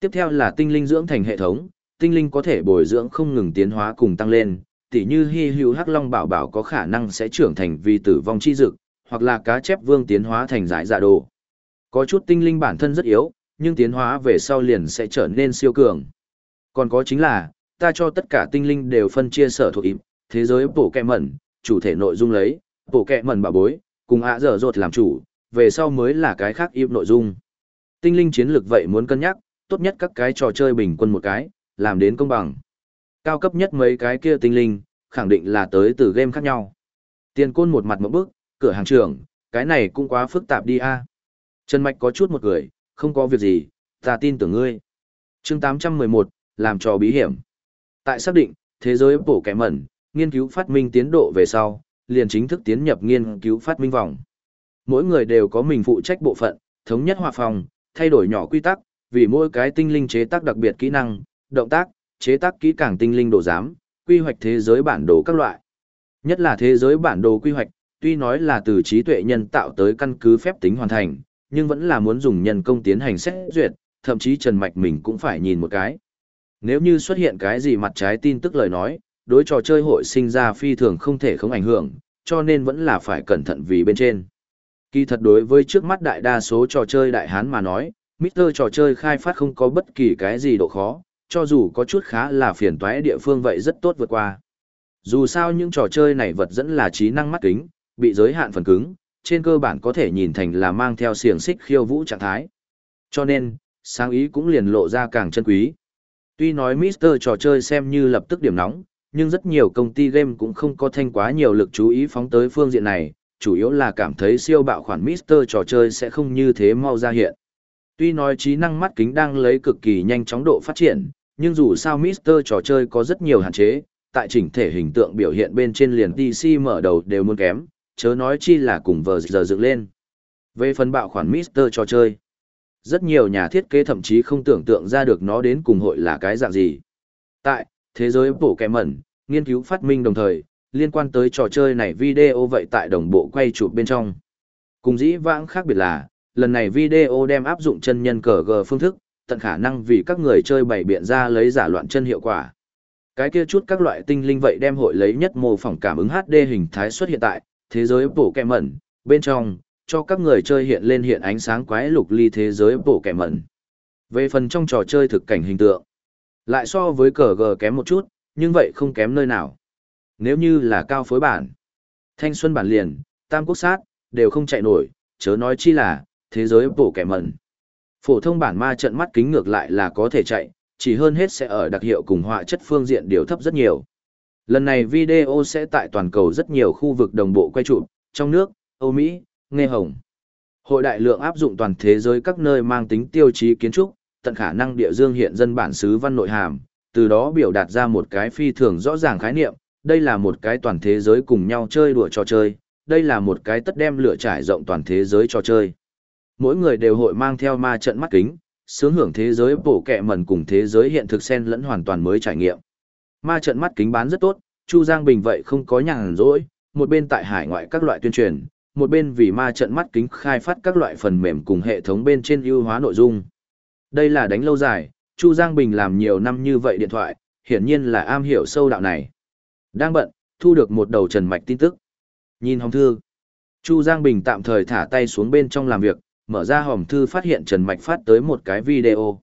Tiếp theo là tinh linh dưỡng thành hệ thống, tinh linh có thể bồi dưỡng không ngừng tiến hóa cùng tăng lên, tỉ như hy hữu hắc long bảo bảo có khả năng sẽ trưởng thành vì tử vong chi dực, hoặc là cá chép vương tiến hóa thành giải dạ đồ. Có chút tinh linh bản thân rất yếu, nhưng tiến hóa về sau liền sẽ trở nên siêu cường. Còn có chính là, ta cho tất cả tinh linh đều phân chia sở thuộc ịp, thế giới bổ kẹ mẩn, chủ thể nội dung lấy, bổ kẹ mẩn bảo bối, cùng ạ dở dột làm chủ, về sau mới là cái khác im nội dung. Tinh linh chiến lược vậy muốn cân nhắc, tốt nhất các cái trò chơi bình quân một cái, làm đến công bằng. Cao cấp nhất mấy cái kia tinh linh, khẳng định là tới từ game khác nhau. Tiền côn một mặt một bước, cửa hàng trưởng, cái này cũng quá phức tạp đi a. Trần Mạch có chút một người, không có việc gì, ta tin tưởng ngươi. chương 811, làm trò bí hiểm. Tại xác định, thế giới bổ kẻ mẩn, nghiên cứu phát minh tiến độ về sau, liền chính thức tiến nhập nghiên cứu phát minh vòng. Mỗi người đều có mình phụ trách bộ phận, thống nhất hòa phòng, thay đổi nhỏ quy tắc, vì mỗi cái tinh linh chế tác đặc biệt kỹ năng, động tác, chế tác kỹ càng tinh linh đồ giám, quy hoạch thế giới bản đồ các loại. Nhất là thế giới bản đồ quy hoạch, tuy nói là từ trí tuệ nhân tạo tới căn cứ phép tính hoàn thành, nhưng vẫn là muốn dùng nhân công tiến hành xét duyệt, thậm chí Trần Mạch mình cũng phải nhìn một cái. Nếu như xuất hiện cái gì mặt trái tin tức lời nói, đối trò chơi hội sinh ra phi thường không thể không ảnh hưởng, cho nên vẫn là phải cẩn thận vì bên trên. Kỳ thật đối với trước mắt đại đa số trò chơi đại hán mà nói, Mr. trò chơi khai phát không có bất kỳ cái gì độ khó, cho dù có chút khá là phiền toái địa phương vậy rất tốt vượt qua. Dù sao những trò chơi này vật dẫn là trí năng mắt kính, bị giới hạn phần cứng, trên cơ bản có thể nhìn thành là mang theo xiềng xích khiêu vũ trạng thái. Cho nên, sáng ý cũng liền lộ ra càng chân quý. Tuy nói Mister trò chơi xem như lập tức điểm nóng, nhưng rất nhiều công ty game cũng không có thanh quá nhiều lực chú ý phóng tới phương diện này, chủ yếu là cảm thấy siêu bạo khoản Mister trò chơi sẽ không như thế mau ra hiện. Tuy nói trí năng mắt kính đang lấy cực kỳ nhanh chóng độ phát triển, nhưng dù sao Mister trò chơi có rất nhiều hạn chế, tại chỉnh thể hình tượng biểu hiện bên trên liền DC mở đầu đều muốn kém, chớ nói chi là cùng vờ giờ dựng lên. Về phần bạo khoản Mister trò chơi, rất nhiều nhà thiết kế thậm chí không tưởng tượng ra được nó đến cùng hội là cái dạng gì. Tại, thế giới bổ kẻ mẩn, nghiên cứu phát minh đồng thời, liên quan tới trò chơi này video vậy tại đồng bộ quay chụp bên trong. Cùng dĩ vãng khác biệt là, lần này video đem áp dụng chân nhân cờ gờ phương thức, tận khả năng vì các người chơi bày biện ra lấy giả loạn chân hiệu quả. Cái kia chút các loại tinh linh vậy đem hội lấy nhất mô phỏng cảm ứng HD hình thái xuất hiện tại thế giới bổ kẹ mẩn, bên trong, cho các người chơi hiện lên hiện ánh sáng quái lục ly thế giới bổ kẹ mẩn. Về phần trong trò chơi thực cảnh hình tượng, lại so với cờ gờ kém một chút, nhưng vậy không kém nơi nào. Nếu như là cao phối bản, thanh xuân bản liền, tam quốc sát, đều không chạy nổi, chớ nói chi là, thế giới bổ kẻ mẩn. Phổ thông bản ma trận mắt kính ngược lại là có thể chạy, chỉ hơn hết sẽ ở đặc hiệu cùng họa chất phương diện điều thấp rất nhiều. Lần này video sẽ tại toàn cầu rất nhiều khu vực đồng bộ quay chụp, trong nước, Âu Mỹ, Nghe Hồng. Hội đại lượng áp dụng toàn thế giới các nơi mang tính tiêu chí kiến trúc, tận khả năng địa dương hiện dân bản xứ văn nội hàm, từ đó biểu đạt ra một cái phi thường rõ ràng khái niệm, đây là một cái toàn thế giới cùng nhau chơi đùa trò chơi, đây là một cái tất đem lửa trải rộng toàn thế giới trò chơi. Mỗi người đều hội mang theo ma trận mắt kính, sướng hưởng thế giới bổ kẹ mẩn cùng thế giới hiện thực xen lẫn hoàn toàn mới trải nghiệm. Ma trận mắt kính bán rất tốt, Chu Giang Bình vậy không có nhàn rỗi, một bên tại hải ngoại các loại tuyên truyền, một bên vì ma trận mắt kính khai phát các loại phần mềm cùng hệ thống bên trên ưu hóa nội dung. Đây là đánh lâu dài, Chu Giang Bình làm nhiều năm như vậy điện thoại, hiển nhiên là am hiểu sâu đạo này. Đang bận, thu được một đầu trần mạch tin tức. Nhìn hồng thư. Chu Giang Bình tạm thời thả tay xuống bên trong làm việc, mở ra hòm thư phát hiện Trần Mạch phát tới một cái video.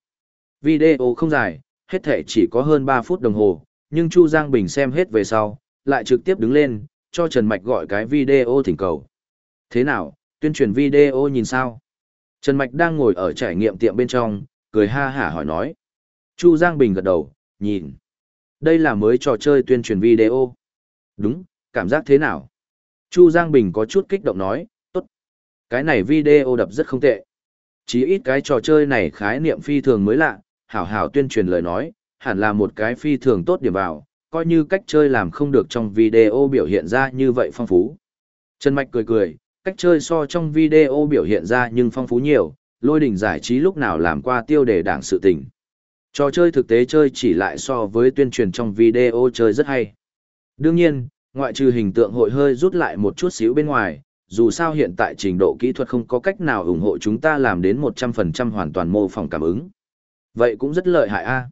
Video không dài, hết thể chỉ có hơn 3 phút đồng hồ, nhưng Chu Giang Bình xem hết về sau, lại trực tiếp đứng lên, cho Trần Mạch gọi cái video thỉnh cầu. Thế nào, tuyên truyền video nhìn sao? Trần Mạch đang ngồi ở trải nghiệm tiệm bên trong, cười ha hả hỏi nói. Chu Giang Bình gật đầu, nhìn. Đây là mới trò chơi tuyên truyền video. Đúng, cảm giác thế nào? Chu Giang Bình có chút kích động nói, tốt. Cái này video đập rất không tệ. Chỉ ít cái trò chơi này khái niệm phi thường mới lạ, hảo hảo tuyên truyền lời nói, hẳn là một cái phi thường tốt điểm vào, coi như cách chơi làm không được trong video biểu hiện ra như vậy phong phú. Trần Mạch cười cười, cách chơi so trong video biểu hiện ra nhưng phong phú nhiều, lôi đỉnh giải trí lúc nào làm qua tiêu đề đảng sự tình. Trò chơi thực tế chơi chỉ lại so với tuyên truyền trong video chơi rất hay. Đương nhiên, ngoại trừ hình tượng hội hơi rút lại một chút xíu bên ngoài, dù sao hiện tại trình độ kỹ thuật không có cách nào ủng hộ chúng ta làm đến 100% hoàn toàn mô phỏng cảm ứng. Vậy cũng rất lợi hại a.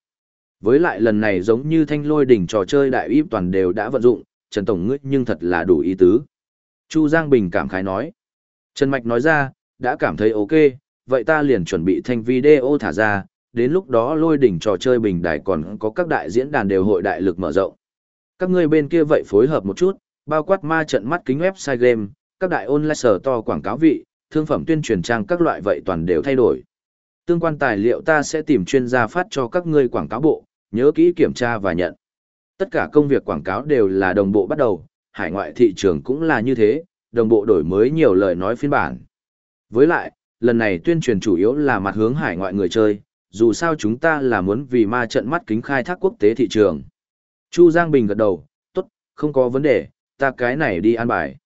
Với lại lần này giống như thanh lôi đỉnh trò chơi đại íp toàn đều đã vận dụng, Trần Tổng ngươi nhưng thật là đủ ý tứ. Chu Giang Bình cảm khái nói. Trần Mạch nói ra, đã cảm thấy ok, vậy ta liền chuẩn bị thanh video thả ra, đến lúc đó lôi đỉnh trò chơi bình đài còn có các đại diễn đàn đều hội đại lực mở rộng. Các ngươi bên kia vậy phối hợp một chút, bao quát ma trận mắt kính website game, các đại online sở to quảng cáo vị, thương phẩm tuyên truyền trang các loại vậy toàn đều thay đổi. Tương quan tài liệu ta sẽ tìm chuyên gia phát cho các ngươi quảng cáo bộ, nhớ kỹ kiểm tra và nhận. Tất cả công việc quảng cáo đều là đồng bộ bắt đầu, hải ngoại thị trường cũng là như thế, đồng bộ đổi mới nhiều lời nói phiên bản. Với lại, lần này tuyên truyền chủ yếu là mặt hướng hải ngoại người chơi, dù sao chúng ta là muốn vì ma trận mắt kính khai thác quốc tế thị trường. Chu Giang Bình gật đầu, tốt, không có vấn đề, ta cái này đi an bài.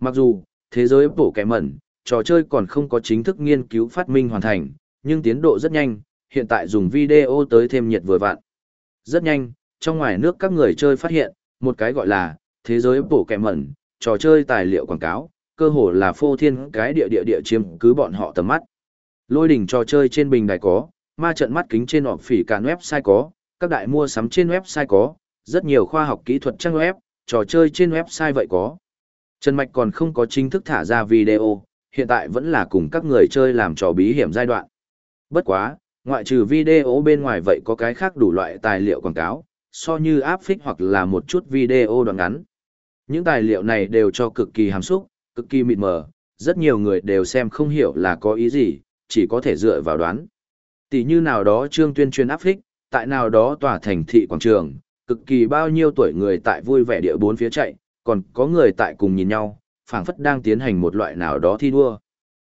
Mặc dù, thế giới bổ kẻ mẩn, trò chơi còn không có chính thức nghiên cứu phát minh hoàn thành, nhưng tiến độ rất nhanh, hiện tại dùng video tới thêm nhiệt vừa vạn rất nhanh, trong ngoài nước các người chơi phát hiện, một cái gọi là thế giới bổ kẹ mẩn, trò chơi tài liệu quảng cáo, cơ hồ là phô thiên cái địa địa địa chiếm cứ bọn họ tầm mắt. Lôi đỉnh trò chơi trên bình đài có, ma trận mắt kính trên họp phỉ cản website có, các đại mua sắm trên website có, rất nhiều khoa học kỹ thuật trang web, trò chơi trên website vậy có. Trần Mạch còn không có chính thức thả ra video, hiện tại vẫn là cùng các người chơi làm trò bí hiểm giai đoạn. Bất quá, ngoại trừ video bên ngoài vậy có cái khác đủ loại tài liệu quảng cáo, so như áp phích hoặc là một chút video đoạn ngắn. Những tài liệu này đều cho cực kỳ hàm xúc, cực kỳ mịt mờ, rất nhiều người đều xem không hiểu là có ý gì, chỉ có thể dựa vào đoán. Tỷ như nào đó trương tuyên truyền áp phích, tại nào đó tòa thành thị quảng trường, cực kỳ bao nhiêu tuổi người tại vui vẻ địa bốn phía chạy, còn có người tại cùng nhìn nhau, phảng phất đang tiến hành một loại nào đó thi đua.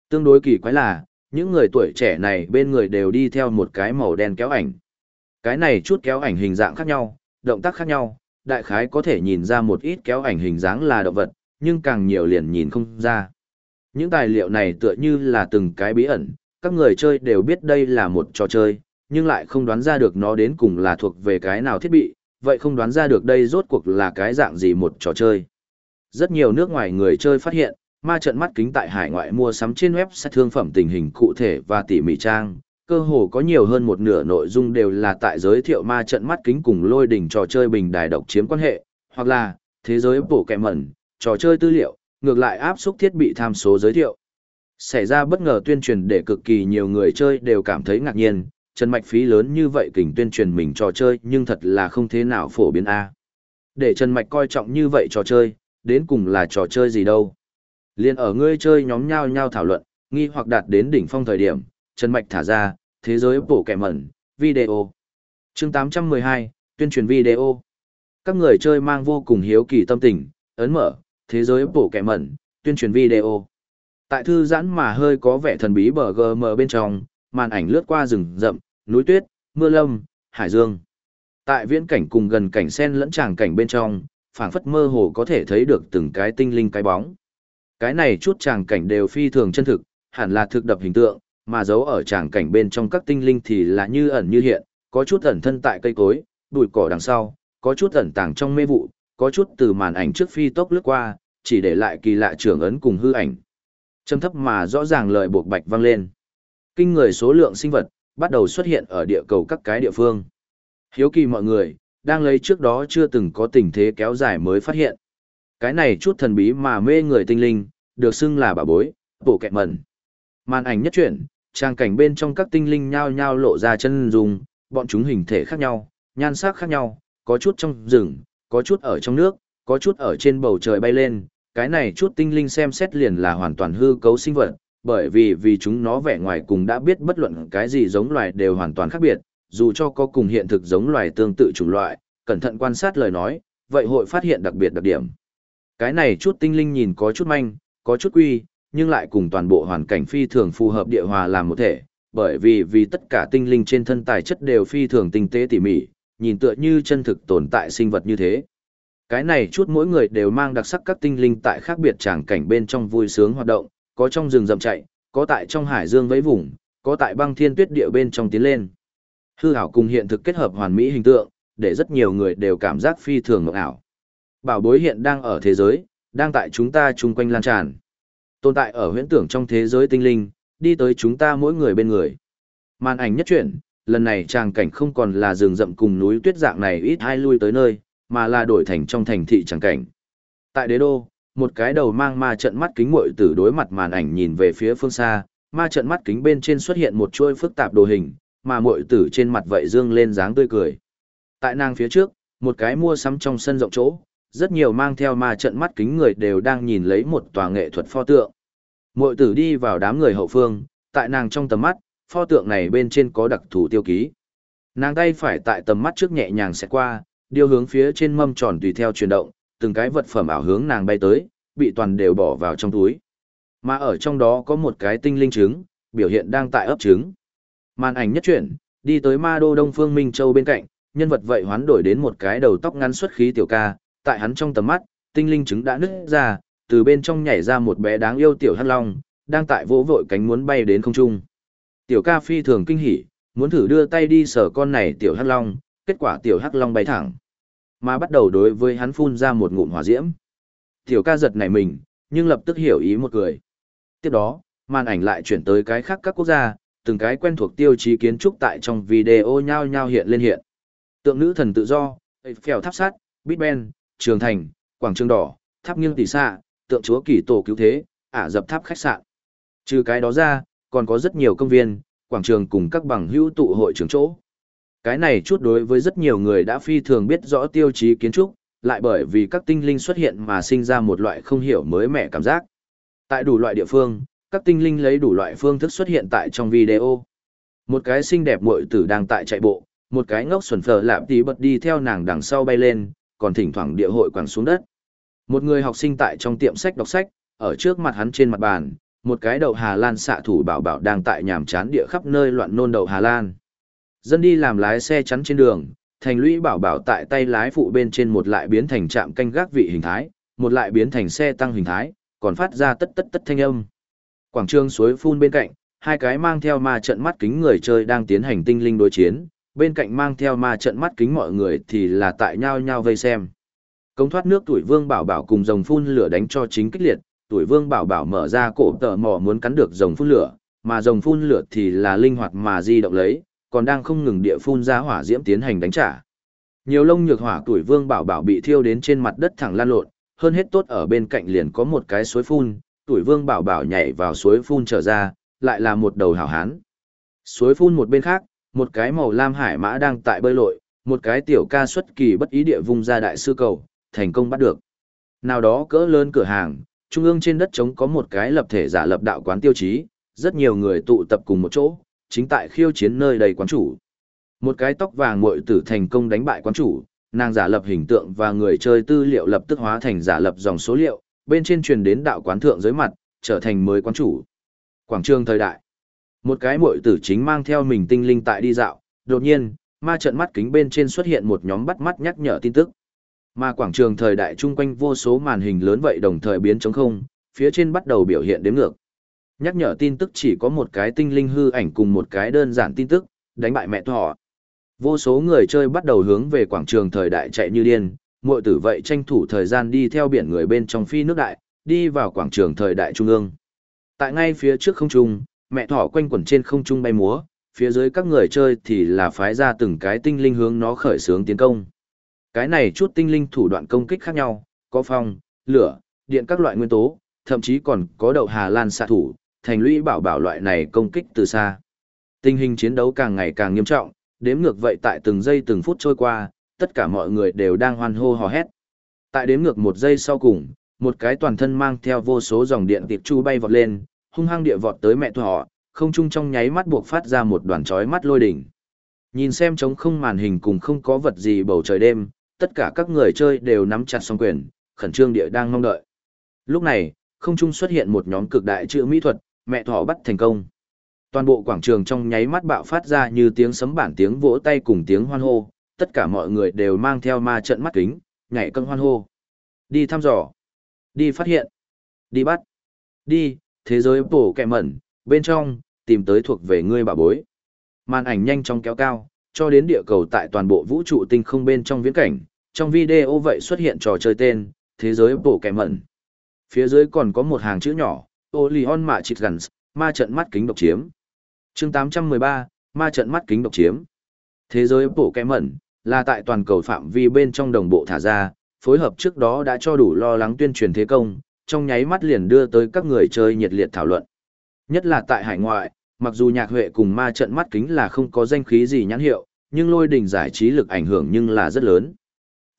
Tương đối kỳ quái là, những người tuổi trẻ này bên người đều đi theo một cái màu đen kéo ảnh. Cái này chút kéo ảnh hình dạng khác nhau, động tác khác nhau, đại khái có thể nhìn ra một ít kéo ảnh hình dáng là động vật, nhưng càng nhiều liền nhìn không ra. Những tài liệu này tựa như là từng cái bí ẩn, các người chơi đều biết đây là một trò chơi, nhưng lại không đoán ra được nó đến cùng là thuộc về cái nào thiết bị, vậy không đoán ra được đây rốt cuộc là cái dạng gì một trò chơi. Rất nhiều nước ngoài người chơi phát hiện, ma trận mắt kính tại hải ngoại mua sắm trên web sẽ thương phẩm tình hình cụ thể và tỉ mỉ trang, cơ hồ có nhiều hơn một nửa nội dung đều là tại giới thiệu ma trận mắt kính cùng lôi đỉnh trò chơi bình đài độc chiếm quan hệ, hoặc là thế giới bổ kẹ mẩn, trò chơi tư liệu, ngược lại áp xúc thiết bị tham số giới thiệu. Xảy ra bất ngờ tuyên truyền để cực kỳ nhiều người chơi đều cảm thấy ngạc nhiên, Trần Mạch phí lớn như vậy kình tuyên truyền mình trò chơi nhưng thật là không thế nào phổ biến A. Để Trần Mạch coi trọng như vậy trò chơi, đến cùng là trò chơi gì đâu. Liên ở ngươi chơi nhóm nhau nhau thảo luận, nghi hoặc đạt đến đỉnh phong thời điểm, Trần Mạch thả ra, thế giới bổ kẻ mẩn, video. chương 812, tuyên truyền video. Các người chơi mang vô cùng hiếu kỳ tâm tình, ấn mở, thế giới bổ kẻ mẩn, tuyên truyền video. Tại thư giãn mà hơi có vẻ thần bí bờ GM bên trong, màn ảnh lướt qua rừng rậm, núi tuyết, mưa lâm, hải dương. Tại viễn cảnh cùng gần cảnh sen lẫn tràng cảnh bên trong, phảng phất mơ hồ có thể thấy được từng cái tinh linh cái bóng. Cái này chút tràng cảnh đều phi thường chân thực, hẳn là thực đập hình tượng, mà giấu ở tràng cảnh bên trong các tinh linh thì là như ẩn như hiện, có chút ẩn thân tại cây cối, bụi cỏ đằng sau, có chút ẩn tàng trong mê vụ, có chút từ màn ảnh trước phi tốc lướt qua, chỉ để lại kỳ lạ trưởng ấn cùng hư ảnh. Trầm thấp mà rõ ràng lời buộc bạch vang lên. Kinh người số lượng sinh vật, bắt đầu xuất hiện ở địa cầu các cái địa phương. Hiếu kỳ mọi người, đang lấy trước đó chưa từng có tình thế kéo dài mới phát hiện. Cái này chút thần bí mà mê người tinh linh, được xưng là bà bối, bộ kẹt mẩn. Màn ảnh nhất chuyển, trang cảnh bên trong các tinh linh nhao nhao lộ ra chân dùng, bọn chúng hình thể khác nhau, nhan sắc khác nhau, có chút trong rừng, có chút ở trong nước, có chút ở trên bầu trời bay lên. Cái này chút tinh linh xem xét liền là hoàn toàn hư cấu sinh vật, bởi vì vì chúng nó vẻ ngoài cùng đã biết bất luận cái gì giống loài đều hoàn toàn khác biệt, dù cho có cùng hiện thực giống loài tương tự chủng loại, cẩn thận quan sát lời nói, vậy hội phát hiện đặc biệt đặc điểm. Cái này chút tinh linh nhìn có chút manh, có chút quy, nhưng lại cùng toàn bộ hoàn cảnh phi thường phù hợp địa hòa làm một thể, bởi vì vì tất cả tinh linh trên thân tài chất đều phi thường tinh tế tỉ mỉ, nhìn tựa như chân thực tồn tại sinh vật như thế. Cái này chút mỗi người đều mang đặc sắc các tinh linh tại khác biệt tràng cảnh bên trong vui sướng hoạt động, có trong rừng rậm chạy, có tại trong hải dương vẫy vùng, có tại băng thiên tuyết địa bên trong tiến lên. Hư ảo cùng hiện thực kết hợp hoàn mỹ hình tượng, để rất nhiều người đều cảm giác phi thường ngược ảo. Bảo bối hiện đang ở thế giới, đang tại chúng ta chung quanh lan tràn. Tồn tại ở huyễn tưởng trong thế giới tinh linh, đi tới chúng ta mỗi người bên người. Màn ảnh nhất chuyển, lần này tràng cảnh không còn là rừng rậm cùng núi tuyết dạng này ít hai lui tới nơi, mà là đổi thành trong thành thị tràng cảnh. Tại đế đô, một cái đầu mang ma trận mắt kính muội tử đối mặt màn ảnh nhìn về phía phương xa, ma trận mắt kính bên trên xuất hiện một chuôi phức tạp đồ hình, mà muội tử trên mặt vậy dương lên dáng tươi cười. Tại nàng phía trước, một cái mua sắm trong sân rộng chỗ, rất nhiều mang theo ma trận mắt kính người đều đang nhìn lấy một tòa nghệ thuật pho tượng. Muội tử đi vào đám người hậu phương, tại nàng trong tầm mắt, pho tượng này bên trên có đặc thù tiêu ký. Nàng tay phải tại tầm mắt trước nhẹ nhàng sẽ qua, điều hướng phía trên mâm tròn tùy theo chuyển động, từng cái vật phẩm ảo hướng nàng bay tới, bị toàn đều bỏ vào trong túi. Mà ở trong đó có một cái tinh linh trứng, biểu hiện đang tại ấp trứng. Màn ảnh nhất chuyển, đi tới ma đô Đông Phương Minh Châu bên cạnh, nhân vật vậy hoán đổi đến một cái đầu tóc ngắn xuất khí tiểu ca, tại hắn trong tầm mắt, tinh linh trứng đã nứt ra, từ bên trong nhảy ra một bé đáng yêu tiểu hắc long, đang tại vỗ vội cánh muốn bay đến không trung. Tiểu ca phi thường kinh hỉ, muốn thử đưa tay đi sờ con này tiểu hắc long, kết quả tiểu hắc long bay thẳng, mà bắt đầu đối với hắn phun ra một ngụm hỏa diễm. Tiểu ca giật nảy mình, nhưng lập tức hiểu ý một cười. Tiếp đó, màn ảnh lại chuyển tới cái khác các quốc gia, từng cái quen thuộc tiêu chí kiến trúc tại trong video nhao nhao hiện lên hiện. Tượng nữ thần tự do, phèo tháp sắt, Big Ben, Trường Thành, Quảng Trường Đỏ, Tháp Nghiêng Tỷ Xạ, tượng chúa kỳ tổ cứu thế, ả dập tháp khách sạn. Trừ cái đó ra, còn có rất nhiều công viên, quảng trường cùng các bằng hữu tụ hội trường chỗ. Cái này chút đối với rất nhiều người đã phi thường biết rõ tiêu chí kiến trúc, lại bởi vì các tinh linh xuất hiện mà sinh ra một loại không hiểu mới mẻ cảm giác. Tại đủ loại địa phương, các tinh linh lấy đủ loại phương thức xuất hiện tại trong video. Một cái xinh đẹp muội tử đang tại chạy bộ, một cái ngốc xuẩn phở lạp tí bật đi theo nàng đằng sau bay lên, còn thỉnh thoảng địa hội quẳng xuống đất. Một người học sinh tại trong tiệm sách đọc sách, ở trước mặt hắn trên mặt bàn, một cái đậu Hà Lan xạ thủ bảo bảo đang tại nhàm chán địa khắp nơi loạn nôn đậu Hà Lan. Dân đi làm lái xe chắn trên đường, thành lũy bảo bảo tại tay lái phụ bên trên một lại biến thành trạm canh gác vị hình thái, một lại biến thành xe tăng hình thái, còn phát ra tất tất tất thanh âm. Quảng trường suối phun bên cạnh, hai cái mang theo ma trận mắt kính người chơi đang tiến hành tinh linh đối chiến, bên cạnh mang theo ma trận mắt kính mọi người thì là tại nhau nhau vây xem. Công thoát nước tuổi vương bảo bảo cùng rồng phun lửa đánh cho chính kích liệt, tuổi vương bảo bảo mở ra cổ tờ mò muốn cắn được rồng phun lửa, mà rồng phun lửa thì là linh hoạt mà di động lấy, còn đang không ngừng địa phun ra hỏa diễm tiến hành đánh trả. Nhiều lông nhược hỏa tuổi vương bảo bảo bị thiêu đến trên mặt đất thẳng lan lộn, hơn hết tốt ở bên cạnh liền có một cái suối phun, tuổi vương bảo bảo nhảy vào suối phun trở ra, lại là một đầu hảo hán. Suối phun một bên khác, một cái màu lam hải mã đang tại bơi lội, một cái tiểu ca xuất kỳ bất ý địa vùng ra đại sư cầu, thành công bắt được. Nào đó cỡ lớn cửa hàng, trung ương trên đất trống có một cái lập thể giả lập đạo quán tiêu chí, rất nhiều người tụ tập cùng một chỗ, chính tại khiêu chiến nơi đầy quán chủ. Một cái tóc vàng muội tử thành công đánh bại quán chủ, nàng giả lập hình tượng và người chơi tư liệu lập tức hóa thành giả lập dòng số liệu, bên trên truyền đến đạo quán thượng dưới mặt, trở thành mới quán chủ. Quảng trường thời đại. Một cái muội tử chính mang theo mình tinh linh tại đi dạo, đột nhiên, ma trận mắt kính bên trên xuất hiện một nhóm bắt mắt nhắc nhở tin tức. Mà quảng trường thời đại chung quanh vô số màn hình lớn vậy đồng thời biến trống không, phía trên bắt đầu biểu hiện đếm ngược. Nhắc nhở tin tức chỉ có một cái tinh linh hư ảnh cùng một cái đơn giản tin tức, đánh bại mẹ thọ. Vô số người chơi bắt đầu hướng về quảng trường thời đại chạy như điên, muội tử vậy tranh thủ thời gian đi theo biển người bên trong phi nước đại, đi vào quảng trường thời đại trung ương. Tại ngay phía trước không trung, mẹ thỏ quanh quẩn trên không trung bay múa, phía dưới các người chơi thì là phái ra từng cái tinh linh hướng nó khởi xướng tiến công. Cái này chút tinh linh thủ đoạn công kích khác nhau, có phong, lửa, điện các loại nguyên tố, thậm chí còn có đậu Hà Lan xạ thủ, thành lũy bảo bảo loại này công kích từ xa. Tình hình chiến đấu càng ngày càng nghiêm trọng, đếm ngược vậy tại từng giây từng phút trôi qua, tất cả mọi người đều đang hoan hô hò hét. Tại đếm ngược một giây sau cùng, một cái toàn thân mang theo vô số dòng điện tiệp chu bay vọt lên, hung hăng địa vọt tới mẹ thỏ, không trung trong nháy mắt buộc phát ra một đoàn chói mắt lôi đỉnh. Nhìn xem trống không màn hình cùng không có vật gì bầu trời đêm, tất cả các người chơi đều nắm chặt song quyền, khẩn trương địa đang mong đợi. Lúc này, không trung xuất hiện một nhóm cực đại chữ mỹ thuật, mẹ thỏ bắt thành công. Toàn bộ quảng trường trong nháy mắt bạo phát ra như tiếng sấm bản tiếng vỗ tay cùng tiếng hoan hô, tất cả mọi người đều mang theo ma trận mắt kính, nhảy cân hoan hô. Đi thăm dò, đi phát hiện, đi bắt, đi, thế giới bổ kẹ mẩn, bên trong, tìm tới thuộc về ngươi bà bối. Màn ảnh nhanh chóng kéo cao, cho đến địa cầu tại toàn bộ vũ trụ tinh không bên trong viễn cảnh, trong video vậy xuất hiện trò chơi tên, thế giới bổ kẹ mẩn. Phía dưới còn có một hàng chữ nhỏ, Olion Mạ Chịt Gần, ma trận mắt kính độc chiếm. chương 813, ma trận mắt kính độc chiếm. Thế giới bổ kẹ mẩn, là tại toàn cầu phạm vi bên trong đồng bộ thả ra, phối hợp trước đó đã cho đủ lo lắng tuyên truyền thế công, trong nháy mắt liền đưa tới các người chơi nhiệt liệt thảo luận. Nhất là tại hải ngoại, mặc dù nhạc huệ cùng ma trận mắt kính là không có danh khí gì nhãn hiệu, nhưng lôi đình giải trí lực ảnh hưởng nhưng là rất lớn.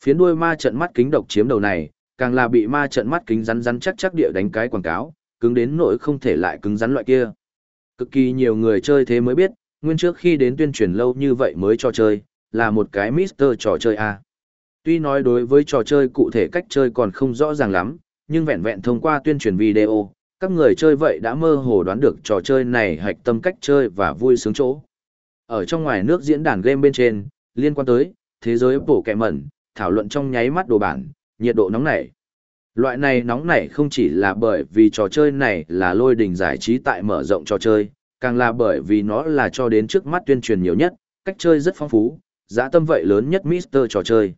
Phiến đuôi ma trận mắt kính độc chiếm đầu này, càng là bị ma trận mắt kính rắn rắn chắc chắc địa đánh cái quảng cáo, cứng đến nỗi không thể lại cứng rắn loại kia. Cực kỳ nhiều người chơi thế mới biết, nguyên trước khi đến tuyên truyền lâu như vậy mới cho chơi, là một cái Mister trò chơi A. Tuy nói đối với trò chơi cụ thể cách chơi còn không rõ ràng lắm, nhưng vẹn vẹn thông qua tuyên truyền video, các người chơi vậy đã mơ hồ đoán được trò chơi này hạch tâm cách chơi và vui sướng chỗ. Ở trong ngoài nước diễn đàn game bên trên, liên quan tới thế giới bổ kẹ mẩn, thảo luận trong nháy mắt đồ bản, nhiệt độ nóng nảy. Loại này nóng nảy không chỉ là bởi vì trò chơi này là lôi đình giải trí tại mở rộng trò chơi, càng là bởi vì nó là cho đến trước mắt tuyên truyền nhiều nhất, cách chơi rất phong phú, giá tâm vậy lớn nhất Mister trò chơi.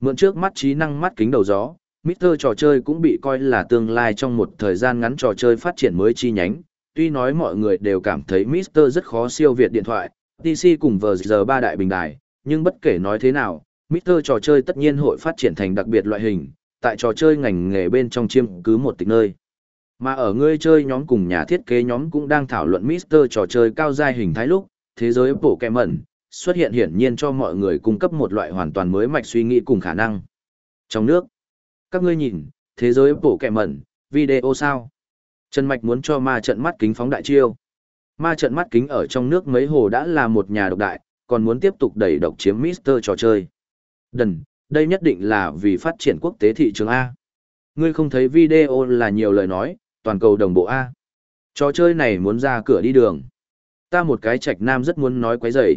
Mượn trước mắt trí năng mắt kính đầu gió, Mr. trò chơi cũng bị coi là tương lai trong một thời gian ngắn trò chơi phát triển mới chi nhánh. Tuy nói mọi người đều cảm thấy Mr. rất khó siêu việt điện thoại, PC cùng giờ ba đại bình đài, nhưng bất kể nói thế nào, Mr. trò chơi tất nhiên hội phát triển thành đặc biệt loại hình, tại trò chơi ngành nghề bên trong chiêm cứ một tịch nơi. Mà ở người chơi nhóm cùng nhà thiết kế nhóm cũng đang thảo luận Mr. trò chơi cao giai hình thái lúc, thế giới bổ kẹ mẩn, xuất hiện hiển nhiên cho mọi người cung cấp một loại hoàn toàn mới mạch suy nghĩ cùng khả năng. Trong nước, các ngươi nhìn, thế giới bổ kẻ mẩn, video sao? Trần Mạch muốn cho ma trận mắt kính phóng đại chiêu. Ma trận mắt kính ở trong nước mấy hồ đã là một nhà độc đại, còn muốn tiếp tục đẩy độc chiếm Mister trò chơi. Đần, đây nhất định là vì phát triển quốc tế thị trường A. Ngươi không thấy video là nhiều lời nói, toàn cầu đồng bộ A. Trò chơi này muốn ra cửa đi đường. Ta một cái trạch nam rất muốn nói quấy rầy.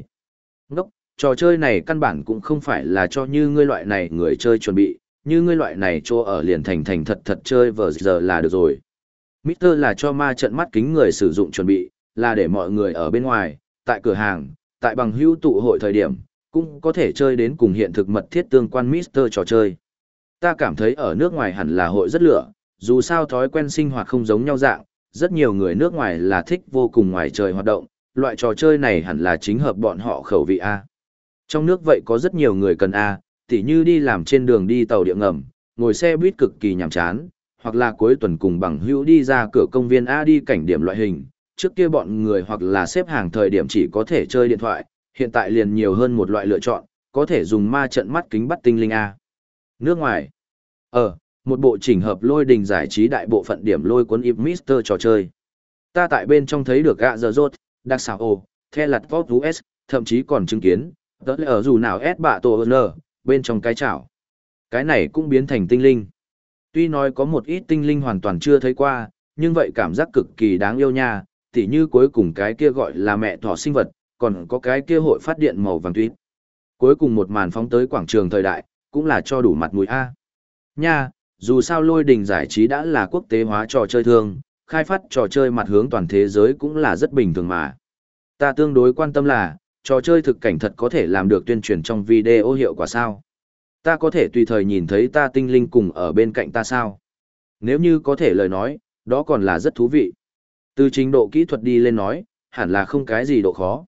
Ngốc, trò chơi này căn bản cũng không phải là cho như ngươi loại này người chơi chuẩn bị, như ngươi loại này cho ở liền thành thành thật thật chơi vờ giờ là được rồi. Mister là cho ma trận mắt kính người sử dụng chuẩn bị, là để mọi người ở bên ngoài, tại cửa hàng, tại bằng hữu tụ hội thời điểm, cũng có thể chơi đến cùng hiện thực mật thiết tương quan Mister trò chơi. Ta cảm thấy ở nước ngoài hẳn là hội rất lửa, dù sao thói quen sinh hoạt không giống nhau dạng, rất nhiều người nước ngoài là thích vô cùng ngoài trời hoạt động, loại trò chơi này hẳn là chính hợp bọn họ khẩu vị A. Trong nước vậy có rất nhiều người cần A, tỉ như đi làm trên đường đi tàu điện ngầm, ngồi xe buýt cực kỳ nhàm chán, hoặc là cuối tuần cùng bằng hữu đi ra cửa công viên A đi cảnh điểm loại hình, trước kia bọn người hoặc là xếp hàng thời điểm chỉ có thể chơi điện thoại, hiện tại liền nhiều hơn một loại lựa chọn, có thể dùng ma trận mắt kính bắt tinh linh A. Nước ngoài Ờ, một bộ chỉnh hợp lôi đình giải trí đại bộ phận điểm lôi cuốn If Mister trò chơi. Ta tại bên trong thấy được gạ giờ rốt, đặc xảo ồ, the lặt vót US, thậm chí còn chứng kiến, tớ lẽ ở dù nào S bạ tổ N, bên trong cái chảo. Cái này cũng biến thành tinh linh. Tuy nói có một ít tinh linh hoàn toàn chưa thấy qua, nhưng vậy cảm giác cực kỳ đáng yêu nha, tỉ như cuối cùng cái kia gọi là mẹ thỏ sinh vật, còn có cái kia hội phát điện màu vàng tuyết. Cuối cùng một màn phóng tới quảng trường thời đại, cũng là cho đủ mặt mũi A. Nha, dù sao lôi đình giải trí đã là quốc tế hóa trò chơi thương, khai phát trò chơi mặt hướng toàn thế giới cũng là rất bình thường mà. Ta tương đối quan tâm là, trò chơi thực cảnh thật có thể làm được tuyên truyền trong video hiệu quả sao. Ta có thể tùy thời nhìn thấy ta tinh linh cùng ở bên cạnh ta sao. Nếu như có thể lời nói, đó còn là rất thú vị. Từ trình độ kỹ thuật đi lên nói, hẳn là không cái gì độ khó.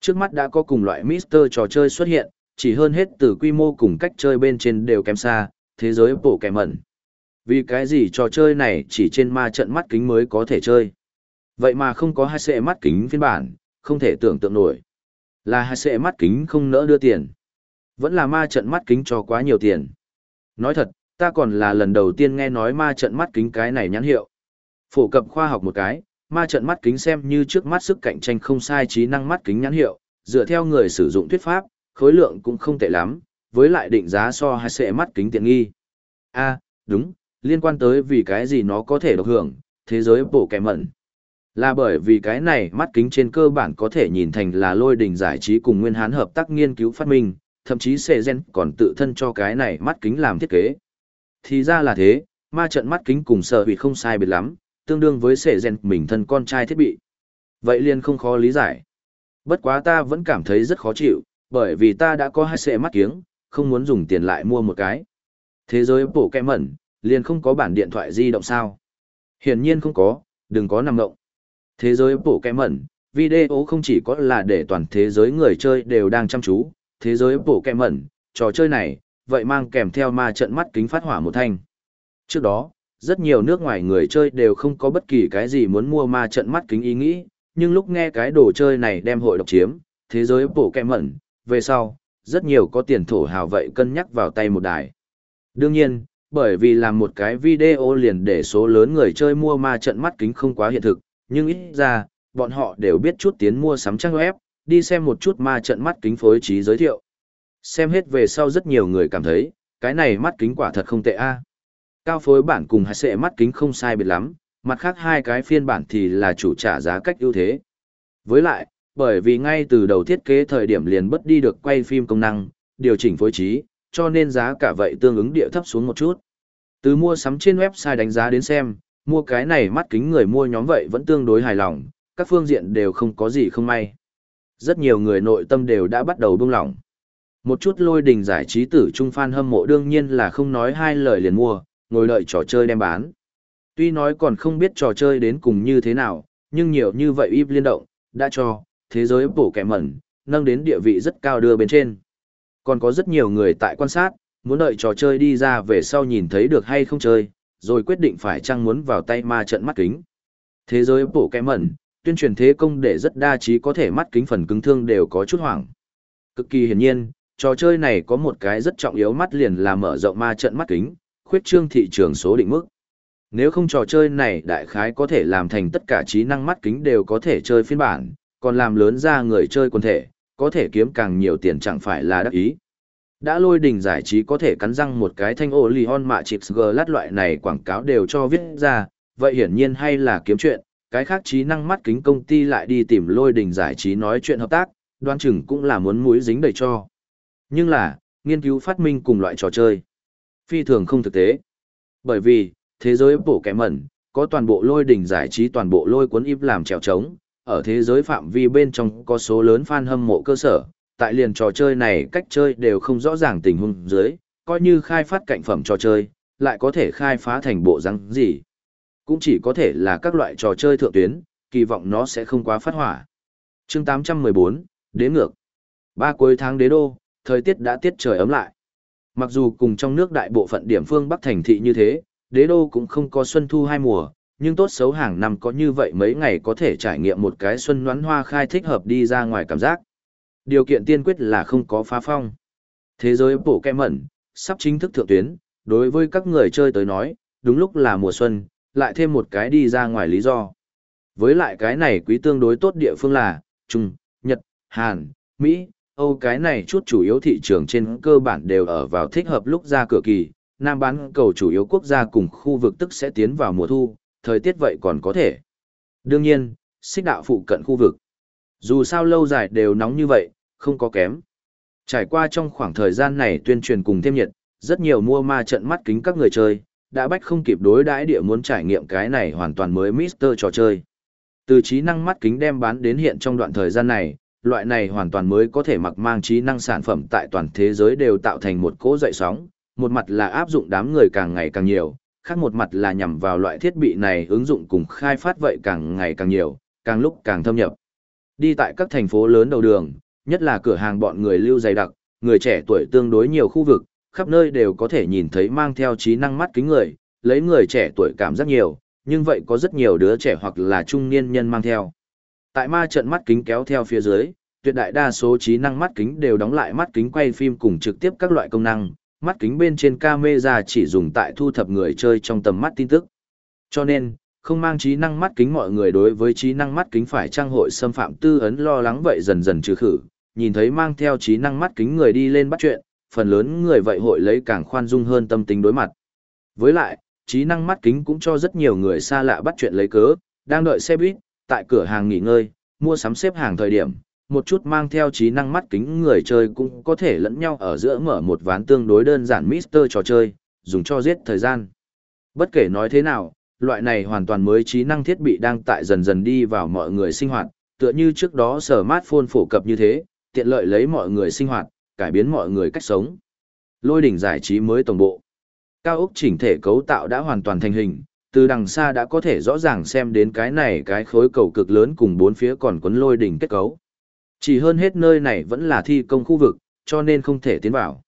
Trước mắt đã có cùng loại Mister trò chơi xuất hiện, chỉ hơn hết từ quy mô cùng cách chơi bên trên đều kém xa, thế giới bổ kẻ mẩn. Vì cái gì trò chơi này chỉ trên ma trận mắt kính mới có thể chơi. Vậy mà không có hai xe mắt kính phiên bản, không thể tưởng tượng nổi. Là hai sệ mắt kính không nỡ đưa tiền. Vẫn là ma trận mắt kính cho quá nhiều tiền. Nói thật, ta còn là lần đầu tiên nghe nói ma trận mắt kính cái này nhãn hiệu. Phổ cập khoa học một cái, ma trận mắt kính xem như trước mắt sức cạnh tranh không sai trí năng mắt kính nhãn hiệu, dựa theo người sử dụng thuyết pháp, khối lượng cũng không tệ lắm, với lại định giá so hai sệ mắt kính tiện nghi. A, đúng, liên quan tới vì cái gì nó có thể độc hưởng, thế giới bổ kẻ mẩn. Là bởi vì cái này mắt kính trên cơ bản có thể nhìn thành là lôi đình giải trí cùng nguyên hán hợp tác nghiên cứu phát minh, thậm chí sệ gen còn tự thân cho cái này mắt kính làm thiết kế. Thì ra là thế, ma trận mắt kính cùng sợ bị không sai biệt lắm, tương đương với sệ gen mình thân con trai thiết bị. Vậy liền không khó lý giải. Bất quá ta vẫn cảm thấy rất khó chịu, bởi vì ta đã có hai sệ mắt kiếng, không muốn dùng tiền lại mua một cái. Thế giới bổ kẹ mẩn, liền không có bản điện thoại di động sao? Hiển nhiên không có, đừng có nằm động. Thế giới bổ kẹ mẩn, video không chỉ có là để toàn thế giới người chơi đều đang chăm chú, thế giới bổ kẹ mẩn, trò chơi này, vậy mang kèm theo ma trận mắt kính phát hỏa một thanh. Trước đó, rất nhiều nước ngoài người chơi đều không có bất kỳ cái gì muốn mua ma trận mắt kính ý nghĩ, nhưng lúc nghe cái đồ chơi này đem hội độc chiếm, thế giới bổ kẹ mẩn, về sau, rất nhiều có tiền thổ hào vậy cân nhắc vào tay một đài. Đương nhiên, bởi vì làm một cái video liền để số lớn người chơi mua ma trận mắt kính không quá hiện thực, nhưng ít ra, bọn họ đều biết chút tiến mua sắm trang web, đi xem một chút ma trận mắt kính phối trí giới thiệu. Xem hết về sau rất nhiều người cảm thấy, cái này mắt kính quả thật không tệ a. Cao phối bản cùng hai sệ mắt kính không sai biệt lắm, mặt khác hai cái phiên bản thì là chủ trả giá cách ưu thế. Với lại, bởi vì ngay từ đầu thiết kế thời điểm liền bất đi được quay phim công năng, điều chỉnh phối trí, cho nên giá cả vậy tương ứng địa thấp xuống một chút. Từ mua sắm trên website đánh giá đến xem, mua cái này mắt kính người mua nhóm vậy vẫn tương đối hài lòng, các phương diện đều không có gì không may. Rất nhiều người nội tâm đều đã bắt đầu buông lỏng. Một chút lôi đình giải trí tử trung fan hâm mộ đương nhiên là không nói hai lời liền mua, ngồi đợi trò chơi đem bán. Tuy nói còn không biết trò chơi đến cùng như thế nào, nhưng nhiều như vậy íp liên động, đã cho, thế giới bổ kẻ mẩn, nâng đến địa vị rất cao đưa bên trên. Còn có rất nhiều người tại quan sát, muốn đợi trò chơi đi ra về sau nhìn thấy được hay không chơi, rồi quyết định phải chăng muốn vào tay ma trận mắt kính. Thế giới bổ kẻ mẩn, tuyên truyền thế công để rất đa trí có thể mắt kính phần cứng thương đều có chút hoảng. Cực kỳ hiển nhiên, trò chơi này có một cái rất trọng yếu mắt liền là mở rộng ma trận mắt kính, khuyết trương thị trường số định mức. Nếu không trò chơi này đại khái có thể làm thành tất cả trí năng mắt kính đều có thể chơi phiên bản, còn làm lớn ra người chơi quần thể, có thể kiếm càng nhiều tiền chẳng phải là đắc ý. Đã lôi đình giải trí có thể cắn răng một cái thanh ô lì hon mạ chịp g lát loại này quảng cáo đều cho viết ra, vậy hiển nhiên hay là kiếm chuyện, cái khác trí năng mắt kính công ty lại đi tìm lôi đình giải trí nói chuyện hợp tác, đoan chừng cũng là muốn mũi dính đầy cho. Nhưng là, nghiên cứu phát minh cùng loại trò chơi. Phi thường không thực tế. Bởi vì, thế giới bổ kẻ mẩn, có toàn bộ lôi đỉnh giải trí toàn bộ lôi cuốn im làm trèo trống, ở thế giới phạm vi bên trong có số lớn fan hâm mộ cơ sở, tại liền trò chơi này cách chơi đều không rõ ràng tình huống dưới, coi như khai phát cạnh phẩm trò chơi, lại có thể khai phá thành bộ răng gì. Cũng chỉ có thể là các loại trò chơi thượng tuyến, kỳ vọng nó sẽ không quá phát hỏa. chương 814, Đế ngược. Ba cuối tháng đế đô, thời tiết đã tiết trời ấm lại. Mặc dù cùng trong nước đại bộ phận điểm phương Bắc thành thị như thế, đế đô cũng không có xuân thu hai mùa, nhưng tốt xấu hàng năm có như vậy mấy ngày có thể trải nghiệm một cái xuân noán hoa khai thích hợp đi ra ngoài cảm giác. Điều kiện tiên quyết là không có phá phong. Thế giới bổ kẹ mẩn, sắp chính thức thượng tuyến, đối với các người chơi tới nói, đúng lúc là mùa xuân, lại thêm một cái đi ra ngoài lý do. Với lại cái này quý tương đối tốt địa phương là, Trung, Nhật, Hàn, Mỹ, Âu cái này chút chủ yếu thị trường trên cơ bản đều ở vào thích hợp lúc ra cửa kỳ, Nam bán cầu chủ yếu quốc gia cùng khu vực tức sẽ tiến vào mùa thu, thời tiết vậy còn có thể. Đương nhiên, xích đạo phụ cận khu vực. Dù sao lâu dài đều nóng như vậy, không có kém. Trải qua trong khoảng thời gian này tuyên truyền cùng thêm nhiệt, rất nhiều mua ma trận mắt kính các người chơi, đã bách không kịp đối đãi địa muốn trải nghiệm cái này hoàn toàn mới Mister trò chơi. Từ trí năng mắt kính đem bán đến hiện trong đoạn thời gian này, loại này hoàn toàn mới có thể mặc mang trí năng sản phẩm tại toàn thế giới đều tạo thành một cỗ dậy sóng, một mặt là áp dụng đám người càng ngày càng nhiều, khác một mặt là nhằm vào loại thiết bị này ứng dụng cùng khai phát vậy càng ngày càng nhiều, càng lúc càng thâm nhập. Đi tại các thành phố lớn đầu đường, nhất là cửa hàng bọn người lưu dày đặc, người trẻ tuổi tương đối nhiều khu vực, khắp nơi đều có thể nhìn thấy mang theo trí năng mắt kính người, lấy người trẻ tuổi cảm giác nhiều, nhưng vậy có rất nhiều đứa trẻ hoặc là trung niên nhân mang theo. Tại ma trận mắt kính kéo theo phía dưới, tuyệt đại đa số trí năng mắt kính đều đóng lại mắt kính quay phim cùng trực tiếp các loại công năng, mắt kính bên trên camera chỉ dùng tại thu thập người chơi trong tầm mắt tin tức. Cho nên, không mang trí năng mắt kính mọi người đối với trí năng mắt kính phải trang hội xâm phạm tư ấn lo lắng vậy dần dần trừ khử, nhìn thấy mang theo trí năng mắt kính người đi lên bắt chuyện, phần lớn người vậy hội lấy càng khoan dung hơn tâm tính đối mặt. Với lại, trí năng mắt kính cũng cho rất nhiều người xa lạ bắt chuyện lấy cớ, đang đợi xe buýt, tại cửa hàng nghỉ ngơi, mua sắm xếp hàng thời điểm, một chút mang theo trí năng mắt kính người chơi cũng có thể lẫn nhau ở giữa mở một ván tương đối đơn giản Mister trò chơi, dùng cho giết thời gian. Bất kể nói thế nào, loại này hoàn toàn mới trí năng thiết bị đang tại dần dần đi vào mọi người sinh hoạt, tựa như trước đó smartphone phổ cập như thế, tiện lợi lấy mọi người sinh hoạt, cải biến mọi người cách sống. Lôi đỉnh giải trí mới tổng bộ. Cao ốc chỉnh thể cấu tạo đã hoàn toàn thành hình, từ đằng xa đã có thể rõ ràng xem đến cái này cái khối cầu cực lớn cùng bốn phía còn quấn lôi đỉnh kết cấu. Chỉ hơn hết nơi này vẫn là thi công khu vực, cho nên không thể tiến vào.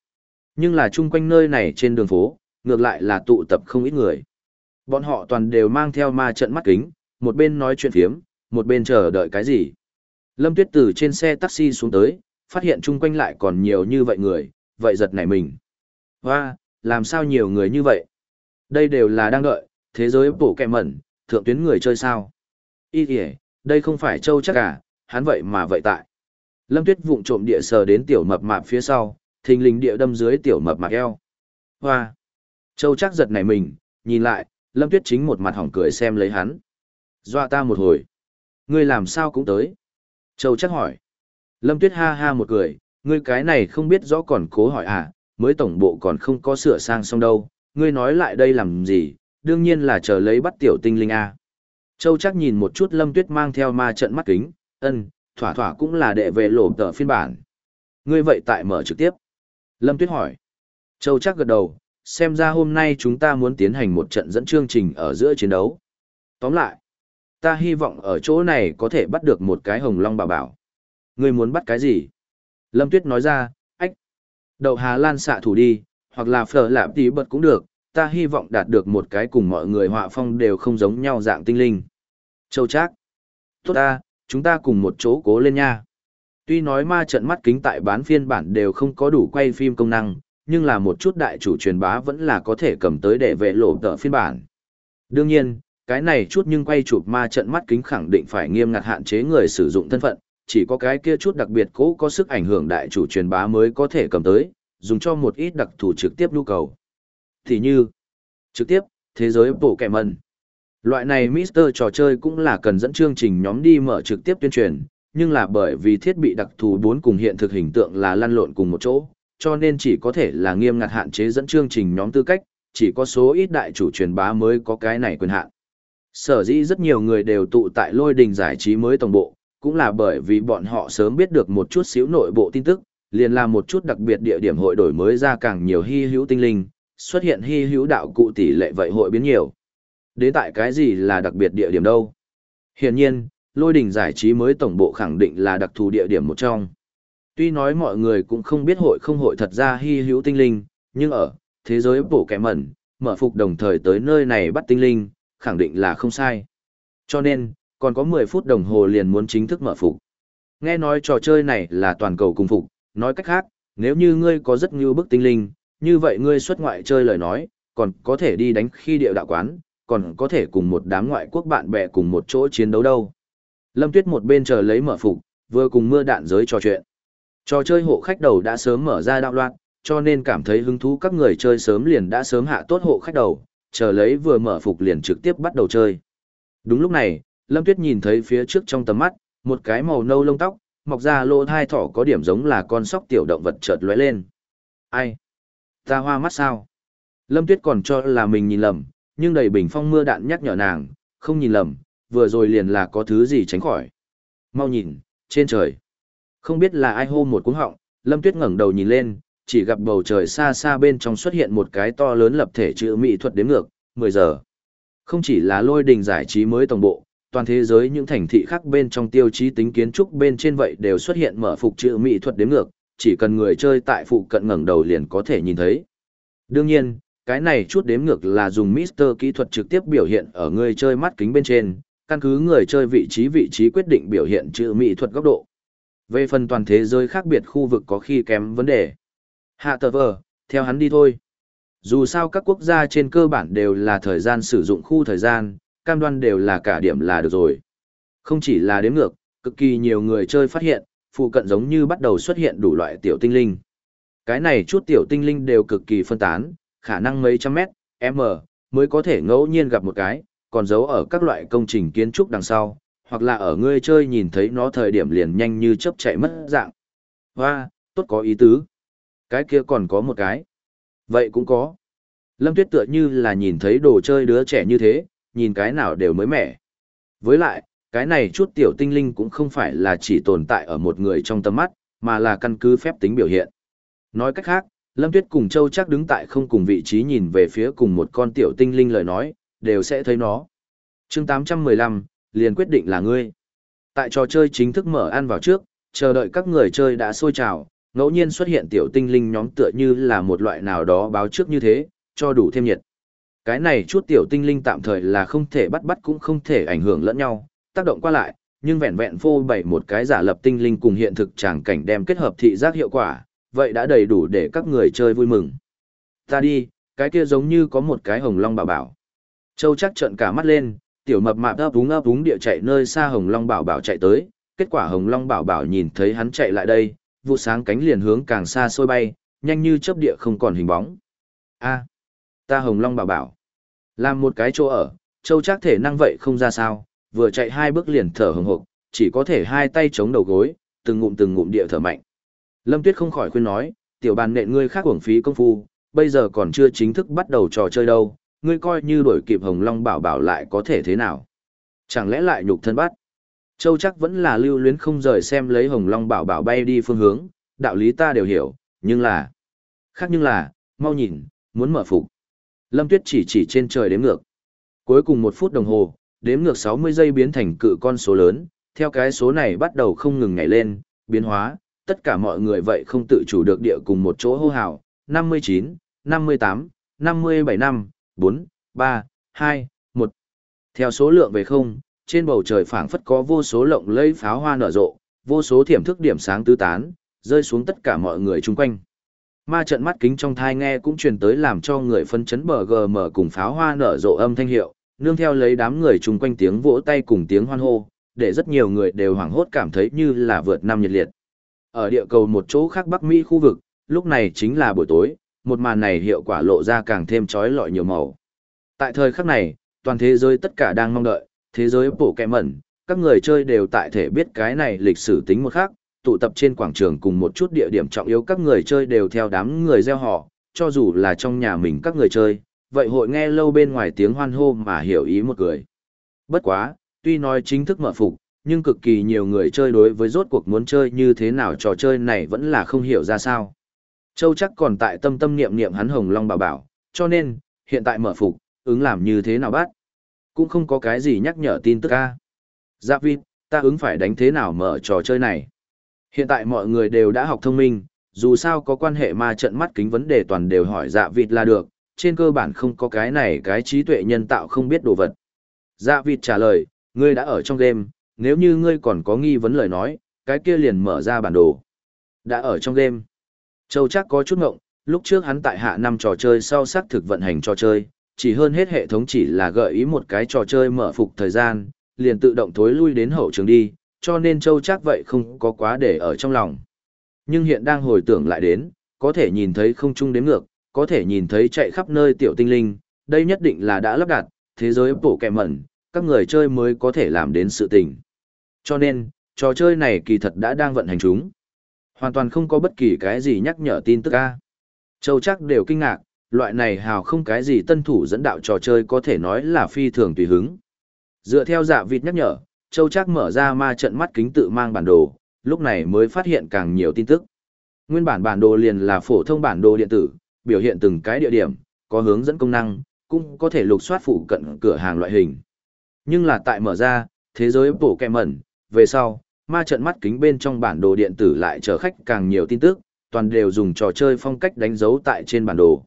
Nhưng là chung quanh nơi này trên đường phố, ngược lại là tụ tập không ít người. Bọn họ toàn đều mang theo ma trận mắt kính, một bên nói chuyện phiếm, một bên chờ đợi cái gì. Lâm Tuyết từ trên xe taxi xuống tới, phát hiện chung quanh lại còn nhiều như vậy người, vậy giật nảy mình. Hoa, làm sao nhiều người như vậy? Đây đều là đang đợi, thế giới bổ kẹ mẩn, thượng tuyến người chơi sao? Ý kìa, đây không phải châu chắc cả, hắn vậy mà vậy tại. Lâm Tuyết vụng trộm địa sờ đến tiểu mập mạp phía sau, thình lình địa đâm dưới tiểu mập mạp eo. Hoa! Châu chắc giật nảy mình, nhìn lại, Lâm Tuyết chính một mặt hỏng cười xem lấy hắn. Dọa ta một hồi. Ngươi làm sao cũng tới. Châu chắc hỏi. Lâm Tuyết ha ha một cười, ngươi cái này không biết rõ còn cố hỏi à, mới tổng bộ còn không có sửa sang xong đâu, ngươi nói lại đây làm gì, đương nhiên là chờ lấy bắt tiểu tinh linh a. Châu chắc nhìn một chút Lâm Tuyết mang theo ma trận mắt kính, ân, thỏa thỏa cũng là đệ về lỗ tờ phiên bản. Ngươi vậy tại mở trực tiếp. Lâm Tuyết hỏi. Châu chắc gật đầu, xem ra hôm nay chúng ta muốn tiến hành một trận dẫn chương trình ở giữa chiến đấu. Tóm lại, ta hy vọng ở chỗ này có thể bắt được một cái hồng long bảo bảo. Ngươi muốn bắt cái gì? Lâm Tuyết nói ra, ách. Đậu Hà Lan xạ thủ đi, hoặc là phở lạp tí bật cũng được, ta hy vọng đạt được một cái cùng mọi người họa phong đều không giống nhau dạng tinh linh. Châu Trác. Tốt ta, chúng ta cùng một chỗ cố lên nha. Tuy nói ma trận mắt kính tại bán phiên bản đều không có đủ quay phim công năng, nhưng là một chút đại chủ truyền bá vẫn là có thể cầm tới để vệ lộ tờ phiên bản. Đương nhiên, cái này chút nhưng quay chụp ma trận mắt kính khẳng định phải nghiêm ngặt hạn chế người sử dụng thân phận, chỉ có cái kia chút đặc biệt cố có sức ảnh hưởng đại chủ truyền bá mới có thể cầm tới, dùng cho một ít đặc thù trực tiếp nhu cầu. Thì như, trực tiếp, thế giới bộ kẻ mần. Loại này Mister trò chơi cũng là cần dẫn chương trình nhóm đi mở trực tiếp tuyên truyền, nhưng là bởi vì thiết bị đặc thù bốn cùng hiện thực hình tượng là lăn lộn cùng một chỗ, cho nên chỉ có thể là nghiêm ngặt hạn chế dẫn chương trình nhóm tư cách, chỉ có số ít đại chủ truyền bá mới có cái này quyền hạn. Sở dĩ rất nhiều người đều tụ tại lôi đình giải trí mới tổng bộ, cũng là bởi vì bọn họ sớm biết được một chút xíu nội bộ tin tức, liền làm một chút đặc biệt địa điểm hội đổi mới ra càng nhiều hy hữu tinh linh, xuất hiện hy hữu đạo cụ tỷ lệ vậy hội biến nhiều. Đến tại cái gì là đặc biệt địa điểm đâu? Hiển nhiên, lôi đình giải trí mới tổng bộ khẳng định là đặc thù địa điểm một trong. Tuy nói mọi người cũng không biết hội không hội thật ra hy hữu tinh linh, nhưng ở thế giới bổ kẻ mẩn, mở phục đồng thời tới nơi này bắt tinh linh, khẳng định là không sai. Cho nên, còn có 10 phút đồng hồ liền muốn chính thức mở phục. Nghe nói trò chơi này là toàn cầu cùng phục, nói cách khác, nếu như ngươi có rất nhiều bức tinh linh, như vậy ngươi xuất ngoại chơi lời nói, còn có thể đi đánh khi địa đạo quán, còn có thể cùng một đám ngoại quốc bạn bè cùng một chỗ chiến đấu đâu. Lâm Tuyết một bên chờ lấy mở phục, vừa cùng mưa đạn giới trò chuyện. Trò chơi hộ khách đầu đã sớm mở ra đạo loạn, cho nên cảm thấy hứng thú các người chơi sớm liền đã sớm hạ tốt hộ khách đầu, chờ lấy vừa mở phục liền trực tiếp bắt đầu chơi. Đúng lúc này, Lâm Tuyết nhìn thấy phía trước trong tầm mắt, một cái màu nâu lông tóc, mọc ra lỗ thai thỏ có điểm giống là con sóc tiểu động vật chợt lóe lên. Ai? Ta hoa mắt sao? Lâm Tuyết còn cho là mình nhìn lầm, nhưng đầy bình phong mưa đạn nhắc nhở nàng, không nhìn lầm, vừa rồi liền là có thứ gì tránh khỏi. Mau nhìn, trên trời. Không biết là ai hô một cuống họng, Lâm Tuyết ngẩng đầu nhìn lên, chỉ gặp bầu trời xa xa bên trong xuất hiện một cái to lớn lập thể chữ mỹ thuật đếm ngược, 10 giờ. Không chỉ là lôi đình giải trí mới tổng bộ, toàn thế giới những thành thị khác bên trong tiêu chí tính kiến trúc bên trên vậy đều xuất hiện mở phục chữ mỹ thuật đếm ngược, chỉ cần người chơi tại phụ cận ngẩng đầu liền có thể nhìn thấy. Đương nhiên, cái này chút đếm ngược là dùng Mister kỹ thuật trực tiếp biểu hiện ở người chơi mắt kính bên trên, căn cứ người chơi vị trí vị trí quyết định biểu hiện chữ mỹ thuật góc độ. Về phần toàn thế giới khác biệt khu vực có khi kém vấn đề. Hạ tờ vờ, theo hắn đi thôi. Dù sao các quốc gia trên cơ bản đều là thời gian sử dụng khu thời gian, cam đoan đều là cả điểm là được rồi. Không chỉ là đếm ngược, cực kỳ nhiều người chơi phát hiện, phụ cận giống như bắt đầu xuất hiện đủ loại tiểu tinh linh. Cái này chút tiểu tinh linh đều cực kỳ phân tán, khả năng mấy trăm mét, m, mới có thể ngẫu nhiên gặp một cái, còn giấu ở các loại công trình kiến trúc đằng sau, hoặc là ở ngươi chơi nhìn thấy nó thời điểm liền nhanh như chớp chạy mất dạng. Hoa, tốt có ý tứ. Cái kia còn có một cái. Vậy cũng có. Lâm Tuyết tựa như là nhìn thấy đồ chơi đứa trẻ như thế, nhìn cái nào đều mới mẻ. Với lại, cái này chút tiểu tinh linh cũng không phải là chỉ tồn tại ở một người trong tầm mắt, mà là căn cứ phép tính biểu hiện. Nói cách khác, Lâm Tuyết cùng Châu chắc đứng tại không cùng vị trí nhìn về phía cùng một con tiểu tinh linh lời nói, đều sẽ thấy nó. chương 815, liền quyết định là ngươi. Tại trò chơi chính thức mở ăn vào trước, chờ đợi các người chơi đã sôi trào, ngẫu nhiên xuất hiện tiểu tinh linh nhóm tựa như là một loại nào đó báo trước như thế, cho đủ thêm nhiệt. Cái này chút tiểu tinh linh tạm thời là không thể bắt bắt cũng không thể ảnh hưởng lẫn nhau, tác động qua lại, nhưng vẹn vẹn phô bày một cái giả lập tinh linh cùng hiện thực tràng cảnh đem kết hợp thị giác hiệu quả, vậy đã đầy đủ để các người chơi vui mừng. Ta đi, cái kia giống như có một cái hồng long bảo bảo. Châu chắc trợn cả mắt lên, tiểu mập mạp ấp úng ấp úng địa chạy nơi xa hồng long bảo bảo chạy tới, kết quả hồng long bảo bảo nhìn thấy hắn chạy lại đây, vụ sáng cánh liền hướng càng xa xôi bay, nhanh như chớp địa không còn hình bóng. A, ta hồng long bảo bảo. Làm một cái chỗ ở, châu chắc thể năng vậy không ra sao, vừa chạy hai bước liền thở hừng hực, chỉ có thể hai tay chống đầu gối, từng ngụm từng ngụm địa thở mạnh. Lâm Tuyết không khỏi khuyên nói, tiểu bàn nện ngươi khác uổng phí công phu, bây giờ còn chưa chính thức bắt đầu trò chơi đâu, ngươi coi như đổi kịp Hồng Long bảo bảo lại có thể thế nào? Chẳng lẽ lại nhục thân bắt? Châu chắc vẫn là lưu luyến không rời xem lấy Hồng Long bảo bảo bay đi phương hướng, đạo lý ta đều hiểu, nhưng là... Khác nhưng là, mau nhìn, muốn mở phục. Lâm Tuyết chỉ chỉ trên trời đếm ngược. Cuối cùng một phút đồng hồ, đếm ngược 60 giây biến thành cự con số lớn, theo cái số này bắt đầu không ngừng nhảy lên, biến hóa, tất cả mọi người vậy không tự chủ được địa cùng một chỗ hô hào, 59, 58, 57 năm, 4, 3, 2, 1. Theo số lượng về không, trên bầu trời phảng phất có vô số lộng lẫy pháo hoa nở rộ, vô số thiểm thức điểm sáng tứ tán, rơi xuống tất cả mọi người chung quanh. Ma trận mắt kính trong thai nghe cũng truyền tới làm cho người phân chấn bờ gm cùng pháo hoa nở rộ âm thanh hiệu, nương theo lấy đám người chung quanh tiếng vỗ tay cùng tiếng hoan hô, để rất nhiều người đều hoảng hốt cảm thấy như là vượt năm nhiệt liệt. Ở địa cầu một chỗ khác Bắc Mỹ khu vực, lúc này chính là buổi tối, một màn này hiệu quả lộ ra càng thêm trói lọi nhiều màu. Tại thời khắc này, toàn thế giới tất cả đang mong đợi, thế giới bổ kẹ mẩn, các người chơi đều tại thể biết cái này lịch sử tính một khác, tụ tập trên quảng trường cùng một chút địa điểm trọng yếu các người chơi đều theo đám người gieo họ, cho dù là trong nhà mình các người chơi, vậy hội nghe lâu bên ngoài tiếng hoan hô mà hiểu ý một người. Bất quá, tuy nói chính thức mở phục, nhưng cực kỳ nhiều người chơi đối với rốt cuộc muốn chơi như thế nào trò chơi này vẫn là không hiểu ra sao. Châu chắc còn tại tâm tâm niệm niệm hắn hồng long bảo bảo, cho nên, hiện tại mở phục, ứng làm như thế nào bắt? Cũng không có cái gì nhắc nhở tin tức ca. Giáp vịt, ta ứng phải đánh thế nào mở trò chơi này? Hiện tại mọi người đều đã học thông minh, dù sao có quan hệ ma trận mắt kính vấn đề toàn đều hỏi dạ vịt là được, trên cơ bản không có cái này cái trí tuệ nhân tạo không biết đồ vật. Dạ vịt trả lời, ngươi đã ở trong game, nếu như ngươi còn có nghi vấn lời nói, cái kia liền mở ra bản đồ. Đã ở trong game. Châu chắc có chút ngộng, lúc trước hắn tại hạ năm trò chơi sau xác thực vận hành trò chơi, chỉ hơn hết hệ thống chỉ là gợi ý một cái trò chơi mở phục thời gian, liền tự động thối lui đến hậu trường đi, cho nên Châu chắc vậy không có quá để ở trong lòng. Nhưng hiện đang hồi tưởng lại đến, có thể nhìn thấy không trung đếm ngược, có thể nhìn thấy chạy khắp nơi tiểu tinh linh, đây nhất định là đã lắp đặt, thế giới bổ kẹ mẩn, các người chơi mới có thể làm đến sự tình. Cho nên, trò chơi này kỳ thật đã đang vận hành chúng. Hoàn toàn không có bất kỳ cái gì nhắc nhở tin tức a. Châu chắc đều kinh ngạc, loại này hào không cái gì tân thủ dẫn đạo trò chơi có thể nói là phi thường tùy hứng. Dựa theo dạ vịt nhắc nhở, Châu chắc mở ra ma trận mắt kính tự mang bản đồ, lúc này mới phát hiện càng nhiều tin tức. Nguyên bản bản đồ liền là phổ thông bản đồ điện tử, biểu hiện từng cái địa điểm, có hướng dẫn công năng, cũng có thể lục soát phụ cận cửa hàng loại hình. Nhưng là tại mở ra, thế giới bổ kẹ mẩn, về sau, ma trận mắt kính bên trong bản đồ điện tử lại chở khách càng nhiều tin tức, toàn đều dùng trò chơi phong cách đánh dấu tại trên bản đồ.